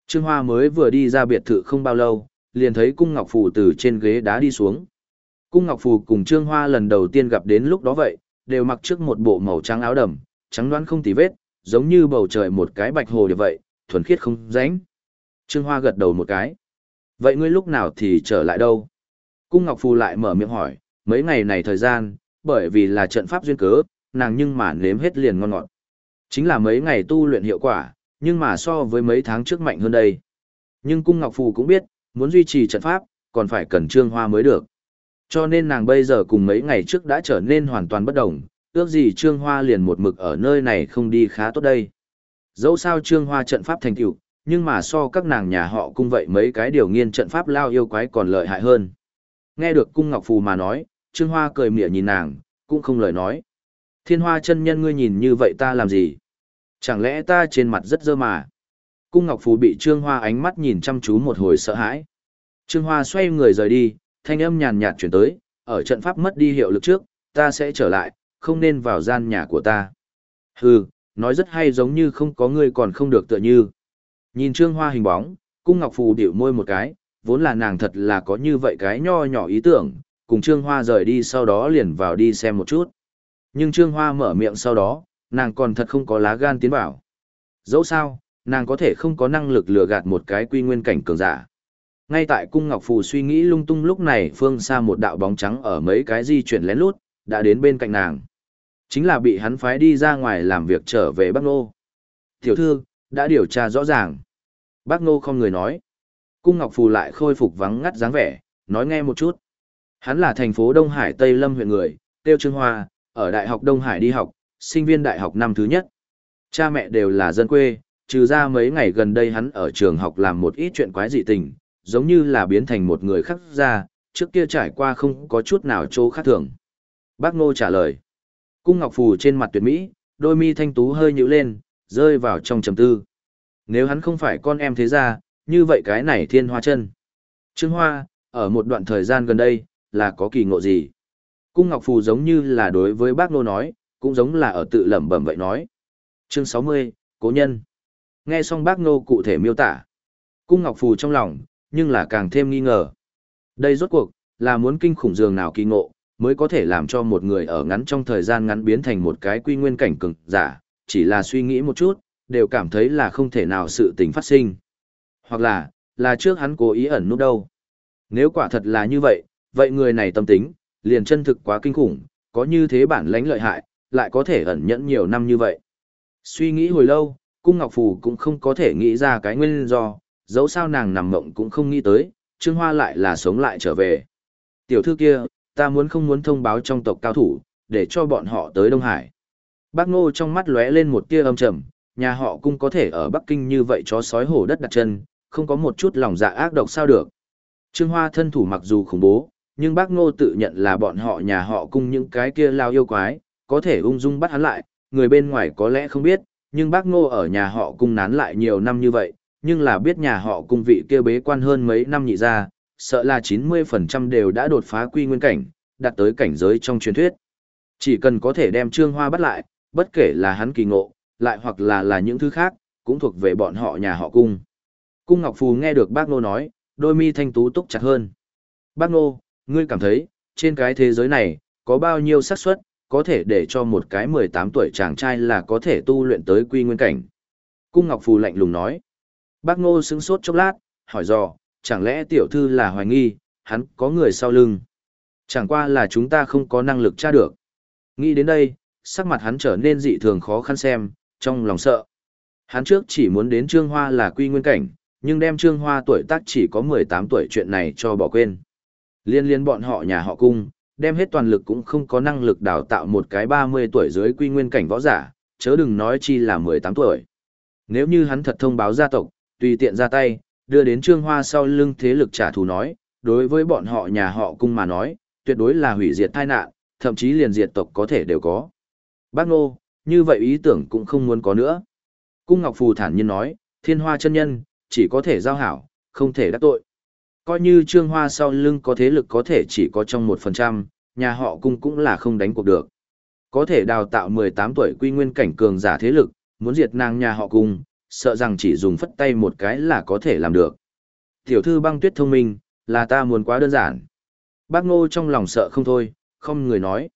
Trương Hoa mới vừa đi ra biệt thự không bao lâu, liền thấy cung ngọc phù từ trên ghế đá đi xuống. Cung Ngọc Phù cùng Trương Hoa lần đầu tiên gặp đến lúc đó vậy, đều mặc trước một bộ màu trắng áo đầm, trắng đoán không tì vết, giống như bầu trời một cái bạch hồ như vậy, thuần khiết không ránh. Trương Hoa gật đầu một cái. Vậy ngươi lúc nào thì trở lại đâu? Cung Ngọc Phù lại mở miệng hỏi, mấy ngày này thời gian, bởi vì là trận pháp duyên cớ, nàng nhưng mà nếm hết liền ngon ngọt. Chính là mấy ngày tu luyện hiệu quả, nhưng mà so với mấy tháng trước mạnh hơn đây. Nhưng Cung Ngọc Phù cũng biết, muốn duy trì trận pháp, còn phải cần Trương Hoa mới được. Cho nên nàng bây giờ cùng mấy ngày trước đã trở nên hoàn toàn bất đồng, ước gì Trương Hoa liền một mực ở nơi này không đi khá tốt đây. Dẫu sao Trương Hoa trận pháp thành tựu, nhưng mà so các nàng nhà họ cung vậy mấy cái điều nghiên trận pháp lao yêu quái còn lợi hại hơn. Nghe được cung Ngọc Phù mà nói, Trương Hoa cười mỉa nhìn nàng, cũng không lời nói. Thiên Hoa chân nhân ngươi nhìn như vậy ta làm gì? Chẳng lẽ ta trên mặt rất dơ mà? Cung Ngọc Phù bị Trương Hoa ánh mắt nhìn chăm chú một hồi sợ hãi. Trương Hoa xoay người rời đi, thanh âm nhàn nhạt chuyển tới, ở trận pháp mất đi hiệu lực trước, ta sẽ trở lại, không nên vào gian nhà của ta. Hừ, nói rất hay giống như không có ngươi còn không được tựa như. Nhìn Trương Hoa hình bóng, Cung Ngọc Phù điệu môi một cái, vốn là nàng thật là có như vậy cái nho nhỏ ý tưởng, cùng Trương Hoa rời đi sau đó liền vào đi xem một chút. Nhưng Trương Hoa mở miệng sau đó, nàng còn thật không có lá gan tiến vào. Dẫu sao, nàng có thể không có năng lực lừa gạt một cái quy nguyên cảnh cường giả. Ngay tại cung Ngọc Phù suy nghĩ lung tung lúc này phương xa một đạo bóng trắng ở mấy cái di chuyển lén lút, đã đến bên cạnh nàng. Chính là bị hắn phái đi ra ngoài làm việc trở về Bắc Nô. Tiểu thư, đã điều tra rõ ràng. Bác Nô không người nói. Cung Ngọc Phù lại khôi phục vắng ngắt dáng vẻ, nói nghe một chút. Hắn là thành phố Đông Hải Tây Lâm huyện người, Tiêu Trương Hoa, ở Đại học Đông Hải đi học, sinh viên đại học năm thứ nhất. Cha mẹ đều là dân quê, trừ ra mấy ngày gần đây hắn ở trường học làm một ít chuyện quái dị tình, giống như là biến thành một người khác ra, trước kia trải qua không có chút nào chỗ khác thường. Bác Ngô trả lời. Cung Ngọc Phù trên mặt tuyệt mỹ, đôi mi thanh tú hơi nhíu lên, rơi vào trong trầm tư. Nếu hắn không phải con em thế ra, như vậy cái này thiên hoa chân. Trương Hoa, ở một đoạn thời gian gần đây, là có kỳ ngộ gì? Cung Ngọc Phù giống như là đối với bác Nô nói, cũng giống là ở tự lẩm bẩm vậy nói. Chương 60, Cố Nhân. Nghe xong bác Nô cụ thể miêu tả. Cung Ngọc Phù trong lòng, nhưng là càng thêm nghi ngờ. Đây rốt cuộc, là muốn kinh khủng dường nào kỳ ngộ, mới có thể làm cho một người ở ngắn trong thời gian ngắn biến thành một cái quy nguyên cảnh cường giả, chỉ là suy nghĩ một chút, đều cảm thấy là không thể nào sự tình phát sinh. Hoặc là, là trước hắn cố ý ẩn nút đâu. Nếu quả thật là như vậy, vậy người này tâm tính, liền chân thực quá kinh khủng, có như thế bản lãnh lợi hại, lại có thể ẩn nhẫn nhiều năm như vậy. Suy nghĩ hồi lâu, Cung Ngọc Phù cũng không có thể nghĩ ra cái nguyên do, dẫu sao nàng nằm mộng cũng không nghĩ tới, Trương Hoa lại là sống lại trở về. Tiểu thư kia, ta muốn không muốn thông báo trong tộc cao thủ, để cho bọn họ tới Đông Hải. Bác Ngô trong mắt lóe lên một tia âm trầm, nhà họ cung có thể ở Bắc Kinh như vậy chó sói hổ đất đặt chân, không có một chút lòng dạ ác độc sao được. Trương Hoa thân thủ mặc dù khủng bố, nhưng bác Ngô tự nhận là bọn họ nhà họ cung những cái kia lao yêu quái, có thể ung dung bắt hắn lại, người bên ngoài có lẽ không biết, nhưng bác Ngô ở nhà họ cung nán lại nhiều năm như vậy, nhưng là biết nhà họ cung vị kia bế quan hơn mấy năm nhị ra, sợ là 90% đều đã đột phá quy nguyên cảnh, đạt tới cảnh giới trong truyền thuyết. Chỉ cần có thể đem Trương Hoa bắt lại, bất kể là hắn kỳ ngộ, lại hoặc là là những thứ khác, cũng thuộc về bọn họ nhà họ cung. Cung Ngọc Phù nghe được bác Nô nói, đôi mi thanh tú túc chặt hơn. Bác Nô, ngươi cảm thấy, trên cái thế giới này, có bao nhiêu xác suất có thể để cho một cái 18 tuổi chàng trai là có thể tu luyện tới quy nguyên cảnh. Cung Ngọc Phù lạnh lùng nói. Bác Ngô sững sốt chốc lát, hỏi dò, chẳng lẽ tiểu thư là hoài nghi, hắn có người sau lưng. Chẳng qua là chúng ta không có năng lực tra được. Nghĩ đến đây, sắc mặt hắn trở nên dị thường khó khăn xem, trong lòng sợ. Hắn trước chỉ muốn đến Trương Hoa là quy nguyên cảnh, nhưng đem Trương Hoa tuổi tác chỉ có 18 tuổi chuyện này cho bỏ quên. Liên liên bọn họ nhà họ cung, đem hết toàn lực cũng không có năng lực đào tạo một cái 30 tuổi dưới quy nguyên cảnh võ giả, chớ đừng nói chi là 18 tuổi. Nếu như hắn thật thông báo gia tộc, tùy tiện ra tay, đưa đến Trương Hoa sau lưng thế lực trả thù nói, đối với bọn họ nhà họ cung mà nói, tuyệt đối là hủy diệt tai nạn, thậm chí liền diệt tộc có thể đều có. Bác Nô, như vậy ý tưởng cũng không muốn có nữa. Cung Ngọc Phù thản nhiên nói, thiên hoa chân nhân, chỉ có thể giao hảo, không thể đắc tội. Coi như trương hoa sau lưng có thế lực có thể chỉ có trong một phần trăm, nhà họ cung cũng là không đánh cuộc được. Có thể đào tạo 18 tuổi quy nguyên cảnh cường giả thế lực, muốn diệt nàng nhà họ cung, sợ rằng chỉ dùng phất tay một cái là có thể làm được. Tiểu thư băng tuyết thông minh, là ta muốn quá đơn giản. Bác Ngô trong lòng sợ không thôi, không người nói.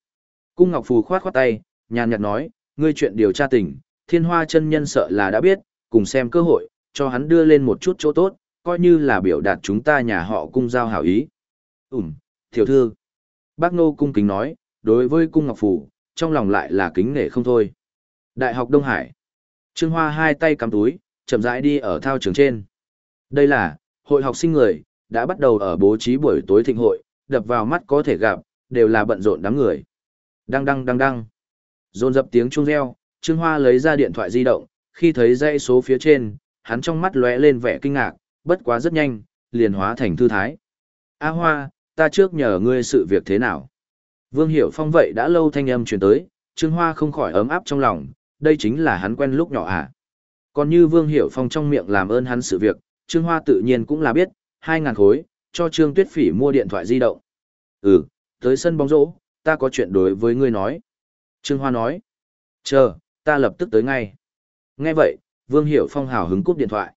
Cung Ngọc Phù khoát khoát tay, nhàn nhạt nói, ngươi chuyện điều tra tình, thiên hoa chân nhân sợ là đã biết, cùng xem cơ hội, cho hắn đưa lên một chút chỗ tốt, coi như là biểu đạt chúng ta nhà họ cung giao hảo ý. Ừm, tiểu thư. Bác Nô cung kính nói, đối với cung Ngọc phủ trong lòng lại là kính nể không thôi. Đại học Đông Hải. Trương Hoa hai tay cắm túi, chậm rãi đi ở thao trường trên. Đây là, hội học sinh người, đã bắt đầu ở bố trí buổi tối thịnh hội, đập vào mắt có thể gặp, đều là bận rộn đám người. Đăng đăng đăng đăng. Rôn dập tiếng chuông reo, Trương Hoa lấy ra điện thoại di động, khi thấy dãy số phía trên, hắn trong mắt lóe lên vẻ kinh ngạc, bất quá rất nhanh, liền hóa thành thư thái. A Hoa, ta trước nhờ ngươi sự việc thế nào? Vương Hiểu Phong vậy đã lâu thanh âm truyền tới, Trương Hoa không khỏi ấm áp trong lòng, đây chính là hắn quen lúc nhỏ à. Còn như Vương Hiểu Phong trong miệng làm ơn hắn sự việc, Trương Hoa tự nhiên cũng là biết, 2.000 khối, cho Trương Tuyết Phỉ mua điện thoại di động. Ừ, tới sân bóng rổ, ta có chuyện đối với ngươi nói. Trương Hoa nói, chờ, ta lập tức tới ngay. Nghe vậy, Vương Hiểu Phong hào hứng cúp điện thoại.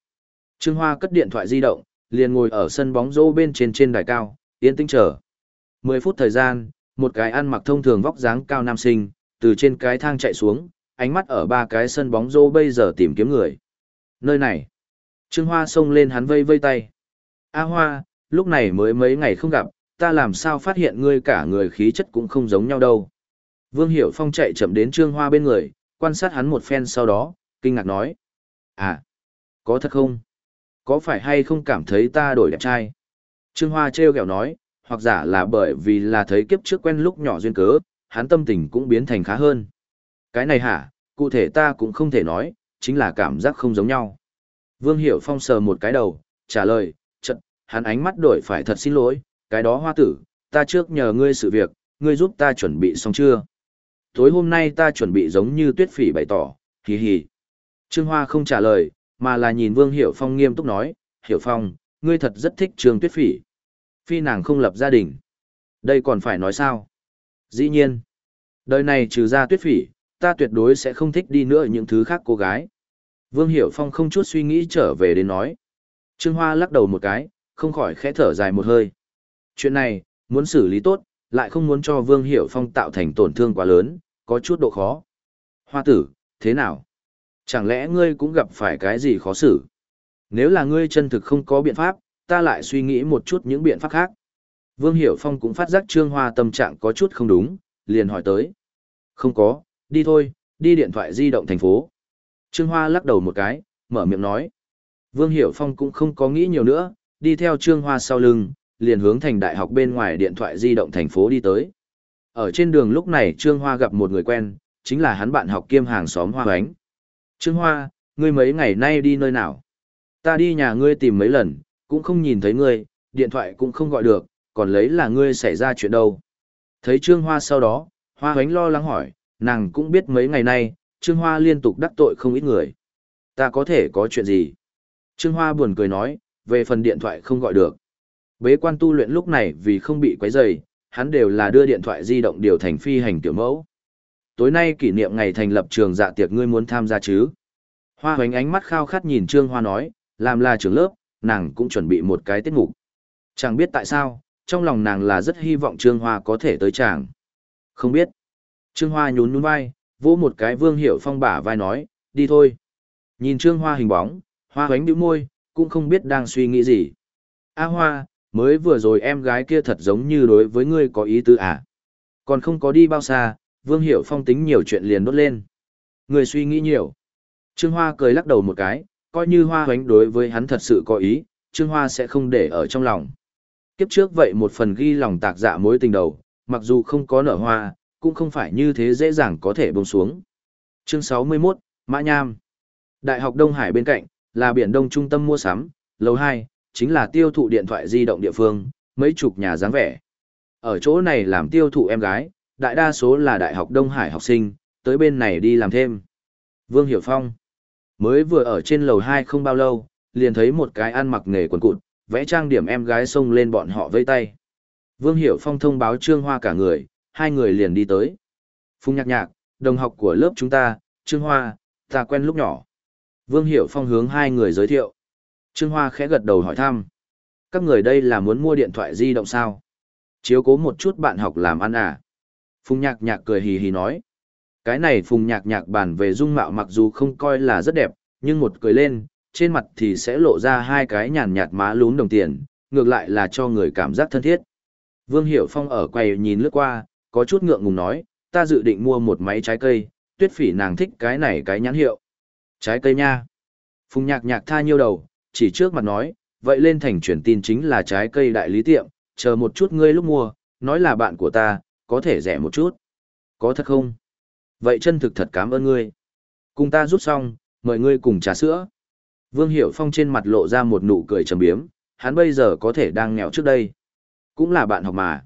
Trương Hoa cất điện thoại di động, liền ngồi ở sân bóng rổ bên trên trên đài cao, yên tĩnh chờ. 10 phút thời gian, một cái ăn mặc thông thường vóc dáng cao nam sinh, từ trên cái thang chạy xuống, ánh mắt ở ba cái sân bóng rổ bây giờ tìm kiếm người. Nơi này, Trương Hoa xông lên hắn vây vây tay. A Hoa, lúc này mới mấy ngày không gặp, ta làm sao phát hiện ngươi cả người khí chất cũng không giống nhau đâu. Vương Hiểu Phong chạy chậm đến Trương Hoa bên người, quan sát hắn một phen sau đó, kinh ngạc nói. À, có thật không? Có phải hay không cảm thấy ta đổi đẹp trai? Trương Hoa treo kẹo nói, hoặc giả là bởi vì là thấy kiếp trước quen lúc nhỏ duyên cớ, hắn tâm tình cũng biến thành khá hơn. Cái này hả, cụ thể ta cũng không thể nói, chính là cảm giác không giống nhau. Vương Hiểu Phong sờ một cái đầu, trả lời, chật, hắn ánh mắt đổi phải thật xin lỗi, cái đó hoa tử, ta trước nhờ ngươi sự việc, ngươi giúp ta chuẩn bị xong chưa? Tối hôm nay ta chuẩn bị giống như tuyết phỉ bày tỏ, hì hì. Trương Hoa không trả lời, mà là nhìn Vương Hiểu Phong nghiêm túc nói, Hiểu Phong, ngươi thật rất thích Trương Tuyết Phỉ. Phi nàng không lập gia đình. Đây còn phải nói sao? Dĩ nhiên. Đời này trừ ra Tuyết Phỉ, ta tuyệt đối sẽ không thích đi nữa những thứ khác cô gái. Vương Hiểu Phong không chút suy nghĩ trở về đến nói. Trương Hoa lắc đầu một cái, không khỏi khẽ thở dài một hơi. Chuyện này, muốn xử lý tốt, lại không muốn cho Vương Hiểu Phong tạo thành tổn thương quá lớn, có chút độ khó. Hoa tử, thế nào? Chẳng lẽ ngươi cũng gặp phải cái gì khó xử? Nếu là ngươi chân thực không có biện pháp, ta lại suy nghĩ một chút những biện pháp khác. Vương Hiểu Phong cũng phát giác Trương Hoa tâm trạng có chút không đúng, liền hỏi tới. Không có, đi thôi, đi điện thoại di động thành phố. Trương Hoa lắc đầu một cái, mở miệng nói. Vương Hiểu Phong cũng không có nghĩ nhiều nữa, đi theo Trương Hoa sau lưng, liền hướng thành đại học bên ngoài điện thoại di động thành phố đi tới. Ở trên đường lúc này Trương Hoa gặp một người quen, chính là hắn bạn học kiêm hàng xóm Hoa Hoánh. Trương Hoa, ngươi mấy ngày nay đi nơi nào? Ta đi nhà ngươi tìm mấy lần, cũng không nhìn thấy ngươi, điện thoại cũng không gọi được, còn lấy là ngươi xảy ra chuyện đâu. Thấy Trương Hoa sau đó, Hoa Hoánh lo lắng hỏi, nàng cũng biết mấy ngày nay, Trương Hoa liên tục đắc tội không ít người. Ta có thể có chuyện gì? Trương Hoa buồn cười nói, về phần điện thoại không gọi được. Bế quan tu luyện lúc này vì không bị quấy rầy, hắn đều là đưa điện thoại di động điều thành phi hành tiểu mẫu. Tối nay kỷ niệm ngày thành lập trường dạ tiệc ngươi muốn tham gia chứ? Hoa hoánh ánh mắt khao khát nhìn Trương Hoa nói, làm là trưởng lớp, nàng cũng chuẩn bị một cái tiết mục. Chẳng biết tại sao, trong lòng nàng là rất hy vọng Trương Hoa có thể tới chàng. Không biết. Trương Hoa nhún nhún vai, vỗ một cái Vương Hiểu Phong bả vai nói, đi thôi. Nhìn Trương Hoa hình bóng, Hoa hoánh bĩu môi, cũng không biết đang suy nghĩ gì. A Hoa, mới vừa rồi em gái kia thật giống như đối với ngươi có ý tư à. Còn không có đi bao xa, Vương Hiểu Phong tính nhiều chuyện liền đốt lên. Người suy nghĩ nhiều. Trương Hoa cười lắc đầu một cái, coi như Hoa hoánh đối với hắn thật sự có ý, Trương Hoa sẽ không để ở trong lòng. Kiếp trước vậy một phần ghi lòng tạc dạ mối tình đầu, mặc dù không có nở hoa, cũng không phải như thế dễ dàng có thể bông xuống. Chương 61, Mã Nham Đại học Đông Hải bên cạnh, là biển đông trung tâm mua sắm, lầu 2, chính là tiêu thụ điện thoại di động địa phương, mấy chục nhà dáng vẻ. Ở chỗ này làm tiêu thụ em gái, đại đa số là Đại học Đông Hải học sinh, tới bên này đi làm thêm. Vương Hiểu Phong mới vừa ở trên lầu 2 không bao lâu, liền thấy một cái ăn mặc nghề quần cụt, vẽ trang điểm em gái xông lên bọn họ vây tay. Vương Hiểu Phong thông báo Trương Hoa cả người, hai người liền đi tới. Phung nhạc nhạc, đồng học của lớp chúng ta, Trương Hoa, ta quen lúc nhỏ. Vương Hiểu Phong hướng hai người giới thiệu. Trương Hoa khẽ gật đầu hỏi thăm. Các người đây là muốn mua điện thoại di động sao? Chiếu cố một chút bạn học làm ăn à. Phùng nhạc nhạc cười hì hì nói. Cái này phùng nhạc nhạc bản về dung mạo mặc dù không coi là rất đẹp, nhưng một cười lên, trên mặt thì sẽ lộ ra hai cái nhàn nhạt má lún đồng tiền, ngược lại là cho người cảm giác thân thiết. Vương Hiểu Phong ở quầy nhìn lướt qua, có chút ngượng ngùng nói, ta dự định mua một máy trái cây, tuyết phỉ nàng thích cái này cái nhãn hiệu. Trái cây nha. Phùng nhạc nhạc tha nhiêu đầu, chỉ trước mặt nói, vậy lên thành truyền tin chính là trái cây đại lý tiệm, chờ một chút ngươi lúc mua, nói là bạn của ta, có thể rẻ một chút. Có thật không? Vậy chân thực thật cảm ơn ngươi. Cùng ta rút xong, mời ngươi cùng trà sữa. Vương Hiểu Phong trên mặt lộ ra một nụ cười trầm biếm, hắn bây giờ có thể đang nghèo trước đây. Cũng là bạn học mà.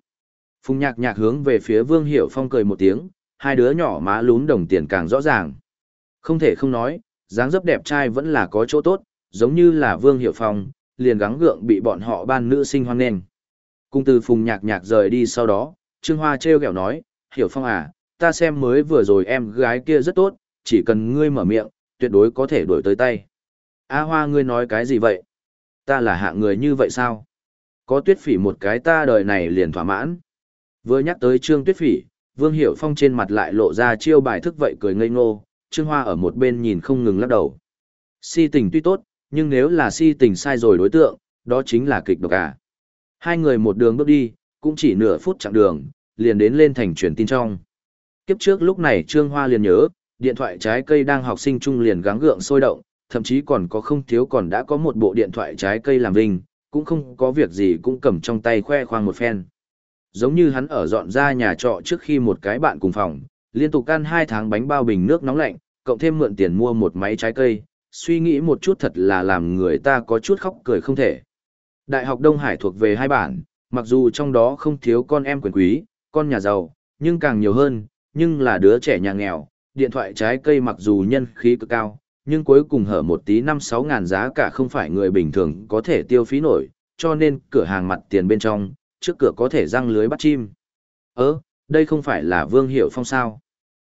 Phùng nhạc nhạc hướng về phía Vương Hiểu Phong cười một tiếng, hai đứa nhỏ má lún đồng tiền càng rõ ràng. Không thể không nói, dáng dấp đẹp trai vẫn là có chỗ tốt, giống như là Vương Hiểu Phong, liền gắng gượng bị bọn họ ban nữ sinh hoan nghênh. Cung từ Phùng nhạc nhạc rời đi sau đó, Trương Hoa treo ghẹo nói, Hiểu Phong à, ta xem mới vừa rồi em gái kia rất tốt, chỉ cần ngươi mở miệng, tuyệt đối có thể đuổi tới tay. A Hoa ngươi nói cái gì vậy? Ta là hạng người như vậy sao? Có tuyết phỉ một cái ta đời này liền thỏa mãn. Vừa nhắc tới Trương Tuyết Phỉ, Vương Hiểu Phong trên mặt lại lộ ra chiêu bài thức vậy cười ngây ngô, Trương Hoa ở một bên nhìn không ngừng lắc đầu. Si tình tuy tốt, nhưng nếu là si tình sai rồi đối tượng, đó chính là kịch độc à. Hai người một đường bước đi, cũng chỉ nửa phút chặng đường, liền đến lên thành truyền tin trong. Kiếp trước lúc này Trương Hoa liền nhớ, điện thoại trái cây đang học sinh trung liền gắng gượng sôi động, thậm chí còn có không thiếu còn đã có một bộ điện thoại trái cây làm vinh, cũng không có việc gì cũng cầm trong tay khoe khoang một phen. Giống như hắn ở dọn ra nhà trọ trước khi một cái bạn cùng phòng, liên tục ăn hai tháng bánh bao bình nước nóng lạnh, cộng thêm mượn tiền mua một máy trái cây, suy nghĩ một chút thật là làm người ta có chút khóc cười không thể. Đại học Đông Hải thuộc về hai bản, mặc dù trong đó không thiếu con em quyền quý, con nhà giàu, nhưng càng nhiều hơn, nhưng là đứa trẻ nhà nghèo, điện thoại trái cây mặc dù nhân khí cực cao, nhưng cuối cùng hở một tí năm sáu ngàn giá cả không phải người bình thường có thể tiêu phí nổi, cho nên cửa hàng mặt tiền bên trong, trước cửa có thể răng lưới bắt chim. Ơ, đây không phải là Vương Hiểu Phong sao?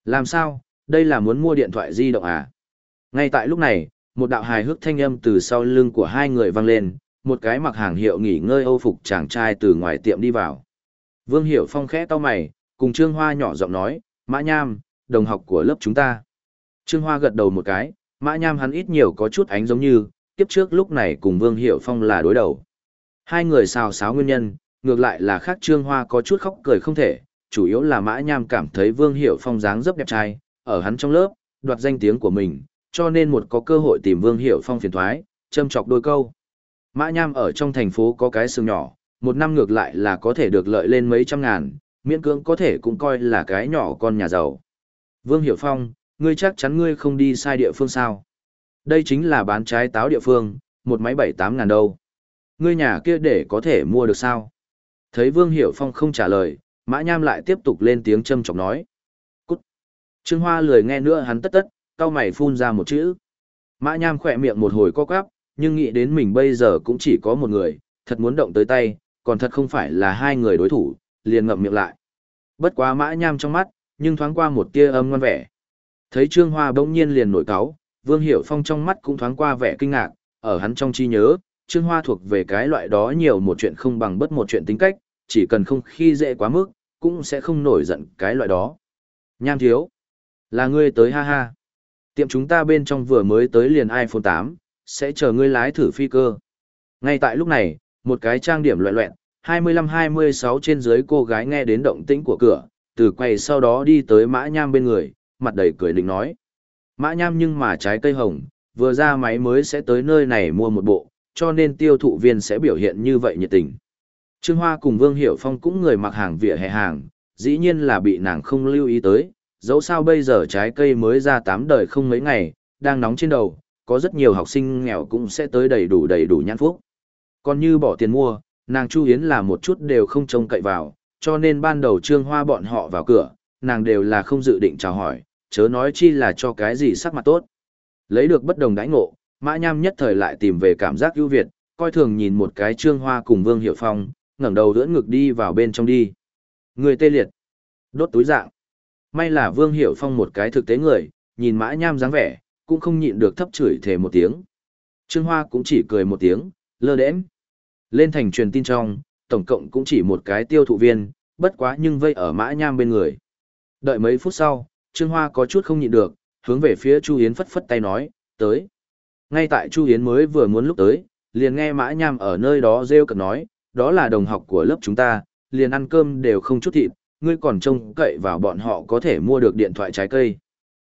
Làm sao, đây là muốn mua điện thoại di động à? Ngay tại lúc này, một đạo hài hước thanh âm từ sau lưng của hai người vang lên, một cái mặc hàng hiệu nghỉ ngơi âu phục chàng trai từ ngoài tiệm đi vào. Vương Hiểu Phong khẽ to mày, cùng Trương Hoa nhỏ giọng nói, Mã Nham, đồng học của lớp chúng ta. Trương Hoa gật đầu một cái, Mã Nham hắn ít nhiều có chút ánh giống như, tiếp trước lúc này cùng Vương Hiểu Phong là đối đầu. Hai người xào xáo nguyên nhân, ngược lại là khác Trương Hoa có chút khóc cười không thể, chủ yếu là Mã Nham cảm thấy Vương Hiểu Phong dáng dấp đẹp trai, ở hắn trong lớp, đoạt danh tiếng của mình, cho nên một có cơ hội tìm Vương Hiểu Phong phiền thoái, châm chọc đôi câu. Mã Nham ở trong thành phố có cái xương nhỏ, một năm ngược lại là có thể được lợi lên mấy trăm ngàn, miễn cưỡng có thể cũng coi là cái nhỏ con nhà giàu. Vương Hiểu Phong, ngươi chắc chắn ngươi không đi sai địa phương sao? Đây chính là bán trái táo địa phương, một máy bảy tám ngàn đâu. Ngươi nhà kia để có thể mua được sao? Thấy Vương Hiểu Phong không trả lời, Mã Nham lại tiếp tục lên tiếng châm chọc nói. Cút! Trương Hoa lười nghe nữa hắn tất tất, cao mày phun ra một chữ. Mã Nham khỏe miệng một hồi co quắp, nhưng nghĩ đến mình bây giờ cũng chỉ có một người, thật muốn động tới tay, còn thật không phải là hai người đối thủ, liền ngậm miệng lại. Bất quá Mã Nham trong mắt, nhưng thoáng qua một tia âm ngoan vẻ. Thấy Trương Hoa bỗng nhiên liền nổi cáu, Vương Hiểu Phong trong mắt cũng thoáng qua vẻ kinh ngạc, ở hắn trong trí nhớ, Trương Hoa thuộc về cái loại đó nhiều một chuyện không bằng bất một chuyện tính cách, chỉ cần không khi dễ quá mức, cũng sẽ không nổi giận cái loại đó. Nham thiếu, là ngươi tới ha ha. Tiệm chúng ta bên trong vừa mới tới liền iPhone 8, sẽ chờ ngươi lái thử phi cơ. Ngay tại lúc này, một cái trang điểm loẹn loẹn, 25-26 trên dưới cô gái nghe đến động tĩnh của cửa, từ quầy sau đó đi tới Mã Nham bên người, mặt đầy cười định nói. Mã Nham nhưng mà trái cây hồng, vừa ra máy mới sẽ tới nơi này mua một bộ, cho nên tiêu thụ viên sẽ biểu hiện như vậy nhiệt tình. Trương Hoa cùng Vương Hiểu Phong cũng người mặc hàng vỉa hè hàng, dĩ nhiên là bị nàng không lưu ý tới, dẫu sao bây giờ trái cây mới ra tám đời không mấy ngày, đang nóng trên đầu, có rất nhiều học sinh nghèo cũng sẽ tới đầy đủ đầy đủ nhãn phúc. Còn như bỏ tiền mua, nàng Chu Hiến là một chút đều không trông cậy vào, cho nên ban đầu Trương Hoa bọn họ vào cửa, nàng đều là không dự định chào hỏi, chớ nói chi là cho cái gì sắc mặt tốt. Lấy được bất đồng đãi ngộ, Mã Nham nhất thời lại tìm về cảm giác ưu việt, coi thường nhìn một cái Trương Hoa cùng Vương Hiểu Phong, ngẩng đầu đỡ ngực đi vào bên trong đi. Người tê liệt, đốt túi dạng. May là Vương Hiểu Phong một cái thực tế người, nhìn Mã Nham dáng vẻ, cũng không nhịn được thấp chửi thề một tiếng. Trương Hoa cũng chỉ cười một tiếng, lơ đễnh. Lên thành truyền tin trong, tổng cộng cũng chỉ một cái tiêu thụ viên, bất quá nhưng vây ở mã nham bên người. Đợi mấy phút sau, Trương Hoa có chút không nhịn được, hướng về phía Chu yến phất phất tay nói, tới. Ngay tại Chu yến mới vừa muốn lúc tới, liền nghe mã nham ở nơi đó rêu cực nói, đó là đồng học của lớp chúng ta, liền ăn cơm đều không chút thịt, ngươi còn trông cậy vào bọn họ có thể mua được điện thoại trái cây.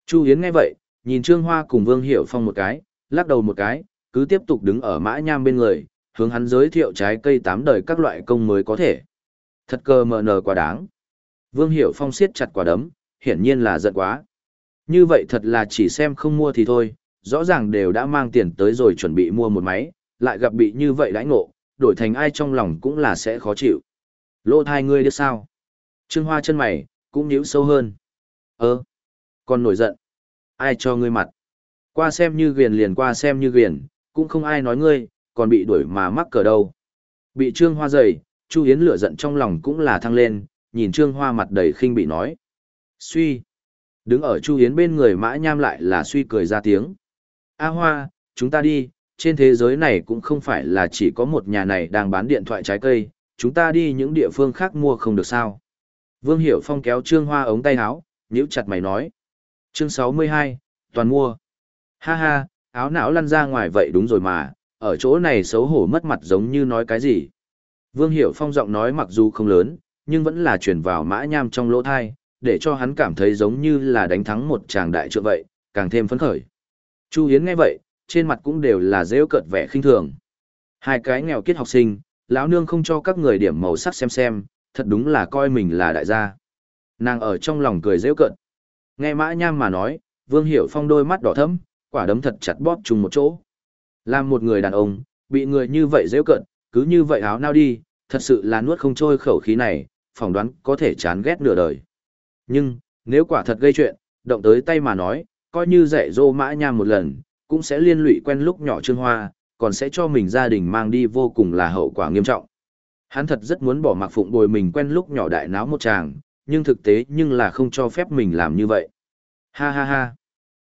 Chu yến nghe vậy, nhìn Trương Hoa cùng Vương Hiểu Phong một cái, lắc đầu một cái, cứ tiếp tục đứng ở mã nham bên người, hướng hắn giới thiệu trái cây tám đời các loại công mới có thể. Thật cơ mờ nờ quá đáng. Vương Hiểu Phong siết chặt quả đấm, hiển nhiên là giận quá. Như vậy thật là chỉ xem không mua thì thôi, rõ ràng đều đã mang tiền tới rồi chuẩn bị mua một máy, lại gặp bị như vậy đãi ngộ, đổi thành ai trong lòng cũng là sẽ khó chịu. Lô thai ngươi đứa sao? Trương Hoa chân mày, cũng nhíu sâu hơn. Ơ, còn nổi giận. Ai cho ngươi mặt? Qua xem như ghiền liền qua xem như ghiền, cũng không ai nói ngươi, còn bị đuổi mà mắc cờ đâu. Bị Trương Hoa dày, Chu Hiến lửa giận trong lòng cũng là thăng lên, nhìn Trương Hoa mặt đầy khinh bị nói. Suy. Đứng ở Chu Hiến bên người mã nham lại là suy cười ra tiếng. A Hoa, chúng ta đi, trên thế giới này cũng không phải là chỉ có một nhà này đang bán điện thoại trái cây, chúng ta đi những địa phương khác mua không được sao. Vương Hiểu Phong kéo Trương Hoa ống tay áo, nhíu chặt mày nói. Chương 62, toàn mua. Ha ha, áo não lăn ra ngoài vậy đúng rồi mà, ở chỗ này xấu hổ mất mặt giống như nói cái gì. Vương Hiểu Phong giọng nói mặc dù không lớn, nhưng vẫn là truyền vào mã nham trong lỗ thai, để cho hắn cảm thấy giống như là đánh thắng một chàng đại trượng vậy, càng thêm phấn khởi. Chu Hiến nghe vậy, trên mặt cũng đều là rêu cợt vẻ khinh thường. Hai cái nghèo kiết học sinh, lão nương không cho các người điểm màu sắc xem xem, thật đúng là coi mình là đại gia. Nàng ở trong lòng cười rêu cợt. Nghe mã nham mà nói, Vương Hiểu Phong đôi mắt đỏ thẫm, quả đấm thật chặt bóp chung một chỗ. Làm một người đàn ông, bị người như vậy dễ cận, cứ như vậy áo nao đi, thật sự là nuốt không trôi khẩu khí này, phỏng đoán có thể chán ghét nửa đời. Nhưng, nếu quả thật gây chuyện, động tới tay mà nói, coi như dạy dỗ mã nham một lần, cũng sẽ liên lụy quen lúc nhỏ Trương Hoa, còn sẽ cho mình gia đình mang đi vô cùng là hậu quả nghiêm trọng. Hắn thật rất muốn bỏ mặc phụng bồi mình quen lúc nhỏ đại náo một chàng, nhưng thực tế nhưng là không cho phép mình làm như vậy. Ha ha ha.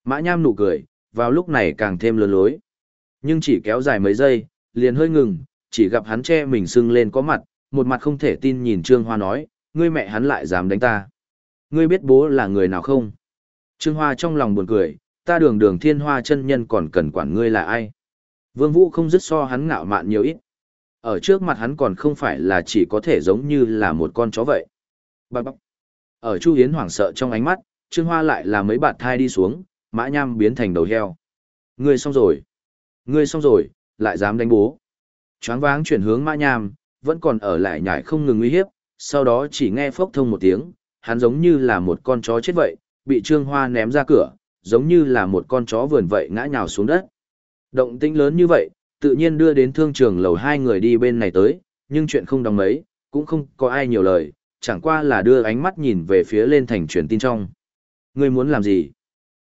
Mã nham nụ cười, vào lúc này càng thêm lớn lối. Nhưng chỉ kéo dài mấy giây, liền hơi ngừng, chỉ gặp hắn che mình sưng lên có mặt, một mặt không thể tin nhìn Trương Hoa nói, ngươi mẹ hắn lại dám đánh ta. Ngươi biết bố là người nào không? Trương Hoa trong lòng buồn cười, ta đường đường thiên hoa chân nhân còn cần quản ngươi là ai? Vương Vũ không dứt so hắn ngạo mạn nhiều ít. Ở trước mặt hắn còn không phải là chỉ có thể giống như là một con chó vậy. Bạc bạc. Ở Chu Hiến hoảng sợ trong ánh mắt, Trương Hoa lại là mấy bạt thai đi xuống, mã nham biến thành đầu heo. Ngươi xong rồi. Ngươi xong rồi, lại dám đánh bố. Choáng váng chuyển hướng mã nham, vẫn còn ở lại nhảy không ngừng uy hiếp, sau đó chỉ nghe phốc thông một tiếng, hắn giống như là một con chó chết vậy, bị Trương Hoa ném ra cửa, giống như là một con chó vườn vậy ngã nhào xuống đất. Động tĩnh lớn như vậy, tự nhiên đưa đến thương trường lầu hai người đi bên này tới, nhưng chuyện không đồng mấy, cũng không có ai nhiều lời, chẳng qua là đưa ánh mắt nhìn về phía lên thành truyền tin trong. Ngươi muốn làm gì?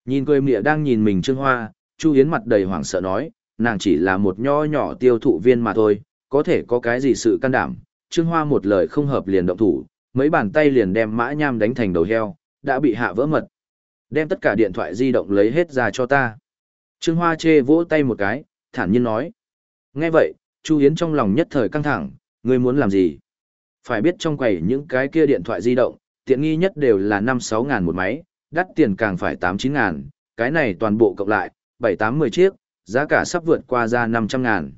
Nhìn cười mịa đang nhìn mình Trương Hoa, Chu Yến mặt đầy hoảng sợ nói, nàng chỉ là một nho nhỏ tiêu thụ viên mà thôi, có thể có cái gì sự can đảm. Trương Hoa một lời không hợp liền động thủ, mấy bàn tay liền đem mã nham đánh thành đầu heo, đã bị hạ vỡ mật. Đem tất cả điện thoại di động lấy hết ra cho ta. Trương Hoa chê vỗ tay một cái, thản nhiên nói. Nghe vậy, Chu yến trong lòng nhất thời căng thẳng, ngươi muốn làm gì? Phải biết trong quầy những cái kia điện thoại di động, tiện nghi nhất đều là 5-6 ngàn một máy, đắt tiền càng phải 8-9 ngàn, cái này toàn bộ cộng lại, 7-8-10 chiếc, giá cả sắp vượt qua ra 500 ngàn.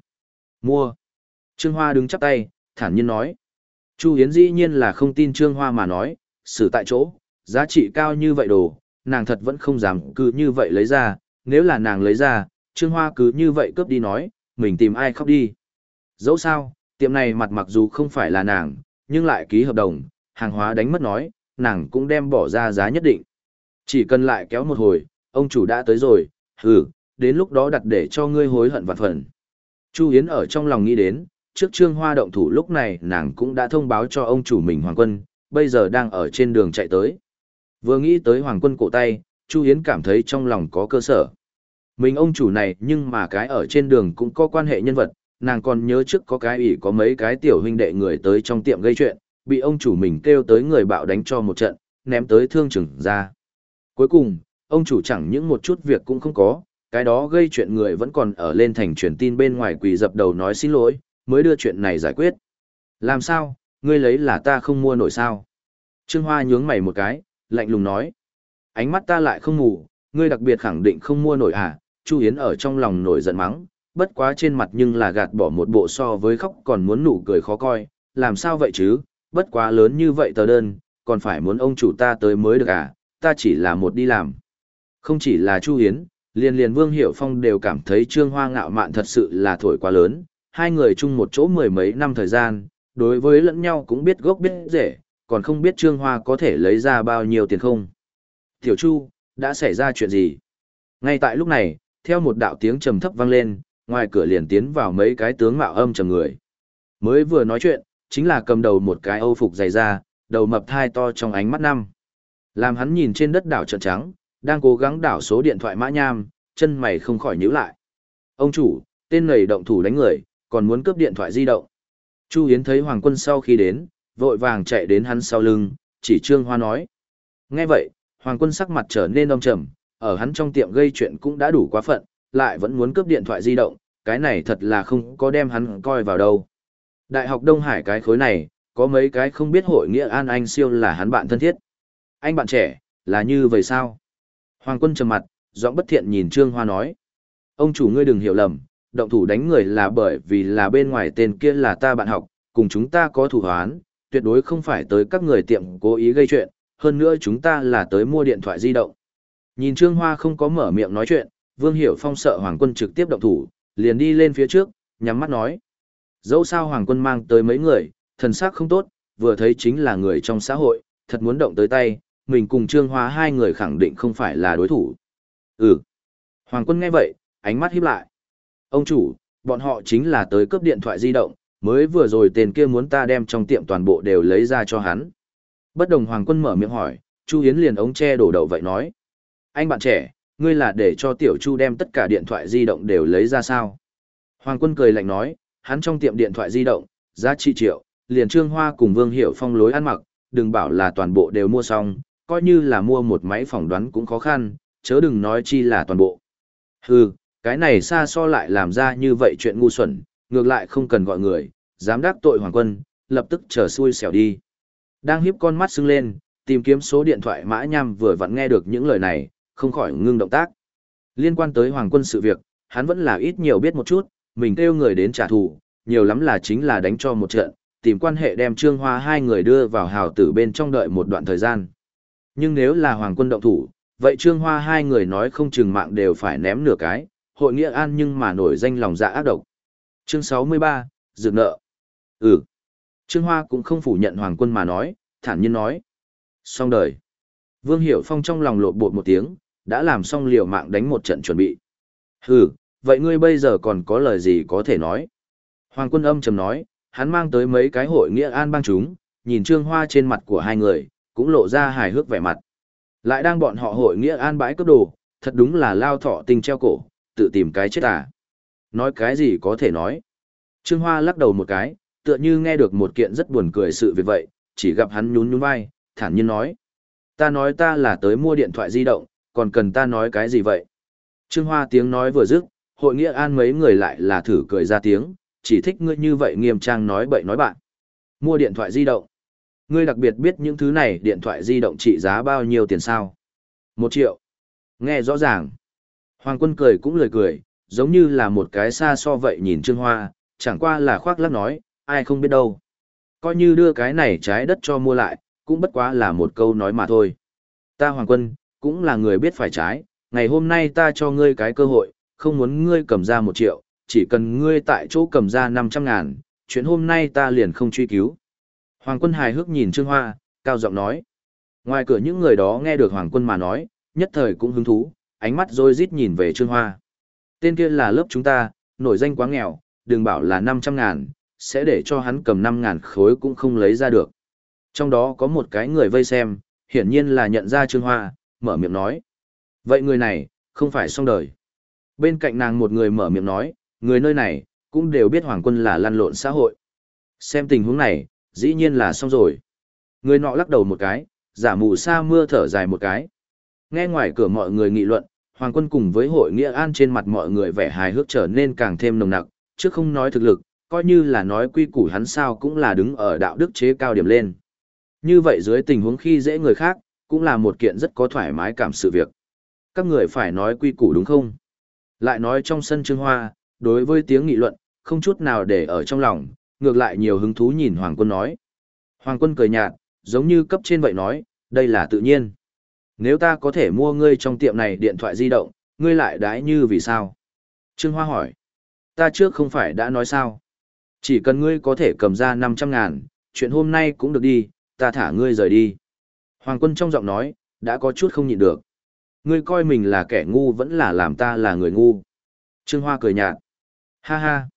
Mua. Trương Hoa đứng chắp tay, thản nhiên nói. Chu Hiến dĩ nhiên là không tin Trương Hoa mà nói, xử tại chỗ, giá trị cao như vậy đồ, nàng thật vẫn không dám cứ như vậy lấy ra, nếu là nàng lấy ra, Trương Hoa cứ như vậy cướp đi nói, mình tìm ai khóc đi. Dẫu sao, tiệm này mặt mặc dù không phải là nàng, nhưng lại ký hợp đồng, hàng hóa đánh mất nói, nàng cũng đem bỏ ra giá nhất định. Chỉ cần lại kéo một hồi, ông chủ đã tới rồi, hừ, đến lúc đó đặt để cho ngươi hối hận vạn phần. Chu Yến ở trong lòng nghĩ đến, trước trương hoa động thủ lúc này nàng cũng đã thông báo cho ông chủ mình Hoàng Quân, bây giờ đang ở trên đường chạy tới. Vừa nghĩ tới Hoàng Quân cổ tay, Chu Yến cảm thấy trong lòng có cơ sở. Mình ông chủ này nhưng mà cái ở trên đường cũng có quan hệ nhân vật, nàng còn nhớ trước có cái ỷ có mấy cái tiểu huynh đệ người tới trong tiệm gây chuyện, bị ông chủ mình kêu tới người bạo đánh cho một trận, ném tới thương trường ra. Cuối cùng, ông chủ chẳng những một chút việc cũng không có, cái đó gây chuyện người vẫn còn ở lên thành truyền tin bên ngoài quỳ dập đầu nói xin lỗi, mới đưa chuyện này giải quyết. Làm sao, ngươi lấy là ta không mua nổi sao? Trương Hoa nhướng mày một cái, lạnh lùng nói. Ánh mắt ta lại không ngủ, ngươi đặc biệt khẳng định không mua nổi à? Chu Yến ở trong lòng nổi giận mắng, bất quá trên mặt nhưng là gạt bỏ một bộ so với khóc còn muốn nụ cười khó coi, làm sao vậy chứ, bất quá lớn như vậy tờ đơn, còn phải muốn ông chủ ta tới mới được à, ta chỉ là một đi làm. Không chỉ là Chu Hiến, liền liền Vương Hiểu Phong đều cảm thấy Trương Hoa ngạo mạn thật sự là thổi quá lớn, hai người chung một chỗ mười mấy năm thời gian, đối với lẫn nhau cũng biết gốc biết rễ, còn không biết Trương Hoa có thể lấy ra bao nhiêu tiền không. Tiểu Chu, đã xảy ra chuyện gì? Ngay tại lúc này, theo một đạo tiếng trầm thấp vang lên, ngoài cửa liền tiến vào mấy cái tướng mạo âm trầm người. Mới vừa nói chuyện, chính là cầm đầu một cái âu phục dày da, đầu mập thai to trong ánh mắt năm. Làm hắn nhìn trên đất đảo trợn trắng, đang cố gắng đảo số điện thoại mã nham, chân mày không khỏi nhíu lại. Ông chủ, tên này động thủ đánh người, còn muốn cướp điện thoại di động. Chu Yến thấy Hoàng quân sau khi đến, vội vàng chạy đến hắn sau lưng, chỉ Trương Hoa nói. Nghe vậy, Hoàng quân sắc mặt trở nên đông trầm, ở hắn trong tiệm gây chuyện cũng đã đủ quá phận, lại vẫn muốn cướp điện thoại di động, cái này thật là không có đem hắn coi vào đâu. Đại học Đông Hải cái khối này, có mấy cái không biết hội nghĩa An Anh siêu là hắn bạn thân thiết. Anh bạn trẻ, là như vậy sao? Hoàng quân trầm mặt, giọng bất thiện nhìn Trương Hoa nói. Ông chủ ngươi đừng hiểu lầm, động thủ đánh người là bởi vì là bên ngoài tên kia là ta bạn học, cùng chúng ta có thủ hoán, tuyệt đối không phải tới các người tiệm cố ý gây chuyện, hơn nữa chúng ta là tới mua điện thoại di động. Nhìn Trương Hoa không có mở miệng nói chuyện, Vương Hiểu Phong sợ Hoàng quân trực tiếp động thủ, liền đi lên phía trước, nhắm mắt nói. Dẫu sao Hoàng quân mang tới mấy người, thần sắc không tốt, vừa thấy chính là người trong xã hội, thật muốn động tới tay, mình cùng Trương Hoa hai người khẳng định không phải là đối thủ. Ừ. Hoàng quân nghe vậy, ánh mắt híp lại. Ông chủ, bọn họ chính là tới cướp điện thoại di động, mới vừa rồi tên kia muốn ta đem trong tiệm toàn bộ đều lấy ra cho hắn. Bất đồng Hoàng quân mở miệng hỏi, Chu Hiến liền ống che đổ đầu vậy nói. Anh bạn trẻ, ngươi là để cho Tiểu Chu đem tất cả điện thoại di động đều lấy ra sao? Hoàng quân cười lạnh nói, hắn trong tiệm điện thoại di động, giá trị triệu, liền Trương Hoa cùng Vương Hiệu Phong lối ăn mặc, đừng bảo là toàn bộ đều mua xong, coi như là mua một máy phỏng đoán cũng khó khăn, chớ đừng nói chi là toàn bộ. Hừ, cái này xa so lại làm ra như vậy chuyện ngu xuẩn, ngược lại không cần gọi người, dám đắc tội hoàng quân, lập tức trở xui xẻo đi. Đang hiếp con mắt sưng lên, tìm kiếm số điện thoại mã nham vừa vặn nghe được những lời này, không khỏi ngưng động tác. Liên quan tới hoàng quân sự việc, hắn vẫn là ít nhiều biết một chút, mình kêu người đến trả thù, nhiều lắm là chính là đánh cho một trận, tìm quan hệ đem Trương Hoa hai người đưa vào hào tử bên trong đợi một đoạn thời gian. Nhưng nếu là hoàng quân động thủ, vậy Trương Hoa hai người nói không chừng mạng đều phải ném nửa cái, hội nghĩa an nhưng mà nổi danh lòng dạ ác độc. Chương 63, Dược nợ. Ừ. Trương Hoa cũng không phủ nhận hoàng quân mà nói, thản nhiên nói. Xong đời. Vương Hiểu Phong trong lòng lộn bột một tiếng, đã làm xong liều mạng đánh một trận chuẩn bị. Hừ, vậy ngươi bây giờ còn có lời gì có thể nói? Hoàng quân âm trầm nói, hắn mang tới mấy cái hội nghĩa an bang chúng, nhìn trương hoa trên mặt của hai người, cũng lộ ra hài hước vẻ mặt. Lại đang bọn họ hội nghĩa an bãi cấp đồ, thật đúng là lao thọ tình treo cổ, tự tìm cái chết à. Nói cái gì có thể nói. Trương Hoa lắc đầu một cái, tựa như nghe được một kiện rất buồn cười sự việc vậy, chỉ gặp hắn nhún nhún vai, thản nhiên nói. Ta nói ta là tới mua điện thoại di động, còn cần ta nói cái gì vậy? Trương Hoa tiếng nói vừa dứt, hội nghĩa an mấy người lại là thử cười ra tiếng, chỉ thích ngươi như vậy nghiêm trang nói bậy nói bạn. Mua điện thoại di động. Ngươi đặc biệt biết những thứ này điện thoại di động trị giá bao nhiêu tiền sao? Một triệu. Nghe rõ ràng. Hoàng quân cười cũng lời cười, giống như là một cái xa so vậy nhìn Trương Hoa, chẳng qua là khoác lắc nói, ai không biết đâu. Coi như đưa cái này trái đất cho mua lại, cũng bất quá là một câu nói mà thôi. Ta Hoàng quân, cũng là người biết phải trái, ngày hôm nay ta cho ngươi cái cơ hội, không muốn ngươi cầm ra một triệu, chỉ cần ngươi tại chỗ cầm ra 500 ngàn, chuyện hôm nay ta liền không truy cứu. Hoàng quân hài hước nhìn Trương Hoa, cao giọng nói. Ngoài cửa những người đó nghe được Hoàng quân mà nói, nhất thời cũng hứng thú, ánh mắt rồi rít nhìn về Trương Hoa. Tên kia là lớp chúng ta, nổi danh quá nghèo, đừng bảo là 500 ngàn, sẽ để cho hắn cầm 5 ngàn khối cũng không lấy ra được. Trong đó có một cái người vây xem, hiển nhiên là nhận ra Trương Hoa, mở miệng nói. Vậy người này, không phải xong đời. Bên cạnh nàng một người mở miệng nói, người nơi này, cũng đều biết Hoàng quân là lăn lộn xã hội. Xem tình huống này, dĩ nhiên là xong rồi. Người nọ lắc đầu một cái, giả mù sa mưa thở dài một cái. Nghe ngoài cửa mọi người nghị luận, Hoàng quân cùng với hội nghĩa an trên mặt mọi người vẻ hài hước trở nên càng thêm nồng nặc, trước không nói thực lực, coi như là nói quy củ hắn sao cũng là đứng ở đạo đức chế cao điểm lên. Như vậy dưới tình huống khi dễ người khác, cũng là một kiện rất có thoải mái cảm sự việc. Các người phải nói quy củ đúng không? Lại nói trong sân Trương Hoa, đối với tiếng nghị luận, không chút nào để ở trong lòng, ngược lại nhiều hứng thú nhìn Hoàng quân nói. Hoàng quân cười nhạt, giống như cấp trên vậy nói, đây là tự nhiên. Nếu ta có thể mua ngươi trong tiệm này điện thoại di động, ngươi lại đái như vì sao? Trương Hoa hỏi. Ta trước không phải đã nói sao? Chỉ cần ngươi có thể cầm ra 500 ngàn, chuyện hôm nay cũng được đi, ta thả ngươi rời đi. Hoàng quân trong giọng nói, đã có chút không nhịn được. Ngươi coi mình là kẻ ngu vẫn là làm ta là người ngu. Trương Hoa cười nhạt. Ha ha.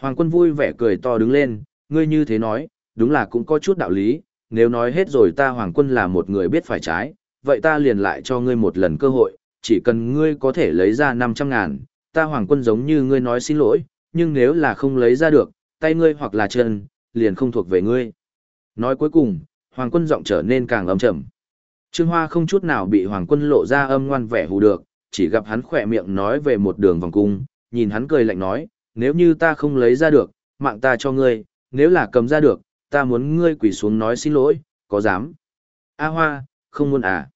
Hoàng quân vui vẻ cười to đứng lên, ngươi như thế nói, đúng là cũng có chút đạo lý, nếu nói hết rồi ta Hoàng quân là một người biết phải trái, vậy ta liền lại cho ngươi một lần cơ hội, chỉ cần ngươi có thể lấy ra 500 ngàn, ta Hoàng quân giống như ngươi nói xin lỗi, nhưng nếu là không lấy ra được, tay ngươi hoặc là chân, liền không thuộc về ngươi. Nói cuối cùng, Hoàng quân giọng trở nên càng âm trầm. Trương Hoa không chút nào bị Hoàng quân lộ ra âm ngoan vẻ hù được, chỉ gặp hắn khỏe miệng nói về một đường vòng cung, nhìn hắn cười lạnh nói, nếu như ta không lấy ra được, mạng ta cho ngươi, nếu là cầm ra được, ta muốn ngươi quỳ xuống nói xin lỗi, có dám? A Hoa, không muốn à?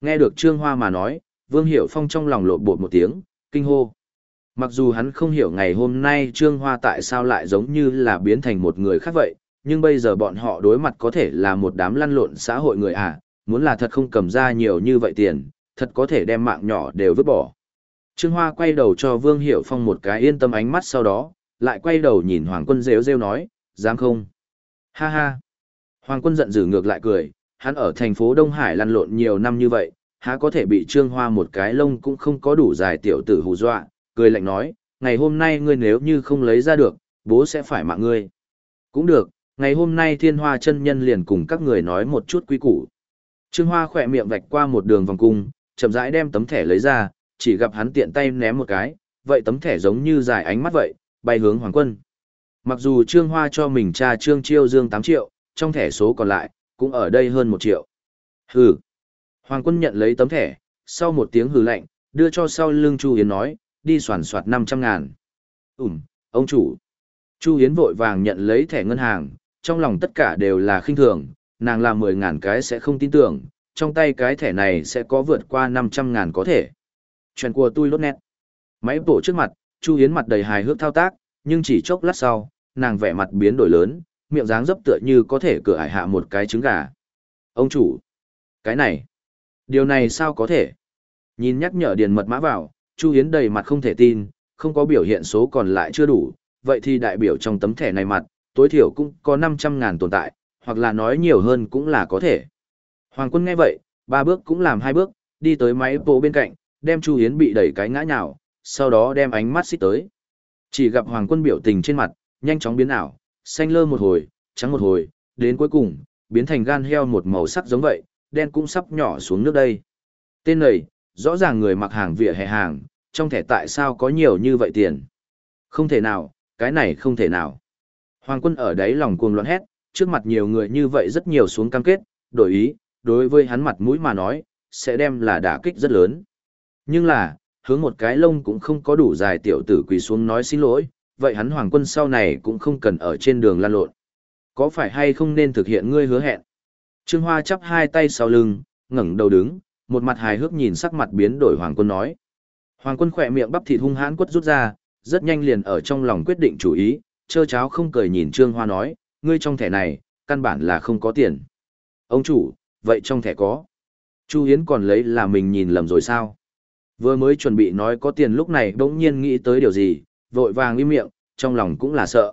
Nghe được Trương Hoa mà nói, Vương Hiểu Phong trong lòng lộ bột một tiếng, kinh hô. Mặc dù hắn không hiểu ngày hôm nay Trương Hoa tại sao lại giống như là biến thành một người khác vậy, nhưng bây giờ bọn họ đối mặt có thể là một đám lăn lộn xã hội người à, muốn là thật không cầm ra nhiều như vậy tiền, thật có thể đem mạng nhỏ đều vứt bỏ. Trương Hoa quay đầu cho Vương Hiểu Phong một cái yên tâm ánh mắt sau đó, lại quay đầu nhìn Hoàng quân rêu rêu nói, dám không? Ha ha! Hoàng quân giận dữ ngược lại cười, hắn ở thành phố Đông Hải lăn lộn nhiều năm như vậy, há có thể bị Trương Hoa một cái lông cũng không có đủ dài tiểu tử hù dọa, cười lạnh nói, ngày hôm nay ngươi nếu như không lấy ra được, bố sẽ phải mạng ngươi. Cũng được, ngày hôm nay thiên hoa chân nhân liền cùng các người nói một chút quý củ. Trương Hoa khỏe miệng vạch qua một đường vòng cung, chậm rãi đem tấm thẻ lấy ra, chỉ gặp hắn tiện tay ném một cái, vậy tấm thẻ giống như dài ánh mắt vậy, bay hướng Hoàng Quân. Mặc dù Trương Hoa cho mình tra Trương Chiêu Dương 8 triệu, trong thẻ số còn lại, cũng ở đây hơn 1 triệu. Hừ. Hoàng Quân nhận lấy tấm thẻ, sau một tiếng hừ lạnh, đưa cho sau lưng Chu Hiến nói, đi soàn soạt 500 ngàn. Ừm, ông chủ. Chu Hiến vội vàng nhận lấy thẻ ngân hàng, trong lòng tất cả đều là khinh thường, nàng làm 10 ngàn cái sẽ không tin tưởng, trong tay cái thẻ này sẽ có vượt qua 500 ngàn có thể. Chuyện của tôi lốt nét. Máy bổ trước mặt, Chu yến mặt đầy hài hước thao tác, nhưng chỉ chốc lát sau, nàng vẻ mặt biến đổi lớn, miệng dáng dấp tựa như có thể cửa ải hạ một cái trứng gà. Ông chủ, cái này, điều này sao có thể? Nhìn nhắc nhở điền mật mã vào, Chu yến đầy mặt không thể tin, không có biểu hiện số còn lại chưa đủ, vậy thì đại biểu trong tấm thẻ này mặt, tối thiểu cũng có 500 ngàn tồn tại, hoặc là nói nhiều hơn cũng là có thể. Hoàng quân nghe vậy, ba bước cũng làm hai bước, đi tới máy bộ bên cạnh, đem Chu Hiến bị đẩy cái ngã nhào, sau đó đem ánh mắt xích tới. Chỉ gặp Hoàng quân biểu tình trên mặt, nhanh chóng biến ảo, xanh lơ một hồi, trắng một hồi, đến cuối cùng, biến thành gan heo một màu sắc giống vậy, đen cũng sắp nhỏ xuống nước đây. Tên này, rõ ràng người mặc hàng vỉa hè hàng, trong thẻ tại sao có nhiều như vậy tiền. Không thể nào, cái này không thể nào. Hoàng quân ở đấy lòng cuồng loạn hét, trước mặt nhiều người như vậy rất nhiều xuống cam kết, đổi ý, đối với hắn mặt mũi mà nói, sẽ đem là đả kích rất lớn. Nhưng là, hướng một cái lông cũng không có đủ dài tiểu tử quỳ xuống nói xin lỗi, vậy hắn hoàng quân sau này cũng không cần ở trên đường lan lộn. Có phải hay không nên thực hiện ngươi hứa hẹn? Trương Hoa chắp hai tay sau lưng, ngẩng đầu đứng, một mặt hài hước nhìn sắc mặt biến đổi hoàng quân nói. Hoàng quân khỏe miệng bắp thịt hung hãn quất rút ra, rất nhanh liền ở trong lòng quyết định chủ ý, chơ cháo không cười nhìn Trương Hoa nói, ngươi trong thẻ này, căn bản là không có tiền. Ông chủ, vậy trong thẻ có. Chu Hiến còn lấy là mình nhìn lầm rồi sao? Vừa mới chuẩn bị nói có tiền lúc này bỗng nhiên nghĩ tới điều gì, vội vàng im miệng, trong lòng cũng là sợ.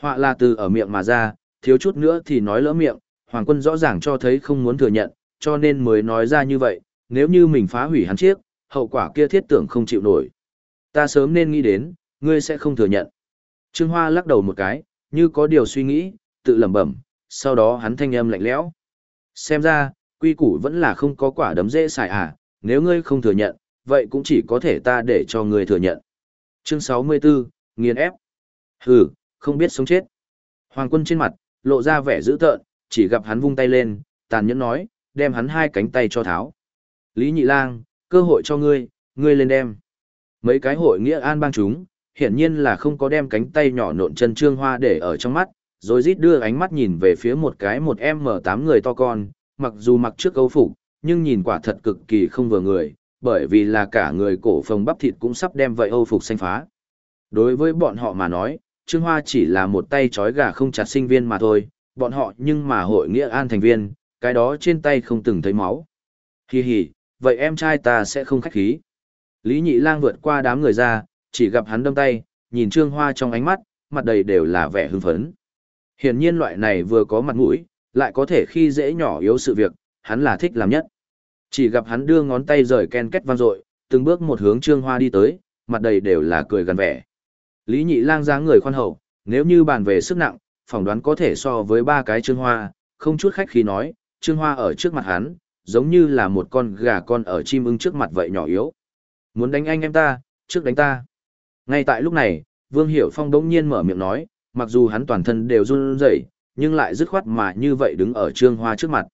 Họa là từ ở miệng mà ra, thiếu chút nữa thì nói lỡ miệng, Hoàng quân rõ ràng cho thấy không muốn thừa nhận, cho nên mới nói ra như vậy, nếu như mình phá hủy hắn chiếc, hậu quả kia thiết tưởng không chịu nổi. Ta sớm nên nghĩ đến, ngươi sẽ không thừa nhận. Trương Hoa lắc đầu một cái, như có điều suy nghĩ, tự lẩm bẩm, sau đó hắn thanh âm lạnh lẽo. Xem ra, quy củ vẫn là không có quả đấm dễ xài à, nếu ngươi không thừa nhận, vậy cũng chỉ có thể ta để cho ngươi thừa nhận. Chương 64, nghiền ép. Hừ, không biết sống chết. Hoàng quân trên mặt, lộ ra vẻ dữ tợn, chỉ gặp hắn vung tay lên, tàn nhẫn nói, đem hắn hai cánh tay cho tháo. Lý Nhị Lang, cơ hội cho ngươi, ngươi lên đem. Mấy cái hội nghĩa an bang chúng, hiển nhiên là không có đem cánh tay nhỏ nộn chân Trương Hoa để ở trong mắt, rồi rít đưa ánh mắt nhìn về phía một cái một em mở tám người to con, mặc dù mặc trước câu phục, nhưng nhìn quả thật cực kỳ không vừa người, bởi vì là cả người cổ phồng bắp thịt cũng sắp đem vậy âu phục xanh phá. Đối với bọn họ mà nói, Trương Hoa chỉ là một tay trói gà không chặt sinh viên mà thôi, bọn họ nhưng mà hội nghĩa an thành viên, cái đó trên tay không từng thấy máu. Hi hi, vậy em trai ta sẽ không khách khí. Lý Nhị Lang vượt qua đám người ra, chỉ gặp hắn đâm tay, nhìn Trương Hoa trong ánh mắt, mặt đầy đều là vẻ hưng phấn. Hiển nhiên loại này vừa có mặt mũi, lại có thể khi dễ nhỏ yếu sự việc, hắn là thích làm nhất. Chỉ gặp hắn đưa ngón tay rời ken kết vang dội, từng bước một hướng Trương Hoa đi tới, mặt đầy đều là cười gần vẻ. Lý Nhị Lang dáng người khoan hậu, nếu như bàn về sức nặng, phỏng đoán có thể so với ba cái Trương Hoa, không chút khách khí nói, Trương Hoa ở trước mặt hắn, giống như là một con gà con ở chim ưng trước mặt vậy nhỏ yếu. Muốn đánh anh em ta, trước đánh ta. Ngay tại lúc này, Vương Hiểu Phong đống nhiên mở miệng nói, mặc dù hắn toàn thân đều run rẩy, nhưng lại dứt khoát mà như vậy đứng ở Trương Hoa trước mặt.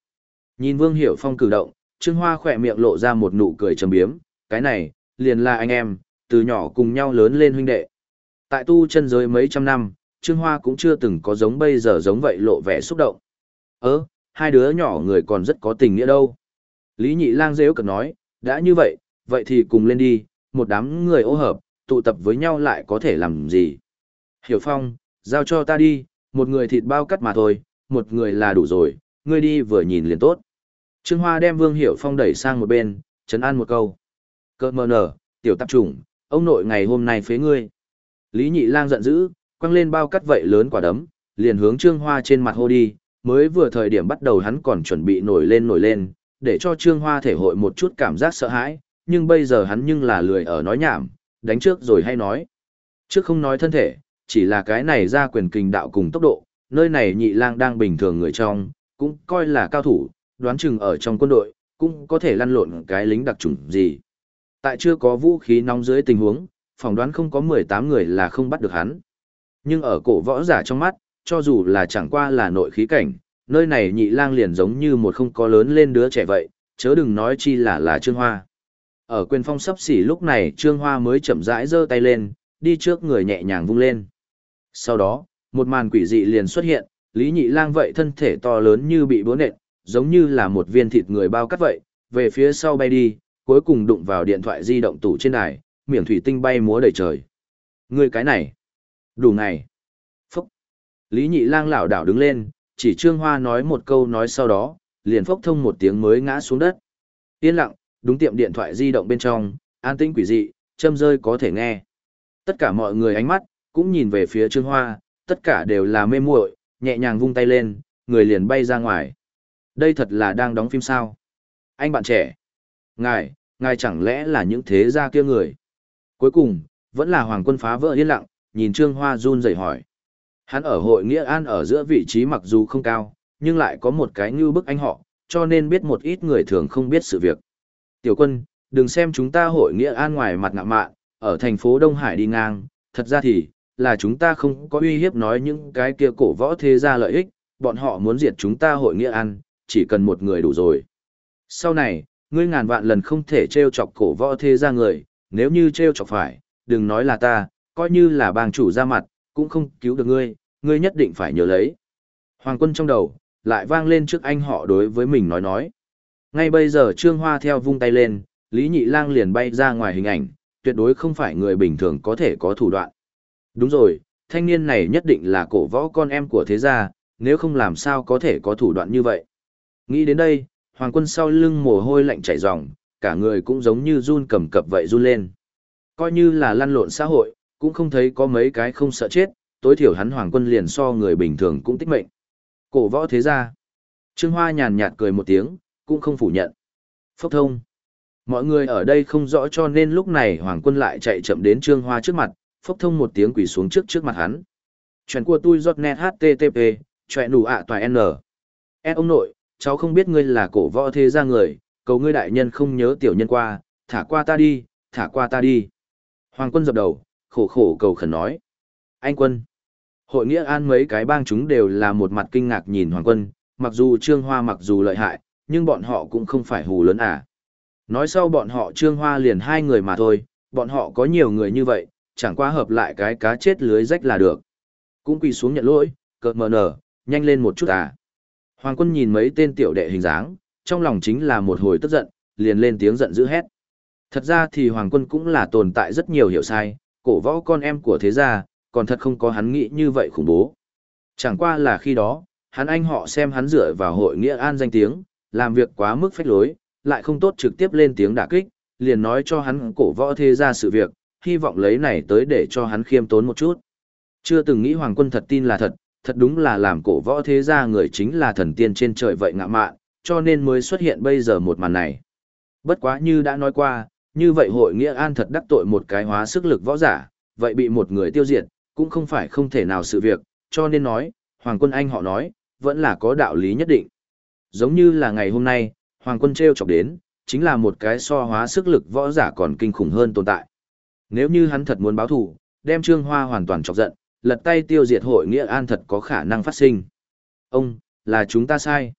Nhìn Vương Hiểu Phong cử động, Trương Hoa khỏe miệng lộ ra một nụ cười trầm biếm, cái này, liền là anh em, từ nhỏ cùng nhau lớn lên huynh đệ. Tại tu chân giới mấy trăm năm, Trương Hoa cũng chưa từng có giống bây giờ giống vậy lộ vẻ xúc động. Ơ, hai đứa nhỏ người còn rất có tình nghĩa đâu. Lý Nhị Lang dễ cực nói, đã như vậy, vậy thì cùng lên đi, một đám người ô hợp, tụ tập với nhau lại có thể làm gì. Hiểu Phong, giao cho ta đi, một người thịt bao cắt mà thôi, một người là đủ rồi, ngươi đi vừa nhìn liền tốt. Trương Hoa đem Vương Hiểu Phong đẩy sang một bên, chấn an một câu. Cơ mờ nở, tiểu tạp trùng, ông nội ngày hôm nay phế ngươi. Lý Nhị Lang giận dữ, quăng lên bao cắt vậy lớn quả đấm, liền hướng Trương Hoa trên mặt hô đi, mới vừa thời điểm bắt đầu hắn còn chuẩn bị nổi lên nổi lên, để cho Trương Hoa thể hội một chút cảm giác sợ hãi, nhưng bây giờ hắn nhưng là lười ở nói nhảm, đánh trước rồi hay nói. Trước không nói thân thể, chỉ là cái này ra quyền kình đạo cùng tốc độ, nơi này nhị lang đang bình thường người trong, cũng coi là cao thủ, đoán chừng ở trong quân đội, cũng có thể lăn lộn cái lính đặc chủng gì. Tại chưa có vũ khí nóng dưới tình huống, phỏng đoán không có 18 người là không bắt được hắn. Nhưng ở cổ võ giả trong mắt, cho dù là chẳng qua là nội khí cảnh, nơi này nhị lang liền giống như một không có lớn lên đứa trẻ vậy, chớ đừng nói chi là là Trương Hoa. Ở quyền phong sắp xỉ lúc này Trương Hoa mới chậm rãi giơ tay lên, đi trước người nhẹ nhàng vung lên. Sau đó, một màn quỷ dị liền xuất hiện, Lý Nhị Lang vậy thân thể to lớn như bị búa nện, giống như là một viên thịt người bao cắt vậy, về phía sau bay đi, cuối cùng đụng vào điện thoại di động tủ trên đài, miệng thủy tinh bay múa đầy trời. Người cái này, đủ này. Phúc. Lý Nhị Lang lảo đảo đứng lên, chỉ Trương Hoa nói một câu nói sau đó, liền phốc thông một tiếng mới ngã xuống đất. Yên lặng, đúng tiệm điện thoại di động bên trong, an tĩnh quỷ dị, châm rơi có thể nghe. Tất cả mọi người ánh mắt, cũng nhìn về phía Trương Hoa, tất cả đều là mê muội, nhẹ nhàng vung tay lên, người liền bay ra ngoài. Đây thật là đang đóng phim sao? Anh bạn trẻ. Ngài, ngài chẳng lẽ là những thế gia kia người? Cuối cùng, vẫn là Hoàng quân phá vỡ yên lặng, nhìn Trương Hoa run rẩy hỏi. Hắn ở hội Nghĩa An ở giữa vị trí mặc dù không cao, nhưng lại có một cái như bức anh họ, cho nên biết một ít người thường không biết sự việc. Tiểu quân, đừng xem chúng ta hội Nghĩa An ngoài mặt ngạ mạn, ở thành phố Đông Hải đi ngang, thật ra thì, là chúng ta không có uy hiếp nói những cái kia cổ võ thế gia lợi ích, bọn họ muốn diệt chúng ta hội Nghĩa An, chỉ cần một người đủ rồi. Sau này, ngươi ngàn vạn lần không thể trêu chọc cổ võ thế gia người, nếu như trêu chọc phải, đừng nói là ta, coi như là bang chủ ra mặt, cũng không cứu được ngươi, ngươi nhất định phải nhớ lấy. Hoàng quân trong đầu, lại vang lên trước anh họ đối với mình nói nói. Ngay bây giờ Trương Hoa theo vung tay lên, Lý Nhị Lang liền bay ra ngoài hình ảnh, tuyệt đối không phải người bình thường có thể có thủ đoạn. Đúng rồi, thanh niên này nhất định là cổ võ con em của thế gia, nếu không làm sao có thể có thủ đoạn như vậy. Nghĩ đến đây, Hoàng quân sau lưng mồ hôi lạnh chảy ròng, cả người cũng giống như run cầm cập vậy run lên. Coi như là lăn lộn xã hội, cũng không thấy có mấy cái không sợ chết, tối thiểu hắn hoàng quân liền so người bình thường cũng tích mệnh. Cổ võ thế gia. Trương Hoa nhàn nhạt cười một tiếng, cũng không phủ nhận. Phốc thông. Mọi người ở đây không rõ cho nên lúc này hoàng quân lại chạy chậm đến Trương Hoa trước mặt, phốc thông một tiếng quỳ xuống trước trước mặt hắn. Chuyện của tôi giọt net http, chuyện đủ ạ toài n. Em ông nội, cháu không biết ngươi là cổ võ thế gia người, cầu ngươi đại nhân không nhớ tiểu nhân qua, thả qua ta đi, thả qua ta đi. Hoàng quân dập đầu, khổ khổ cầu khẩn nói. Anh quân. Hội nghĩa an mấy cái bang chúng đều là một mặt kinh ngạc nhìn Hoàng quân, mặc dù Trương Hoa mặc dù lợi hại, nhưng bọn họ cũng không phải hù lớn à. Nói sau bọn họ Trương Hoa liền hai người mà thôi, bọn họ có nhiều người như vậy, chẳng qua hợp lại cái cá chết lưới rách là được. Cũng quỳ xuống nhận lỗi, cợt mờ nở, nhanh lên một chút à. Hoàng quân nhìn mấy tên tiểu đệ hình dáng, trong lòng chính là một hồi tức giận, liền lên tiếng giận dữ hét. Thật ra thì Hoàng quân cũng là tồn tại rất nhiều hiểu sai, cổ võ con em của thế gia, còn thật không có hắn nghĩ như vậy khủng bố. Chẳng qua là khi đó, hắn anh họ xem hắn dựa vào hội nghĩa an danh tiếng, làm việc quá mức phách lối, lại không tốt trực tiếp lên tiếng đả kích, liền nói cho hắn cổ võ thế gia sự việc, hy vọng lấy này tới để cho hắn khiêm tốn một chút. Chưa từng nghĩ Hoàng quân thật tin là thật, thật đúng là làm cổ võ thế gia người chính là thần tiên trên trời vậy ngạ mạn, cho nên mới xuất hiện bây giờ một màn này. Bất quá như đã nói qua, như vậy hội nghĩa an thật đắc tội một cái hóa sức lực võ giả, vậy bị một người tiêu diệt, cũng không phải không thể nào sự việc, cho nên nói, Hoàng quân Anh họ nói, vẫn là có đạo lý nhất định. Giống như là ngày hôm nay, Hoàng quân treo chọc đến, chính là một cái so hóa sức lực võ giả còn kinh khủng hơn tồn tại. Nếu như hắn thật muốn báo thù, đem Trương Hoa hoàn toàn chọc giận, lật tay tiêu diệt hội nghĩa an thật có khả năng phát sinh. Ông, là chúng ta sai.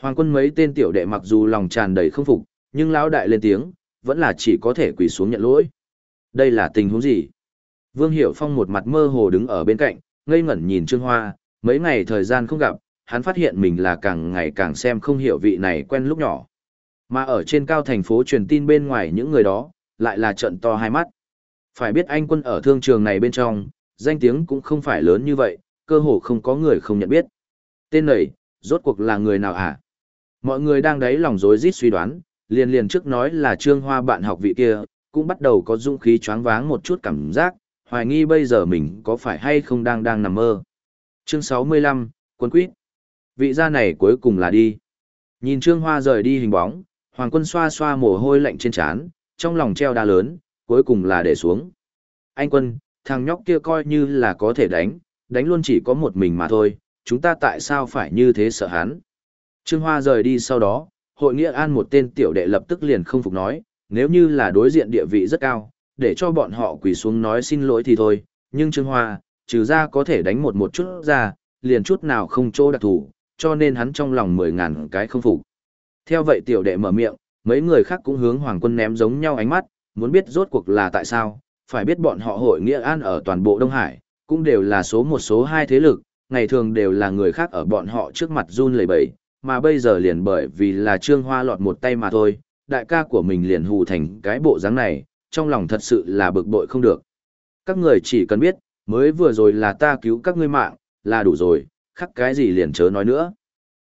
Hoàng quân mấy tên tiểu đệ mặc dù lòng tràn đầy không phục, nhưng lão đại lên tiếng, vẫn là chỉ có thể quỳ xuống nhận lỗi. Đây là tình huống gì? Vương Hiểu Phong một mặt mơ hồ đứng ở bên cạnh, ngây ngẩn nhìn Trương Hoa, mấy ngày thời gian không gặp, hắn phát hiện mình là càng ngày càng xem không hiểu vị này quen lúc nhỏ. Mà ở trên cao thành phố truyền tin bên ngoài những người đó, lại là trận to hai mắt. Phải biết anh quân ở thương trường này bên trong, danh tiếng cũng không phải lớn như vậy, cơ hồ không có người không nhận biết. Tên này, rốt cuộc là người nào hả? Mọi người đang đấy lòng rối rít suy đoán, liền liền trước nói là Trương Hoa bạn học vị kia, cũng bắt đầu có dũng khí choáng váng một chút cảm giác, hoài nghi bây giờ mình có phải hay không đang đang nằm mơ. Chương 65, quân quýt. Vị gia này cuối cùng là đi. Nhìn Trương Hoa rời đi hình bóng, Hoàng quân xoa xoa mồ hôi lạnh trên trán, trong lòng treo đa lớn, cuối cùng là để xuống. Anh quân, thằng nhóc kia coi như là có thể đánh, đánh luôn chỉ có một mình mà thôi, chúng ta tại sao phải như thế sợ hắn. Trương Hoa rời đi sau đó, hội nghĩa an một tên tiểu đệ lập tức liền không phục nói, nếu như là đối diện địa vị rất cao, để cho bọn họ quỳ xuống nói xin lỗi thì thôi, nhưng Trương Hoa, trừ ra có thể đánh một một chút ra, liền chút nào không chỗ đặc thủ, cho nên hắn trong lòng mười ngàn cái không phục. Theo vậy tiểu đệ mở miệng, mấy người khác cũng hướng Hoàng quân ném giống nhau ánh mắt, muốn biết rốt cuộc là tại sao, phải biết bọn họ hội nghĩa an ở toàn bộ Đông Hải, cũng đều là số một số hai thế lực, ngày thường đều là người khác ở bọn họ trước mặt run lẩy bẩy, mà bây giờ liền bởi vì là Trương Hoa lọt một tay mà thôi, đại ca của mình liền hù thành cái bộ dáng này, trong lòng thật sự là bực bội không được. Các người chỉ cần biết, mới vừa rồi là ta cứu các ngươi mạng, là đủ rồi, khắc cái gì liền chớ nói nữa.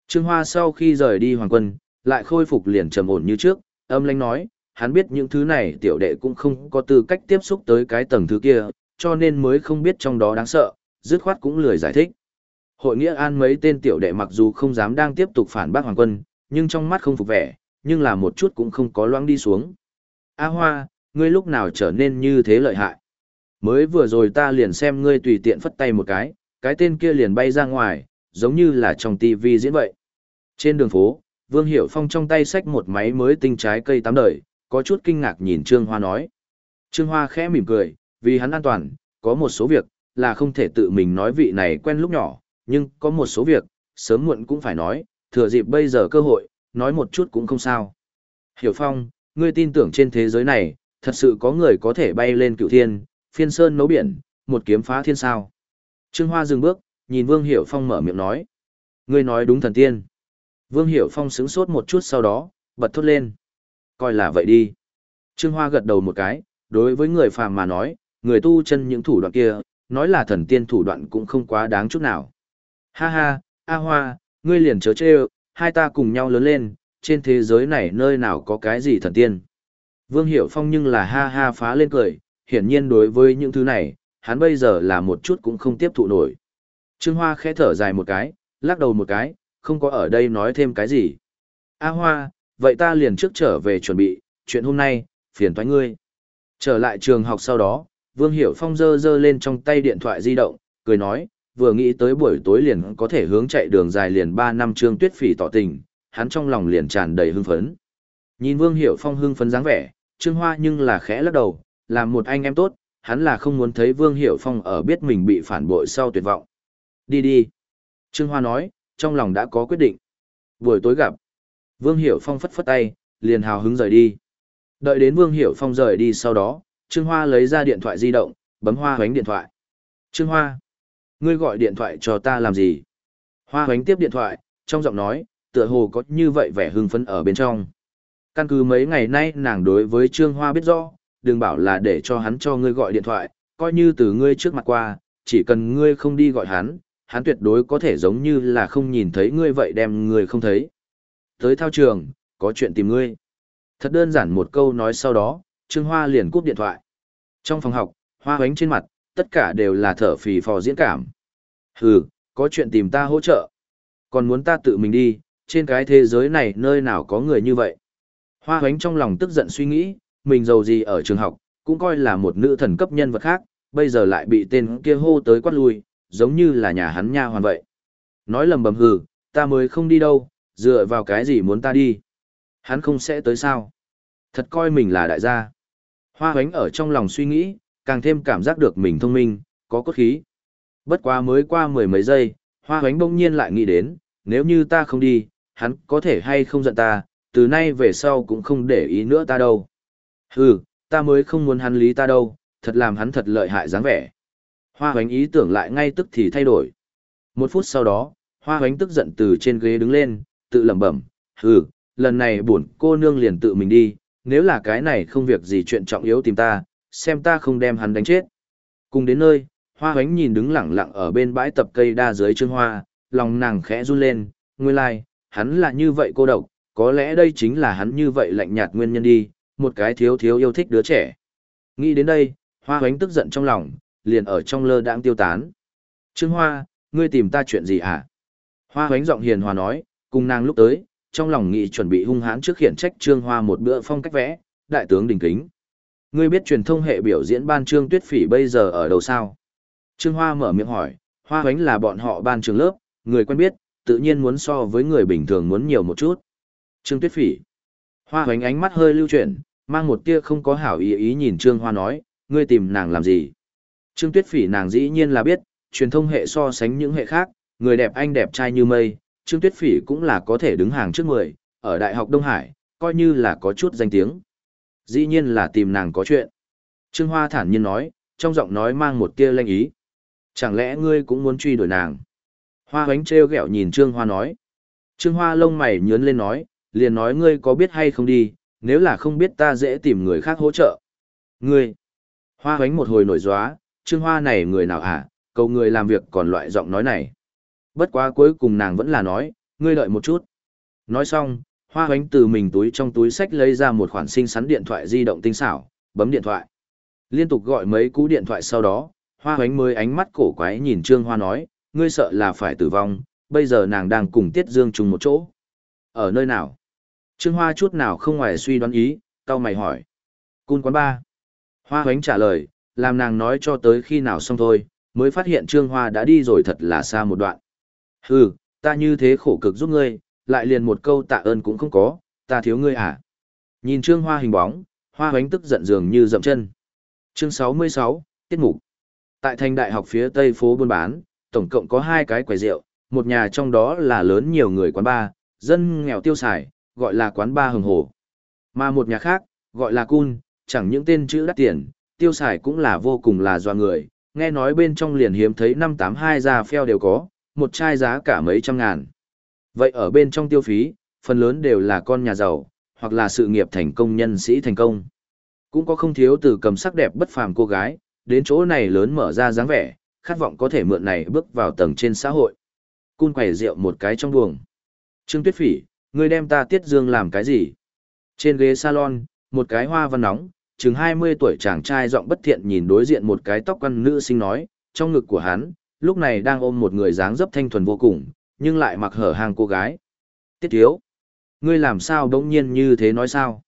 Trương Hoa sau khi rời đi hoàng quân, lại khôi phục liền trầm ổn như trước, âm lãnh nói, hắn biết những thứ này tiểu đệ cũng không có tư cách tiếp xúc tới cái tầng thứ kia, cho nên mới không biết trong đó đáng sợ, dứt khoát cũng lười giải thích. Hội nghĩa an mấy tên tiểu đệ mặc dù không dám đang tiếp tục phản bác hoàng quân, nhưng trong mắt không phục vẻ, nhưng là một chút cũng không có loãng đi xuống. A Hoa, ngươi lúc nào trở nên như thế lợi hại? Mới vừa rồi ta liền xem ngươi tùy tiện phất tay một cái, cái tên kia liền bay ra ngoài, giống như là trong tivi diễn vậy. Trên đường phố, Vương Hiểu Phong trong tay xách một máy mới tinh trái cây tám đời, có chút kinh ngạc nhìn Trương Hoa nói. Trương Hoa khẽ mỉm cười, vì hắn an toàn, có một số việc, là không thể tự mình nói vị này quen lúc nhỏ, nhưng có một số việc, sớm muộn cũng phải nói, thừa dịp bây giờ cơ hội, nói một chút cũng không sao. Hiểu Phong, ngươi tin tưởng trên thế giới này, thật sự có người có thể bay lên cựu thiên, phiên sơn nấu biển, một kiếm phá thiên sao. Trương Hoa dừng bước, nhìn Vương Hiểu Phong mở miệng nói. Ngươi nói đúng thần tiên. Vương Hiểu Phong sững sốt một chút sau đó, bật thốt lên. Coi là vậy đi. Trương Hoa gật đầu một cái, đối với người phàm mà nói, người tu chân những thủ đoạn kia, nói là thần tiên thủ đoạn cũng không quá đáng chút nào. Ha ha, A Hoa, ngươi liền chớ chê hai ta cùng nhau lớn lên, trên thế giới này nơi nào có cái gì thần tiên. Vương Hiểu Phong nhưng là ha ha phá lên cười, hiển nhiên đối với những thứ này, hắn bây giờ là một chút cũng không tiếp thụ nổi. Trương Hoa khẽ thở dài một cái, lắc đầu một cái, không có ở đây nói thêm cái gì. A Hoa, vậy ta liền trước trở về chuẩn bị, chuyện hôm nay, phiền toái ngươi. Trở lại trường học sau đó, Vương Hiểu Phong dơ dơ lên trong tay điện thoại di động, cười nói, vừa nghĩ tới buổi tối liền có thể hướng chạy đường dài liền 3 năm trương tuyết phỉ tỏ tình, hắn trong lòng liền tràn đầy hưng phấn. Nhìn Vương Hiểu Phong hưng phấn dáng vẻ, Trương Hoa nhưng là khẽ lắc đầu, làm một anh em tốt, hắn là không muốn thấy Vương Hiểu Phong ở biết mình bị phản bội sau tuyệt vọng. Đi đi. Trương Hoa nói, trong lòng đã có quyết định. Buổi tối gặp. Vương Hiểu Phong phất phất tay, liền hào hứng rời đi. Đợi đến Vương Hiểu Phong rời đi sau đó, Trương Hoa lấy ra điện thoại di động, bấm hoa hoánh điện thoại. Trương Hoa, ngươi gọi điện thoại cho ta làm gì? Hoa hoánh tiếp điện thoại, trong giọng nói, tựa hồ có như vậy vẻ hưng phấn ở bên trong. Căn cứ mấy ngày nay nàng đối với Trương Hoa biết rõ, đừng bảo là để cho hắn cho ngươi gọi điện thoại, coi như từ ngươi trước mặt qua, chỉ cần ngươi không đi gọi hắn, hắn tuyệt đối có thể giống như là không nhìn thấy ngươi vậy đem ngươi không thấy. Tới thao trường, có chuyện tìm ngươi. Thật đơn giản một câu nói sau đó, Trương Hoa liền cúp điện thoại. Trong phòng học, Hoa hoánh trên mặt, tất cả đều là thở phì phò diễn cảm. Hừ, có chuyện tìm ta hỗ trợ. Còn muốn ta tự mình đi, trên cái thế giới này nơi nào có người như vậy. Hoa hoánh trong lòng tức giận suy nghĩ, mình giàu gì ở trường học, cũng coi là một nữ thần cấp nhân vật khác, bây giờ lại bị tên kia hô tới quát lui, giống như là nhà hắn nha hoàn vậy. Nói lầm bầm hừ, ta mới không đi đâu, dựa vào cái gì muốn ta đi. Hắn không sẽ tới sao. Thật coi mình là đại gia. Hoa hoánh ở trong lòng suy nghĩ, càng thêm cảm giác được mình thông minh, có cốt khí. Bất quá mới qua mười mấy giây, hoa hoánh bỗng nhiên lại nghĩ đến, nếu như ta không đi, hắn có thể hay không giận ta, từ nay về sau cũng không để ý nữa ta đâu. Hừ, ta mới không muốn hắn lý ta đâu, thật làm hắn thật lợi hại dáng vẻ. Hoa hoánh ý tưởng lại ngay tức thì thay đổi. Một phút sau đó, hoa hoánh tức giận từ trên ghế đứng lên, tự lẩm bẩm, hừ, lần này buồn cô nương liền tự mình đi, nếu là cái này không việc gì chuyện trọng yếu tìm ta, xem ta không đem hắn đánh chết. Cùng đến nơi, hoa hoánh nhìn đứng lặng lặng ở bên bãi tập cây đa dưới trương hoa, lòng nàng khẽ run lên, nguyên lai, like, hắn là như vậy cô độc, có lẽ đây chính là hắn như vậy lạnh nhạt nguyên nhân đi, một cái thiếu thiếu yêu thích đứa trẻ. Nghĩ đến đây, hoa hoánh tức giận trong lòng, liền ở trong lơ đãng tiêu tán. Trương Hoa, ngươi tìm ta chuyện gì hả? Hoa hoánh giọng hiền hòa nói, cùng nàng lúc tới, trong lòng nghĩ chuẩn bị hung hãn trước khiển trách Trương Hoa một bữa phong cách vẽ, đại tướng đình kính. Ngươi biết truyền thông hệ biểu diễn ban Trương Tuyết Phỉ bây giờ ở đâu sao? Trương Hoa mở miệng hỏi, Hoa hoánh là bọn họ ban trường lớp, người quen biết, tự nhiên muốn so với người bình thường muốn nhiều một chút. Trương Tuyết Phỉ. Hoa hoánh ánh mắt hơi lưu chuyển, mang một tia không có hảo ý ý nhìn Trương Hoa nói, ngươi tìm nàng làm gì? Trương Tuyết Phỉ nàng dĩ nhiên là biết, truyền thông hệ so sánh những hệ khác, người đẹp anh đẹp trai như mây, Trương Tuyết Phỉ cũng là có thể đứng hàng trước mười, ở Đại học Đông Hải, coi như là có chút danh tiếng. Dĩ nhiên là tìm nàng có chuyện. Trương Hoa thản nhiên nói, trong giọng nói mang một tia lanh ý. Chẳng lẽ ngươi cũng muốn truy đuổi nàng? Hoa hoánh treo gẹo nhìn Trương Hoa nói. Trương Hoa lông mày nhướn lên nói, liền nói ngươi có biết hay không đi, nếu là không biết ta dễ tìm người khác hỗ trợ. Ngươi, hoa hoánh một hồi nổi gióa, Trương Hoa này người nào hả, cầu người làm việc còn loại giọng nói này. Bất quá cuối cùng nàng vẫn là nói, ngươi đợi một chút. Nói xong, hoa hoánh từ mình túi trong túi sách lấy ra một khoản sinh sắn điện thoại di động tinh xảo, bấm điện thoại. Liên tục gọi mấy cú điện thoại sau đó, hoa hoánh mới ánh mắt cổ quái nhìn Trương Hoa nói, ngươi sợ là phải tử vong, bây giờ nàng đang cùng Tiết Dương chung một chỗ. Ở nơi nào? Trương Hoa chút nào không ngoài suy đoán ý, tao mày hỏi. Cun quán ba. Hoa hoánh trả lời, làm nàng nói cho tới khi nào xong thôi, mới phát hiện Trương Hoa đã đi rồi thật là xa một đoạn. Hừ, ta như thế khổ cực giúp ngươi, lại liền một câu tạ ơn cũng không có, ta thiếu ngươi à. Nhìn Trương Hoa hình bóng, Hoa hoánh tức giận dường như dậm chân. Chương 66, Tiết mục. Tại thành đại học phía tây phố buôn bán, tổng cộng có hai cái quầy rượu, một nhà trong đó là lớn nhiều người quán bar, dân nghèo tiêu xài, gọi là quán ba hồng hồ. Mà một nhà khác, gọi là cun, chẳng những tên chữ đắt tiền, tiêu xài cũng là vô cùng là doa người, nghe nói bên trong liền hiếm thấy năm tám hai da pheo đều có, một chai giá cả mấy trăm ngàn. Vậy ở bên trong tiêu phí, phần lớn đều là con nhà giàu, hoặc là sự nghiệp thành công nhân sĩ thành công. Cũng có không thiếu từ cầm sắc đẹp bất phàm cô gái, đến chỗ này lớn mở ra dáng vẻ, khát vọng có thể mượn này bước vào tầng trên xã hội. Cun quẩy rượu một cái trong buồng. Trương Tuyết Phỉ, ngươi đem ta tiết dương làm cái gì? Trên ghế salon, một cái hoa văn nóng, chừng 20 tuổi chàng trai giọng bất thiện nhìn đối diện một cái tóc quăn nữ sinh nói, trong ngực của hắn, lúc này đang ôm một người dáng dấp thanh thuần vô cùng, nhưng lại mặc hở hàng cô gái. Tiết thiếu, ngươi làm sao đống nhiên như thế nói sao?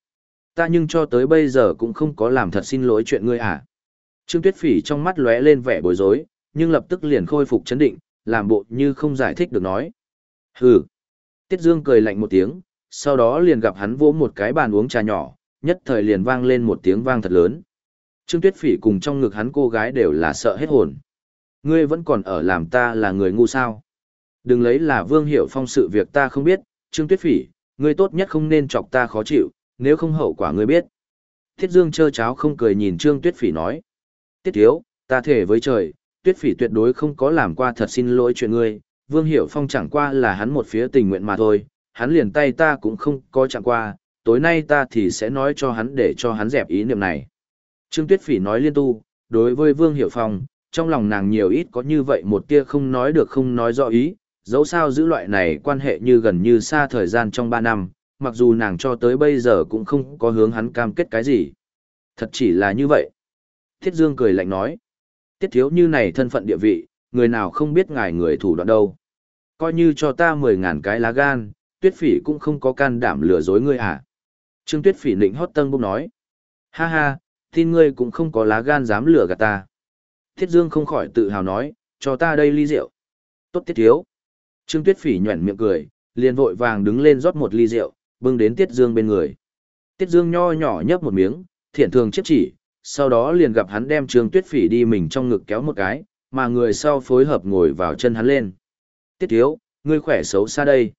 Ta nhưng cho tới bây giờ cũng không có làm thật xin lỗi chuyện ngươi à? Trương Tuyết Phỉ trong mắt lóe lên vẻ bối rối, nhưng lập tức liền khôi phục chấn định, làm bộ như không giải thích được nói. Hừ. Tiết Dương cười lạnh một tiếng, sau đó liền gặp hắn vỗ một cái bàn uống trà nhỏ, nhất thời liền vang lên một tiếng vang thật lớn. Trương Tuyết Phỉ cùng trong ngực hắn cô gái đều là sợ hết hồn. Ngươi vẫn còn ở làm ta là người ngu sao? Đừng lấy là Vương Hiểu Phong sự việc ta không biết, Trương Tuyết Phỉ, ngươi tốt nhất không nên chọc ta khó chịu, nếu không hậu quả ngươi biết. Tiết Dương chơ cháo không cười nhìn Trương Tuyết Phỉ nói. Tiết thiếu, Ta thể với trời, tuyết phỉ tuyệt đối không có làm qua thật xin lỗi chuyện ngươi, Vương Hiểu Phong chẳng qua là hắn một phía tình nguyện mà thôi, hắn liền tay ta cũng không có chẳng qua, tối nay ta thì sẽ nói cho hắn để cho hắn dẹp ý niệm này. Trương Tuyết Phỉ nói liên tu, đối với Vương Hiểu Phong, trong lòng nàng nhiều ít có như vậy một tia không nói được không nói rõ ý, dẫu sao giữ loại này quan hệ như gần như xa thời gian trong 3 năm, mặc dù nàng cho tới bây giờ cũng không có hướng hắn cam kết cái gì. Thật chỉ là như vậy. Thiết Dương cười lạnh nói, tiết thiếu như này thân phận địa vị, người nào không biết ngài người thủ đoạn đâu. Coi như cho ta 10.000 cái lá gan, tuyết phỉ cũng không có can đảm lừa dối ngươi à. Trương tuyết phỉ nịnh hót tân bốc nói, ha ha, tin ngươi cũng không có lá gan dám lừa gạt ta. Thiết Dương không khỏi tự hào nói, cho ta đây ly rượu. Tốt tiết thiếu. Trương Tuyết Phỉ nhuẩn miệng cười, liền vội vàng đứng lên rót một ly rượu, bưng đến Tiết Dương bên người. Tiết Dương nho nhỏ nhấp một miếng, thiện thường chiếc chỉ, sau đó liền gặp hắn đem Trương Tuyết Phỉ đi mình trong ngực kéo một cái, mà người sau phối hợp ngồi vào chân hắn lên. Tiết thiếu, ngươi khỏe xấu xa đây.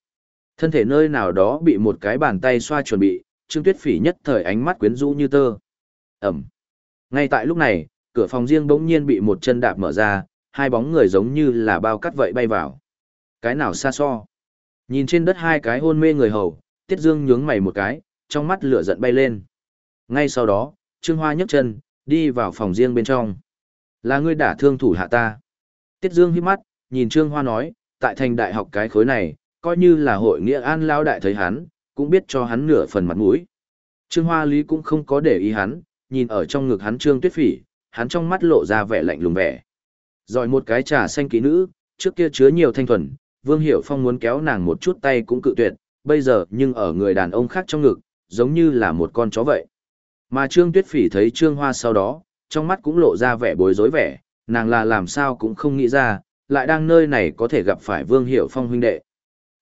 Thân thể nơi nào đó bị một cái bàn tay xoa chuẩn bị, Trương Tuyết Phỉ nhất thời ánh mắt quyến rũ như tơ. Ẩm. Ngay tại lúc này, cửa phòng riêng bỗng nhiên bị một chân đạp mở ra, hai bóng người giống như là bao cắt vậy bay vào. Cái nào xa xo. Nhìn trên đất hai cái hôn mê người hầu, Tiết Dương nhướng mày một cái, trong mắt lửa giận bay lên. Ngay sau đó, Trương Hoa nhấc chân, đi vào phòng riêng bên trong. Là ngươi đả thương thủ hạ ta. Tiết Dương hít mắt, nhìn Trương Hoa nói, tại thành đại học cái khối này, coi như là hội nghĩa an lao đại thấy hắn, cũng biết cho hắn nửa phần mặt mũi. Trương Hoa Lý cũng không có để ý hắn, nhìn ở trong ngực hắn Trương Tuyết Phỉ, hắn trong mắt lộ ra vẻ lạnh lùng vẻ. Rồi một cái trà xanh kỹ nữ, trước kia chứa nhiều thanh thuần, Vương Hiểu Phong muốn kéo nàng một chút tay cũng cự tuyệt, bây giờ nhưng ở người đàn ông khác trong ngực, giống như là một con chó vậy. Mà Trương Tuyết Phỉ thấy Trương Hoa sau đó, trong mắt cũng lộ ra vẻ bối rối vẻ, nàng là làm sao cũng không nghĩ ra, lại đang nơi này có thể gặp phải Vương Hiểu Phong huynh đệ.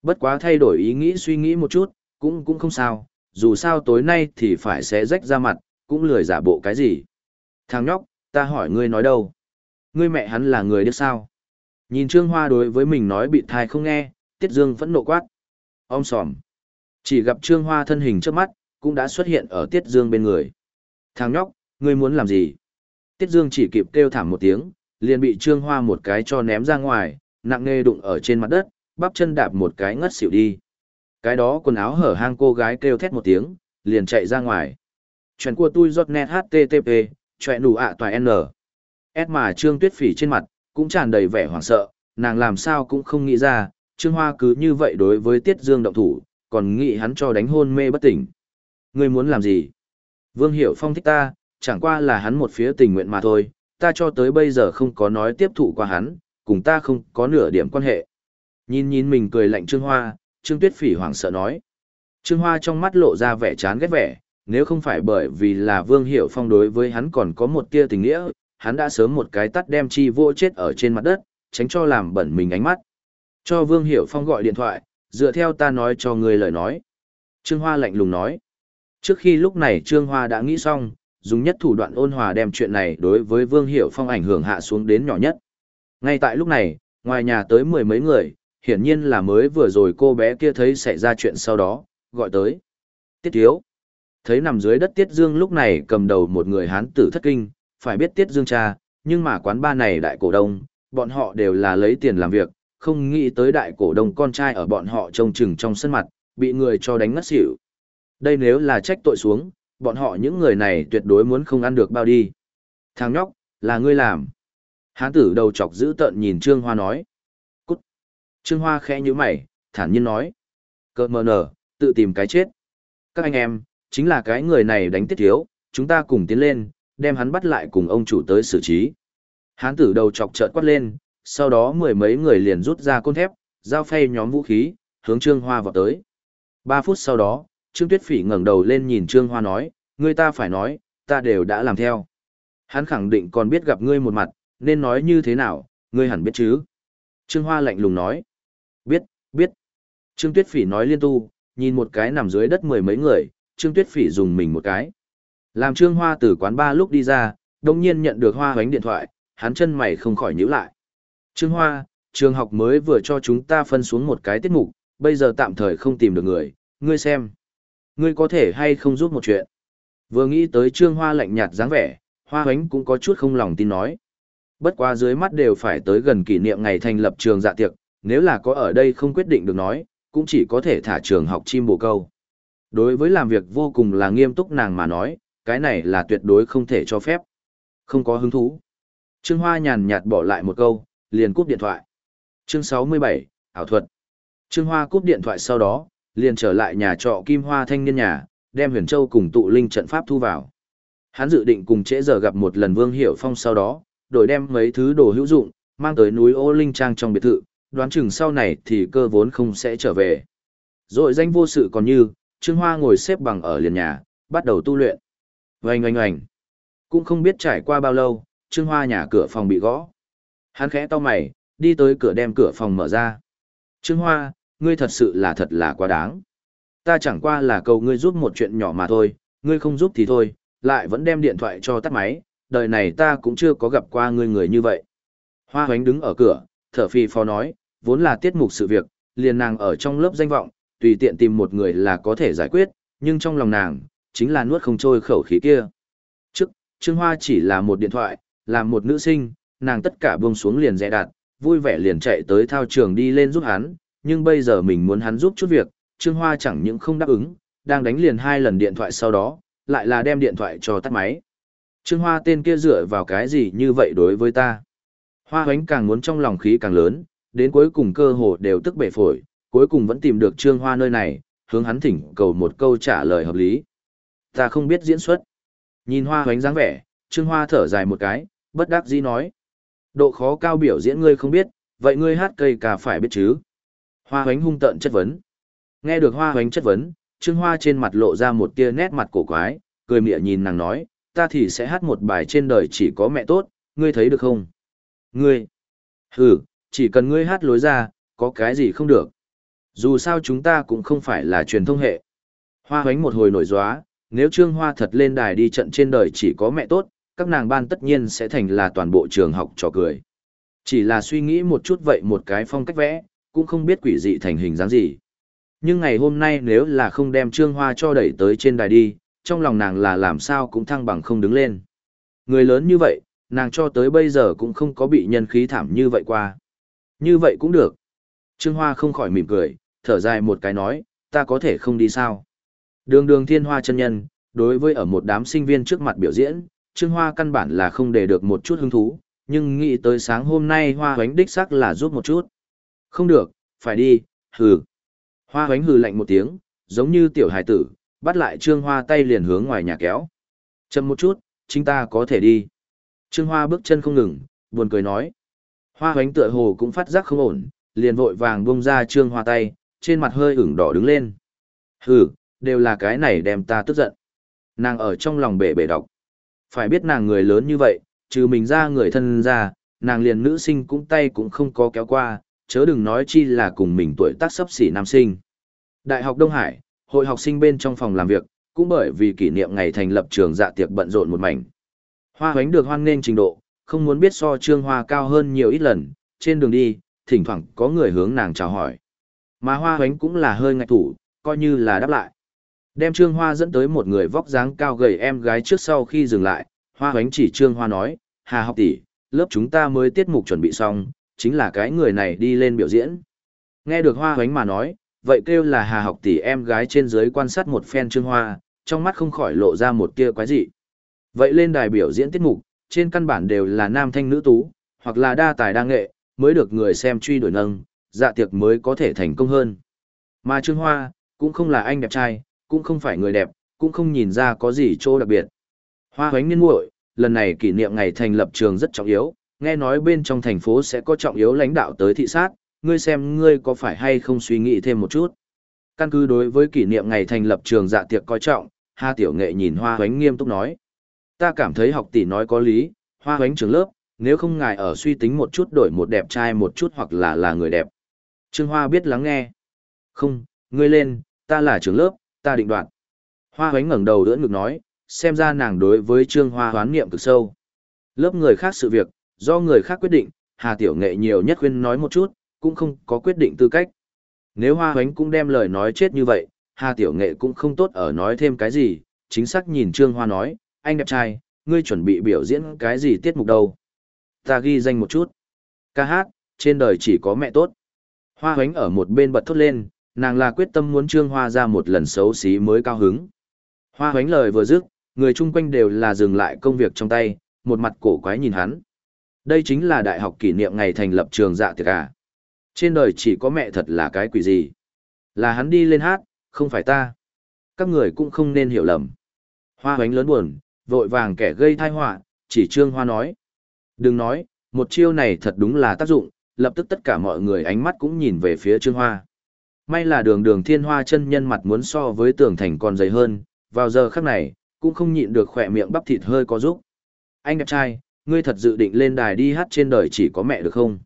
Bất quá thay đổi ý nghĩ suy nghĩ một chút, cũng cũng không sao, dù sao tối nay thì phải sẽ rách ra mặt, cũng lười giả bộ cái gì. Thằng nhóc, ta hỏi ngươi nói đâu? Ngươi mẹ hắn là người điếc sao? Nhìn Trương Hoa đối với mình nói bị thai không nghe, Tiết Dương vẫn nộ quát. Ông sòm. Chỉ gặp Trương Hoa thân hình trước mắt, cũng đã xuất hiện ở Tiết Dương bên người. Thằng nhóc, ngươi muốn làm gì? Tiết Dương chỉ kịp kêu thảm một tiếng, liền bị Trương Hoa một cái cho ném ra ngoài, nặng nề đụng ở trên mặt đất, bắp chân đạp một cái ngất xỉu đi. Cái đó quần áo hở hang cô gái kêu thét một tiếng, liền chạy ra ngoài. Chuyện của tôi giọt net HTTP, chuyện đủ ạ tòa N. S mà Trương Tuyết Phỉ trên mặt, cũng tràn đầy vẻ hoảng sợ, nàng làm sao cũng không nghĩ ra, Trương Hoa cứ như vậy đối với Tiết Dương động thủ, còn nghĩ hắn cho đánh hôn mê bất tỉnh. Ngươi muốn làm gì? Vương Hiểu Phong thích ta, chẳng qua là hắn một phía tình nguyện mà thôi, ta cho tới bây giờ không có nói tiếp thụ qua hắn, cùng ta không có nửa điểm quan hệ. Nhìn nhìn mình cười lạnh Trương Hoa, Trương Tuyết Phỉ hoảng sợ nói. Trương Hoa trong mắt lộ ra vẻ chán ghét vẻ, nếu không phải bởi vì là Vương Hiểu Phong đối với hắn còn có một tia tình nghĩa, hắn đã sớm một cái tắt đem chi vô chết ở trên mặt đất, tránh cho làm bẩn mình ánh mắt. Cho Vương Hiểu Phong gọi điện thoại, dựa theo ta nói cho người lời nói. Trương Hoa lạnh lùng nói. Trước khi lúc này Trương Hoa đã nghĩ xong, dùng nhất thủ đoạn ôn hòa đem chuyện này đối với Vương Hiểu Phong ảnh hưởng hạ xuống đến nhỏ nhất. Ngay tại lúc này, ngoài nhà tới mười mấy người, hiển nhiên là mới vừa rồi cô bé kia thấy xảy ra chuyện sau đó, gọi tới. Tiết Thiếu. Thấy nằm dưới đất Tiết Dương lúc này cầm đầu một người hán tử thất kinh, phải biết Tiết Dương cha, nhưng mà quán ba này đại cổ đông, bọn họ đều là lấy tiền làm việc, không nghĩ tới đại cổ đông con trai ở bọn họ trông chừng trong sân mặt, bị người cho đánh ngất xỉu. Đây nếu là trách tội xuống, bọn họ những người này tuyệt đối muốn không ăn được bao đi. Thằng nhóc, là ngươi làm. Hán tử đầu chọc giữ tợn nhìn Trương Hoa nói. Cút. Trương Hoa khẽ như mày, thản nhiên nói. Cơ mờ nở, tự tìm cái chết. Các anh em, chính là cái người này đánh tiết thiếu, chúng ta cùng tiến lên, đem hắn bắt lại cùng ông chủ tới xử trí. Hán tử đầu chọc chợt quát lên, sau đó mười mấy người liền rút ra côn thép, giao phay nhóm vũ khí, hướng Trương Hoa vào tới. Ba phút sau đó, Trương Tuyết Phỉ ngẩng đầu lên nhìn Trương Hoa nói, ngươi ta phải nói, ta đều đã làm theo. Hắn khẳng định còn biết gặp ngươi một mặt, nên nói như thế nào, ngươi hẳn biết chứ. Trương Hoa lạnh lùng nói, biết, biết. Trương Tuyết Phỉ nói liên tu, nhìn một cái nằm dưới đất mười mấy người, Trương Tuyết Phỉ dùng mình một cái. Làm Trương Hoa từ quán ba lúc đi ra, đồng nhiên nhận được Hoa hoánh điện thoại, hắn chân mày không khỏi nhíu lại. Trương Hoa, trường học mới vừa cho chúng ta phân xuống một cái tiết mục, bây giờ tạm thời không tìm được người, ngươi xem. Ngươi có thể hay không giúp một chuyện. Vừa nghĩ tới Trương Hoa lạnh nhạt dáng vẻ, Hoa hoánh cũng có chút không lòng tin nói. Bất quá dưới mắt đều phải tới gần kỷ niệm ngày thành lập trường dạ tiệc, nếu là có ở đây không quyết định được nói, cũng chỉ có thể thả trường học chim bồ câu. Đối với làm việc vô cùng là nghiêm túc nàng mà nói, cái này là tuyệt đối không thể cho phép. Không có hứng thú. Trương Hoa nhàn nhạt bỏ lại một câu, liền cúp điện thoại. Chương 67, ảo thuật. Trương Hoa cúp điện thoại sau đó, liền trở lại nhà trọ Kim Hoa thanh niên nhà, đem Huyền Châu cùng tụ linh trận pháp thu vào. Hắn dự định cùng trễ giờ gặp một lần Vương Hiểu Phong sau đó, đổi đem mấy thứ đồ hữu dụng, mang tới núi ô linh trang trong biệt thự, đoán chừng sau này thì cơ vốn không sẽ trở về. Rồi danh vô sự còn như, Trương Hoa ngồi xếp bằng ở liền nhà, bắt đầu tu luyện. Oanh oanh oanh. Cũng không biết trải qua bao lâu, Trương Hoa nhà cửa phòng bị gõ. Hắn khẽ to mày, đi tới cửa đem cửa phòng mở ra. Trương Hoa, ngươi thật sự là thật là quá đáng. Ta chẳng qua là cầu ngươi giúp một chuyện nhỏ mà thôi, ngươi không giúp thì thôi, lại vẫn đem điện thoại cho tắt máy, đời này ta cũng chưa có gặp qua ngươi người như vậy. Hoa hoánh đứng ở cửa, thở phì phò nói, vốn là tiết mục sự việc, liền nàng ở trong lớp danh vọng, tùy tiện tìm một người là có thể giải quyết, nhưng trong lòng nàng, chính là nuốt không trôi khẩu khí kia. Trước, Trương Hoa chỉ là một điện thoại, là một nữ sinh, nàng tất cả buông xuống liền dễ đạt, vui vẻ liền chạy tới thao trường đi lên giúp hắn, nhưng bây giờ mình muốn hắn giúp chút việc, Trương Hoa chẳng những không đáp ứng, đang đánh liền hai lần điện thoại sau đó, lại là đem điện thoại cho tắt máy. Trương Hoa tên kia dựa vào cái gì như vậy đối với ta? Hoa hoánh càng muốn trong lòng khí càng lớn, đến cuối cùng cơ hồ đều tức bể phổi, cuối cùng vẫn tìm được Trương Hoa nơi này, hướng hắn thỉnh cầu một câu trả lời hợp lý. Ta không biết diễn xuất. Nhìn Hoa hoánh dáng vẻ, Trương Hoa thở dài một cái, bất đắc dĩ nói. Độ khó cao biểu diễn ngươi không biết, vậy ngươi hát cây cà phải biết chứ? Hoa hoánh hung tợn chất vấn. Nghe được Hoa hoánh chất vấn, Trương Hoa trên mặt lộ ra một tia nét mặt cổ quái, cười mỉa nhìn nàng nói, ta thì sẽ hát một bài trên đời chỉ có mẹ tốt, ngươi thấy được không? Ngươi? Hừ, chỉ cần ngươi hát lối ra, có cái gì không được. Dù sao chúng ta cũng không phải là truyền thông hệ. Hoa hoánh một hồi nổi gióa, nếu Trương Hoa thật lên đài đi trận trên đời chỉ có mẹ tốt, các nàng ban tất nhiên sẽ thành là toàn bộ trường học trò cười. Chỉ là suy nghĩ một chút vậy một cái phong cách vẽ, cũng không biết quỷ dị thành hình dáng gì. Nhưng ngày hôm nay nếu là không đem Trương Hoa cho đẩy tới trên đài đi, trong lòng nàng là làm sao cũng thăng bằng không đứng lên. Người lớn như vậy, nàng cho tới bây giờ cũng không có bị nhân khí thảm như vậy qua. Như vậy cũng được. Trương Hoa không khỏi mỉm cười, thở dài một cái nói, ta có thể không đi sao. Đường đường thiên hoa chân nhân, đối với ở một đám sinh viên trước mặt biểu diễn, Trương Hoa căn bản là không để được một chút hứng thú, nhưng nghĩ tới sáng hôm nay Hoa hoánh đích xác là giúp một chút. Không được, phải đi, hừ. Hoa hoánh hừ lạnh một tiếng, giống như tiểu hài tử, bắt lại Trương Hoa tay liền hướng ngoài nhà kéo. Chậm một chút, chúng ta có thể đi. Trương Hoa bước chân không ngừng, buồn cười nói. Hoa hoánh tựa hồ cũng phát giác không ổn, liền vội vàng bông ra Trương Hoa tay, trên mặt hơi ửng đỏ đứng lên. Hừ, đều là cái này đem ta tức giận. Nàng ở trong lòng bể bể đọc. Phải biết nàng người lớn như vậy, trừ mình ra người thân ra, nàng liền nữ sinh cũng tay cũng không có kéo qua, chớ đừng nói chi là cùng mình tuổi tác sắp xỉ nam sinh. Đại học Đông Hải, hội học sinh bên trong phòng làm việc, cũng bởi vì kỷ niệm ngày thành lập trường dạ tiệc bận rộn một mảnh. Hoa hoánh được hoan nghênh trình độ, không muốn biết so trương hoa cao hơn nhiều ít lần, trên đường đi, thỉnh thoảng có người hướng nàng chào hỏi. Mà hoa hoánh cũng là hơi ngạch thủ, coi như là đáp lại. Đem trương hoa dẫn tới một người vóc dáng cao gầy em gái trước sau khi dừng lại, hoa hoánh chỉ trương hoa nói, hà học tỷ, lớp chúng ta mới tiết mục chuẩn bị xong, chính là cái người này đi lên biểu diễn. Nghe được hoa hoánh mà nói, vậy kêu là hà học tỷ em gái trên dưới quan sát một phen trương hoa, trong mắt không khỏi lộ ra một tia quái dị. Vậy lên đài biểu diễn tiết mục, trên căn bản đều là nam thanh nữ tú, hoặc là đa tài đa nghệ, mới được người xem truy đuổi nâng, dạ tiệc mới có thể thành công hơn. Mà Trương Hoa, cũng không là anh đẹp trai, cũng không phải người đẹp, cũng không nhìn ra có gì chỗ đặc biệt. Hoa hoánh niên muội, lần này kỷ niệm ngày thành lập trường rất trọng yếu, nghe nói bên trong thành phố sẽ có trọng yếu lãnh đạo tới thị sát, ngươi xem ngươi có phải hay không suy nghĩ thêm một chút. Căn cứ đối với kỷ niệm ngày thành lập trường dạ tiệc coi trọng, Hà Tiểu Nghệ nhìn Hoa Hoánh nghiêm túc nói. Ta cảm thấy học tỷ nói có lý, Hoa Hoánh trường lớp, nếu không ngài ở suy tính một chút đổi một đẹp trai một chút hoặc là là người đẹp. Trương Hoa biết lắng nghe. Không, ngươi lên, ta là trường lớp, ta định đoạt. Hoa Hoánh ngẩng đầu đỡ ngực nói, xem ra nàng đối với Trương Hoa hoán niệm cực sâu. Lớp người khác sự việc, do người khác quyết định, Hà Tiểu Nghệ nhiều nhất khuyên nói một chút, cũng không có quyết định tư cách. Nếu Hoa Hoánh cũng đem lời nói chết như vậy, Hà Tiểu Nghệ cũng không tốt ở nói thêm cái gì, chính xác nhìn Trương Hoa nói, anh đẹp trai, ngươi chuẩn bị biểu diễn cái gì tiết mục đâu. Ta ghi danh một chút. Ca hát, trên đời chỉ có mẹ tốt. Hoa hoánh ở một bên bật thốt lên, nàng là quyết tâm muốn trương hoa ra một lần xấu xí mới cao hứng. Hoa hoánh lời vừa dứt, người chung quanh đều là dừng lại công việc trong tay, một mặt cổ quái nhìn hắn. Đây chính là đại học kỷ niệm ngày thành lập trường dạ tiệc à. Trên đời chỉ có mẹ thật là cái quỷ gì. Là hắn đi lên hát, không phải ta. Các người cũng không nên hiểu lầm. Hoa hoánh lớn buồn, vội vàng kẻ gây thai họa chỉ trương hoa nói. Đừng nói, một chiêu này thật đúng là tác dụng, lập tức tất cả mọi người ánh mắt cũng nhìn về phía trương hoa. May là đường đường thiên hoa chân nhân mặt muốn so với tường thành còn dày hơn, vào giờ khắc này, cũng không nhịn được khỏe miệng bắp thịt hơi có giúp. Anh đẹp trai, ngươi thật dự định lên đài đi hát trên đời chỉ có mẹ được không?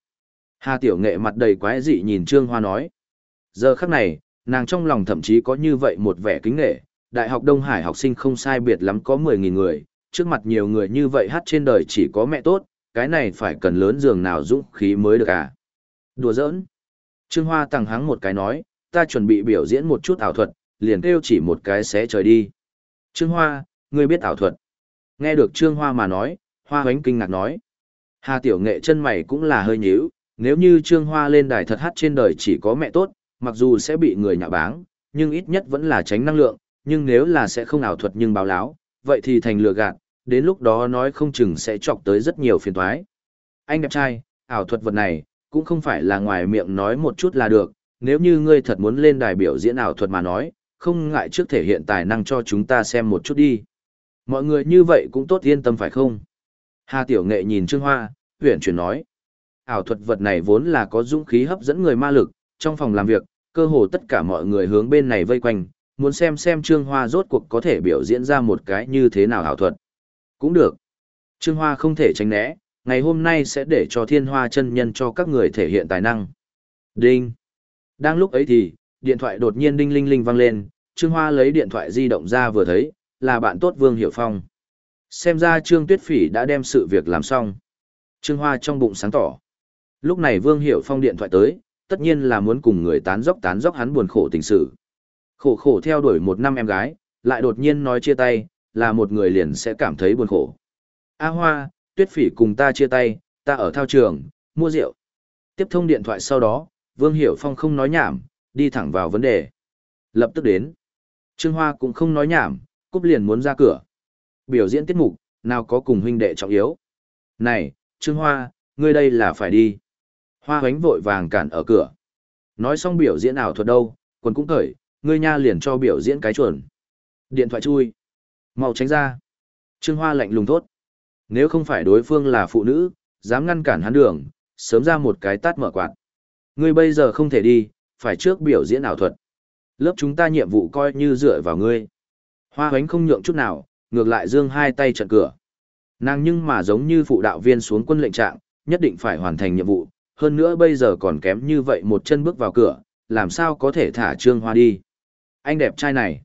Hà Tiểu Nghệ mặt đầy quái dị nhìn Trương Hoa nói. Giờ khắc này, nàng trong lòng thậm chí có như vậy một vẻ kính nghệ, Đại học Đông Hải học sinh không sai biệt lắm có 10.000 người, trước mặt nhiều người như vậy hát trên đời chỉ có mẹ tốt, cái này phải cần lớn giường nào dũng khí mới được à? Đùa giỡn. Trương Hoa tăng hắng một cái nói, ta chuẩn bị biểu diễn một chút ảo thuật, liền kêu chỉ một cái xé trời đi. Trương Hoa, ngươi biết ảo thuật. Nghe được Trương Hoa mà nói, Hoa hoánh kinh ngạc nói. Hà Tiểu Nghệ chân mày cũng là hơi nhíu, nếu như Trương Hoa lên đài thật hát trên đời chỉ có mẹ tốt, mặc dù sẽ bị người nhạ báng, nhưng ít nhất vẫn là tránh năng lượng, nhưng nếu là sẽ không ảo thuật nhưng báo láo, vậy thì thành lừa gạt, đến lúc đó nói không chừng sẽ chọc tới rất nhiều phiền toái. Anh đẹp trai, ảo thuật vật này, cũng không phải là ngoài miệng nói một chút là được, nếu như ngươi thật muốn lên đài biểu diễn ảo thuật mà nói, không ngại trước thể hiện tài năng cho chúng ta xem một chút đi. Mọi người như vậy cũng tốt yên tâm phải không? Hà Tiểu Nghệ nhìn Trương Hoa, huyển chuyển nói. Ảo thuật vật này vốn là có dũng khí hấp dẫn người ma lực, trong phòng làm việc, cơ hồ tất cả mọi người hướng bên này vây quanh, muốn xem xem Trương Hoa rốt cuộc có thể biểu diễn ra một cái như thế nào ảo thuật. Cũng được. Trương Hoa không thể tránh né, ngày hôm nay sẽ để cho thiên hoa chân nhân cho các người thể hiện tài năng. Đinh. Đang lúc ấy thì, điện thoại đột nhiên đinh linh linh vang lên, Trương Hoa lấy điện thoại di động ra vừa thấy, là bạn tốt Vương Hiểu Phong. Xem ra Trương Tuyết Phỉ đã đem sự việc làm xong. Trương Hoa trong bụng sáng tỏ. Lúc này Vương Hiểu Phong điện thoại tới, tất nhiên là muốn cùng người tán dốc tán dốc hắn buồn khổ tình sự. Khổ khổ theo đuổi một năm em gái, lại đột nhiên nói chia tay, là một người liền sẽ cảm thấy buồn khổ. A Hoa, Tuyết Phỉ cùng ta chia tay, ta ở thao trường, mua rượu. Tiếp thông điện thoại sau đó, Vương Hiểu Phong không nói nhảm, đi thẳng vào vấn đề. Lập tức đến. Trương Hoa cũng không nói nhảm, cúp liền muốn ra cửa. Biểu diễn tiết mục, nào có cùng huynh đệ trọng yếu. Này, Trương Hoa, ngươi đây là phải đi. Hoa hoánh vội vàng cản ở cửa. Nói xong biểu diễn ảo thuật đâu, quần cũng cởi, ngươi nha liền cho biểu diễn cái chuẩn. Điện thoại chui. màu tránh ra. Trương Hoa lạnh lùng thốt. Nếu không phải đối phương là phụ nữ, dám ngăn cản hắn đường, sớm ra một cái tát mở quạt. Ngươi bây giờ không thể đi, phải trước biểu diễn ảo thuật. Lớp chúng ta nhiệm vụ coi như dựa vào ngươi. Hoa hoánh không nhượng chút nào, ngược lại dương hai tay trận cửa. Nàng nhưng mà giống như phụ đạo viên xuống quân lệnh trạng, nhất định phải hoàn thành nhiệm vụ, hơn nữa bây giờ còn kém như vậy một chân bước vào cửa, làm sao có thể thả Trương Hoa đi. Anh đẹp trai này.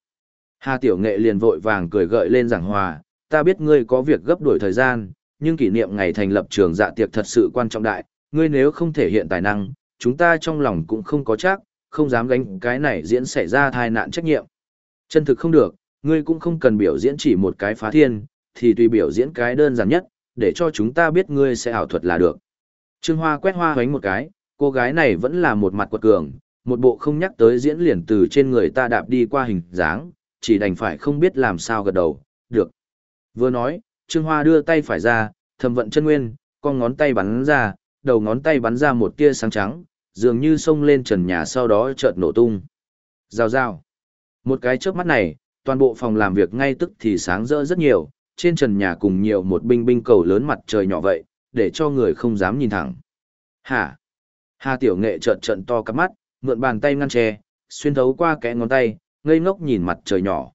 Hà Tiểu Nghệ liền vội vàng cười gợi lên giảng hòa, ta biết ngươi có việc gấp đổi thời gian, nhưng kỷ niệm ngày thành lập trường dạ tiệc thật sự quan trọng đại, ngươi nếu không thể hiện tài năng, chúng ta trong lòng cũng không có chắc, không dám gánh cái này diễn xảy ra tai nạn trách nhiệm. Chân thực không được, ngươi cũng không cần biểu diễn chỉ một cái phá thiên, thì tùy biểu diễn cái đơn giản nhất, để cho chúng ta biết ngươi sẽ ảo thuật là được. Trương Hoa quét hoa hoánh một cái, cô gái này vẫn là một mặt quật cường, một bộ không nhắc tới diễn liền từ trên người ta đạp đi qua hình dáng, chỉ đành phải không biết làm sao gật đầu, được. Vừa nói, Trương Hoa đưa tay phải ra, thầm vận chân nguyên, con ngón tay bắn ra, đầu ngón tay bắn ra một tia sáng trắng, dường như xông lên trần nhà sau đó chợt nổ tung. Rào rào. Một cái chớp mắt này, toàn bộ phòng làm việc ngay tức thì sáng rỡ rất nhiều, trên trần nhà cùng nhiều một binh binh cầu lớn mặt trời nhỏ vậy, để cho người không dám nhìn thẳng. Hả? Hà Tiểu Nghệ trợn trợn to cắp mắt, mượn bàn tay ngăn che, xuyên thấu qua kẽ ngón tay, ngây ngốc nhìn mặt trời nhỏ.